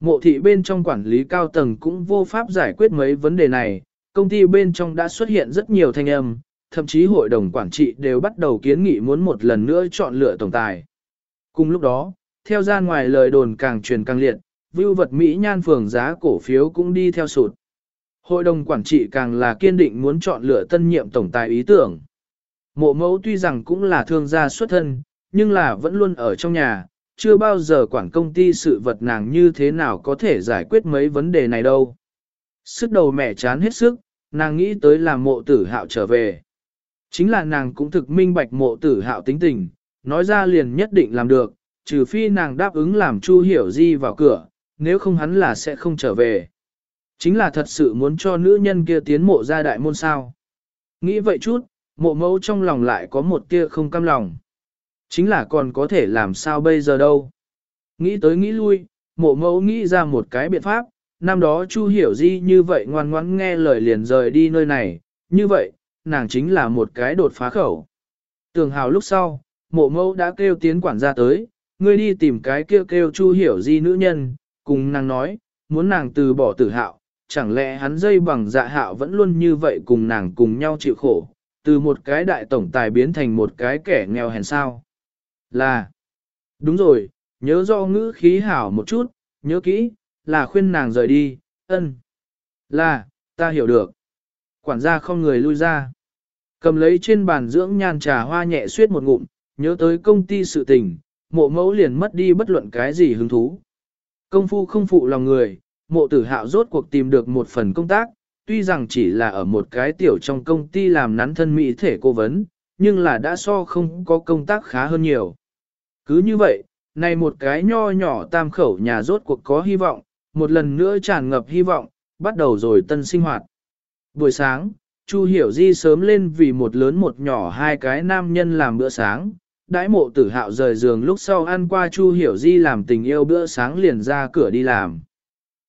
Mộ thị bên trong quản lý cao tầng cũng vô pháp giải quyết mấy vấn đề này, công ty bên trong đã xuất hiện rất nhiều thanh âm, thậm chí hội đồng quản trị đều bắt đầu kiến nghị muốn một lần nữa chọn lựa tổng tài. Cùng lúc đó, theo ra ngoài lời đồn càng truyền càng liệt, vưu vật Mỹ nhan phường giá cổ phiếu cũng đi theo sụt. Hội đồng quản trị càng là kiên định muốn chọn lựa tân nhiệm tổng tài ý tưởng. Mộ mẫu tuy rằng cũng là thương gia xuất thân, nhưng là vẫn luôn ở trong nhà, chưa bao giờ quản công ty sự vật nàng như thế nào có thể giải quyết mấy vấn đề này đâu. Sức đầu mẹ chán hết sức, nàng nghĩ tới làm mộ tử hạo trở về. Chính là nàng cũng thực minh bạch mộ tử hạo tính tình, nói ra liền nhất định làm được, trừ phi nàng đáp ứng làm Chu Hiểu Di vào cửa, nếu không hắn là sẽ không trở về. Chính là thật sự muốn cho nữ nhân kia tiến mộ ra đại môn sao. Nghĩ vậy chút, mộ mẫu trong lòng lại có một tia không cam lòng. Chính là còn có thể làm sao bây giờ đâu. Nghĩ tới nghĩ lui, mộ mẫu nghĩ ra một cái biện pháp, năm đó Chu Hiểu Di như vậy ngoan ngoãn nghe lời liền rời đi nơi này, như vậy, nàng chính là một cái đột phá khẩu. Tường hào lúc sau, mộ mẫu đã kêu tiến quản gia tới, ngươi đi tìm cái kêu kêu Chu Hiểu Di nữ nhân, cùng nàng nói, muốn nàng từ bỏ tử hạo, chẳng lẽ hắn dây bằng dạ hạo vẫn luôn như vậy cùng nàng cùng nhau chịu khổ, từ một cái đại tổng tài biến thành một cái kẻ nghèo hèn sao. Là, đúng rồi, nhớ do ngữ khí hảo một chút, nhớ kỹ, là khuyên nàng rời đi, ân. Là, ta hiểu được. Quản gia không người lui ra. Cầm lấy trên bàn dưỡng nhan trà hoa nhẹ suyết một ngụm, nhớ tới công ty sự tình, mộ mẫu liền mất đi bất luận cái gì hứng thú. Công phu không phụ lòng người, mộ tử hạo rốt cuộc tìm được một phần công tác, tuy rằng chỉ là ở một cái tiểu trong công ty làm nắn thân mỹ thể cố vấn, nhưng là đã so không có công tác khá hơn nhiều. Cứ như vậy, này một cái nho nhỏ tam khẩu nhà rốt cuộc có hy vọng, một lần nữa tràn ngập hy vọng, bắt đầu rồi tân sinh hoạt. Buổi sáng, Chu Hiểu Di sớm lên vì một lớn một nhỏ hai cái nam nhân làm bữa sáng. Đãi mộ tử hạo rời giường lúc sau ăn qua Chu Hiểu Di làm tình yêu bữa sáng liền ra cửa đi làm.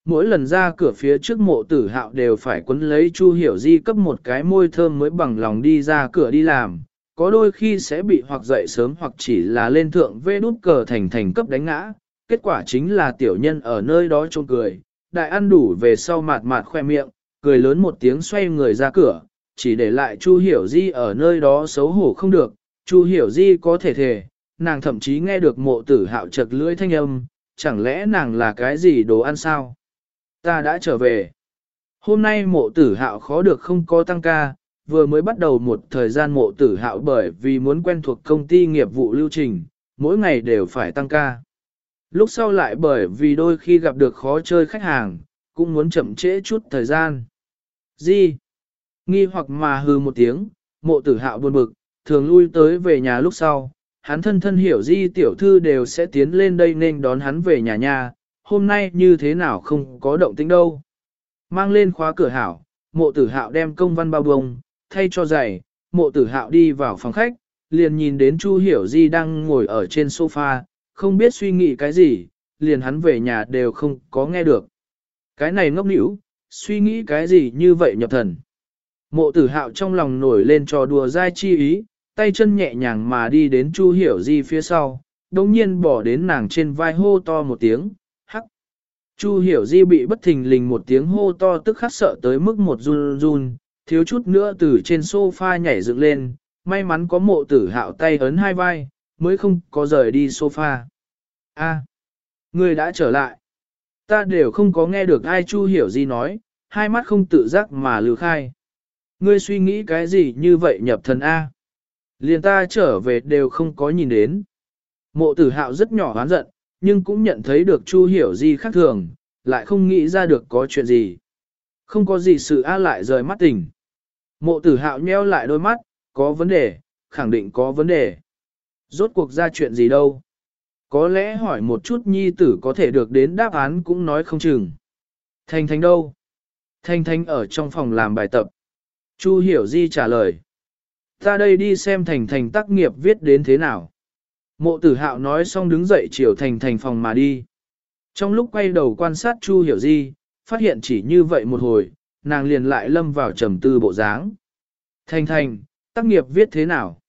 Mỗi lần ra cửa phía trước mộ tử hạo đều phải quấn lấy Chu Hiểu Di cấp một cái môi thơm mới bằng lòng đi ra cửa đi làm. Có đôi khi sẽ bị hoặc dậy sớm hoặc chỉ là lên thượng vê đút cờ thành thành cấp đánh ngã. Kết quả chính là tiểu nhân ở nơi đó trông cười, đại ăn đủ về sau mạt mạt khoe miệng, cười lớn một tiếng xoay người ra cửa, chỉ để lại Chu Hiểu Di ở nơi đó xấu hổ không được, Chu Hiểu Di có thể thể, nàng thậm chí nghe được mộ tử hạo chật lưỡi thanh âm, chẳng lẽ nàng là cái gì đồ ăn sao? Ta đã trở về. Hôm nay mộ tử hạo khó được không có tăng ca, vừa mới bắt đầu một thời gian mộ tử hạo bởi vì muốn quen thuộc công ty nghiệp vụ lưu trình, mỗi ngày đều phải tăng ca. Lúc sau lại bởi vì đôi khi gặp được khó chơi khách hàng, cũng muốn chậm trễ chút thời gian. Gì? Nghi hoặc mà hư một tiếng, mộ tử hạo buồn bực, thường lui tới về nhà lúc sau, hắn thân thân hiểu di tiểu thư đều sẽ tiến lên đây nên đón hắn về nhà nhà, hôm nay như thế nào không có động tĩnh đâu. Mang lên khóa cửa hảo, mộ tử hạo đem công văn bao bông, thay cho giày, mộ tử hạo đi vào phòng khách, liền nhìn đến Chu Hiểu Di đang ngồi ở trên sofa, không biết suy nghĩ cái gì, liền hắn về nhà đều không có nghe được. Cái này ngốc nỉu, suy nghĩ cái gì như vậy nhập thần. Mộ tử hạo trong lòng nổi lên trò đùa dai chi ý, tay chân nhẹ nhàng mà đi đến Chu Hiểu Di phía sau, đồng nhiên bỏ đến nàng trên vai hô to một tiếng. Chu Hiểu Di bị bất thình lình một tiếng hô to tức khắc sợ tới mức một run run, thiếu chút nữa từ trên sofa nhảy dựng lên, may mắn có mộ tử hạo tay ấn hai vai, mới không có rời đi sofa. A, người đã trở lại. Ta đều không có nghe được ai Chu Hiểu Di nói, hai mắt không tự giác mà lưu khai. Ngươi suy nghĩ cái gì như vậy nhập thần A? Liền ta trở về đều không có nhìn đến. Mộ tử hạo rất nhỏ hoán giận, nhưng cũng nhận thấy được Chu hiểu Di khác thường, lại không nghĩ ra được có chuyện gì. Không có gì sự A lại rời mắt tỉnh. Mộ tử hạo nheo lại đôi mắt, có vấn đề, khẳng định có vấn đề. Rốt cuộc ra chuyện gì đâu. Có lẽ hỏi một chút nhi tử có thể được đến đáp án cũng nói không chừng. Thanh Thanh đâu? Thanh Thanh ở trong phòng làm bài tập. Chu Hiểu Di trả lời. Ta đây đi xem Thành Thành tác nghiệp viết đến thế nào. Mộ tử hạo nói xong đứng dậy chiều Thành Thành phòng mà đi. Trong lúc quay đầu quan sát Chu Hiểu Di, phát hiện chỉ như vậy một hồi, nàng liền lại lâm vào trầm tư bộ dáng. Thành Thành, tác nghiệp viết thế nào?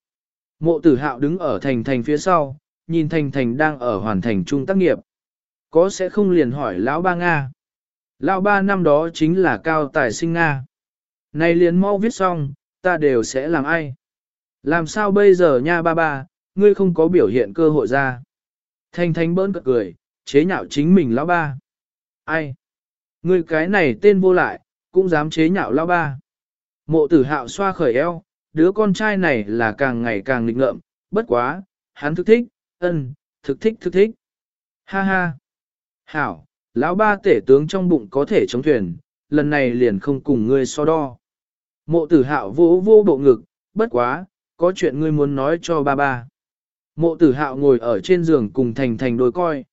Mộ tử hạo đứng ở Thành Thành phía sau, nhìn Thành Thành đang ở hoàn thành trung tác nghiệp. Có sẽ không liền hỏi Lão Ba Nga? Lão Ba năm đó chính là cao tài sinh Nga. Này liền mau viết xong, ta đều sẽ làm ai? Làm sao bây giờ nha ba ba, ngươi không có biểu hiện cơ hội ra? Thanh thanh bỡn cợt cười, chế nhạo chính mình lão ba. Ai? Ngươi cái này tên vô lại, cũng dám chế nhạo lão ba. Mộ tử hạo xoa khởi eo, đứa con trai này là càng ngày càng nghịch ngợm, bất quá, hắn thực thích, ân, thực thích thực thích. Ha ha. Hảo, lão ba tể tướng trong bụng có thể chống thuyền, lần này liền không cùng ngươi so đo. Mộ tử hạo vô vô bộ ngực, bất quá, có chuyện ngươi muốn nói cho ba ba. Mộ tử hạo ngồi ở trên giường cùng thành thành đôi coi.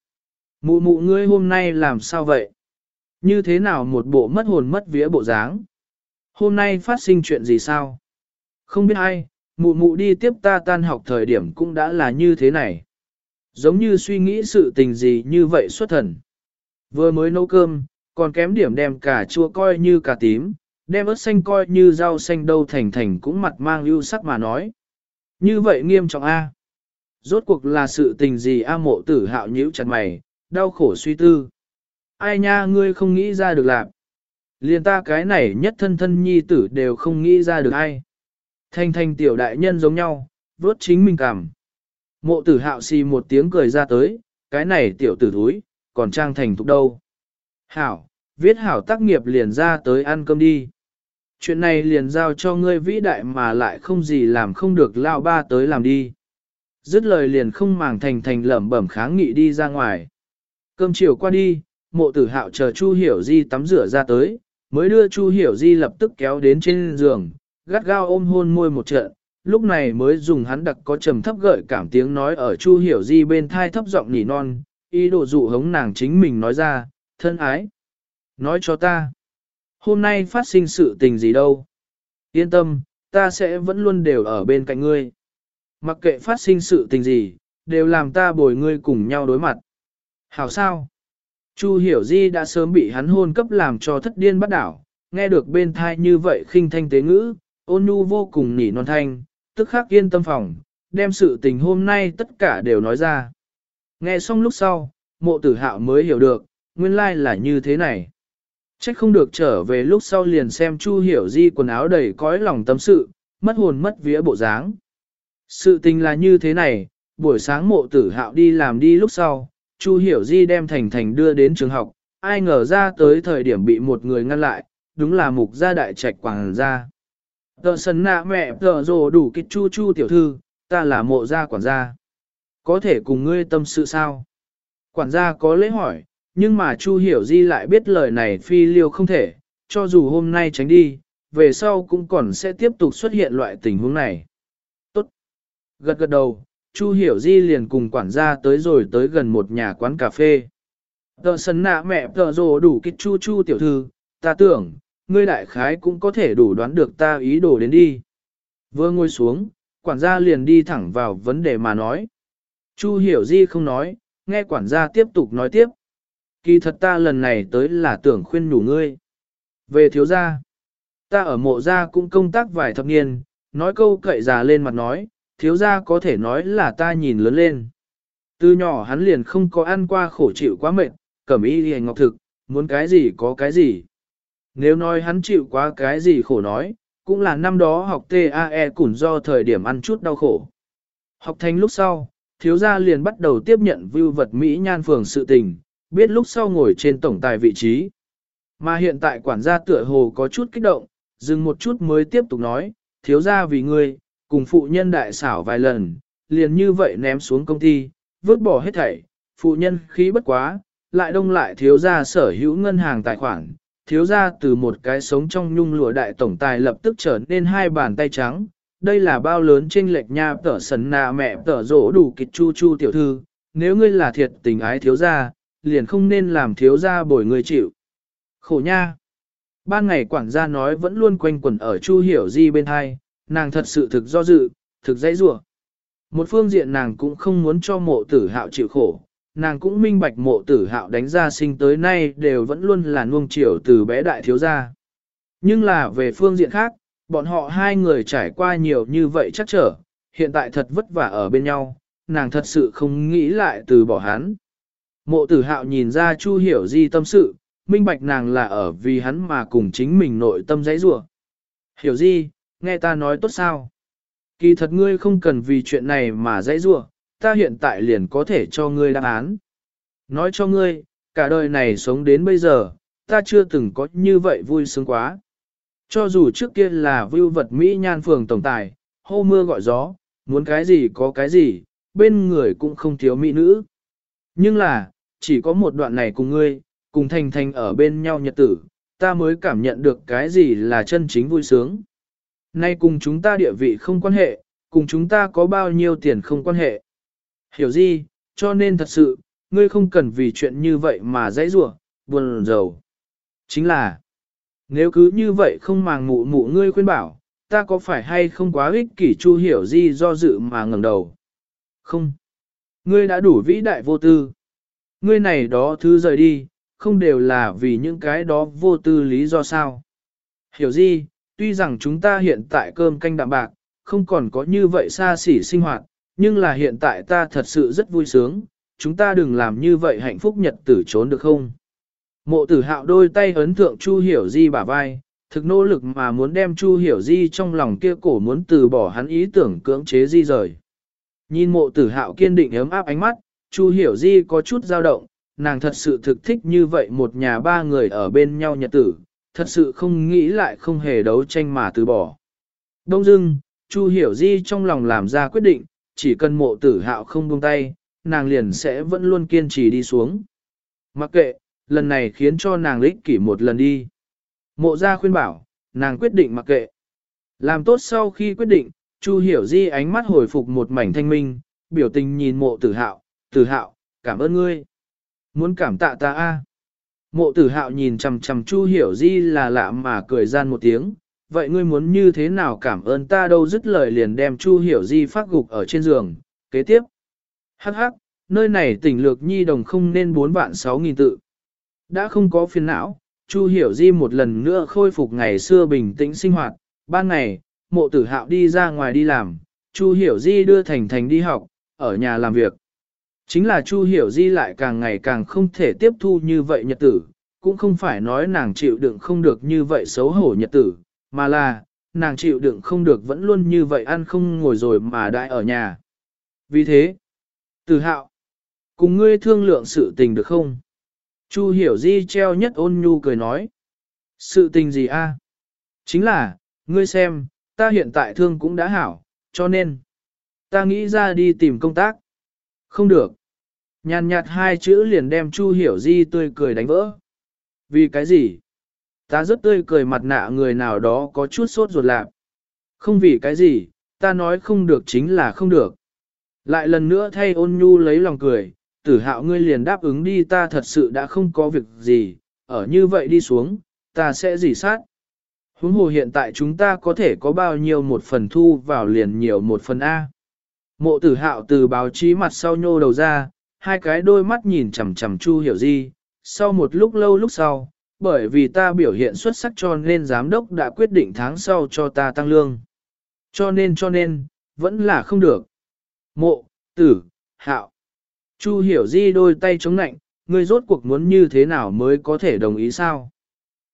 Mụ mụ ngươi hôm nay làm sao vậy? Như thế nào một bộ mất hồn mất vía bộ dáng? Hôm nay phát sinh chuyện gì sao? Không biết ai, mụ mụ đi tiếp ta tan học thời điểm cũng đã là như thế này. Giống như suy nghĩ sự tình gì như vậy xuất thần. Vừa mới nấu cơm, còn kém điểm đem cà chua coi như cà tím, đem ớt xanh coi như rau xanh đâu thành thành cũng mặt mang ưu sắc mà nói. Như vậy nghiêm trọng A. Rốt cuộc là sự tình gì A mộ tử hạo nhíu chặt mày, đau khổ suy tư. Ai nha ngươi không nghĩ ra được làm? Liền ta cái này nhất thân thân nhi tử đều không nghĩ ra được ai. Thanh thanh tiểu đại nhân giống nhau, vốt chính mình cảm. Mộ tử hạo xì một tiếng cười ra tới, cái này tiểu tử thúi, còn trang thành thục đâu. Hảo, viết hảo tác nghiệp liền ra tới ăn cơm đi. Chuyện này liền giao cho ngươi vĩ đại mà lại không gì làm không được lao ba tới làm đi. Dứt lời liền không màng thành thành lẩm bẩm kháng nghị đi ra ngoài. Cơm chiều qua đi, mộ tử hạo chờ Chu Hiểu Di tắm rửa ra tới, mới đưa Chu Hiểu Di lập tức kéo đến trên giường, gắt gao ôm hôn môi một trận, lúc này mới dùng hắn đặc có trầm thấp gợi cảm tiếng nói ở Chu Hiểu Di bên thai thấp giọng nỉ non, ý đồ dụ hống nàng chính mình nói ra, thân ái. Nói cho ta, hôm nay phát sinh sự tình gì đâu. Yên tâm, ta sẽ vẫn luôn đều ở bên cạnh ngươi. Mặc kệ phát sinh sự tình gì, đều làm ta bồi ngươi cùng nhau đối mặt. Hảo sao? Chu Hiểu Di đã sớm bị hắn hôn cấp làm cho thất điên bắt đảo, nghe được bên thai như vậy khinh thanh tế ngữ, ôn nhu vô cùng nỉ non thanh, tức khắc yên tâm phòng, đem sự tình hôm nay tất cả đều nói ra. Nghe xong lúc sau, mộ tử hạo mới hiểu được, nguyên lai là như thế này. Trách không được trở về lúc sau liền xem Chu Hiểu Di quần áo đầy cõi lòng tâm sự, mất hồn mất vía bộ dáng. Sự tình là như thế này, buổi sáng mộ tử hạo đi làm đi lúc sau, Chu Hiểu Di đem Thành Thành đưa đến trường học, ai ngờ ra tới thời điểm bị một người ngăn lại, đúng là mục gia đại trạch quảng gia. Tờ sân nạ mẹ tờ rồ đủ kịch chu chu tiểu thư, ta là mộ gia quản gia. Có thể cùng ngươi tâm sự sao? Quản gia có lễ hỏi, nhưng mà Chu Hiểu Di lại biết lời này phi liêu không thể, cho dù hôm nay tránh đi, về sau cũng còn sẽ tiếp tục xuất hiện loại tình huống này. Gật gật đầu, Chu Hiểu Di liền cùng quản gia tới rồi tới gần một nhà quán cà phê. Tờ sân nạ mẹ tờ rồ đủ kịch chu chu tiểu thư, ta tưởng, ngươi đại khái cũng có thể đủ đoán được ta ý đồ đến đi. Vừa ngồi xuống, quản gia liền đi thẳng vào vấn đề mà nói. Chu Hiểu Di không nói, nghe quản gia tiếp tục nói tiếp. Kỳ thật ta lần này tới là tưởng khuyên nhủ ngươi. Về thiếu gia, ta ở mộ gia cũng công tác vài thập niên, nói câu cậy già lên mặt nói, thiếu gia có thể nói là ta nhìn lớn lên. Từ nhỏ hắn liền không có ăn qua khổ chịu quá mệt, cẩm y hề ngọc thực, muốn cái gì có cái gì. Nếu nói hắn chịu quá cái gì khổ nói, cũng là năm đó học TAE cũng do thời điểm ăn chút đau khổ. Học thành lúc sau, thiếu gia liền bắt đầu tiếp nhận vưu vật Mỹ nhan phường sự tình, biết lúc sau ngồi trên tổng tài vị trí. Mà hiện tại quản gia tựa hồ có chút kích động, dừng một chút mới tiếp tục nói, thiếu gia vì ngươi, cùng phụ nhân đại xảo vài lần, liền như vậy ném xuống công ty, vứt bỏ hết thảy, phụ nhân khí bất quá, lại đông lại thiếu gia sở hữu ngân hàng tài khoản, thiếu gia từ một cái sống trong nhung lụa đại tổng tài lập tức trở nên hai bàn tay trắng. Đây là bao lớn trên lệch nha tở sần nà mẹ tở rỗ đủ kịch chu chu tiểu thư, nếu ngươi là thiệt tình ái thiếu gia, liền không nên làm thiếu gia bồi người chịu. Khổ nha! Ban ngày quản gia nói vẫn luôn quanh quẩn ở chu hiểu di bên hai, nàng thật sự thực do dự, thực dãy rủa. Một phương diện nàng cũng không muốn cho mộ tử hạo chịu khổ, nàng cũng minh bạch mộ tử hạo đánh ra sinh tới nay đều vẫn luôn là nuông chiều từ bé đại thiếu gia. Nhưng là về phương diện khác, bọn họ hai người trải qua nhiều như vậy chắc trở, hiện tại thật vất vả ở bên nhau, nàng thật sự không nghĩ lại từ bỏ hắn. Mộ tử hạo nhìn ra Chu hiểu di tâm sự, minh bạch nàng là ở vì hắn mà cùng chính mình nội tâm dãy rủa. Hiểu di, nghe ta nói tốt sao? Kỳ thật ngươi không cần vì chuyện này mà dãy rủa, ta hiện tại liền có thể cho ngươi đáp án. Nói cho ngươi, cả đời này sống đến bây giờ, ta chưa từng có như vậy vui sướng quá. Cho dù trước kia là vưu vật Mỹ nhan phường tổng tài, hô mưa gọi gió, muốn cái gì có cái gì, bên người cũng không thiếu mỹ nữ. Nhưng là, chỉ có một đoạn này cùng ngươi, cùng thành thành ở bên nhau nhật tử, ta mới cảm nhận được cái gì là chân chính vui sướng. Nay cùng chúng ta địa vị không quan hệ, cùng chúng ta có bao nhiêu tiền không quan hệ. Hiểu gì, cho nên thật sự, ngươi không cần vì chuyện như vậy mà dãy rủa, buồn rầu. Chính là, nếu cứ như vậy không màng mụ mụ ngươi khuyên bảo, ta có phải hay không quá ích kỷ chu hiểu gì do dự mà ngẩng đầu. Không. Ngươi đã đủ vĩ đại vô tư. Ngươi này đó thứ rời đi, không đều là vì những cái đó vô tư lý do sao. Hiểu gì, tuy rằng chúng ta hiện tại cơm canh đạm bạc, không còn có như vậy xa xỉ sinh hoạt, nhưng là hiện tại ta thật sự rất vui sướng, chúng ta đừng làm như vậy hạnh phúc nhật tử trốn được không? Mộ tử hạo đôi tay ấn thượng Chu Hiểu Di bả vai, thực nỗ lực mà muốn đem Chu Hiểu Di trong lòng kia cổ muốn từ bỏ hắn ý tưởng cưỡng chế di rời. Nhìn mộ tử hạo kiên định ấm áp ánh mắt, Chu Hiểu Di có chút dao động, nàng thật sự thực thích như vậy một nhà ba người ở bên nhau nhật tử, thật sự không nghĩ lại không hề đấu tranh mà từ bỏ. Đông dưng, Chu Hiểu Di trong lòng làm ra quyết định, chỉ cần mộ tử hạo không buông tay, nàng liền sẽ vẫn luôn kiên trì đi xuống. Mặc kệ, lần này khiến cho nàng lích kỷ một lần đi. Mộ ra khuyên bảo, nàng quyết định mặc kệ. Làm tốt sau khi quyết định, Chu Hiểu Di ánh mắt hồi phục một mảnh thanh minh, biểu tình nhìn mộ tử hạo, tử hạo, cảm ơn ngươi. Muốn cảm tạ ta a Mộ tử hạo nhìn chằm chằm Chu Hiểu Di là lạ mà cười gian một tiếng, vậy ngươi muốn như thế nào cảm ơn ta đâu dứt lời liền đem Chu Hiểu Di phát gục ở trên giường, kế tiếp. Hắc hắc, nơi này tỉnh lược nhi đồng không nên 4 vạn 6 nghìn tự. Đã không có phiền não, Chu Hiểu Di một lần nữa khôi phục ngày xưa bình tĩnh sinh hoạt, ban ngày, mộ tử hạo đi ra ngoài đi làm, Chu Hiểu Di đưa Thành Thành đi học, ở nhà làm việc. Chính là Chu Hiểu Di lại càng ngày càng không thể tiếp thu như vậy nhật tử, cũng không phải nói nàng chịu đựng không được như vậy xấu hổ nhật tử, mà là, nàng chịu đựng không được vẫn luôn như vậy ăn không ngồi rồi mà đại ở nhà. Vì thế, từ hạo, cùng ngươi thương lượng sự tình được không? Chu hiểu di treo nhất ôn nhu cười nói. Sự tình gì a? Chính là, ngươi xem, ta hiện tại thương cũng đã hảo, cho nên, ta nghĩ ra đi tìm công tác. Không được. Nhàn nhạt hai chữ liền đem Chu hiểu di tươi cười đánh vỡ. Vì cái gì? Ta rất tươi cười mặt nạ người nào đó có chút sốt ruột lạc. Không vì cái gì, ta nói không được chính là không được. Lại lần nữa thay ôn nhu lấy lòng cười, tử hạo ngươi liền đáp ứng đi ta thật sự đã không có việc gì, ở như vậy đi xuống, ta sẽ dỉ sát. Huống hồ hiện tại chúng ta có thể có bao nhiêu một phần thu vào liền nhiều một phần A. Mộ tử hạo từ báo chí mặt sau nhô đầu ra, hai cái đôi mắt nhìn chằm chằm Chu hiểu Di. sau một lúc lâu lúc sau, bởi vì ta biểu hiện xuất sắc cho nên giám đốc đã quyết định tháng sau cho ta tăng lương. Cho nên cho nên, vẫn là không được. Mộ, tử, hạo. Chu hiểu di đôi tay chống nạnh, ngươi rốt cuộc muốn như thế nào mới có thể đồng ý sao?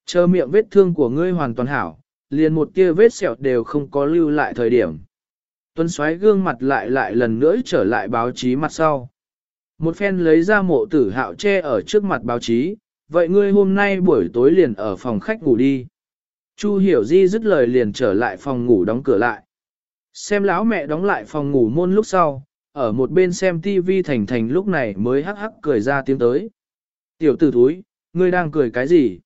Chờ miệng vết thương của ngươi hoàn toàn hảo, liền một tia vết sẹo đều không có lưu lại thời điểm. Tuấn xoáy gương mặt lại lại lần nữa trở lại báo chí mặt sau. Một phen lấy ra mộ tử hạo che ở trước mặt báo chí, vậy ngươi hôm nay buổi tối liền ở phòng khách ngủ đi. Chu hiểu di dứt lời liền trở lại phòng ngủ đóng cửa lại. Xem lão mẹ đóng lại phòng ngủ môn lúc sau, ở một bên xem TV thành thành lúc này mới hắc hắc cười ra tiếng tới. Tiểu tử thúi, ngươi đang cười cái gì?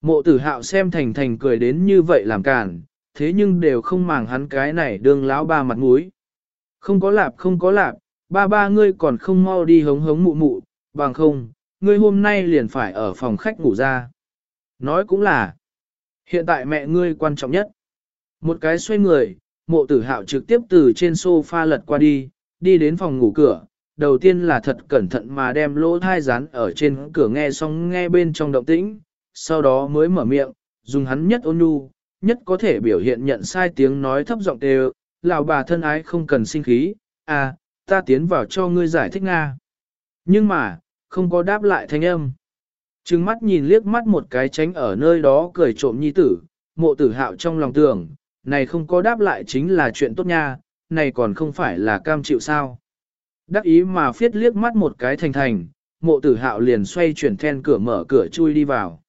Mộ tử hạo xem thành thành cười đến như vậy làm cản, thế nhưng đều không màng hắn cái này đương lão ba mặt mũi. Không có lạp không có lạp, ba ba ngươi còn không mau đi hống hống mụ mụ, bằng không, ngươi hôm nay liền phải ở phòng khách ngủ ra. Nói cũng là, hiện tại mẹ ngươi quan trọng nhất. Một cái xoay người, mộ tử hạo trực tiếp từ trên sofa lật qua đi, đi đến phòng ngủ cửa, đầu tiên là thật cẩn thận mà đem lỗ thai rán ở trên cửa nghe xong nghe bên trong động tĩnh, sau đó mới mở miệng, dùng hắn nhất ôn nhu, nhất có thể biểu hiện nhận sai tiếng nói thấp giọng đều, lão bà thân ái không cần sinh khí, à, ta tiến vào cho ngươi giải thích Nga. Nhưng mà, không có đáp lại thanh âm. Trừng mắt nhìn liếc mắt một cái tránh ở nơi đó cười trộm nhi tử, mộ tử hạo trong lòng tưởng, này không có đáp lại chính là chuyện tốt nha, này còn không phải là cam chịu sao. Đắc ý mà phiết liếc mắt một cái thành thành, mộ tử hạo liền xoay chuyển then cửa mở cửa chui đi vào.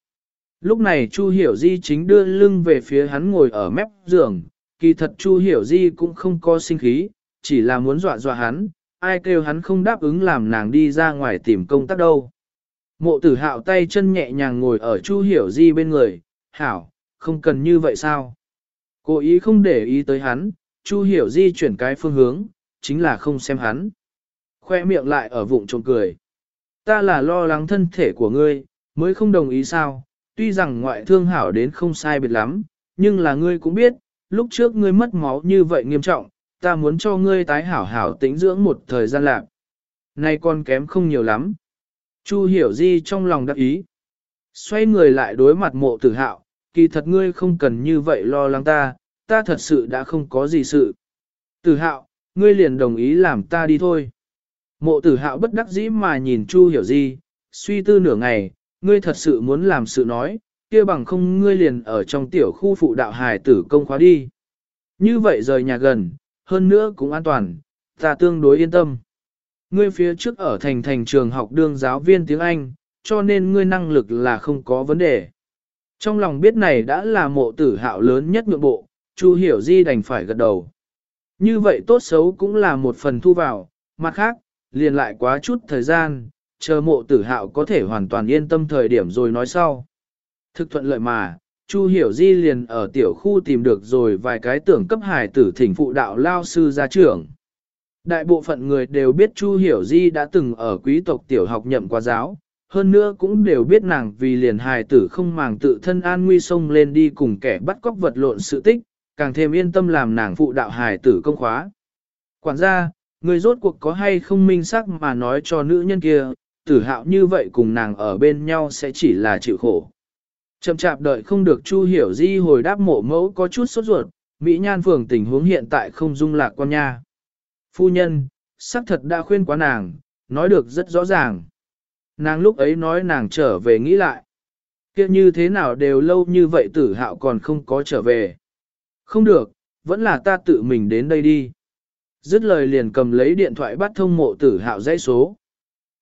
Lúc này Chu Hiểu Di chính đưa lưng về phía hắn ngồi ở mép giường, kỳ thật Chu Hiểu Di cũng không có sinh khí, chỉ là muốn dọa dọa hắn, ai kêu hắn không đáp ứng làm nàng đi ra ngoài tìm công tác đâu. Mộ tử hạo tay chân nhẹ nhàng ngồi ở Chu Hiểu Di bên người, hảo, không cần như vậy sao? Cố ý không để ý tới hắn, Chu Hiểu Di chuyển cái phương hướng, chính là không xem hắn. Khoe miệng lại ở vụng trộm cười. Ta là lo lắng thân thể của ngươi, mới không đồng ý sao, tuy rằng ngoại thương hảo đến không sai biệt lắm, nhưng là ngươi cũng biết, lúc trước ngươi mất máu như vậy nghiêm trọng, ta muốn cho ngươi tái hảo hảo tĩnh dưỡng một thời gian lạc. Nay con kém không nhiều lắm. Chu hiểu di trong lòng đắc ý. Xoay người lại đối mặt mộ tử hạo, kỳ thật ngươi không cần như vậy lo lắng ta, ta thật sự đã không có gì sự. Tử hạo, ngươi liền đồng ý làm ta đi thôi. Mộ tử hạo bất đắc dĩ mà nhìn Chu hiểu di, suy tư nửa ngày, ngươi thật sự muốn làm sự nói, kia bằng không ngươi liền ở trong tiểu khu phụ đạo hài tử công khóa đi. Như vậy rời nhà gần, hơn nữa cũng an toàn, ta tương đối yên tâm. Ngươi phía trước ở thành thành trường học đương giáo viên tiếng Anh, cho nên ngươi năng lực là không có vấn đề. Trong lòng biết này đã là mộ tử hạo lớn nhất nhượng bộ, Chu Hiểu Di đành phải gật đầu. Như vậy tốt xấu cũng là một phần thu vào, mặt khác, liền lại quá chút thời gian, chờ mộ tử hạo có thể hoàn toàn yên tâm thời điểm rồi nói sau. Thực thuận lợi mà, Chu Hiểu Di liền ở tiểu khu tìm được rồi vài cái tưởng cấp hải tử thỉnh phụ đạo lao sư gia trưởng. Đại bộ phận người đều biết Chu Hiểu Di đã từng ở quý tộc tiểu học nhậm qua giáo, hơn nữa cũng đều biết nàng vì liền hài tử không màng tự thân an nguy sông lên đi cùng kẻ bắt cóc vật lộn sự tích, càng thêm yên tâm làm nàng phụ đạo hài tử công khóa. Quản gia, người rốt cuộc có hay không minh xác mà nói cho nữ nhân kia, tử hạo như vậy cùng nàng ở bên nhau sẽ chỉ là chịu khổ. Chậm chạp đợi không được Chu Hiểu Di hồi đáp mộ mẫu có chút sốt ruột, Mỹ Nhan Phường tình huống hiện tại không dung lạc quan nha. Phu nhân, xác thật đã khuyên quá nàng, nói được rất rõ ràng. Nàng lúc ấy nói nàng trở về nghĩ lại. kia như thế nào đều lâu như vậy tử hạo còn không có trở về. Không được, vẫn là ta tự mình đến đây đi. Dứt lời liền cầm lấy điện thoại bắt thông mộ tử hạo dãy số.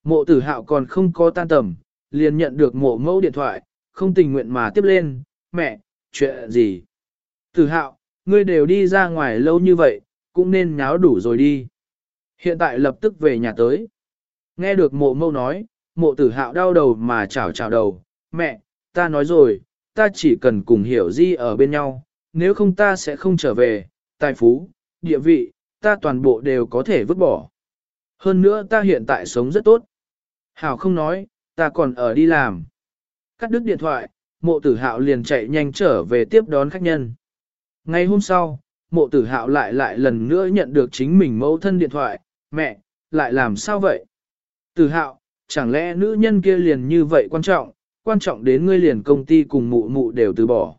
Mộ tử hạo còn không có tan tầm, liền nhận được mộ mẫu điện thoại, không tình nguyện mà tiếp lên, mẹ, chuyện gì? Tử hạo, ngươi đều đi ra ngoài lâu như vậy, cũng nên nháo đủ rồi đi. Hiện tại lập tức về nhà tới. Nghe được mộ mẫu nói, mộ tử hạo đau đầu mà chào chào đầu, mẹ, ta nói rồi, ta chỉ cần cùng hiểu di ở bên nhau, nếu không ta sẽ không trở về, tài phú, địa vị, ta toàn bộ đều có thể vứt bỏ. Hơn nữa ta hiện tại sống rất tốt. Hảo không nói, ta còn ở đi làm. Cắt đứt điện thoại, mộ tử hạo liền chạy nhanh trở về tiếp đón khách nhân. Ngày hôm sau, mộ tử hạo lại lại lần nữa nhận được chính mình mẫu thân điện thoại, mẹ, lại làm sao vậy? Tử hạo, chẳng lẽ nữ nhân kia liền như vậy quan trọng, quan trọng đến ngươi liền công ty cùng mụ mụ đều từ bỏ.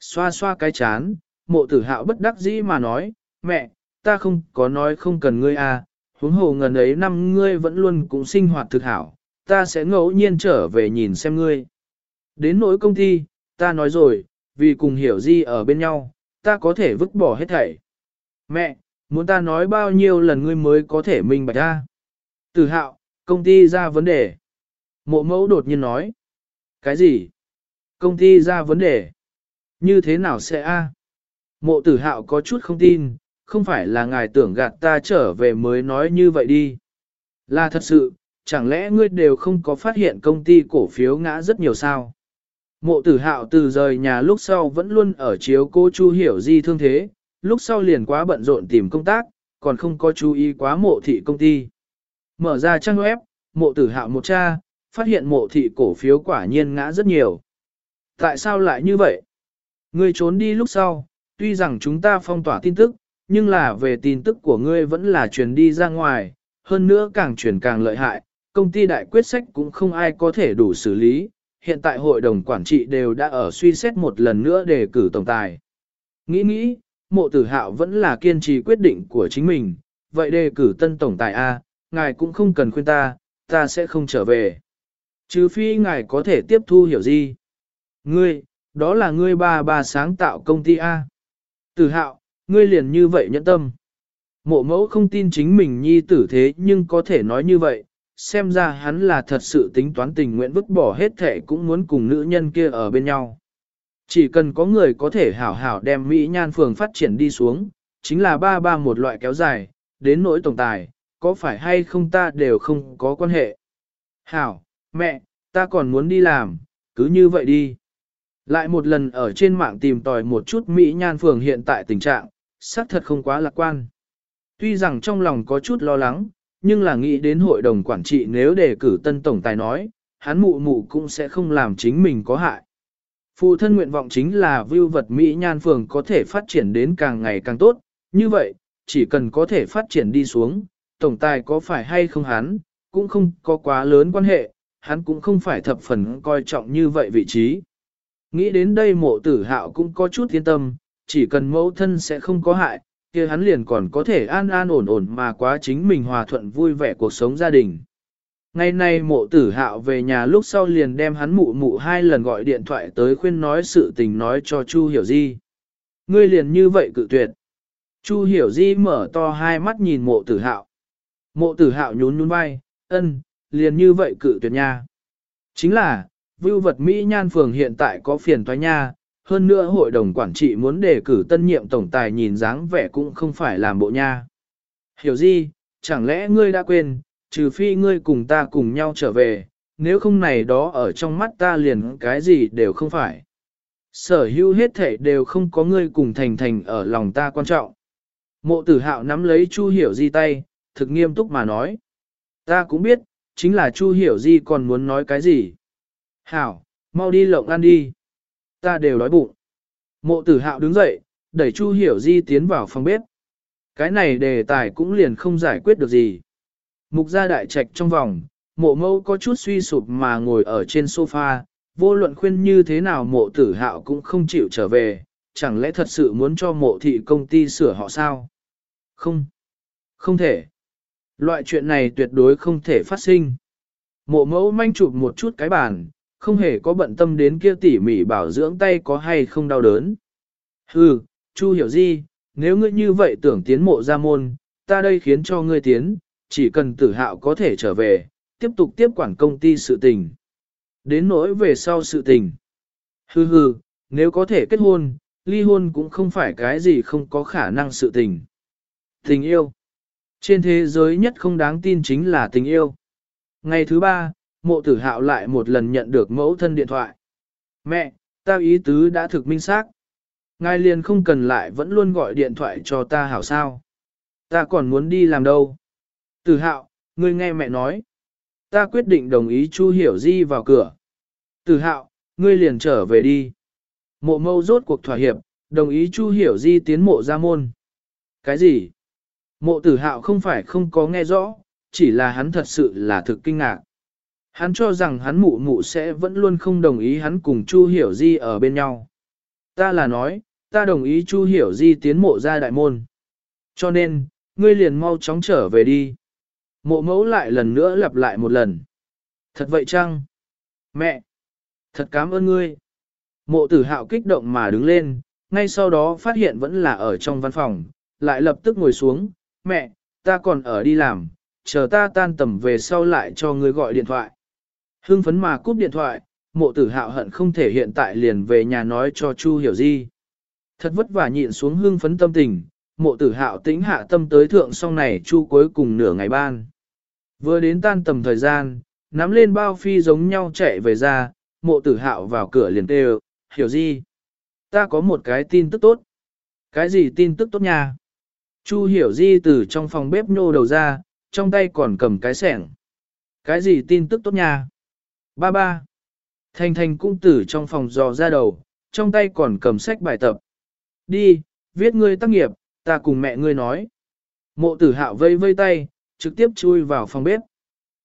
Xoa xoa cái chán, mộ tử hạo bất đắc dĩ mà nói, mẹ, ta không có nói không cần ngươi à, huống hồ ngần ấy năm ngươi vẫn luôn cũng sinh hoạt thực hảo, ta sẽ ngẫu nhiên trở về nhìn xem ngươi. Đến nỗi công ty, ta nói rồi, vì cùng hiểu di ở bên nhau, ta có thể vứt bỏ hết thảy. Mẹ, muốn ta nói bao nhiêu lần ngươi mới có thể minh bạch ra. Tử hạo, công ty ra vấn đề. Mộ mẫu đột nhiên nói. Cái gì? Công ty ra vấn đề. Như thế nào sẽ a? Mộ tử hạo có chút không tin, không phải là ngài tưởng gạt ta trở về mới nói như vậy đi. Là thật sự, chẳng lẽ ngươi đều không có phát hiện công ty cổ phiếu ngã rất nhiều sao? Mộ tử hạo từ rời nhà lúc sau vẫn luôn ở chiếu cô Chu Hiểu Di thương thế, lúc sau liền quá bận rộn tìm công tác, còn không có chú ý quá mộ thị công ty. Mở ra trang web, mộ tử hạo một cha, phát hiện mộ thị cổ phiếu quả nhiên ngã rất nhiều. Tại sao lại như vậy? Ngươi trốn đi lúc sau, tuy rằng chúng ta phong tỏa tin tức, nhưng là về tin tức của ngươi vẫn là truyền đi ra ngoài, hơn nữa càng truyền càng lợi hại, công ty đại quyết sách cũng không ai có thể đủ xử lý, hiện tại hội đồng quản trị đều đã ở suy xét một lần nữa để cử tổng tài. Nghĩ nghĩ, mộ tử hạo vẫn là kiên trì quyết định của chính mình, vậy đề cử tân tổng tài A, ngài cũng không cần khuyên ta, ta sẽ không trở về. Trừ phi ngài có thể tiếp thu hiểu gì. Ngươi, đó là ngươi ba ba sáng tạo công ty A. Tử hạo, ngươi liền như vậy nhẫn tâm. Mộ mẫu không tin chính mình nhi tử thế nhưng có thể nói như vậy, xem ra hắn là thật sự tính toán tình nguyện vứt bỏ hết thể cũng muốn cùng nữ nhân kia ở bên nhau. Chỉ cần có người có thể hảo hảo đem Mỹ Nhan Phường phát triển đi xuống, chính là ba ba một loại kéo dài, đến nỗi tổng tài, có phải hay không ta đều không có quan hệ. Hảo, mẹ, ta còn muốn đi làm, cứ như vậy đi. Lại một lần ở trên mạng tìm tòi một chút Mỹ Nhan Phường hiện tại tình trạng, xác thật không quá lạc quan. Tuy rằng trong lòng có chút lo lắng, nhưng là nghĩ đến hội đồng quản trị nếu đề cử tân tổng tài nói, hắn mụ mụ cũng sẽ không làm chính mình có hại. Phụ thân nguyện vọng chính là view vật Mỹ Nhan Phường có thể phát triển đến càng ngày càng tốt, như vậy, chỉ cần có thể phát triển đi xuống, tổng tài có phải hay không hắn, cũng không có quá lớn quan hệ, hắn cũng không phải thập phần coi trọng như vậy vị trí. Nghĩ đến đây mộ tử hạo cũng có chút yên tâm, chỉ cần mẫu thân sẽ không có hại, kia hắn liền còn có thể an an ổn ổn mà quá chính mình hòa thuận vui vẻ cuộc sống gia đình. Ngày nay mộ tử hạo về nhà lúc sau liền đem hắn mụ mụ hai lần gọi điện thoại tới khuyên nói sự tình nói cho Chu Hiểu Di. Ngươi liền như vậy cự tuyệt. Chu Hiểu Di mở to hai mắt nhìn mộ tử hạo. Mộ tử hạo nhún nhún vai, ân, liền như vậy cự tuyệt nha. Chính là, vưu vật Mỹ Nhan Phường hiện tại có phiền toái nha, hơn nữa hội đồng quản trị muốn đề cử tân nhiệm tổng tài nhìn dáng vẻ cũng không phải làm bộ nha. Hiểu gì, chẳng lẽ ngươi đã quên, trừ phi ngươi cùng ta cùng nhau trở về, nếu không này đó ở trong mắt ta liền cái gì đều không phải. Sở hữu hết thể đều không có ngươi cùng thành thành ở lòng ta quan trọng. Mộ tử hạo nắm lấy Chu Hiểu Di tay, thực nghiêm túc mà nói. Ta cũng biết, chính là Chu Hiểu Di còn muốn nói cái gì. Hảo, mau đi lộng ăn đi. Ta đều đói bụng. Mộ tử hạo đứng dậy, đẩy Chu Hiểu Di tiến vào phòng bếp. Cái này đề tài cũng liền không giải quyết được gì. Mục gia đại trạch trong vòng, mộ mâu có chút suy sụp mà ngồi ở trên sofa, vô luận khuyên như thế nào mộ tử hạo cũng không chịu trở về, chẳng lẽ thật sự muốn cho mộ thị công ty sửa họ sao? Không, không thể. Loại chuyện này tuyệt đối không thể phát sinh. Mộ mẫu manh chụp một chút cái bàn, không hề có bận tâm đến kia tỉ mỉ bảo dưỡng tay có hay không đau đớn. Hừ, Chu hiểu gì, nếu ngươi như vậy tưởng tiến mộ ra môn, ta đây khiến cho ngươi tiến, chỉ cần tử hạo có thể trở về, tiếp tục tiếp quản công ty sự tình. Đến nỗi về sau sự tình. Hừ hừ, nếu có thể kết hôn, ly hôn cũng không phải cái gì không có khả năng sự tình. Tình yêu. Trên thế giới nhất không đáng tin chính là tình yêu. Ngày thứ ba, mộ tử hạo lại một lần nhận được mẫu thân điện thoại. Mẹ, ta ý tứ đã thực minh xác. Ngài liền không cần lại vẫn luôn gọi điện thoại cho ta hảo sao. Ta còn muốn đi làm đâu. Tử hạo, ngươi nghe mẹ nói. Ta quyết định đồng ý Chu Hiểu Di vào cửa. Tử hạo, ngươi liền trở về đi. Mộ mâu rốt cuộc thỏa hiệp, đồng ý Chu Hiểu Di tiến mộ ra môn. Cái gì? Mộ tử hạo không phải không có nghe rõ, chỉ là hắn thật sự là thực kinh ngạc. Hắn cho rằng hắn mụ mụ sẽ vẫn luôn không đồng ý hắn cùng Chu Hiểu Di ở bên nhau. Ta là nói, ta đồng ý Chu Hiểu Di tiến mộ ra đại môn. Cho nên, ngươi liền mau chóng trở về đi. Mộ mẫu lại lần nữa lặp lại một lần. Thật vậy chăng? Mẹ! Thật cảm ơn ngươi. Mộ tử hạo kích động mà đứng lên, ngay sau đó phát hiện vẫn là ở trong văn phòng, lại lập tức ngồi xuống. Mẹ, ta còn ở đi làm, chờ ta tan tầm về sau lại cho ngươi gọi điện thoại. Hưng phấn mà cúp điện thoại, mộ tử hạo hận không thể hiện tại liền về nhà nói cho Chu hiểu di. Thật vất vả nhịn xuống hưng phấn tâm tình, mộ tử hạo tĩnh hạ tâm tới thượng song này Chu cuối cùng nửa ngày ban. Vừa đến tan tầm thời gian, nắm lên bao phi giống nhau chạy về ra, mộ tử hạo vào cửa liền kêu, hiểu gì? Ta có một cái tin tức tốt. Cái gì tin tức tốt nha? Chu hiểu di từ trong phòng bếp nhô đầu ra, trong tay còn cầm cái sẻng. Cái gì tin tức tốt nha? Ba ba. Thành Thành cũng tử trong phòng dò ra đầu, trong tay còn cầm sách bài tập. Đi, viết ngươi tác nghiệp, ta cùng mẹ ngươi nói. Mộ tử hạo vây vây tay, trực tiếp chui vào phòng bếp.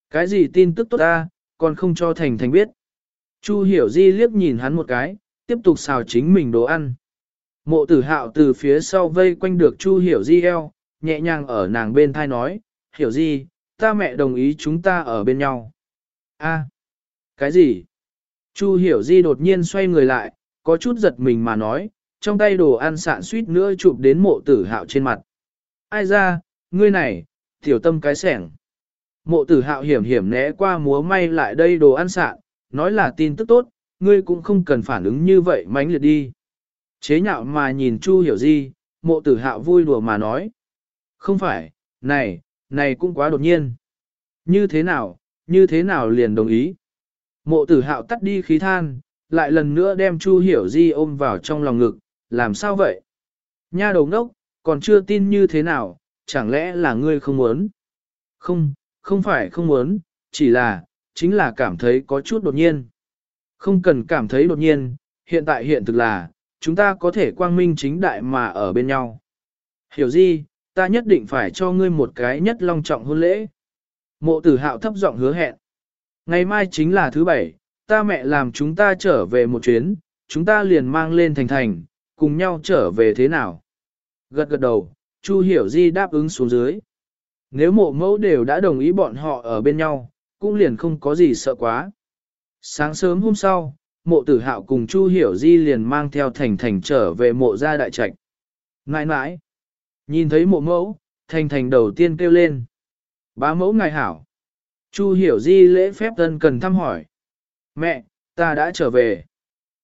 Cái gì tin tức tốt ta, còn không cho Thành Thành biết. Chu hiểu di liếc nhìn hắn một cái, tiếp tục xào chính mình đồ ăn. Mộ tử hạo từ phía sau vây quanh được Chu hiểu di eo, nhẹ nhàng ở nàng bên thai nói, hiểu di, ta mẹ đồng ý chúng ta ở bên nhau. A. Cái gì? Chu hiểu di đột nhiên xoay người lại, có chút giật mình mà nói, trong tay đồ ăn sạn suýt nữa chụp đến mộ tử hạo trên mặt. Ai ra, ngươi này, tiểu tâm cái sẻng. Mộ tử hạo hiểm hiểm né qua múa may lại đây đồ ăn sạn, nói là tin tức tốt, ngươi cũng không cần phản ứng như vậy mánh liệt đi. Chế nhạo mà nhìn Chu hiểu di, mộ tử hạo vui đùa mà nói. Không phải, này, này cũng quá đột nhiên. Như thế nào, như thế nào liền đồng ý. Mộ tử hạo tắt đi khí than, lại lần nữa đem Chu hiểu di ôm vào trong lòng ngực, làm sao vậy? Nha đầu ngốc, còn chưa tin như thế nào, chẳng lẽ là ngươi không muốn? Không, không phải không muốn, chỉ là, chính là cảm thấy có chút đột nhiên. Không cần cảm thấy đột nhiên, hiện tại hiện thực là, chúng ta có thể quang minh chính đại mà ở bên nhau. Hiểu gì, ta nhất định phải cho ngươi một cái nhất long trọng hôn lễ. Mộ tử hạo thấp giọng hứa hẹn. Ngày mai chính là thứ bảy, ta mẹ làm chúng ta trở về một chuyến, chúng ta liền mang lên thành thành, cùng nhau trở về thế nào. Gật gật đầu, Chu Hiểu Di đáp ứng xuống dưới. Nếu mộ mẫu đều đã đồng ý bọn họ ở bên nhau, cũng liền không có gì sợ quá. Sáng sớm hôm sau, mộ tử hạo cùng Chu Hiểu Di liền mang theo thành thành trở về mộ gia đại trạch. Nãi nãi, nhìn thấy mộ mẫu, thành thành đầu tiên kêu lên. Bá mẫu ngài hảo. Chu Hiểu Di lễ phép tân cần thăm hỏi. Mẹ, ta đã trở về.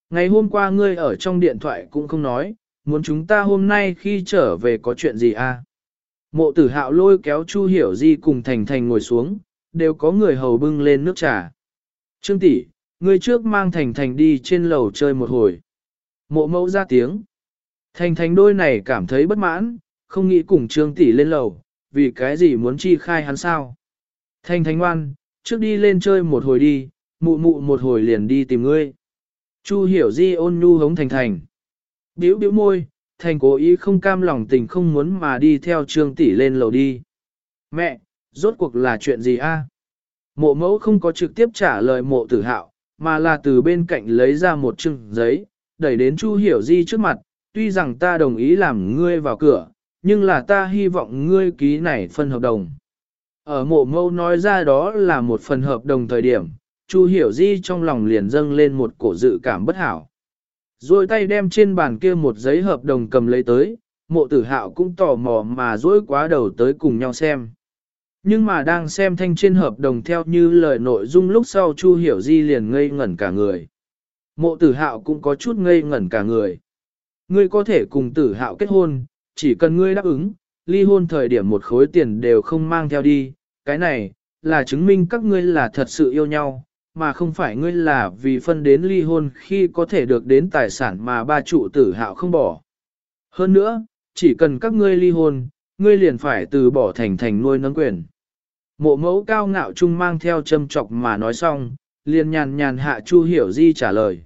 Ngày hôm qua ngươi ở trong điện thoại cũng không nói, muốn chúng ta hôm nay khi trở về có chuyện gì à? Mộ tử hạo lôi kéo Chu Hiểu Di cùng Thành Thành ngồi xuống, đều có người hầu bưng lên nước trà. Trương tỷ, ngươi trước mang Thành Thành đi trên lầu chơi một hồi. Mộ mẫu ra tiếng. Thành Thành đôi này cảm thấy bất mãn, không nghĩ cùng Trương tỷ lên lầu, vì cái gì muốn chi khai hắn sao. Thanh Thanh ngoan, trước đi lên chơi một hồi đi, mụ mụ một hồi liền đi tìm ngươi. Chu hiểu di ôn nhu hống Thành Thành. Biểu biểu môi, Thành cố ý không cam lòng tình không muốn mà đi theo Trương tỷ lên lầu đi. Mẹ, rốt cuộc là chuyện gì a? Mộ mẫu không có trực tiếp trả lời mộ tử hạo, mà là từ bên cạnh lấy ra một chừng giấy, đẩy đến Chu Hiểu Di trước mặt, tuy rằng ta đồng ý làm ngươi vào cửa, nhưng là ta hy vọng ngươi ký này phân hợp đồng. Ở mộ mâu nói ra đó là một phần hợp đồng thời điểm, Chu Hiểu Di trong lòng liền dâng lên một cổ dự cảm bất hảo. Rồi tay đem trên bàn kia một giấy hợp đồng cầm lấy tới, mộ tử hạo cũng tò mò mà dối quá đầu tới cùng nhau xem. Nhưng mà đang xem thanh trên hợp đồng theo như lời nội dung lúc sau Chu Hiểu Di liền ngây ngẩn cả người. Mộ tử hạo cũng có chút ngây ngẩn cả người. Ngươi có thể cùng tử hạo kết hôn, chỉ cần ngươi đáp ứng, ly hôn thời điểm một khối tiền đều không mang theo đi. Cái này, là chứng minh các ngươi là thật sự yêu nhau, mà không phải ngươi là vì phân đến ly hôn khi có thể được đến tài sản mà ba trụ tử hạo không bỏ. Hơn nữa, chỉ cần các ngươi ly hôn, ngươi liền phải từ bỏ thành thành nuôi nấng quyền. Mộ mẫu cao ngạo trung mang theo châm chọc mà nói xong, liền nhàn nhàn hạ Chu Hiểu Di trả lời.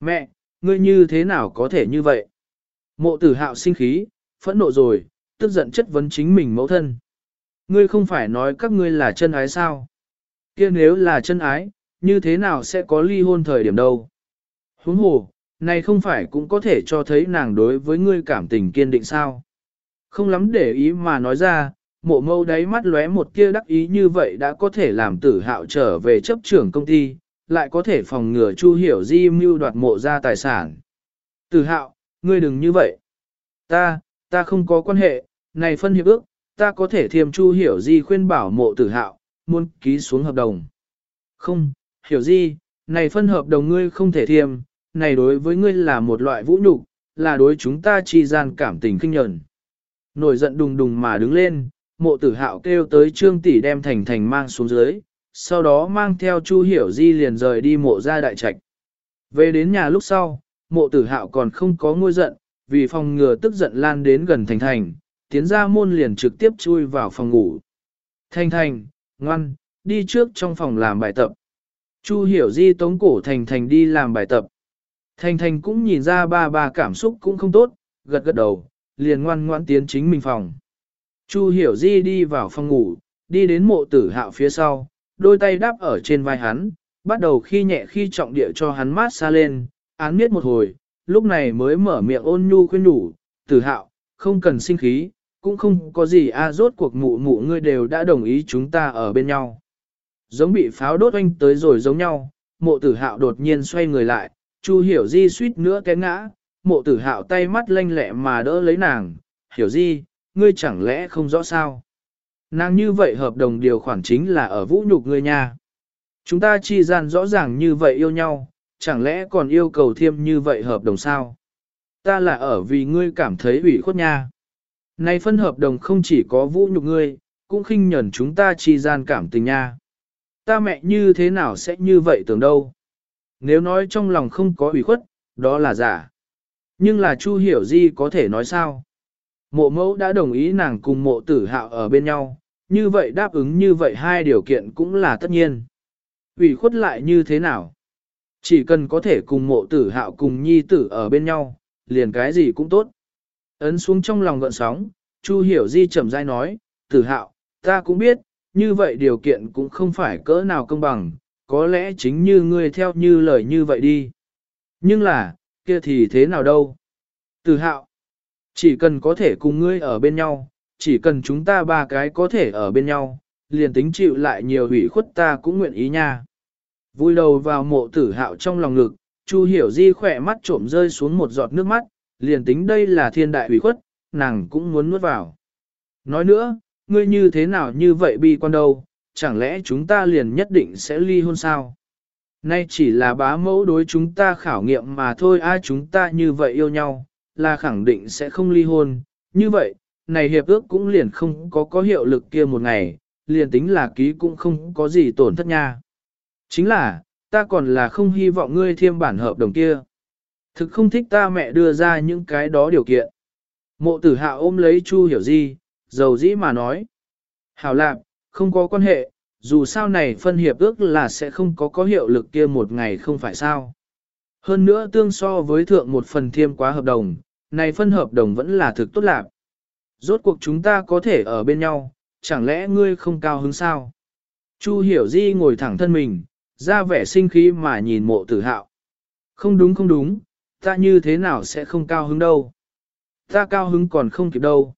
Mẹ, ngươi như thế nào có thể như vậy? Mộ tử hạo sinh khí, phẫn nộ rồi, tức giận chất vấn chính mình mẫu thân. Ngươi không phải nói các ngươi là chân ái sao? kia nếu là chân ái, như thế nào sẽ có ly hôn thời điểm đâu? Huống hồ, này không phải cũng có thể cho thấy nàng đối với ngươi cảm tình kiên định sao? Không lắm để ý mà nói ra, mộ mâu đáy mắt lóe một kia đắc ý như vậy đã có thể làm tử hạo trở về chấp trưởng công ty, lại có thể phòng ngừa chu hiểu di mưu đoạt mộ ra tài sản. Tử hạo, ngươi đừng như vậy. Ta, ta không có quan hệ, này phân hiệp ước, ta có thể thiềm chu hiểu di khuyên bảo mộ tử hạo, muốn ký xuống hợp đồng. Không, hiểu di, này phân hợp đồng ngươi không thể thiềm, này đối với ngươi là một loại vũ nhục, là đối chúng ta chi gian cảm tình kinh nhẫn. Nổi giận đùng đùng mà đứng lên, mộ tử hạo kêu tới trương tỷ đem thành thành mang xuống dưới, sau đó mang theo Chu Hiểu Di liền rời đi mộ ra đại trạch. Về đến nhà lúc sau, mộ tử hạo còn không có ngôi giận, vì phòng ngừa tức giận lan đến gần thành thành, tiến ra môn liền trực tiếp chui vào phòng ngủ. Thành thành, ngoan, đi trước trong phòng làm bài tập. Chu hiểu di tống cổ thành thành đi làm bài tập. Thành thành cũng nhìn ra ba ba cảm xúc cũng không tốt, gật gật đầu, liền ngoan ngoan tiến chính mình phòng. Chu hiểu di đi vào phòng ngủ, đi đến mộ tử hạo phía sau, đôi tay đáp ở trên vai hắn, bắt đầu khi nhẹ khi trọng địa cho hắn mát xa lên, án miết một hồi, lúc này mới mở miệng ôn nhu khuyên nhủ, tử hạo, không cần sinh khí, cũng không có gì a rốt cuộc mụ mụ ngươi đều đã đồng ý chúng ta ở bên nhau. Giống bị pháo đốt oanh tới rồi giống nhau, mộ tử hạo đột nhiên xoay người lại, chu hiểu di suýt nữa té ngã, mộ tử hạo tay mắt lanh lẹ mà đỡ lấy nàng, hiểu di, ngươi chẳng lẽ không rõ sao? Nàng như vậy hợp đồng điều khoản chính là ở vũ nhục ngươi nha. Chúng ta chi gian rõ ràng như vậy yêu nhau, chẳng lẽ còn yêu cầu thêm như vậy hợp đồng sao? Ta là ở vì ngươi cảm thấy ủy khuất nha. Này phân hợp đồng không chỉ có vũ nhục ngươi, cũng khinh nhẫn chúng ta chi gian cảm tình nha. Ta mẹ như thế nào sẽ như vậy tưởng đâu? Nếu nói trong lòng không có ủy khuất, đó là giả. Nhưng là Chu Hiểu Di có thể nói sao? Mộ mẫu đã đồng ý nàng cùng mộ tử hạo ở bên nhau, như vậy đáp ứng như vậy hai điều kiện cũng là tất nhiên. ủy khuất lại như thế nào? Chỉ cần có thể cùng mộ tử hạo cùng nhi tử ở bên nhau, liền cái gì cũng tốt. Ấn xuống trong lòng gợn sóng, Chu Hiểu Di chậm rãi nói, tử hạo, ta cũng biết, như vậy điều kiện cũng không phải cỡ nào công bằng, có lẽ chính như ngươi theo như lời như vậy đi. Nhưng là, kia thì thế nào đâu? Tử hạo, chỉ cần có thể cùng ngươi ở bên nhau, chỉ cần chúng ta ba cái có thể ở bên nhau, liền tính chịu lại nhiều hủy khuất ta cũng nguyện ý nha. Vui đầu vào mộ tử hạo trong lòng ngực, Chu hiểu di khỏe mắt trộm rơi xuống một giọt nước mắt, liền tính đây là thiên đại ủy khuất, nàng cũng muốn nuốt vào. Nói nữa, ngươi như thế nào như vậy bi quan đâu, chẳng lẽ chúng ta liền nhất định sẽ ly hôn sao? Nay chỉ là bá mẫu đối chúng ta khảo nghiệm mà thôi ai chúng ta như vậy yêu nhau, là khẳng định sẽ không ly hôn. Như vậy, này hiệp ước cũng liền không có có hiệu lực kia một ngày, liền tính là ký cũng không có gì tổn thất nha. Chính là, ta còn là không hy vọng ngươi thêm bản hợp đồng kia. Thực không thích ta mẹ đưa ra những cái đó điều kiện. Mộ tử hạ ôm lấy Chu hiểu di, dầu dĩ mà nói. Hảo lạc, không có quan hệ, dù sao này phân hiệp ước là sẽ không có có hiệu lực kia một ngày không phải sao. Hơn nữa tương so với thượng một phần thiêm quá hợp đồng, này phân hợp đồng vẫn là thực tốt lạc. Rốt cuộc chúng ta có thể ở bên nhau, chẳng lẽ ngươi không cao hứng sao? Chu hiểu di ngồi thẳng thân mình, ra vẻ sinh khí mà nhìn mộ tử hạo. Không đúng không đúng, ta như thế nào sẽ không cao hứng đâu. Ta cao hứng còn không kịp đâu.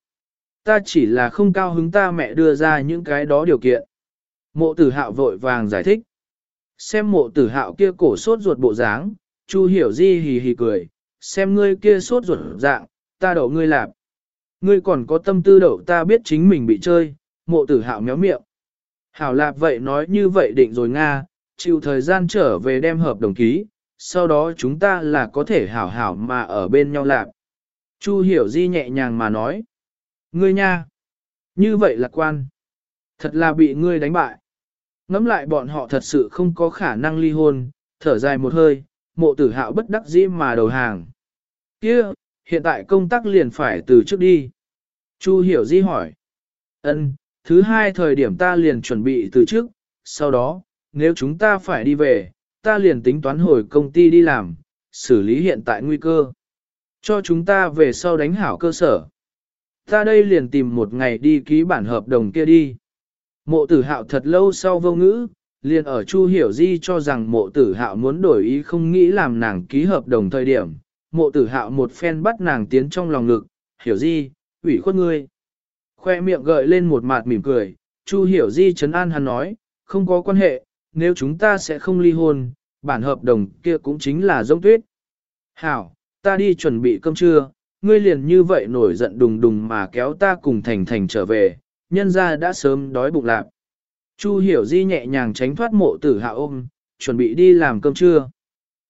Ta chỉ là không cao hứng ta mẹ đưa ra những cái đó điều kiện. Mộ tử hạo vội vàng giải thích. Xem mộ tử hạo kia cổ sốt ruột bộ dáng, Chu hiểu di hì hì cười, xem ngươi kia sốt ruột dạng, ta đậu ngươi lạp. Ngươi còn có tâm tư đậu ta biết chính mình bị chơi, mộ tử hạo méo miệng. Hảo lạp vậy nói như vậy định rồi Nga, chịu thời gian trở về đem hợp đồng ký, sau đó chúng ta là có thể hảo hảo mà ở bên nhau lạc. Chu hiểu di nhẹ nhàng mà nói. Ngươi nha! Như vậy lạc quan. Thật là bị ngươi đánh bại. Ngắm lại bọn họ thật sự không có khả năng ly hôn, thở dài một hơi, mộ tử hạo bất đắc dĩ mà đầu hàng. kia hiện tại công tác liền phải từ trước đi. Chu hiểu di hỏi. ân thứ hai thời điểm ta liền chuẩn bị từ trước, sau đó, nếu chúng ta phải đi về, ta liền tính toán hồi công ty đi làm, xử lý hiện tại nguy cơ. Cho chúng ta về sau đánh hảo cơ sở. Ta đây liền tìm một ngày đi ký bản hợp đồng kia đi. Mộ tử hạo thật lâu sau vô ngữ, liền ở Chu Hiểu Di cho rằng mộ tử hạo muốn đổi ý không nghĩ làm nàng ký hợp đồng thời điểm. Mộ tử hạo một phen bắt nàng tiến trong lòng ngực, Hiểu Di, ủy khuất ngươi. Khoe miệng gợi lên một mạt mỉm cười, Chu Hiểu Di chấn an hắn nói, không có quan hệ, nếu chúng ta sẽ không ly hôn, bản hợp đồng kia cũng chính là giống tuyết. Hảo, ta đi chuẩn bị cơm trưa, ngươi liền như vậy nổi giận đùng đùng mà kéo ta cùng thành thành trở về, nhân ra đã sớm đói bụng lạc. Chu hiểu di nhẹ nhàng tránh thoát mộ tử hạo ôm, chuẩn bị đi làm cơm trưa.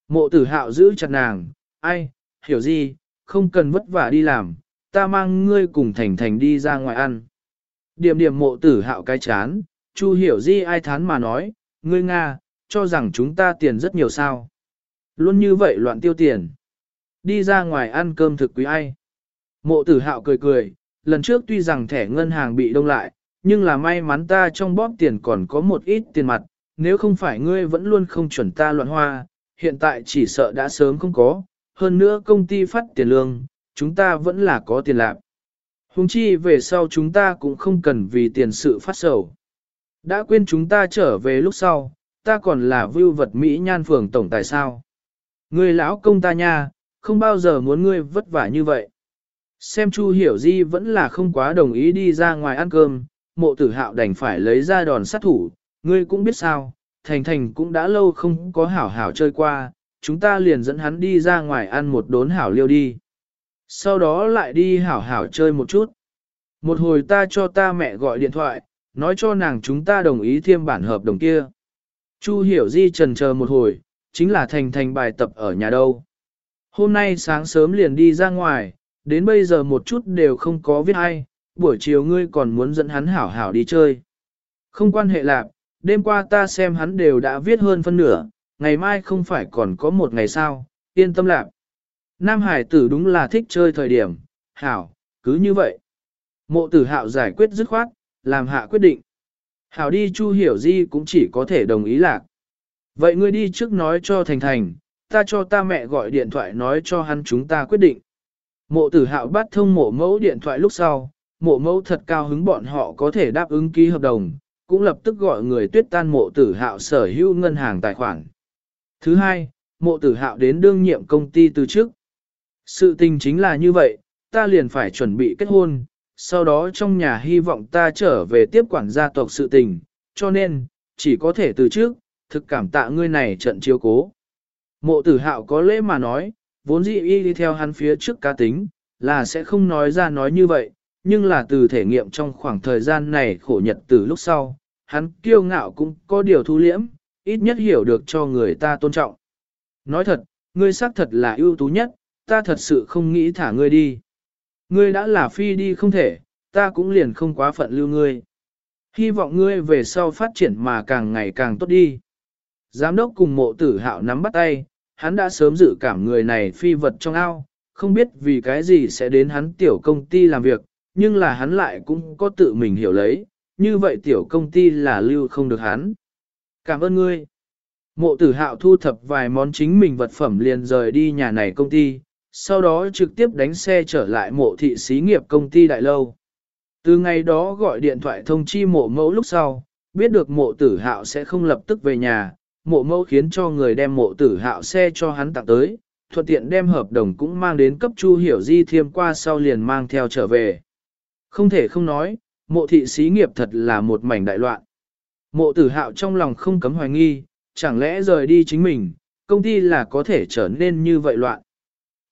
Mộ tử hạo giữ chặt nàng, ai, hiểu di, không cần vất vả đi làm, ta mang ngươi cùng thành thành đi ra ngoài ăn. Điểm điểm mộ tử hạo cái chán, Chu hiểu di ai thán mà nói, ngươi Nga, cho rằng chúng ta tiền rất nhiều sao. Luôn như vậy loạn tiêu tiền. Đi ra ngoài ăn cơm thực quý ai. Mộ tử hạo cười cười, lần trước tuy rằng thẻ ngân hàng bị đông lại, nhưng là may mắn ta trong bóp tiền còn có một ít tiền mặt, nếu không phải ngươi vẫn luôn không chuẩn ta loạn hoa, hiện tại chỉ sợ đã sớm không có, hơn nữa công ty phát tiền lương, chúng ta vẫn là có tiền lạc. Hùng chi về sau chúng ta cũng không cần vì tiền sự phát sầu. Đã quên chúng ta trở về lúc sau, ta còn là vưu vật Mỹ nhan phường tổng tài sao. Ngươi lão công ta nha, không bao giờ muốn ngươi vất vả như vậy. Xem Chu Hiểu Di vẫn là không quá đồng ý đi ra ngoài ăn cơm, mộ tử hạo đành phải lấy ra đòn sát thủ, ngươi cũng biết sao, Thành Thành cũng đã lâu không có hảo hảo chơi qua, chúng ta liền dẫn hắn đi ra ngoài ăn một đốn hảo liêu đi. Sau đó lại đi hảo hảo chơi một chút. Một hồi ta cho ta mẹ gọi điện thoại, nói cho nàng chúng ta đồng ý thêm bản hợp đồng kia. Chu hiểu di trần chờ một hồi, chính là thành thành bài tập ở nhà đâu. Hôm nay sáng sớm liền đi ra ngoài, đến bây giờ một chút đều không có viết hay, buổi chiều ngươi còn muốn dẫn hắn hảo hảo đi chơi. Không quan hệ lạc, đêm qua ta xem hắn đều đã viết hơn phân nửa, ngày mai không phải còn có một ngày sao, yên tâm lạc. Nam Hải tử đúng là thích chơi thời điểm, hảo, cứ như vậy. Mộ tử hạo giải quyết dứt khoát, làm hạ quyết định. Hảo đi Chu Hiểu Di cũng chỉ có thể đồng ý lạc. Vậy ngươi đi trước nói cho Thành Thành, ta cho ta mẹ gọi điện thoại nói cho hắn chúng ta quyết định. Mộ tử hạo bắt thông mộ mẫu điện thoại lúc sau, mộ mẫu thật cao hứng bọn họ có thể đáp ứng ký hợp đồng, cũng lập tức gọi người tuyết tan mộ tử hạo sở hữu ngân hàng tài khoản. Thứ hai, mộ tử hạo đến đương nhiệm công ty từ trước. Sự tình chính là như vậy, ta liền phải chuẩn bị kết hôn, sau đó trong nhà hy vọng ta trở về tiếp quản gia tộc sự tình, cho nên, chỉ có thể từ trước, thực cảm tạ ngươi này trận chiếu cố. Mộ tử hạo có lễ mà nói, vốn dĩ y đi theo hắn phía trước cá tính, là sẽ không nói ra nói như vậy, nhưng là từ thể nghiệm trong khoảng thời gian này khổ nhật từ lúc sau, hắn kiêu ngạo cũng có điều thu liễm, ít nhất hiểu được cho người ta tôn trọng. Nói thật, ngươi xác thật là ưu tú nhất, ta thật sự không nghĩ thả ngươi đi. Ngươi đã là phi đi không thể, ta cũng liền không quá phận lưu ngươi. Hy vọng ngươi về sau phát triển mà càng ngày càng tốt đi. Giám đốc cùng mộ tử hạo nắm bắt tay, hắn đã sớm dự cảm người này phi vật trong ao, không biết vì cái gì sẽ đến hắn tiểu công ty làm việc, nhưng là hắn lại cũng có tự mình hiểu lấy, như vậy tiểu công ty là lưu không được hắn. Cảm ơn ngươi. Mộ tử hạo thu thập vài món chính mình vật phẩm liền rời đi nhà này công ty, sau đó trực tiếp đánh xe trở lại mộ thị xí nghiệp công ty đại lâu. Từ ngày đó gọi điện thoại thông chi mộ mẫu lúc sau, biết được mộ tử hạo sẽ không lập tức về nhà, mộ mẫu khiến cho người đem mộ tử hạo xe cho hắn tặng tới, thuận tiện đem hợp đồng cũng mang đến cấp chu hiểu di thiêm qua sau liền mang theo trở về. Không thể không nói, mộ thị xí nghiệp thật là một mảnh đại loạn. Mộ tử hạo trong lòng không cấm hoài nghi, chẳng lẽ rời đi chính mình, công ty là có thể trở nên như vậy loạn.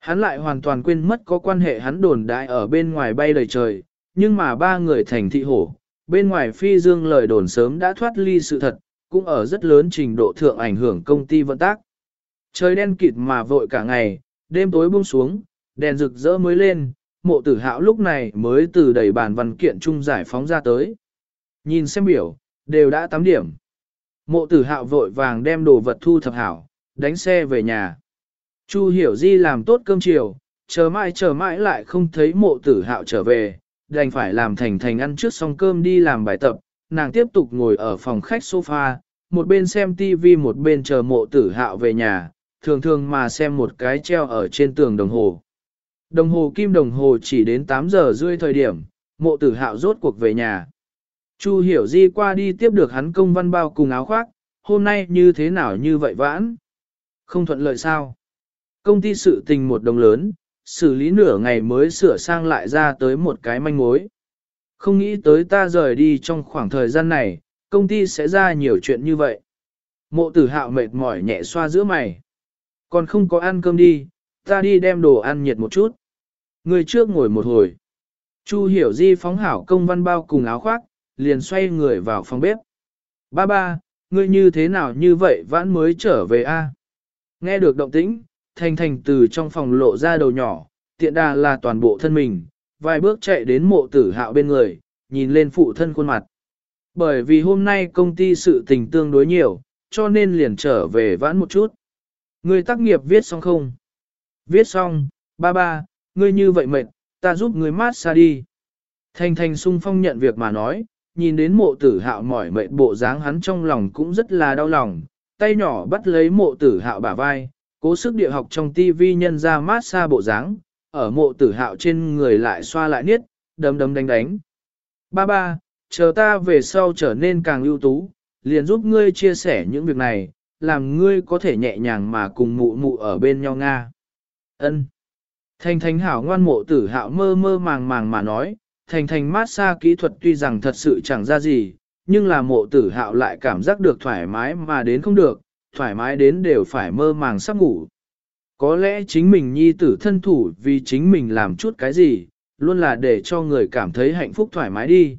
Hắn lại hoàn toàn quên mất có quan hệ hắn đồn đại ở bên ngoài bay lời trời, nhưng mà ba người thành thị hổ, bên ngoài phi dương lời đồn sớm đã thoát ly sự thật, cũng ở rất lớn trình độ thượng ảnh hưởng công ty vận tác. Trời đen kịt mà vội cả ngày, đêm tối buông xuống, đèn rực rỡ mới lên, mộ tử hạo lúc này mới từ đầy bàn văn kiện chung giải phóng ra tới. Nhìn xem biểu, đều đã 8 điểm. Mộ tử hạo vội vàng đem đồ vật thu thập hảo, đánh xe về nhà. Chu hiểu di làm tốt cơm chiều, chờ mãi chờ mãi lại không thấy mộ tử hạo trở về, đành phải làm thành thành ăn trước xong cơm đi làm bài tập, nàng tiếp tục ngồi ở phòng khách sofa, một bên xem TV một bên chờ mộ tử hạo về nhà, thường thường mà xem một cái treo ở trên tường đồng hồ. Đồng hồ kim đồng hồ chỉ đến 8 giờ rưỡi thời điểm, mộ tử hạo rốt cuộc về nhà. Chu hiểu di qua đi tiếp được hắn công văn bao cùng áo khoác, hôm nay như thế nào như vậy vãn? Không thuận lợi sao? Công ty sự tình một đồng lớn, xử lý nửa ngày mới sửa sang lại ra tới một cái manh mối. Không nghĩ tới ta rời đi trong khoảng thời gian này, công ty sẽ ra nhiều chuyện như vậy. Mộ tử hạo mệt mỏi nhẹ xoa giữa mày. Còn không có ăn cơm đi, ta đi đem đồ ăn nhiệt một chút. Người trước ngồi một hồi. Chu hiểu di phóng hảo công văn bao cùng áo khoác, liền xoay người vào phòng bếp. Ba ba, ngươi như thế nào như vậy vãn mới trở về a? Nghe được động tĩnh, thành thành từ trong phòng lộ ra đầu nhỏ, tiện đà là toàn bộ thân mình, vài bước chạy đến mộ tử hạo bên người, nhìn lên phụ thân khuôn mặt. Bởi vì hôm nay công ty sự tình tương đối nhiều, cho nên liền trở về vãn một chút. Người tác nghiệp viết xong không? Viết xong, ba ba, ngươi như vậy mệt, ta giúp ngươi mát xa đi. Thành thành sung phong nhận việc mà nói, nhìn đến mộ tử hạo mỏi mệt bộ dáng hắn trong lòng cũng rất là đau lòng, tay nhỏ bắt lấy mộ tử hạo bả vai, cố sức địa học trong tivi nhân ra mát xa bộ dáng, ở mộ tử hạo trên người lại xoa lại niết, đấm đấm đánh đánh. Ba ba, chờ ta về sau trở nên càng ưu tú, liền giúp ngươi chia sẻ những việc này, làm ngươi có thể nhẹ nhàng mà cùng mụ mụ ở bên nhau Nga. Ân. Thành thành hảo ngoan mộ tử hạo mơ mơ màng màng mà nói, thành thành mát xa kỹ thuật tuy rằng thật sự chẳng ra gì, nhưng là mộ tử hạo lại cảm giác được thoải mái mà đến không được, thoải mái đến đều phải mơ màng sắp ngủ. Có lẽ chính mình nhi tử thân thủ vì chính mình làm chút cái gì, luôn là để cho người cảm thấy hạnh phúc thoải mái đi.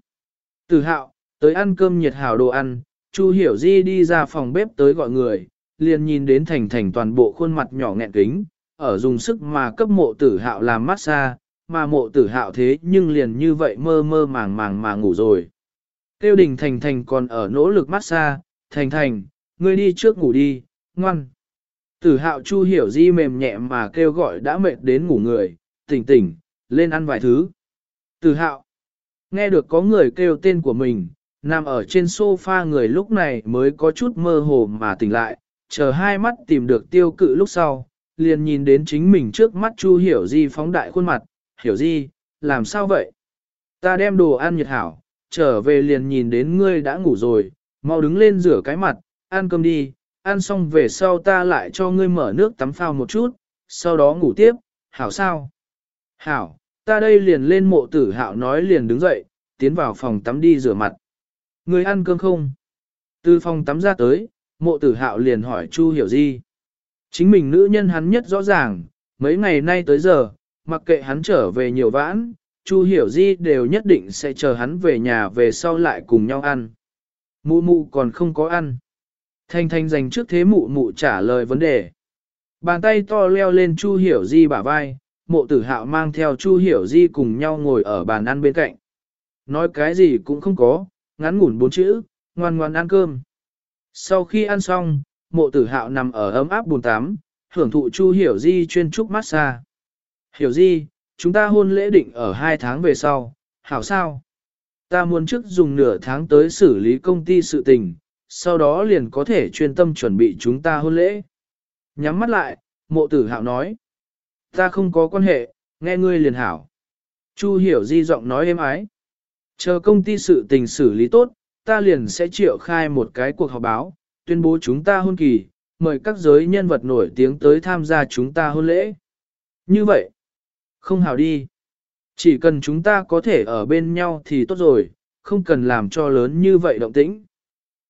Từ hạo, tới ăn cơm nhiệt hào đồ ăn, Chu Hiểu Di đi ra phòng bếp tới gọi người, liền nhìn đến thành thành toàn bộ khuôn mặt nhỏ nghẹn kính, ở dùng sức mà cấp mộ tử hạo làm massage, mà mộ tử hạo thế nhưng liền như vậy mơ mơ màng màng mà ngủ rồi. Tiêu đình thành thành còn ở nỗ lực massage, thành thành, ngươi đi trước ngủ đi, ngoan. Tử hạo chu hiểu di mềm nhẹ mà kêu gọi đã mệt đến ngủ người, tỉnh tỉnh, lên ăn vài thứ. Tử hạo, nghe được có người kêu tên của mình, nằm ở trên sofa người lúc này mới có chút mơ hồ mà tỉnh lại, chờ hai mắt tìm được tiêu cự lúc sau, liền nhìn đến chính mình trước mắt Chu Hiểu Di phóng đại khuôn mặt, Hiểu Di, làm sao vậy? Ta đem đồ ăn nhiệt hảo, trở về liền nhìn đến ngươi đã ngủ rồi, mau đứng lên rửa cái mặt, ăn cơm đi, ăn xong về sau ta lại cho ngươi mở nước tắm phao một chút, sau đó ngủ tiếp, hảo sao? Hảo, ta đây liền lên mộ tử hạo nói liền đứng dậy, tiến vào phòng tắm đi rửa mặt. Ngươi ăn cơm không? Từ phòng tắm ra tới, mộ tử hạo liền hỏi Chu hiểu gì? Chính mình nữ nhân hắn nhất rõ ràng, mấy ngày nay tới giờ, mặc kệ hắn trở về nhiều vãn, Chu hiểu di đều nhất định sẽ chờ hắn về nhà về sau lại cùng nhau ăn. Mụ mụ còn không có ăn. Thanh thanh dành trước thế mụ mụ trả lời vấn đề. Bàn tay to leo lên Chu hiểu di bả vai, mộ tử hạo mang theo Chu hiểu di cùng nhau ngồi ở bàn ăn bên cạnh. Nói cái gì cũng không có, ngắn ngủn bốn chữ, ngoan ngoan ăn cơm. Sau khi ăn xong, mộ tử hạo nằm ở ấm áp bùn tắm, hưởng thụ Chu Hiểu Di chuyên trúc massage. Hiểu Di, chúng ta hôn lễ định ở hai tháng về sau, hảo sao? Ta muốn trước dùng nửa tháng tới xử lý công ty sự tình, sau đó liền có thể chuyên tâm chuẩn bị chúng ta hôn lễ. Nhắm mắt lại, mộ tử hạo nói. Ta không có quan hệ, nghe ngươi liền hảo. Chu hiểu di giọng nói êm ái. Chờ công ty sự tình xử lý tốt, ta liền sẽ triệu khai một cái cuộc họp báo, tuyên bố chúng ta hôn kỳ, mời các giới nhân vật nổi tiếng tới tham gia chúng ta hôn lễ. Như vậy, không hảo đi. Chỉ cần chúng ta có thể ở bên nhau thì tốt rồi, không cần làm cho lớn như vậy động tĩnh.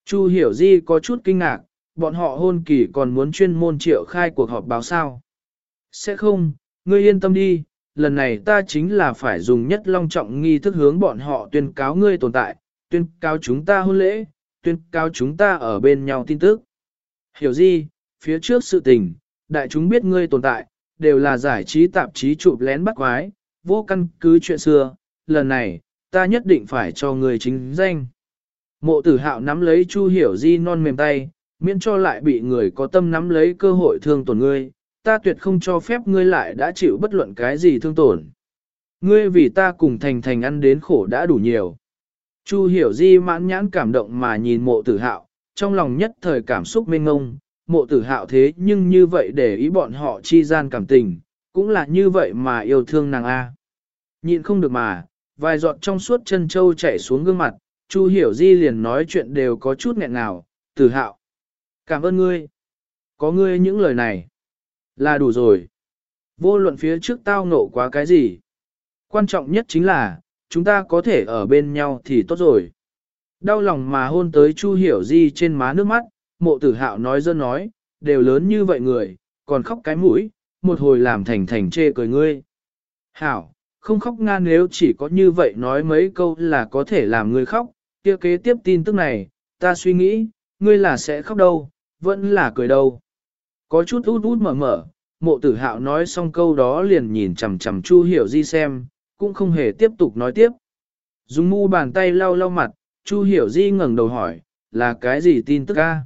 Chu hiểu di có chút kinh ngạc, bọn họ hôn kỳ còn muốn chuyên môn triệu khai cuộc họp báo sao. Sẽ không, ngươi yên tâm đi, lần này ta chính là phải dùng nhất long trọng nghi thức hướng bọn họ tuyên cáo ngươi tồn tại, tuyên cáo chúng ta hôn lễ, tuyên cáo chúng ta ở bên nhau tin tức. Hiểu Di, phía trước sự tình, đại chúng biết ngươi tồn tại, đều là giải trí tạp chí chụp lén bắt quái, vô căn cứ chuyện xưa, lần này, ta nhất định phải cho ngươi chính danh. Mộ tử hạo nắm lấy Chu Hiểu Di non mềm tay, miễn cho lại bị người có tâm nắm lấy cơ hội thương tổn ngươi, ta tuyệt không cho phép ngươi lại đã chịu bất luận cái gì thương tổn. Ngươi vì ta cùng thành thành ăn đến khổ đã đủ nhiều. Chu hiểu di mãn nhãn cảm động mà nhìn mộ tử hạo, trong lòng nhất thời cảm xúc mênh ngông, mộ tử hạo thế nhưng như vậy để ý bọn họ chi gian cảm tình, cũng là như vậy mà yêu thương nàng A. Nhịn không được mà, vài giọt trong suốt chân châu chảy xuống gương mặt, Chu hiểu di liền nói chuyện đều có chút nghẹn ngào, tử hạo. Cảm ơn ngươi. Có ngươi những lời này. Là đủ rồi. Vô luận phía trước tao nộ quá cái gì. Quan trọng nhất chính là, chúng ta có thể ở bên nhau thì tốt rồi. Đau lòng mà hôn tới Chu Hiểu Di trên má nước mắt, mộ tử hạo nói dân nói, đều lớn như vậy người, còn khóc cái mũi, một hồi làm thành thành chê cười ngươi. Hảo, không khóc nga nếu chỉ có như vậy nói mấy câu là có thể làm ngươi khóc, kia kế tiếp tin tức này, ta suy nghĩ, ngươi là sẽ khóc đâu, vẫn là cười đâu. Có chút út út mở mở, mộ tử hạo nói xong câu đó liền nhìn chằm chằm Chu Hiểu Di xem, cũng không hề tiếp tục nói tiếp. Dùng mu bàn tay lau lau mặt, Chu Hiểu Di ngẩng đầu hỏi, là cái gì tin tức a?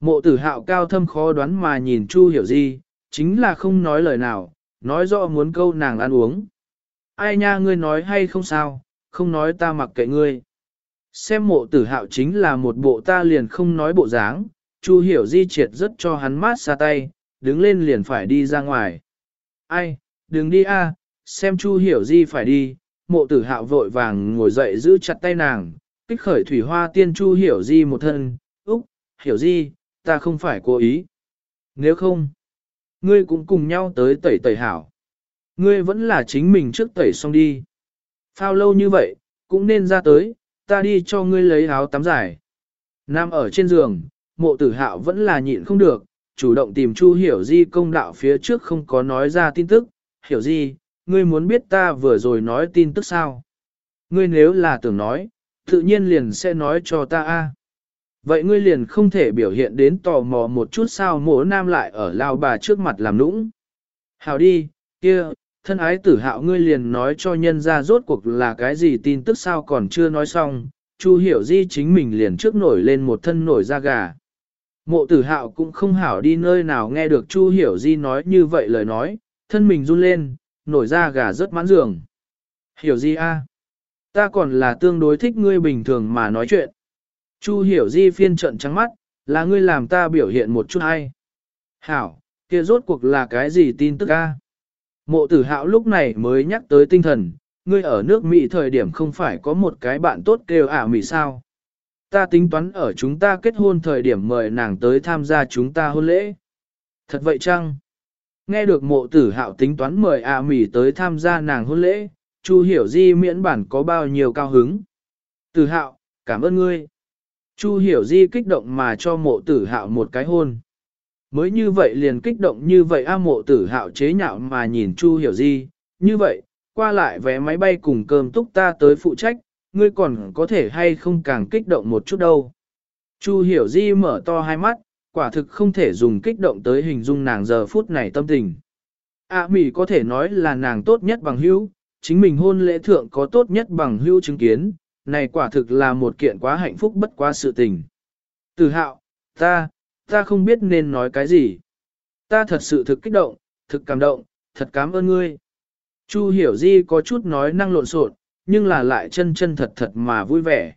Mộ tử hạo cao thâm khó đoán mà nhìn Chu Hiểu Di, chính là không nói lời nào, nói rõ muốn câu nàng ăn uống. Ai nha ngươi nói hay không sao, không nói ta mặc kệ ngươi. Xem mộ tử hạo chính là một bộ ta liền không nói bộ dáng, Chu Hiểu Di triệt rất cho hắn mát xa tay, đứng lên liền phải đi ra ngoài. Ai, đừng đi a, xem Chu Hiểu Di phải đi, mộ tử hạo vội vàng ngồi dậy giữ chặt tay nàng, kích khởi thủy hoa tiên Chu Hiểu Di một thân, Úc, Hiểu Di, ta không phải cố ý. Nếu không, ngươi cũng cùng nhau tới tẩy tẩy hảo. Ngươi vẫn là chính mình trước tẩy xong đi. Phao lâu như vậy, cũng nên ra tới, ta đi cho ngươi lấy áo tắm dài. Nam ở trên giường, mộ tử hạo vẫn là nhịn không được, chủ động tìm Chu Hiểu Di công đạo phía trước không có nói ra tin tức. Hiểu Di, ngươi muốn biết ta vừa rồi nói tin tức sao? Ngươi nếu là tưởng nói, tự nhiên liền sẽ nói cho ta a. Vậy ngươi liền không thể biểu hiện đến tò mò một chút sao mỗ nam lại ở lao bà trước mặt làm nũng. Hào đi, kia, thân ái tử hạo ngươi liền nói cho nhân ra rốt cuộc là cái gì tin tức sao còn chưa nói xong, Chu hiểu di chính mình liền trước nổi lên một thân nổi da gà. Mộ tử hạo cũng không hảo đi nơi nào nghe được Chu hiểu di nói như vậy lời nói, thân mình run lên, nổi da gà rất mãn giường. Hiểu di a, Ta còn là tương đối thích ngươi bình thường mà nói chuyện. Chu hiểu di phiên trận trắng mắt, là ngươi làm ta biểu hiện một chút hay. Hảo, kia rốt cuộc là cái gì tin tức a? Mộ tử hạo lúc này mới nhắc tới tinh thần, ngươi ở nước Mỹ thời điểm không phải có một cái bạn tốt kêu ả Mỹ sao. Ta tính toán ở chúng ta kết hôn thời điểm mời nàng tới tham gia chúng ta hôn lễ. Thật vậy chăng? Nghe được mộ tử hạo tính toán mời ả Mỹ tới tham gia nàng hôn lễ, Chu hiểu di miễn bản có bao nhiêu cao hứng. Tử hạo, cảm ơn ngươi. Chu hiểu di kích động mà cho mộ tử hạo một cái hôn. Mới như vậy liền kích động như vậy a mộ tử hạo chế nhạo mà nhìn Chu hiểu di, như vậy, qua lại vé máy bay cùng cơm túc ta tới phụ trách, ngươi còn có thể hay không càng kích động một chút đâu. Chu hiểu di mở to hai mắt, quả thực không thể dùng kích động tới hình dung nàng giờ phút này tâm tình. A à, Mỹ có thể nói là nàng tốt nhất bằng hữu, chính mình hôn lễ thượng có tốt nhất bằng hữu chứng kiến, này quả thực là một kiện quá hạnh phúc bất quá sự tình. Từ hạo, ta, ta không biết nên nói cái gì. Ta thật sự thực kích động, thực cảm động, thật cảm ơn ngươi. Chu hiểu di có chút nói năng lộn xộn, nhưng là lại chân chân thật thật mà vui vẻ.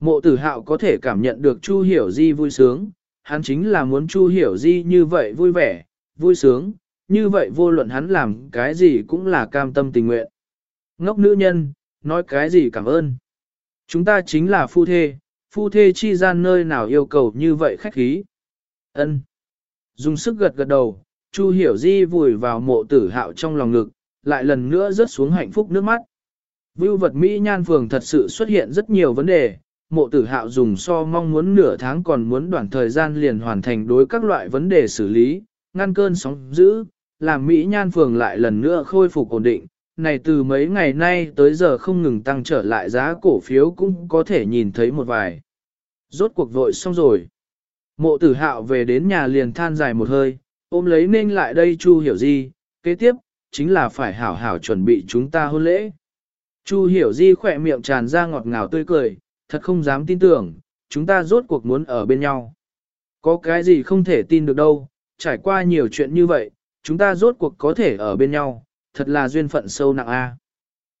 Mộ tử hạo có thể cảm nhận được Chu hiểu di vui sướng, hắn chính là muốn Chu hiểu di như vậy vui vẻ, vui sướng, như vậy vô luận hắn làm cái gì cũng là cam tâm tình nguyện. Ngốc nữ nhân, nói cái gì cảm ơn. Chúng ta chính là phu thê, phu thê chi gian nơi nào yêu cầu như vậy khách khí. Ân. Dùng sức gật gật đầu, Chu Hiểu Di vùi vào mộ tử hạo trong lòng ngực, lại lần nữa rớt xuống hạnh phúc nước mắt. Vưu vật Mỹ nhan phường thật sự xuất hiện rất nhiều vấn đề, mộ tử hạo dùng so mong muốn nửa tháng còn muốn đoạn thời gian liền hoàn thành đối các loại vấn đề xử lý, ngăn cơn sóng dữ, làm Mỹ nhan phường lại lần nữa khôi phục ổn định. Này từ mấy ngày nay tới giờ không ngừng tăng trở lại giá cổ phiếu cũng có thể nhìn thấy một vài. Rốt cuộc vội xong rồi. Mộ tử hạo về đến nhà liền than dài một hơi, ôm lấy nên lại đây Chu hiểu Di. kế tiếp, chính là phải hảo hảo chuẩn bị chúng ta hôn lễ. Chu hiểu di khỏe miệng tràn ra ngọt ngào tươi cười, thật không dám tin tưởng, chúng ta rốt cuộc muốn ở bên nhau. Có cái gì không thể tin được đâu, trải qua nhiều chuyện như vậy, chúng ta rốt cuộc có thể ở bên nhau, thật là duyên phận sâu nặng a.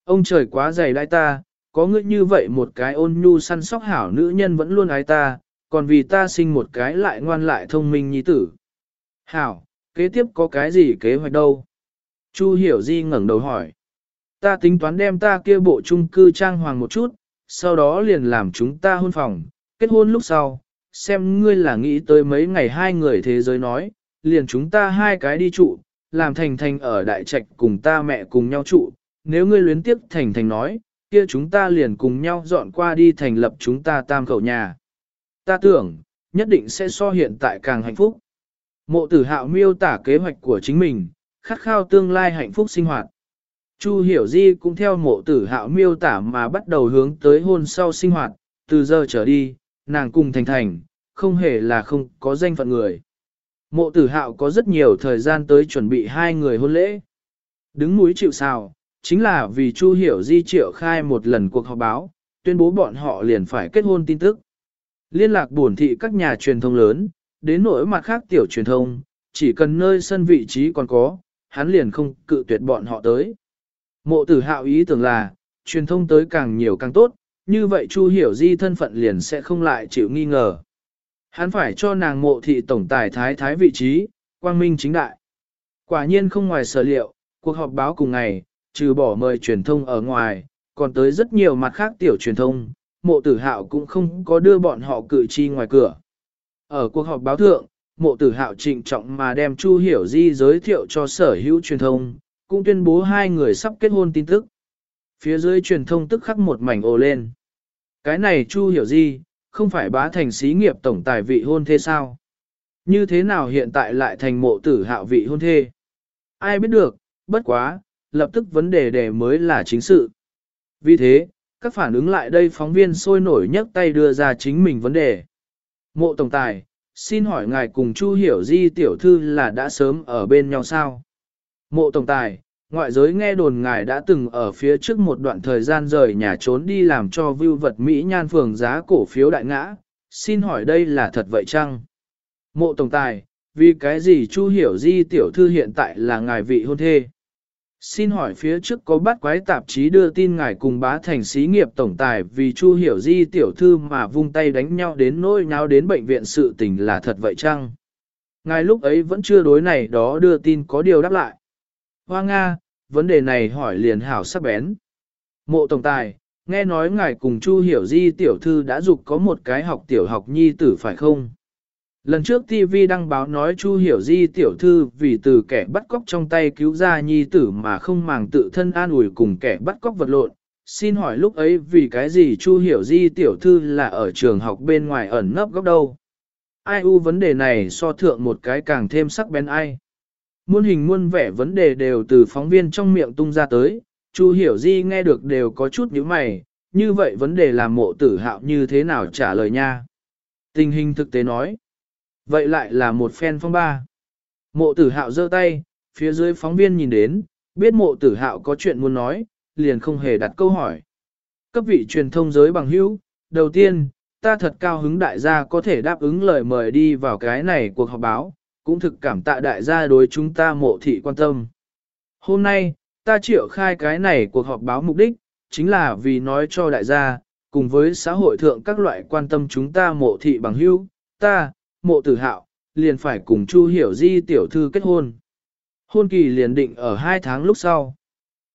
Ông trời quá dày đai ta, có ngươi như vậy một cái ôn nhu săn sóc hảo nữ nhân vẫn luôn ái ta, còn vì ta sinh một cái lại ngoan lại thông minh nhi tử. Hảo, kế tiếp có cái gì kế hoạch đâu? Chu hiểu di ngẩng đầu hỏi. Ta tính toán đem ta kia bộ chung cư trang hoàng một chút, sau đó liền làm chúng ta hôn phòng, kết hôn lúc sau, xem ngươi là nghĩ tới mấy ngày hai người thế giới nói, liền chúng ta hai cái đi trụ, làm thành thành ở đại trạch cùng ta mẹ cùng nhau trụ, nếu ngươi luyến tiếp thành thành nói, kia chúng ta liền cùng nhau dọn qua đi thành lập chúng ta tam khẩu nhà. Ta tưởng, nhất định sẽ so hiện tại càng hạnh phúc. Mộ tử hạo miêu tả kế hoạch của chính mình, khát khao tương lai hạnh phúc sinh hoạt. Chu hiểu di cũng theo mộ tử hạo miêu tả mà bắt đầu hướng tới hôn sau sinh hoạt, từ giờ trở đi, nàng cùng thành thành, không hề là không có danh phận người. Mộ tử hạo có rất nhiều thời gian tới chuẩn bị hai người hôn lễ. Đứng núi chịu sao, chính là vì Chu hiểu di triệu khai một lần cuộc họp báo, tuyên bố bọn họ liền phải kết hôn tin tức. Liên lạc buồn thị các nhà truyền thông lớn, đến nỗi mặt khác tiểu truyền thông, chỉ cần nơi sân vị trí còn có, hắn liền không cự tuyệt bọn họ tới. Mộ tử hạo ý tưởng là, truyền thông tới càng nhiều càng tốt, như vậy Chu Hiểu Di thân phận liền sẽ không lại chịu nghi ngờ. Hắn phải cho nàng mộ thị tổng tài thái thái vị trí, quang minh chính đại. Quả nhiên không ngoài sở liệu, cuộc họp báo cùng ngày, trừ bỏ mời truyền thông ở ngoài, còn tới rất nhiều mặt khác tiểu truyền thông, mộ tử hạo cũng không có đưa bọn họ cử chi ngoài cửa. Ở cuộc họp báo thượng, mộ tử hạo trịnh trọng mà đem Chu Hiểu Di giới thiệu cho sở hữu truyền thông, cũng tuyên bố hai người sắp kết hôn tin tức. Phía dưới truyền thông tức khắc một mảnh ồ lên. Cái này Chu Hiểu Di, không phải bá thành xí nghiệp tổng tài vị hôn thê sao? Như thế nào hiện tại lại thành mộ tử hạo vị hôn thê? Ai biết được, bất quá, lập tức vấn đề đề mới là chính sự. Vì thế, các phản ứng lại đây phóng viên sôi nổi nhấc tay đưa ra chính mình vấn đề. Mộ Tổng Tài, xin hỏi ngài cùng Chu Hiểu Di tiểu thư là đã sớm ở bên nhau sao? Mộ Tổng Tài, ngoại giới nghe đồn ngài đã từng ở phía trước một đoạn thời gian rời nhà trốn đi làm cho view vật Mỹ nhan phường giá cổ phiếu đại ngã, xin hỏi đây là thật vậy chăng? Mộ Tổng Tài, vì cái gì Chu Hiểu Di tiểu thư hiện tại là ngài vị hôn thê? Xin hỏi phía trước có bát quái tạp chí đưa tin ngài cùng bá thành xí nghiệp tổng tài vì Chu Hiểu Di tiểu thư mà vung tay đánh nhau đến nỗi nháo đến bệnh viện sự tình là thật vậy chăng? Ngài lúc ấy vẫn chưa đối này đó đưa tin có điều đáp lại. Hoa Nga, vấn đề này hỏi liền hảo sắc bén. Mộ tổng tài, nghe nói ngài cùng Chu Hiểu Di tiểu thư đã dục có một cái học tiểu học nhi tử phải không? Lần trước TV đăng báo nói Chu Hiểu Di tiểu thư vì từ kẻ bắt cóc trong tay cứu ra nhi tử mà không màng tự thân an ủi cùng kẻ bắt cóc vật lộn. Xin hỏi lúc ấy vì cái gì Chu Hiểu Di tiểu thư là ở trường học bên ngoài ẩn nấp góc đâu? Ai u vấn đề này so thượng một cái càng thêm sắc bén ai? Muôn hình muôn vẻ vấn đề đều từ phóng viên trong miệng tung ra tới, Chu Hiểu Di nghe được đều có chút nhíu mày, như vậy vấn đề làm mộ tử hạo như thế nào trả lời nha? Tình hình thực tế nói, Vậy lại là một phen phong ba. Mộ tử hạo giơ tay, phía dưới phóng viên nhìn đến, biết mộ tử hạo có chuyện muốn nói, liền không hề đặt câu hỏi. Cấp vị truyền thông giới bằng hữu, đầu tiên, ta thật cao hứng đại gia có thể đáp ứng lời mời đi vào cái này cuộc họp báo, cũng thực cảm tạ đại gia đối chúng ta mộ thị quan tâm. Hôm nay, ta triệu khai cái này cuộc họp báo mục đích, chính là vì nói cho đại gia, cùng với xã hội thượng các loại quan tâm chúng ta mộ thị bằng hữu, ta, mộ tử hạo, liền phải cùng Chu Hiểu Di tiểu thư kết hôn. Hôn kỳ liền định ở hai tháng lúc sau.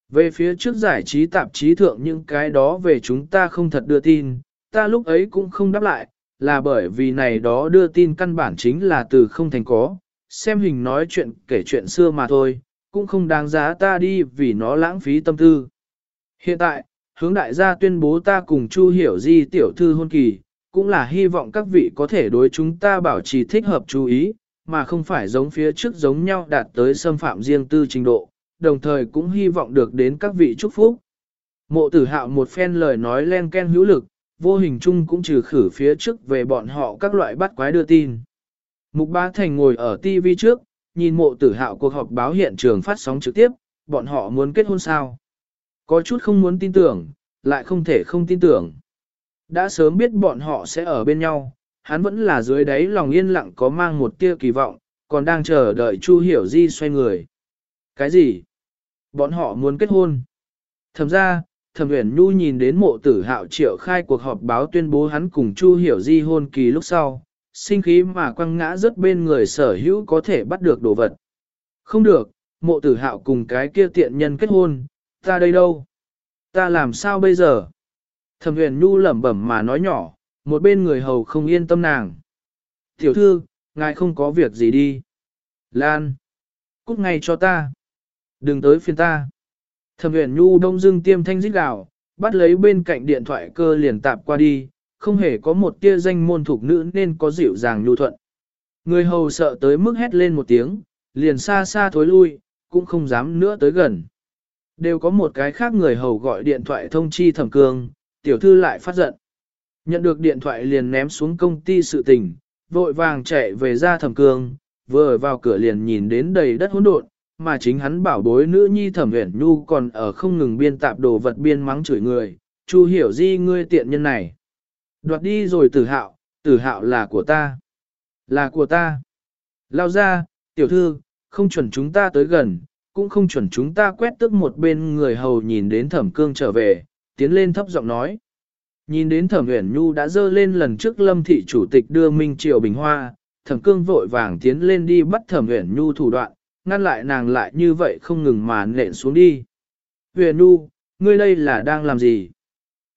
Về phía trước giải trí tạp chí thượng những cái đó về chúng ta không thật đưa tin, ta lúc ấy cũng không đáp lại, là bởi vì này đó đưa tin căn bản chính là từ không thành có, xem hình nói chuyện kể chuyện xưa mà thôi, cũng không đáng giá ta đi vì nó lãng phí tâm tư. Hiện tại, hướng đại gia tuyên bố ta cùng Chu Hiểu Di tiểu thư hôn kỳ, cũng là hy vọng các vị có thể đối chúng ta bảo trì thích hợp chú ý, mà không phải giống phía trước giống nhau đạt tới xâm phạm riêng tư trình độ, đồng thời cũng hy vọng được đến các vị chúc phúc. Mộ tử hạo một phen lời nói len ken hữu lực, vô hình chung cũng trừ khử phía trước về bọn họ các loại bắt quái đưa tin. Mục Ba Thành ngồi ở TV trước, nhìn mộ tử hạo cuộc họp báo hiện trường phát sóng trực tiếp, bọn họ muốn kết hôn sao. Có chút không muốn tin tưởng, lại không thể không tin tưởng. Đã sớm biết bọn họ sẽ ở bên nhau, hắn vẫn là dưới đáy lòng yên lặng có mang một tia kỳ vọng, còn đang chờ đợi Chu Hiểu Di xoay người. Cái gì? Bọn họ muốn kết hôn. Thầm ra, Thẩm Uyển Nhu nhìn đến mộ tử hạo triệu khai cuộc họp báo tuyên bố hắn cùng Chu Hiểu Di hôn kỳ lúc sau, sinh khí mà quăng ngã rất bên người sở hữu có thể bắt được đồ vật. Không được, mộ tử hạo cùng cái kia tiện nhân kết hôn, ta đây đâu? Ta làm sao bây giờ? Thẩm huyền nhu lẩm bẩm mà nói nhỏ, một bên người hầu không yên tâm nàng. Tiểu thư, ngài không có việc gì đi. Lan, cút ngay cho ta. Đừng tới phiền ta. Thẩm huyền nhu đông dưng tiêm thanh rít gào, bắt lấy bên cạnh điện thoại cơ liền tạp qua đi, không hề có một tia danh môn thuộc nữ nên có dịu dàng nhu thuận. Người hầu sợ tới mức hét lên một tiếng, liền xa xa thối lui, cũng không dám nữa tới gần. Đều có một cái khác người hầu gọi điện thoại thông chi thẩm cương, tiểu thư lại phát giận. Nhận được điện thoại liền ném xuống công ty sự tình, vội vàng chạy về ra thẩm cương, vừa vào cửa liền nhìn đến đầy đất hỗn độn, mà chính hắn bảo bối nữ nhi thẩm uyển nhu còn ở không ngừng biên tạp đồ vật biên mắng chửi người, chu hiểu di ngươi tiện nhân này. Đoạt đi rồi tử hạo, tử hạo là của ta. Là của ta. Lao ra, tiểu thư, không chuẩn chúng ta tới gần, cũng không chuẩn chúng ta quét tức một bên người hầu nhìn đến thẩm cương trở về, tiến lên thấp giọng nói. Nhìn đến thẩm uyển nhu đã dơ lên lần trước lâm thị chủ tịch đưa Minh Triều Bình Hoa, thẩm cương vội vàng tiến lên đi bắt thẩm uyển nhu thủ đoạn, ngăn lại nàng lại như vậy không ngừng mà nện xuống đi. Uyển nhu, ngươi đây là đang làm gì?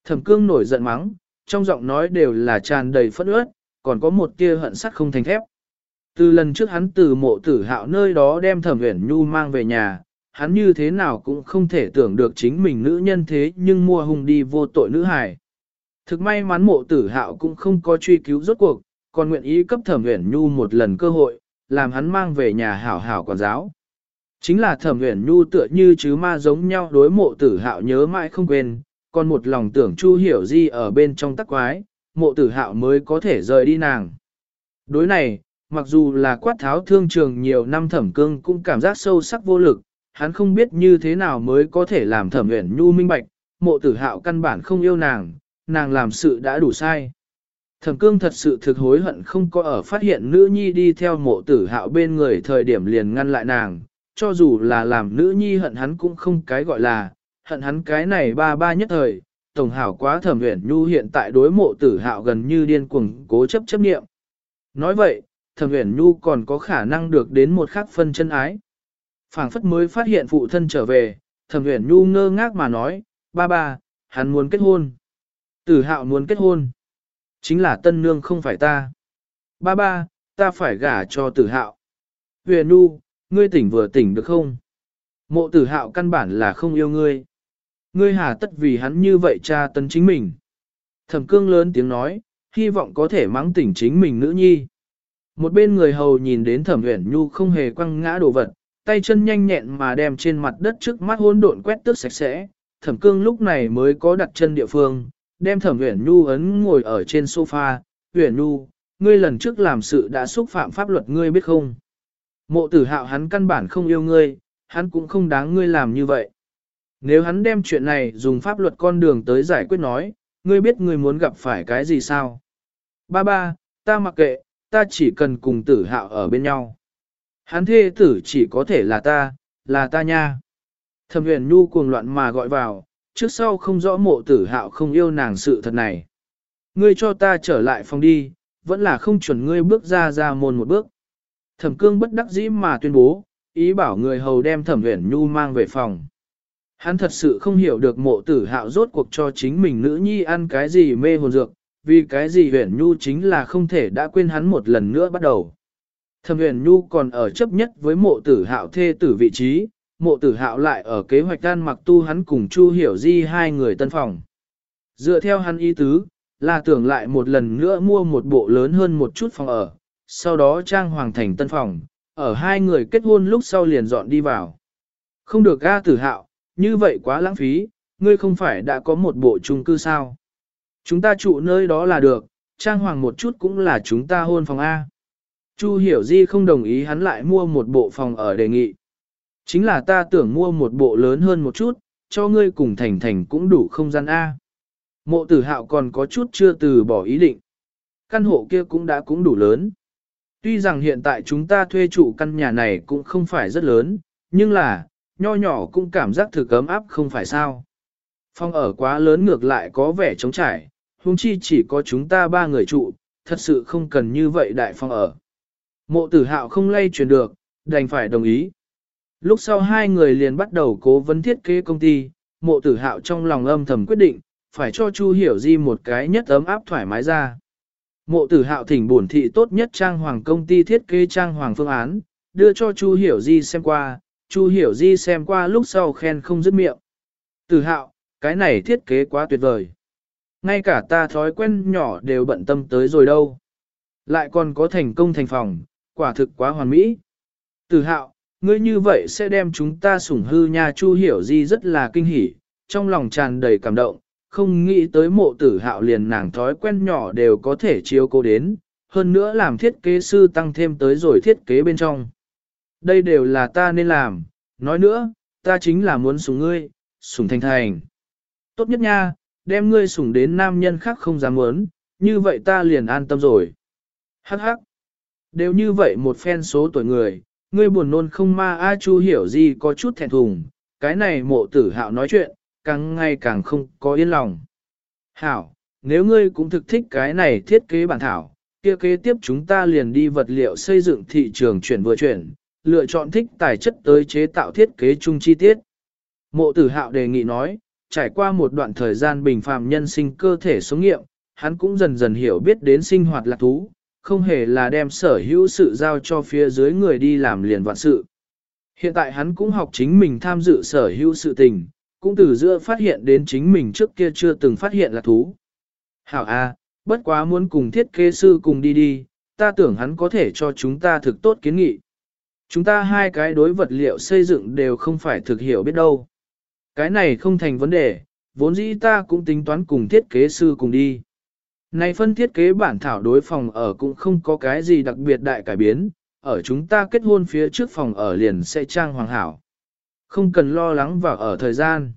Thẩm cương nổi giận mắng, trong giọng nói đều là tràn đầy phẫn uất, còn có một tia hận sắt không thành thép. Từ lần trước hắn từ mộ tử hạo nơi đó đem thẩm uyển nhu mang về nhà, hắn như thế nào cũng không thể tưởng được chính mình nữ nhân thế nhưng mua hung đi vô tội nữ hài. Thực may mắn mộ tử hạo cũng không có truy cứu rốt cuộc, còn nguyện ý cấp thẩm uyển nhu một lần cơ hội, làm hắn mang về nhà hảo hảo quản giáo. Chính là thẩm uyển nhu tựa như chứ ma giống nhau đối mộ tử hạo nhớ mãi không quên, còn một lòng tưởng chu hiểu di ở bên trong tắc quái, mộ tử hạo mới có thể rời đi nàng. Đối này, mặc dù là quát tháo thương trường nhiều năm thẩm cương cũng cảm giác sâu sắc vô lực, hắn không biết như thế nào mới có thể làm thẩm uyển nhu minh bạch, mộ tử hạo căn bản không yêu nàng, nàng làm sự đã đủ sai. Thẩm cương thật sự thực hối hận không có ở phát hiện nữ nhi đi theo mộ tử hạo bên người thời điểm liền ngăn lại nàng, cho dù là làm nữ nhi hận hắn cũng không cái gọi là, hận hắn cái này ba ba nhất thời, tổng hảo quá thẩm uyển nhu hiện tại đối mộ tử hạo gần như điên cuồng cố chấp chấp nghiệm. Nói vậy, thẩm uyển nhu còn có khả năng được đến một khắc phân chân ái phảng phất mới phát hiện phụ thân trở về, thẩm uyển nhu ngơ ngác mà nói, ba ba, hắn muốn kết hôn. Tử hạo muốn kết hôn. Chính là tân nương không phải ta. Ba ba, ta phải gả cho tử hạo. Huyền nhu, ngươi tỉnh vừa tỉnh được không? Mộ tử hạo căn bản là không yêu ngươi. Ngươi hà tất vì hắn như vậy cha tấn chính mình. Thẩm cương lớn tiếng nói, hy vọng có thể mắng tỉnh chính mình nữ nhi. Một bên người hầu nhìn đến thẩm huyền nhu không hề quăng ngã đồ vật, tay chân nhanh nhẹn mà đem trên mặt đất trước mắt hỗn độn quét tước sạch sẽ. Thẩm cương lúc này mới có đặt chân địa phương, đem thẩm Uyển nhu ấn ngồi ở trên sofa. Uyển nhu, ngươi lần trước làm sự đã xúc phạm pháp luật ngươi biết không? Mộ tử hạo hắn căn bản không yêu ngươi, hắn cũng không đáng ngươi làm như vậy. Nếu hắn đem chuyện này dùng pháp luật con đường tới giải quyết nói, ngươi biết ngươi muốn gặp phải cái gì sao? Ba ba, ta mặc kệ, ta chỉ cần cùng tử hạo ở bên nhau. Hắn thê tử chỉ có thể là ta, là ta nha. Thẩm huyền nhu cuồng loạn mà gọi vào, trước sau không rõ mộ tử hạo không yêu nàng sự thật này. Ngươi cho ta trở lại phòng đi, vẫn là không chuẩn ngươi bước ra ra môn một bước. Thẩm cương bất đắc dĩ mà tuyên bố, ý bảo người hầu đem thẩm huyền nhu mang về phòng. Hắn thật sự không hiểu được mộ tử hạo rốt cuộc cho chính mình nữ nhi ăn cái gì mê hồn dược, vì cái gì huyền nhu chính là không thể đã quên hắn một lần nữa bắt đầu. Thẩm huyền nhu còn ở chấp nhất với mộ tử hạo thê tử vị trí, mộ tử hạo lại ở kế hoạch đan mặc tu hắn cùng Chu Hiểu Di hai người tân phòng. Dựa theo hắn ý tứ, là tưởng lại một lần nữa mua một bộ lớn hơn một chút phòng ở, sau đó trang hoàng thành tân phòng, ở hai người kết hôn lúc sau liền dọn đi vào. Không được ga tử hạo, như vậy quá lãng phí, ngươi không phải đã có một bộ chung cư sao. Chúng ta trụ nơi đó là được, trang hoàng một chút cũng là chúng ta hôn phòng A. Chu hiểu di không đồng ý hắn lại mua một bộ phòng ở đề nghị. Chính là ta tưởng mua một bộ lớn hơn một chút, cho ngươi cùng thành thành cũng đủ không gian A. Mộ tử hạo còn có chút chưa từ bỏ ý định. Căn hộ kia cũng đã cũng đủ lớn. Tuy rằng hiện tại chúng ta thuê chủ căn nhà này cũng không phải rất lớn, nhưng là, nho nhỏ cũng cảm giác thực ấm áp không phải sao. Phòng ở quá lớn ngược lại có vẻ trống trải, huống chi chỉ có chúng ta ba người trụ, thật sự không cần như vậy đại phòng ở. Mộ tử hạo không lay chuyển được, đành phải đồng ý. Lúc sau hai người liền bắt đầu cố vấn thiết kế công ty, mộ tử hạo trong lòng âm thầm quyết định, phải cho Chu Hiểu Di một cái nhất ấm áp thoải mái ra. Mộ tử hạo thỉnh bổn thị tốt nhất trang hoàng công ty thiết kế trang hoàng phương án, đưa cho Chu Hiểu Di xem qua, Chu Hiểu Di xem qua lúc sau khen không dứt miệng. Tử hạo, cái này thiết kế quá tuyệt vời. Ngay cả ta thói quen nhỏ đều bận tâm tới rồi đâu. Lại còn có thành công thành phòng, quả thực quá hoàn mỹ. Tử hạo, ngươi như vậy sẽ đem chúng ta sủng hư nha Chu Hiểu Di rất là kinh hỉ, trong lòng tràn đầy cảm động, không nghĩ tới mộ tử hạo liền nàng thói quen nhỏ đều có thể chiếu cô đến, hơn nữa làm thiết kế sư tăng thêm tới rồi thiết kế bên trong. Đây đều là ta nên làm, nói nữa, ta chính là muốn sủng ngươi, sủng thành thành. Tốt nhất nha, đem ngươi sủng đến nam nhân khác không dám muốn, như vậy ta liền an tâm rồi. Hắc hắc. Đều như vậy một phen số tuổi người, ngươi buồn nôn không ma A Chu hiểu gì có chút thẹn thùng, cái này mộ tử hạo nói chuyện, càng ngày càng không có yên lòng. Hảo, nếu ngươi cũng thực thích cái này thiết kế bản thảo, kia kế tiếp chúng ta liền đi vật liệu xây dựng thị trường chuyển vừa chuyển, lựa chọn thích tài chất tới chế tạo thiết kế chung chi tiết. Mộ tử hạo đề nghị nói, trải qua một đoạn thời gian bình phàm nhân sinh cơ thể sống nghiệm, hắn cũng dần dần hiểu biết đến sinh hoạt lạc thú, không hề là đem sở hữu sự giao cho phía dưới người đi làm liền vạn sự. Hiện tại hắn cũng học chính mình tham dự sở hữu sự tình, cũng từ giữa phát hiện đến chính mình trước kia chưa từng phát hiện là thú. Hảo A, bất quá muốn cùng thiết kế sư cùng đi đi, ta tưởng hắn có thể cho chúng ta thực tốt kiến nghị. Chúng ta hai cái đối vật liệu xây dựng đều không phải thực hiểu biết đâu. Cái này không thành vấn đề, vốn dĩ ta cũng tính toán cùng thiết kế sư cùng đi. Này phân thiết kế bản thảo đối phòng ở cũng không có cái gì đặc biệt đại cải biến, ở chúng ta kết hôn phía trước phòng ở liền sẽ trang hoàng hảo. Không cần lo lắng vào ở thời gian.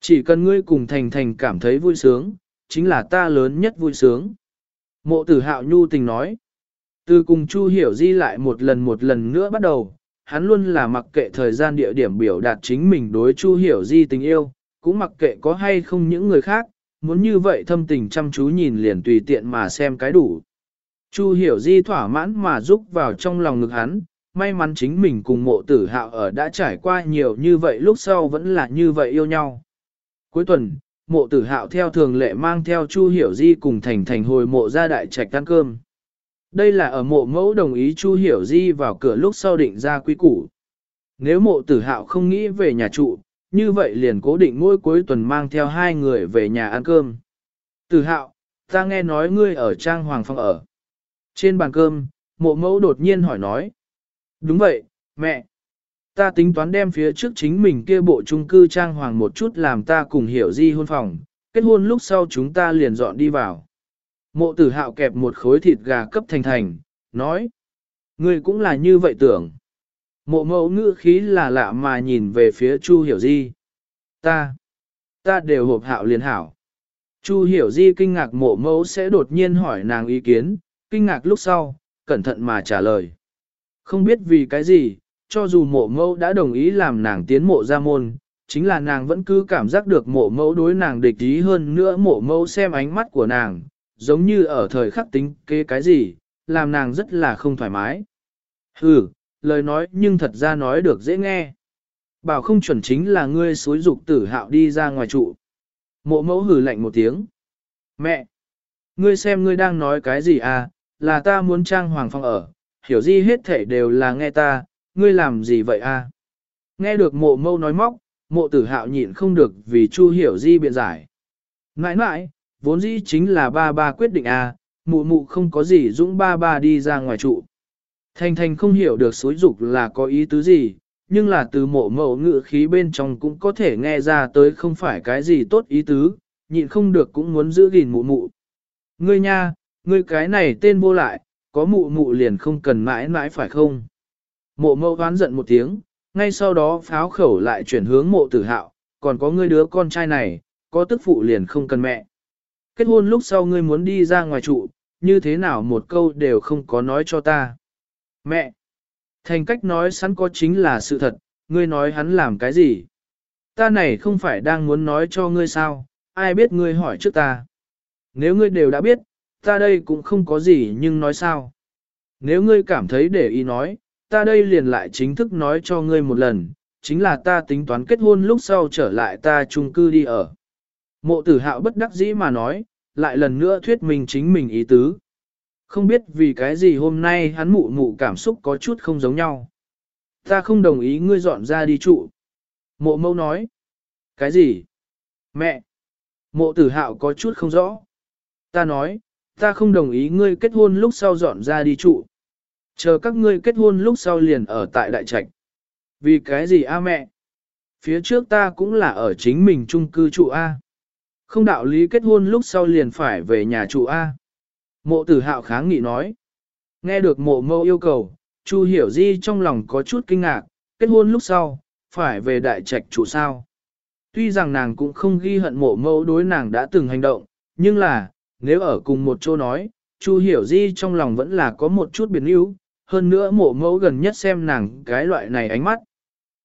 Chỉ cần ngươi cùng thành thành cảm thấy vui sướng, chính là ta lớn nhất vui sướng. Mộ tử hạo nhu tình nói. Từ cùng Chu Hiểu Di lại một lần một lần nữa bắt đầu, hắn luôn là mặc kệ thời gian địa điểm biểu đạt chính mình đối Chu Hiểu Di tình yêu, cũng mặc kệ có hay không những người khác, muốn như vậy thâm tình chăm chú nhìn liền tùy tiện mà xem cái đủ. Chu Hiểu Di thỏa mãn mà rúc vào trong lòng ngực hắn, may mắn chính mình cùng mộ tử hạo ở đã trải qua nhiều như vậy lúc sau vẫn là như vậy yêu nhau. Cuối tuần, mộ tử hạo theo thường lệ mang theo Chu Hiểu Di cùng thành thành hồi mộ ra đại trạch ăn cơm. Đây là ở mộ mẫu đồng ý Chu Hiểu Di vào cửa lúc sau định ra quý củ. Nếu mộ tử hạo không nghĩ về nhà trụ, như vậy liền cố định mỗi cuối tuần mang theo hai người về nhà ăn cơm. từ hạo, ta nghe nói ngươi ở trang hoàng phòng ở. Trên bàn cơm, mộ mẫu đột nhiên hỏi nói. Đúng vậy, mẹ. Ta tính toán đem phía trước chính mình kia bộ trung cư trang hoàng một chút làm ta cùng hiểu di hôn phòng, kết hôn lúc sau chúng ta liền dọn đi vào. Mộ tử hạo kẹp một khối thịt gà cấp thành thành, nói. Ngươi cũng là như vậy tưởng. Mộ mẫu ngữ khí là lạ mà nhìn về phía Chu hiểu di. Ta, ta đều hộp hạo liền hảo. Chu hiểu di kinh ngạc mộ mẫu sẽ đột nhiên hỏi nàng ý kiến, kinh ngạc lúc sau, cẩn thận mà trả lời. Không biết vì cái gì, cho dù mộ mẫu đã đồng ý làm nàng tiến mộ ra môn, chính là nàng vẫn cứ cảm giác được mộ mẫu đối nàng địch ý hơn nữa mộ mẫu xem ánh mắt của nàng, giống như ở thời khắc tính kế cái gì, làm nàng rất là không thoải mái. Ừ, lời nói nhưng thật ra nói được dễ nghe. Bảo không chuẩn chính là ngươi xối dục tử hạo đi ra ngoài trụ. Mộ mẫu hử lạnh một tiếng. Mẹ! Ngươi xem ngươi đang nói cái gì à, là ta muốn trang hoàng phong ở, hiểu gì hết thể đều là nghe ta, ngươi làm gì vậy à? Nghe được mộ mâu nói móc, mộ tử hạo nhịn không được vì chu hiểu di biện giải. Nãi nãi, vốn dĩ chính là ba ba quyết định à, mụ mụ không có gì dũng ba ba đi ra ngoài trụ. Thành thành không hiểu được xối dục là có ý tứ gì, nhưng là từ mộ mộ ngự khí bên trong cũng có thể nghe ra tới không phải cái gì tốt ý tứ, nhịn không được cũng muốn giữ gìn mụ mụ. Ngươi nha, ngươi cái này tên vô lại, có mụ mụ liền không cần mãi mãi phải không? Mộ mẫu oán giận một tiếng, ngay sau đó pháo khẩu lại chuyển hướng mộ tử hạo, còn có ngươi đứa con trai này, có tức phụ liền không cần mẹ. Kết hôn lúc sau ngươi muốn đi ra ngoài trụ, như thế nào một câu đều không có nói cho ta. Mẹ! Thành cách nói sẵn có chính là sự thật, ngươi nói hắn làm cái gì? Ta này không phải đang muốn nói cho ngươi sao, ai biết ngươi hỏi trước ta. Nếu ngươi đều đã biết, ta đây cũng không có gì nhưng nói sao. Nếu ngươi cảm thấy để ý nói, ta đây liền lại chính thức nói cho ngươi một lần, chính là ta tính toán kết hôn lúc sau trở lại ta chung cư đi ở. Mộ tử hạo bất đắc dĩ mà nói, lại lần nữa thuyết minh chính mình ý tứ. Không biết vì cái gì hôm nay hắn mụ mụ cảm xúc có chút không giống nhau. Ta không đồng ý ngươi dọn ra đi trụ. Mộ mâu nói. Cái gì? Mẹ! Mộ tử hạo có chút không rõ. Ta nói, ta không đồng ý ngươi kết hôn lúc sau dọn ra đi trụ. Chờ các ngươi kết hôn lúc sau liền ở tại đại trạch. Vì cái gì a mẹ? Phía trước ta cũng là ở chính mình chung cư trụ A. Không đạo lý kết hôn lúc sau liền phải về nhà trụ A. Mộ tử hạo kháng nghị nói. Nghe được mộ mâu yêu cầu, Chu hiểu di trong lòng có chút kinh ngạc, kết hôn lúc sau, phải về đại trạch trụ sao. Tuy rằng nàng cũng không ghi hận mộ mâu đối nàng đã từng hành động, nhưng là, nếu ở cùng một chỗ nói, Chu hiểu di trong lòng vẫn là có một chút biến yếu, hơn nữa mộ mẫu gần nhất xem nàng cái loại này ánh mắt.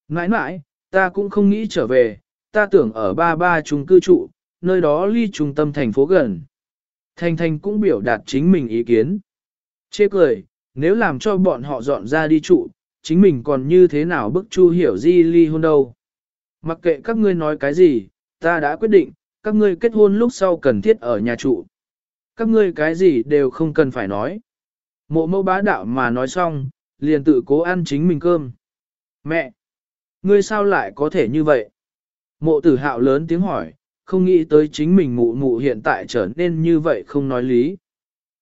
Nãi nãi, ta cũng không nghĩ trở về, ta tưởng ở ba ba chung cư trụ, nơi đó ly trung tâm thành phố gần. Thanh Thanh cũng biểu đạt chính mình ý kiến. Chê cười, nếu làm cho bọn họ dọn ra đi trụ, chính mình còn như thế nào bức Chu Hiểu Di ly hôn đâu. Mặc kệ các ngươi nói cái gì, ta đã quyết định, các ngươi kết hôn lúc sau cần thiết ở nhà trụ. Các ngươi cái gì đều không cần phải nói. Mộ mẫu bá đạo mà nói xong, liền tự cố ăn chính mình cơm. Mẹ! Ngươi sao lại có thể như vậy? Mộ tử hạo lớn tiếng hỏi, không nghĩ tới chính mình mụ mụ hiện tại trở nên như vậy không nói lý.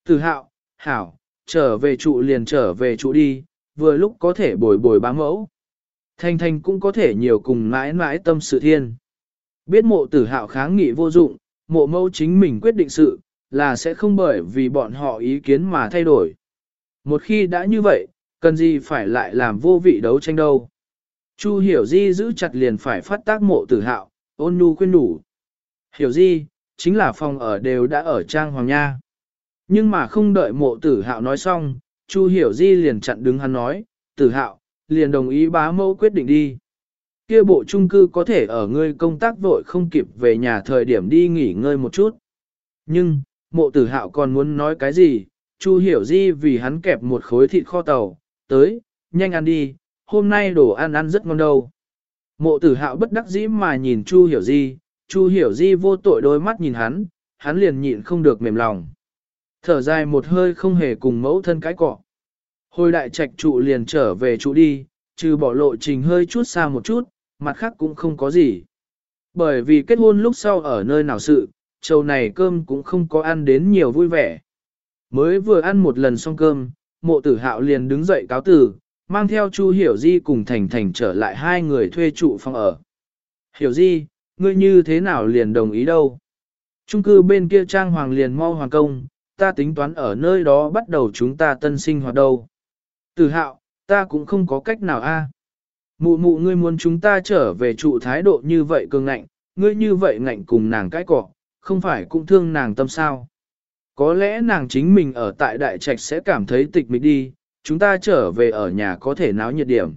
Tử hạo, hảo, trở về trụ liền trở về trụ đi, vừa lúc có thể bồi bồi bá mẫu. Thanh thanh cũng có thể nhiều cùng mãi mãi tâm sự thiên. Biết mộ tử hạo kháng nghị vô dụng, mộ mẫu chính mình quyết định sự, là sẽ không bởi vì bọn họ ý kiến mà thay đổi. Một khi đã như vậy, cần gì phải lại làm vô vị đấu tranh đâu. Chu hiểu di giữ chặt liền phải phát tác mộ tử hạo, ôn nhu khuyên đủ. Hiểu di, chính là phòng ở đều đã ở trang hoàng nha. Nhưng mà không đợi mộ tử hạo nói xong, Chu hiểu di liền chặn đứng hắn nói, tử hạo, liền đồng ý bá mẫu quyết định đi. Kia bộ trung cư có thể ở ngươi công tác vội không kịp về nhà thời điểm đi nghỉ ngơi một chút. Nhưng, mộ tử hạo còn muốn nói cái gì, Chu hiểu di vì hắn kẹp một khối thịt kho tàu, tới, nhanh ăn đi, hôm nay đồ ăn ăn rất ngon đâu. Mộ tử hạo bất đắc dĩ mà nhìn Chu hiểu di, Chu hiểu di vô tội đôi mắt nhìn hắn, hắn liền nhịn không được mềm lòng. Thở dài một hơi không hề cùng mẫu thân cái cọ. Hồi đại trạch trụ liền trở về trụ đi, trừ bỏ lộ trình hơi chút xa một chút, mặt khác cũng không có gì. Bởi vì kết hôn lúc sau ở nơi nào sự, trầu này cơm cũng không có ăn đến nhiều vui vẻ. Mới vừa ăn một lần xong cơm, mộ tử hạo liền đứng dậy cáo tử, mang theo Chu Hiểu Di cùng Thành Thành trở lại hai người thuê trụ phòng ở. Hiểu Di, ngươi như thế nào liền đồng ý đâu? Trung cư bên kia trang hoàng liền mau hoàng công, ta tính toán ở nơi đó bắt đầu chúng ta tân sinh hoạt đâu. Tử hạo, ta cũng không có cách nào a. Mụ mụ ngươi muốn chúng ta trở về trụ thái độ như vậy cường ngạnh, ngươi như vậy ngạnh cùng nàng cái cọ, không phải cũng thương nàng tâm sao. Có lẽ nàng chính mình ở tại đại trạch sẽ cảm thấy tịch mịch đi, chúng ta trở về ở nhà có thể náo nhiệt điểm.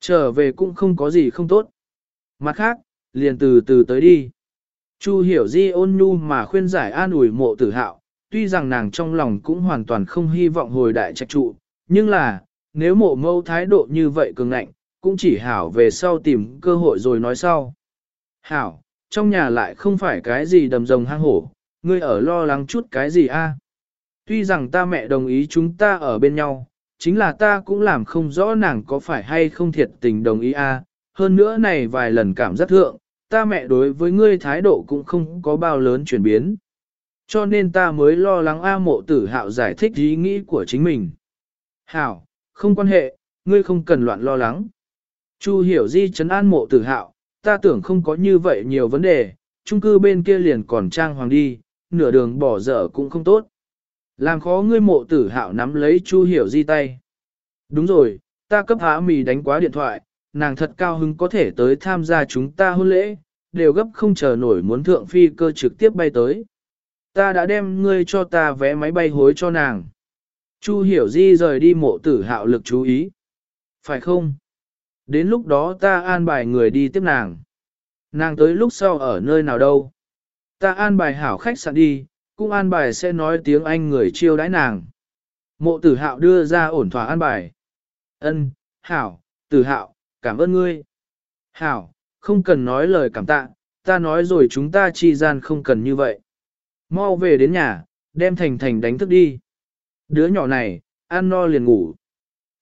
Trở về cũng không có gì không tốt. Mặt khác, liền từ từ tới đi. Chu hiểu di ôn nhu mà khuyên giải an ủi mộ tử hạo, tuy rằng nàng trong lòng cũng hoàn toàn không hy vọng hồi đại trạch trụ, nhưng là, nếu mộ mâu thái độ như vậy cường ngạnh, cũng chỉ hảo về sau tìm cơ hội rồi nói sau. Hảo, trong nhà lại không phải cái gì đầm rồng hang hổ, ngươi ở lo lắng chút cái gì a? Tuy rằng ta mẹ đồng ý chúng ta ở bên nhau, chính là ta cũng làm không rõ nàng có phải hay không thiệt tình đồng ý a hơn nữa này vài lần cảm giác thượng, ta mẹ đối với ngươi thái độ cũng không có bao lớn chuyển biến. Cho nên ta mới lo lắng A mộ tử hạo giải thích ý nghĩ của chính mình. Hảo, không quan hệ, ngươi không cần loạn lo lắng. Chu hiểu di chấn an mộ tử hạo, ta tưởng không có như vậy nhiều vấn đề, chung cư bên kia liền còn trang hoàng đi, nửa đường bỏ dở cũng không tốt. Làm khó ngươi mộ tử hạo nắm lấy chu hiểu di tay. Đúng rồi, ta cấp há mì đánh quá điện thoại, nàng thật cao hứng có thể tới tham gia chúng ta hôn lễ, đều gấp không chờ nổi muốn thượng phi cơ trực tiếp bay tới. Ta đã đem ngươi cho ta vé máy bay hối cho nàng. Chu hiểu di rời đi mộ tử hạo lực chú ý. Phải không? Đến lúc đó ta an bài người đi tiếp nàng. Nàng tới lúc sau ở nơi nào đâu? Ta an bài hảo khách sạn đi, cũng an bài sẽ nói tiếng Anh người chiêu đãi nàng. Mộ tử hạo đưa ra ổn thỏa an bài. Ân, hảo, tử hạo, cảm ơn ngươi. Hảo, không cần nói lời cảm tạ, ta nói rồi chúng ta chi gian không cần như vậy. Mau về đến nhà, đem thành thành đánh thức đi. Đứa nhỏ này, ăn no liền ngủ.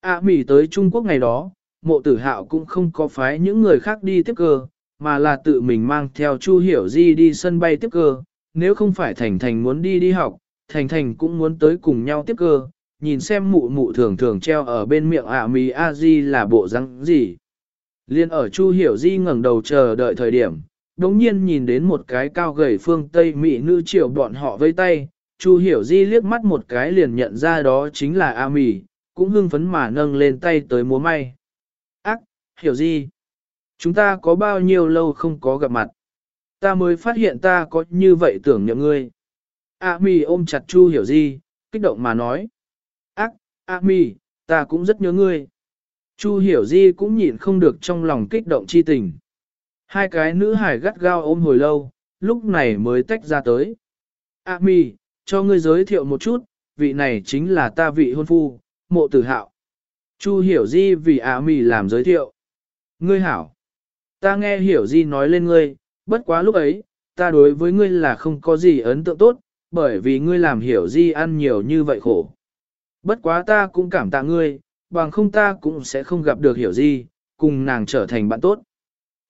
A à, Mỹ tới Trung Quốc ngày đó, mộ tử hạo cũng không có phái những người khác đi tiếp cơ, mà là tự mình mang theo Chu Hiểu Di đi sân bay tiếp cơ. Nếu không phải Thành Thành muốn đi đi học, Thành Thành cũng muốn tới cùng nhau tiếp cơ, nhìn xem mụ mụ thường thường treo ở bên miệng ạ mì a di là bộ răng gì. Liên ở Chu Hiểu Di ngẩng đầu chờ đợi thời điểm, đống nhiên nhìn đến một cái cao gầy phương Tây Mỹ nữ triệu bọn họ vây tay, Chu Hiểu Di liếc mắt một cái liền nhận ra đó chính là A mỹ cũng hưng phấn mà nâng lên tay tới múa may. Ác, Hiểu Di, chúng ta có bao nhiêu lâu không có gặp mặt? Ta mới phát hiện ta có như vậy tưởng niệm ngươi. A mỹ ôm chặt Chu Hiểu Di, kích động mà nói. Ác, A mỹ ta cũng rất nhớ ngươi. Chu Hiểu Di cũng nhịn không được trong lòng kích động chi tình. Hai cái nữ hải gắt gao ôm hồi lâu, lúc này mới tách ra tới. A mi, cho ngươi giới thiệu một chút, vị này chính là ta vị hôn phu, mộ tử hạo. Chu hiểu di vì A mi làm giới thiệu. Ngươi hảo. Ta nghe hiểu di nói lên ngươi, bất quá lúc ấy, ta đối với ngươi là không có gì ấn tượng tốt, bởi vì ngươi làm hiểu di ăn nhiều như vậy khổ. Bất quá ta cũng cảm tạ ngươi, bằng không ta cũng sẽ không gặp được hiểu di, cùng nàng trở thành bạn tốt.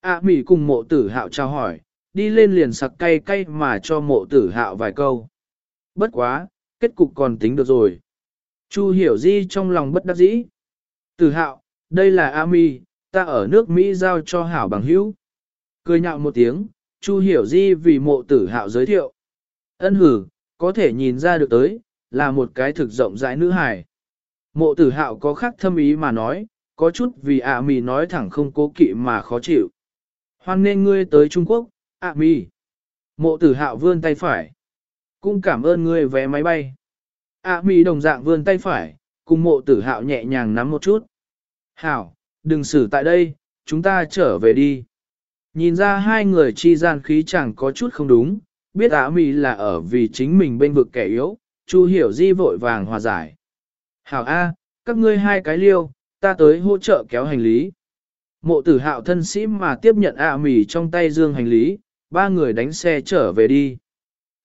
A mỹ cùng mộ tử hạo trao hỏi, đi lên liền sặc cay cay mà cho mộ tử hạo vài câu bất quá, kết cục còn tính được rồi. Chu hiểu di trong lòng bất đắc dĩ. Tử hạo, đây là a mỹ, ta ở nước Mỹ giao cho hảo bằng hữu. Cười nhạo một tiếng, Chu hiểu di vì mộ tử hạo giới thiệu. Ân hử, có thể nhìn ra được tới, là một cái thực rộng rãi nữ hài. Mộ tử hạo có khác thâm ý mà nói, có chút vì ạ mì nói thẳng không cố kỵ mà khó chịu. Hoan nên ngươi tới Trung Quốc, ạ mì. Mộ tử hạo vươn tay phải. Cũng cảm ơn ngươi vé máy bay. ạ mì đồng dạng vươn tay phải, cùng mộ tử hạo nhẹ nhàng nắm một chút. Hảo, đừng xử tại đây, chúng ta trở về đi. Nhìn ra hai người chi gian khí chẳng có chút không đúng, biết ạ mì là ở vì chính mình bên vực kẻ yếu, Chu hiểu di vội vàng hòa giải. Hảo A, các ngươi hai cái liêu, ta tới hỗ trợ kéo hành lý. Mộ tử hạo thân sĩ mà tiếp nhận ả Mỉ trong tay dương hành lý, ba người đánh xe trở về đi.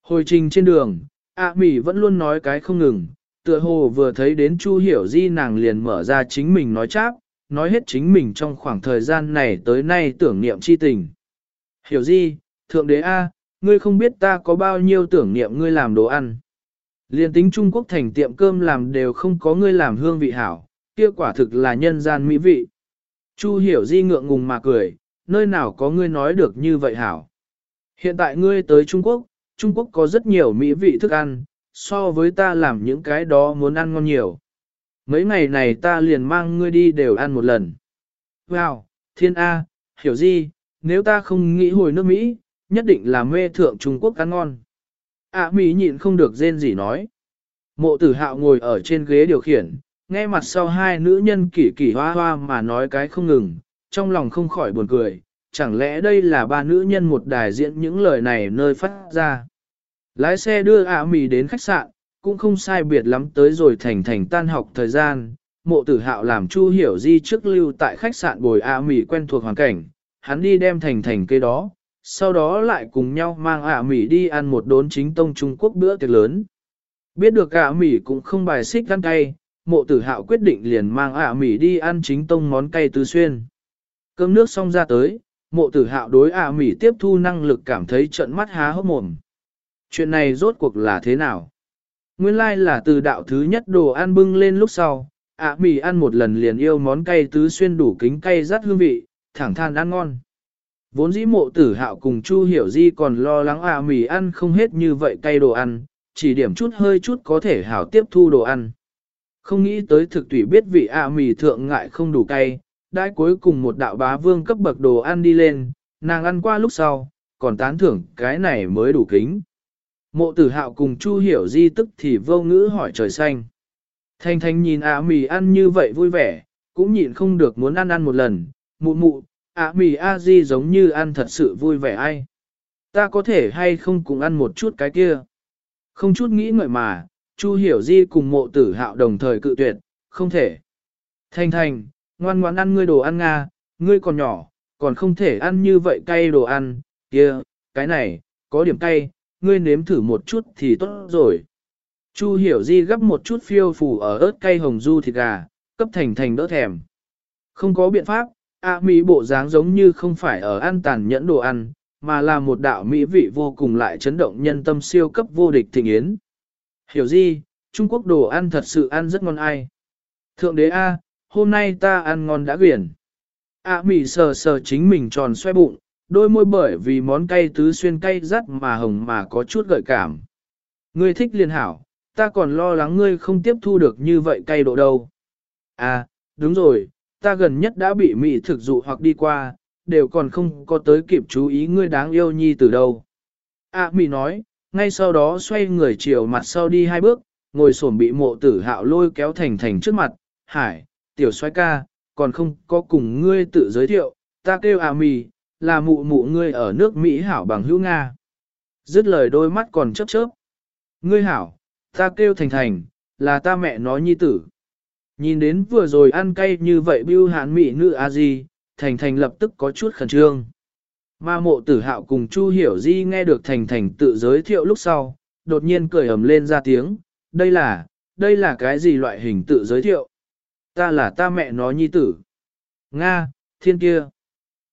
Hồi trình trên đường, ả Mỉ vẫn luôn nói cái không ngừng, tựa hồ vừa thấy đến Chu hiểu di nàng liền mở ra chính mình nói cháp, nói hết chính mình trong khoảng thời gian này tới nay tưởng niệm chi tình. Hiểu di, thượng đế A, ngươi không biết ta có bao nhiêu tưởng niệm ngươi làm đồ ăn. Liên tính Trung Quốc thành tiệm cơm làm đều không có ngươi làm hương vị hảo, kia quả thực là nhân gian mỹ vị. Chu hiểu di ngượng ngùng mà cười, nơi nào có ngươi nói được như vậy hảo. Hiện tại ngươi tới Trung Quốc, Trung Quốc có rất nhiều mỹ vị thức ăn, so với ta làm những cái đó muốn ăn ngon nhiều. Mấy ngày này ta liền mang ngươi đi đều ăn một lần. Wow, thiên A, hiểu gì, nếu ta không nghĩ hồi nước Mỹ, nhất định là mê thượng Trung Quốc ăn ngon ạ Mỹ nhịn không được rên gì nói. Mộ tử hạo ngồi ở trên ghế điều khiển, nghe mặt sau hai nữ nhân kỳ kỳ hoa hoa mà nói cái không ngừng, trong lòng không khỏi buồn cười, chẳng lẽ đây là ba nữ nhân một đài diễn những lời này nơi phát ra. Lái xe đưa ạ Mỹ đến khách sạn, cũng không sai biệt lắm tới rồi thành thành tan học thời gian, mộ tử hạo làm chu hiểu di trước lưu tại khách sạn bồi ạ Mỹ quen thuộc hoàn cảnh, hắn đi đem thành thành cây đó, sau đó lại cùng nhau mang ạ mỉ đi ăn một đốn chính tông Trung Quốc bữa tiệc lớn. Biết được ạ mỉ cũng không bài xích ăn cay, mộ tử hạo quyết định liền mang ạ mỉ đi ăn chính tông món cay tứ xuyên. Cơm nước xong ra tới, mộ tử hạo đối ạ mỉ tiếp thu năng lực cảm thấy trận mắt há hốc mồm. Chuyện này rốt cuộc là thế nào? Nguyên lai like là từ đạo thứ nhất đồ ăn bưng lên lúc sau, ạ mỉ ăn một lần liền yêu món cay tứ xuyên đủ kính cay rất hương vị, thẳng than ăn ngon. Vốn dĩ mộ tử hạo cùng Chu Hiểu Di còn lo lắng à mì ăn không hết như vậy cay đồ ăn, chỉ điểm chút hơi chút có thể hảo tiếp thu đồ ăn. Không nghĩ tới thực tủy biết vị à mì thượng ngại không đủ cay, đãi cuối cùng một đạo bá vương cấp bậc đồ ăn đi lên, nàng ăn qua lúc sau, còn tán thưởng cái này mới đủ kính. Mộ tử hạo cùng Chu hiểu di tức thì vô ngữ hỏi trời xanh. Thanh thanh nhìn à mì ăn như vậy vui vẻ, cũng nhịn không được muốn ăn ăn một lần, mụ mụ, ạ mì a di giống như ăn thật sự vui vẻ ai. Ta có thể hay không cùng ăn một chút cái kia. Không chút nghĩ ngợi mà, Chu Hiểu Di cùng mộ tử hạo đồng thời cự tuyệt, không thể. Thành thành, ngoan ngoan ăn ngươi đồ ăn Nga, ngươi còn nhỏ, còn không thể ăn như vậy cay đồ ăn, kia, cái này, có điểm cay, ngươi nếm thử một chút thì tốt rồi. Chu Hiểu Di gấp một chút phiêu phù ở ớt cay hồng du thịt gà, cấp thành thành đỡ thèm. Không có biện pháp, ạ mỹ bộ dáng giống như không phải ở ăn tàn nhẫn đồ ăn, mà là một đạo mỹ vị vô cùng lại chấn động nhân tâm siêu cấp vô địch thịnh yến. Hiểu gì, Trung Quốc đồ ăn thật sự ăn rất ngon ai. Thượng đế A, hôm nay ta ăn ngon đã quyển. A à, sờ sờ chính mình tròn xoay bụng, đôi môi bởi vì món cay tứ xuyên cay rắt mà hồng mà có chút gợi cảm. Ngươi thích liền hảo, ta còn lo lắng ngươi không tiếp thu được như vậy cay độ đâu. À, đúng rồi, ta gần nhất đã bị mị thực dụ hoặc đi qua, đều còn không có tới kịp chú ý ngươi đáng yêu nhi từ đâu. À mị nói, ngay sau đó xoay người chiều mặt sau đi hai bước, ngồi xổm bị mộ tử hạo lôi kéo thành thành trước mặt, hải, tiểu xoay ca, còn không có cùng ngươi tự giới thiệu, ta kêu à mị, là mụ mụ ngươi ở nước Mỹ hảo bằng hữu Nga. Dứt lời đôi mắt còn chớp chớp. Ngươi hảo, ta kêu thành thành, là ta mẹ nói nhi tử. Nhìn đến vừa rồi ăn cay như vậy bưu hán mỹ nữ a di, thành thành lập tức có chút khẩn trương. Ma mộ tử hạo cùng Chu Hiểu Di nghe được Thành Thành tự giới thiệu lúc sau, đột nhiên cười ầm lên ra tiếng, đây là, đây là cái gì loại hình tự giới thiệu? Ta là ta mẹ nó nhi tử. Nga, thiên kia.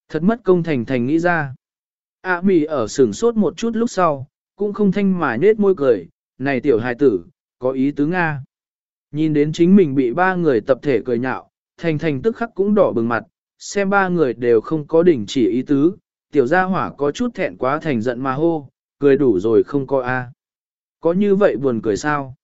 Thật mất công Thành Thành nghĩ ra. A à, mì ở sửng sốt một chút lúc sau, cũng không thanh mà nết môi cười, này tiểu hài tử, có ý tứ Nga. Nhìn đến chính mình bị ba người tập thể cười nhạo, thành thành tức khắc cũng đỏ bừng mặt, xem ba người đều không có đỉnh chỉ ý tứ, tiểu gia hỏa có chút thẹn quá thành giận mà hô, cười đủ rồi không có a. Có như vậy buồn cười sao?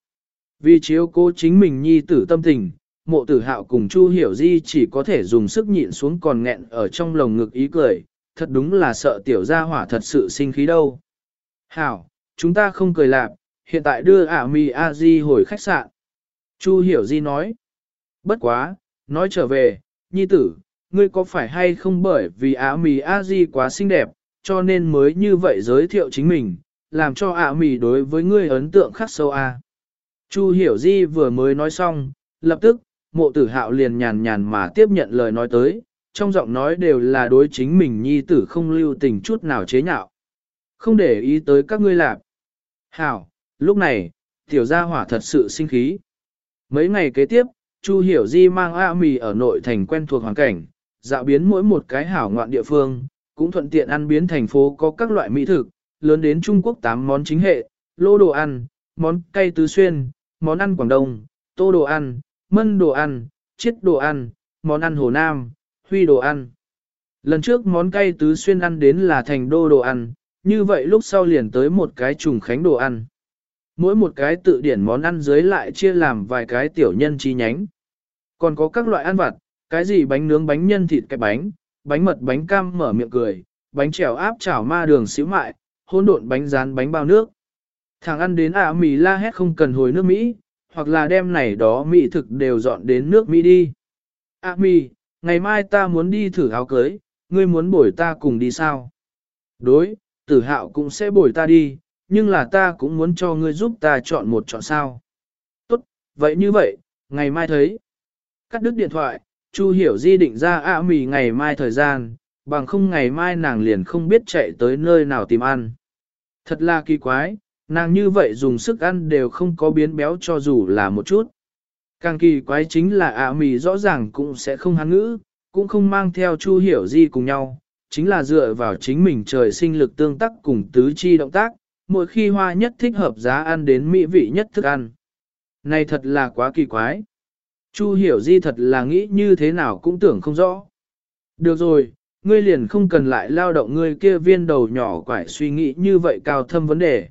Vì chiếu cố chính mình nhi tử tâm tình, mộ tử hạo cùng Chu Hiểu Di chỉ có thể dùng sức nhịn xuống còn nghẹn ở trong lồng ngực ý cười, thật đúng là sợ tiểu gia hỏa thật sự sinh khí đâu. Hảo, chúng ta không cười lạc, hiện tại đưa ả mì a di hồi khách sạn. Chu Hiểu Di nói, bất quá, nói trở về, nhi tử, ngươi có phải hay không bởi vì ả mì a di quá xinh đẹp, cho nên mới như vậy giới thiệu chính mình, làm cho ả mì đối với ngươi ấn tượng khắc sâu a. À? Chu Hiểu Di vừa mới nói xong, lập tức, mộ tử hạo liền nhàn nhàn mà tiếp nhận lời nói tới, trong giọng nói đều là đối chính mình nhi tử không lưu tình chút nào chế nhạo. Không để ý tới các ngươi lạp. Hảo, lúc này, tiểu gia hỏa thật sự sinh khí. Mấy ngày kế tiếp, Chu Hiểu Di mang A mì ở nội thành quen thuộc hoàn cảnh, dạo biến mỗi một cái hảo ngoạn địa phương, cũng thuận tiện ăn biến thành phố có các loại mỹ thực, lớn đến Trung Quốc 8 món chính hệ, lô đồ ăn, món cay tứ xuyên, món ăn Quảng Đông, tô đồ ăn, mân đồ ăn, chiết đồ ăn, món ăn Hồ Nam, huy đồ ăn. Lần trước món cay tứ xuyên ăn đến là thành đô đồ ăn, như vậy lúc sau liền tới một cái trùng khánh đồ ăn. Mỗi một cái tự điển món ăn dưới lại chia làm vài cái tiểu nhân chi nhánh. Còn có các loại ăn vặt, cái gì bánh nướng bánh nhân thịt cái bánh, bánh mật bánh cam mở miệng cười, bánh trèo áp chảo ma đường xíu mại, hôn độn bánh rán bánh bao nước. Thằng ăn đến ả mì la hét không cần hồi nước Mỹ, hoặc là đem này đó mỹ thực đều dọn đến nước Mỹ đi. À mì, ngày mai ta muốn đi thử áo cưới, ngươi muốn bổi ta cùng đi sao? Đối, tử hạo cũng sẽ bổi ta đi, nhưng là ta cũng muốn cho ngươi giúp ta chọn một chọn sao. Tốt, vậy như vậy, ngày mai thấy. Cắt đứt điện thoại, Chu Hiểu Di định ra ạ mì ngày mai thời gian, bằng không ngày mai nàng liền không biết chạy tới nơi nào tìm ăn. Thật là kỳ quái, nàng như vậy dùng sức ăn đều không có biến béo cho dù là một chút. Càng kỳ quái chính là ạ mì rõ ràng cũng sẽ không hán ngữ, cũng không mang theo Chu Hiểu Di cùng nhau, chính là dựa vào chính mình trời sinh lực tương tác cùng tứ chi động tác, mỗi khi hoa nhất thích hợp giá ăn đến mỹ vị nhất thức ăn. Này thật là quá kỳ quái. Chu Hiểu Di thật là nghĩ như thế nào cũng tưởng không rõ. Được rồi, ngươi liền không cần lại lao động ngươi kia viên đầu nhỏ quải suy nghĩ như vậy cao thâm vấn đề.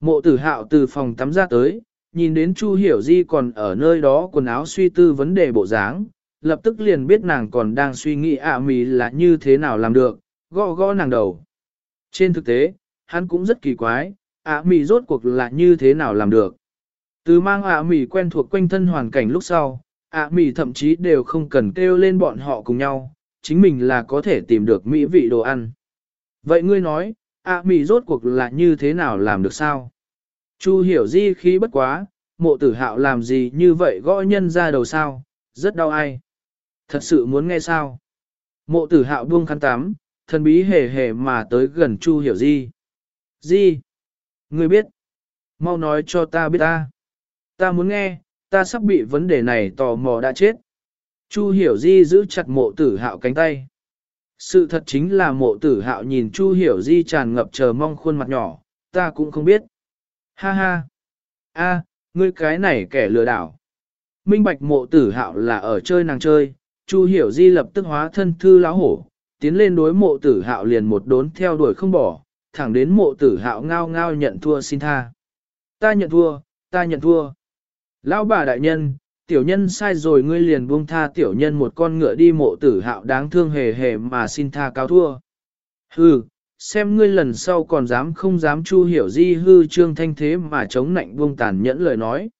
Mộ tử hạo từ phòng tắm ra tới, nhìn đến Chu Hiểu Di còn ở nơi đó quần áo suy tư vấn đề bộ dáng, lập tức liền biết nàng còn đang suy nghĩ ạ mì là như thế nào làm được, gõ gõ nàng đầu. Trên thực tế, hắn cũng rất kỳ quái, ạ mì rốt cuộc là như thế nào làm được. Từ mang ạ mì quen thuộc quanh thân hoàn cảnh lúc sau, ạ mì thậm chí đều không cần kêu lên bọn họ cùng nhau, chính mình là có thể tìm được mỹ vị đồ ăn. Vậy ngươi nói, ạ mì rốt cuộc là như thế nào làm được sao? Chu hiểu di khí bất quá, mộ tử hạo làm gì như vậy gõ nhân ra đầu sao, rất đau ai. Thật sự muốn nghe sao? Mộ tử hạo buông khăn tắm, thần bí hề hề mà tới gần Chu hiểu di. Di? Ngươi biết? Mau nói cho ta biết ta. Ta muốn nghe, ta sắp bị vấn đề này tò mò đã chết. Chu hiểu di giữ chặt mộ tử hạo cánh tay. Sự thật chính là mộ tử hạo nhìn Chu hiểu di tràn ngập chờ mong khuôn mặt nhỏ, ta cũng không biết. Ha ha! a, ngươi cái này kẻ lừa đảo. Minh bạch mộ tử hạo là ở chơi nàng chơi, Chu hiểu di lập tức hóa thân thư láo hổ, tiến lên đối mộ tử hạo liền một đốn theo đuổi không bỏ, thẳng đến mộ tử hạo ngao ngao nhận thua xin tha. Ta nhận thua, ta nhận thua. Lão bà đại nhân, tiểu nhân sai rồi ngươi liền buông tha tiểu nhân một con ngựa đi mộ tử hạo đáng thương hề hề mà xin tha cao thua. Hừ, xem ngươi lần sau còn dám không dám chu hiểu di hư trương thanh thế mà chống nạnh buông tàn nhẫn lời nói.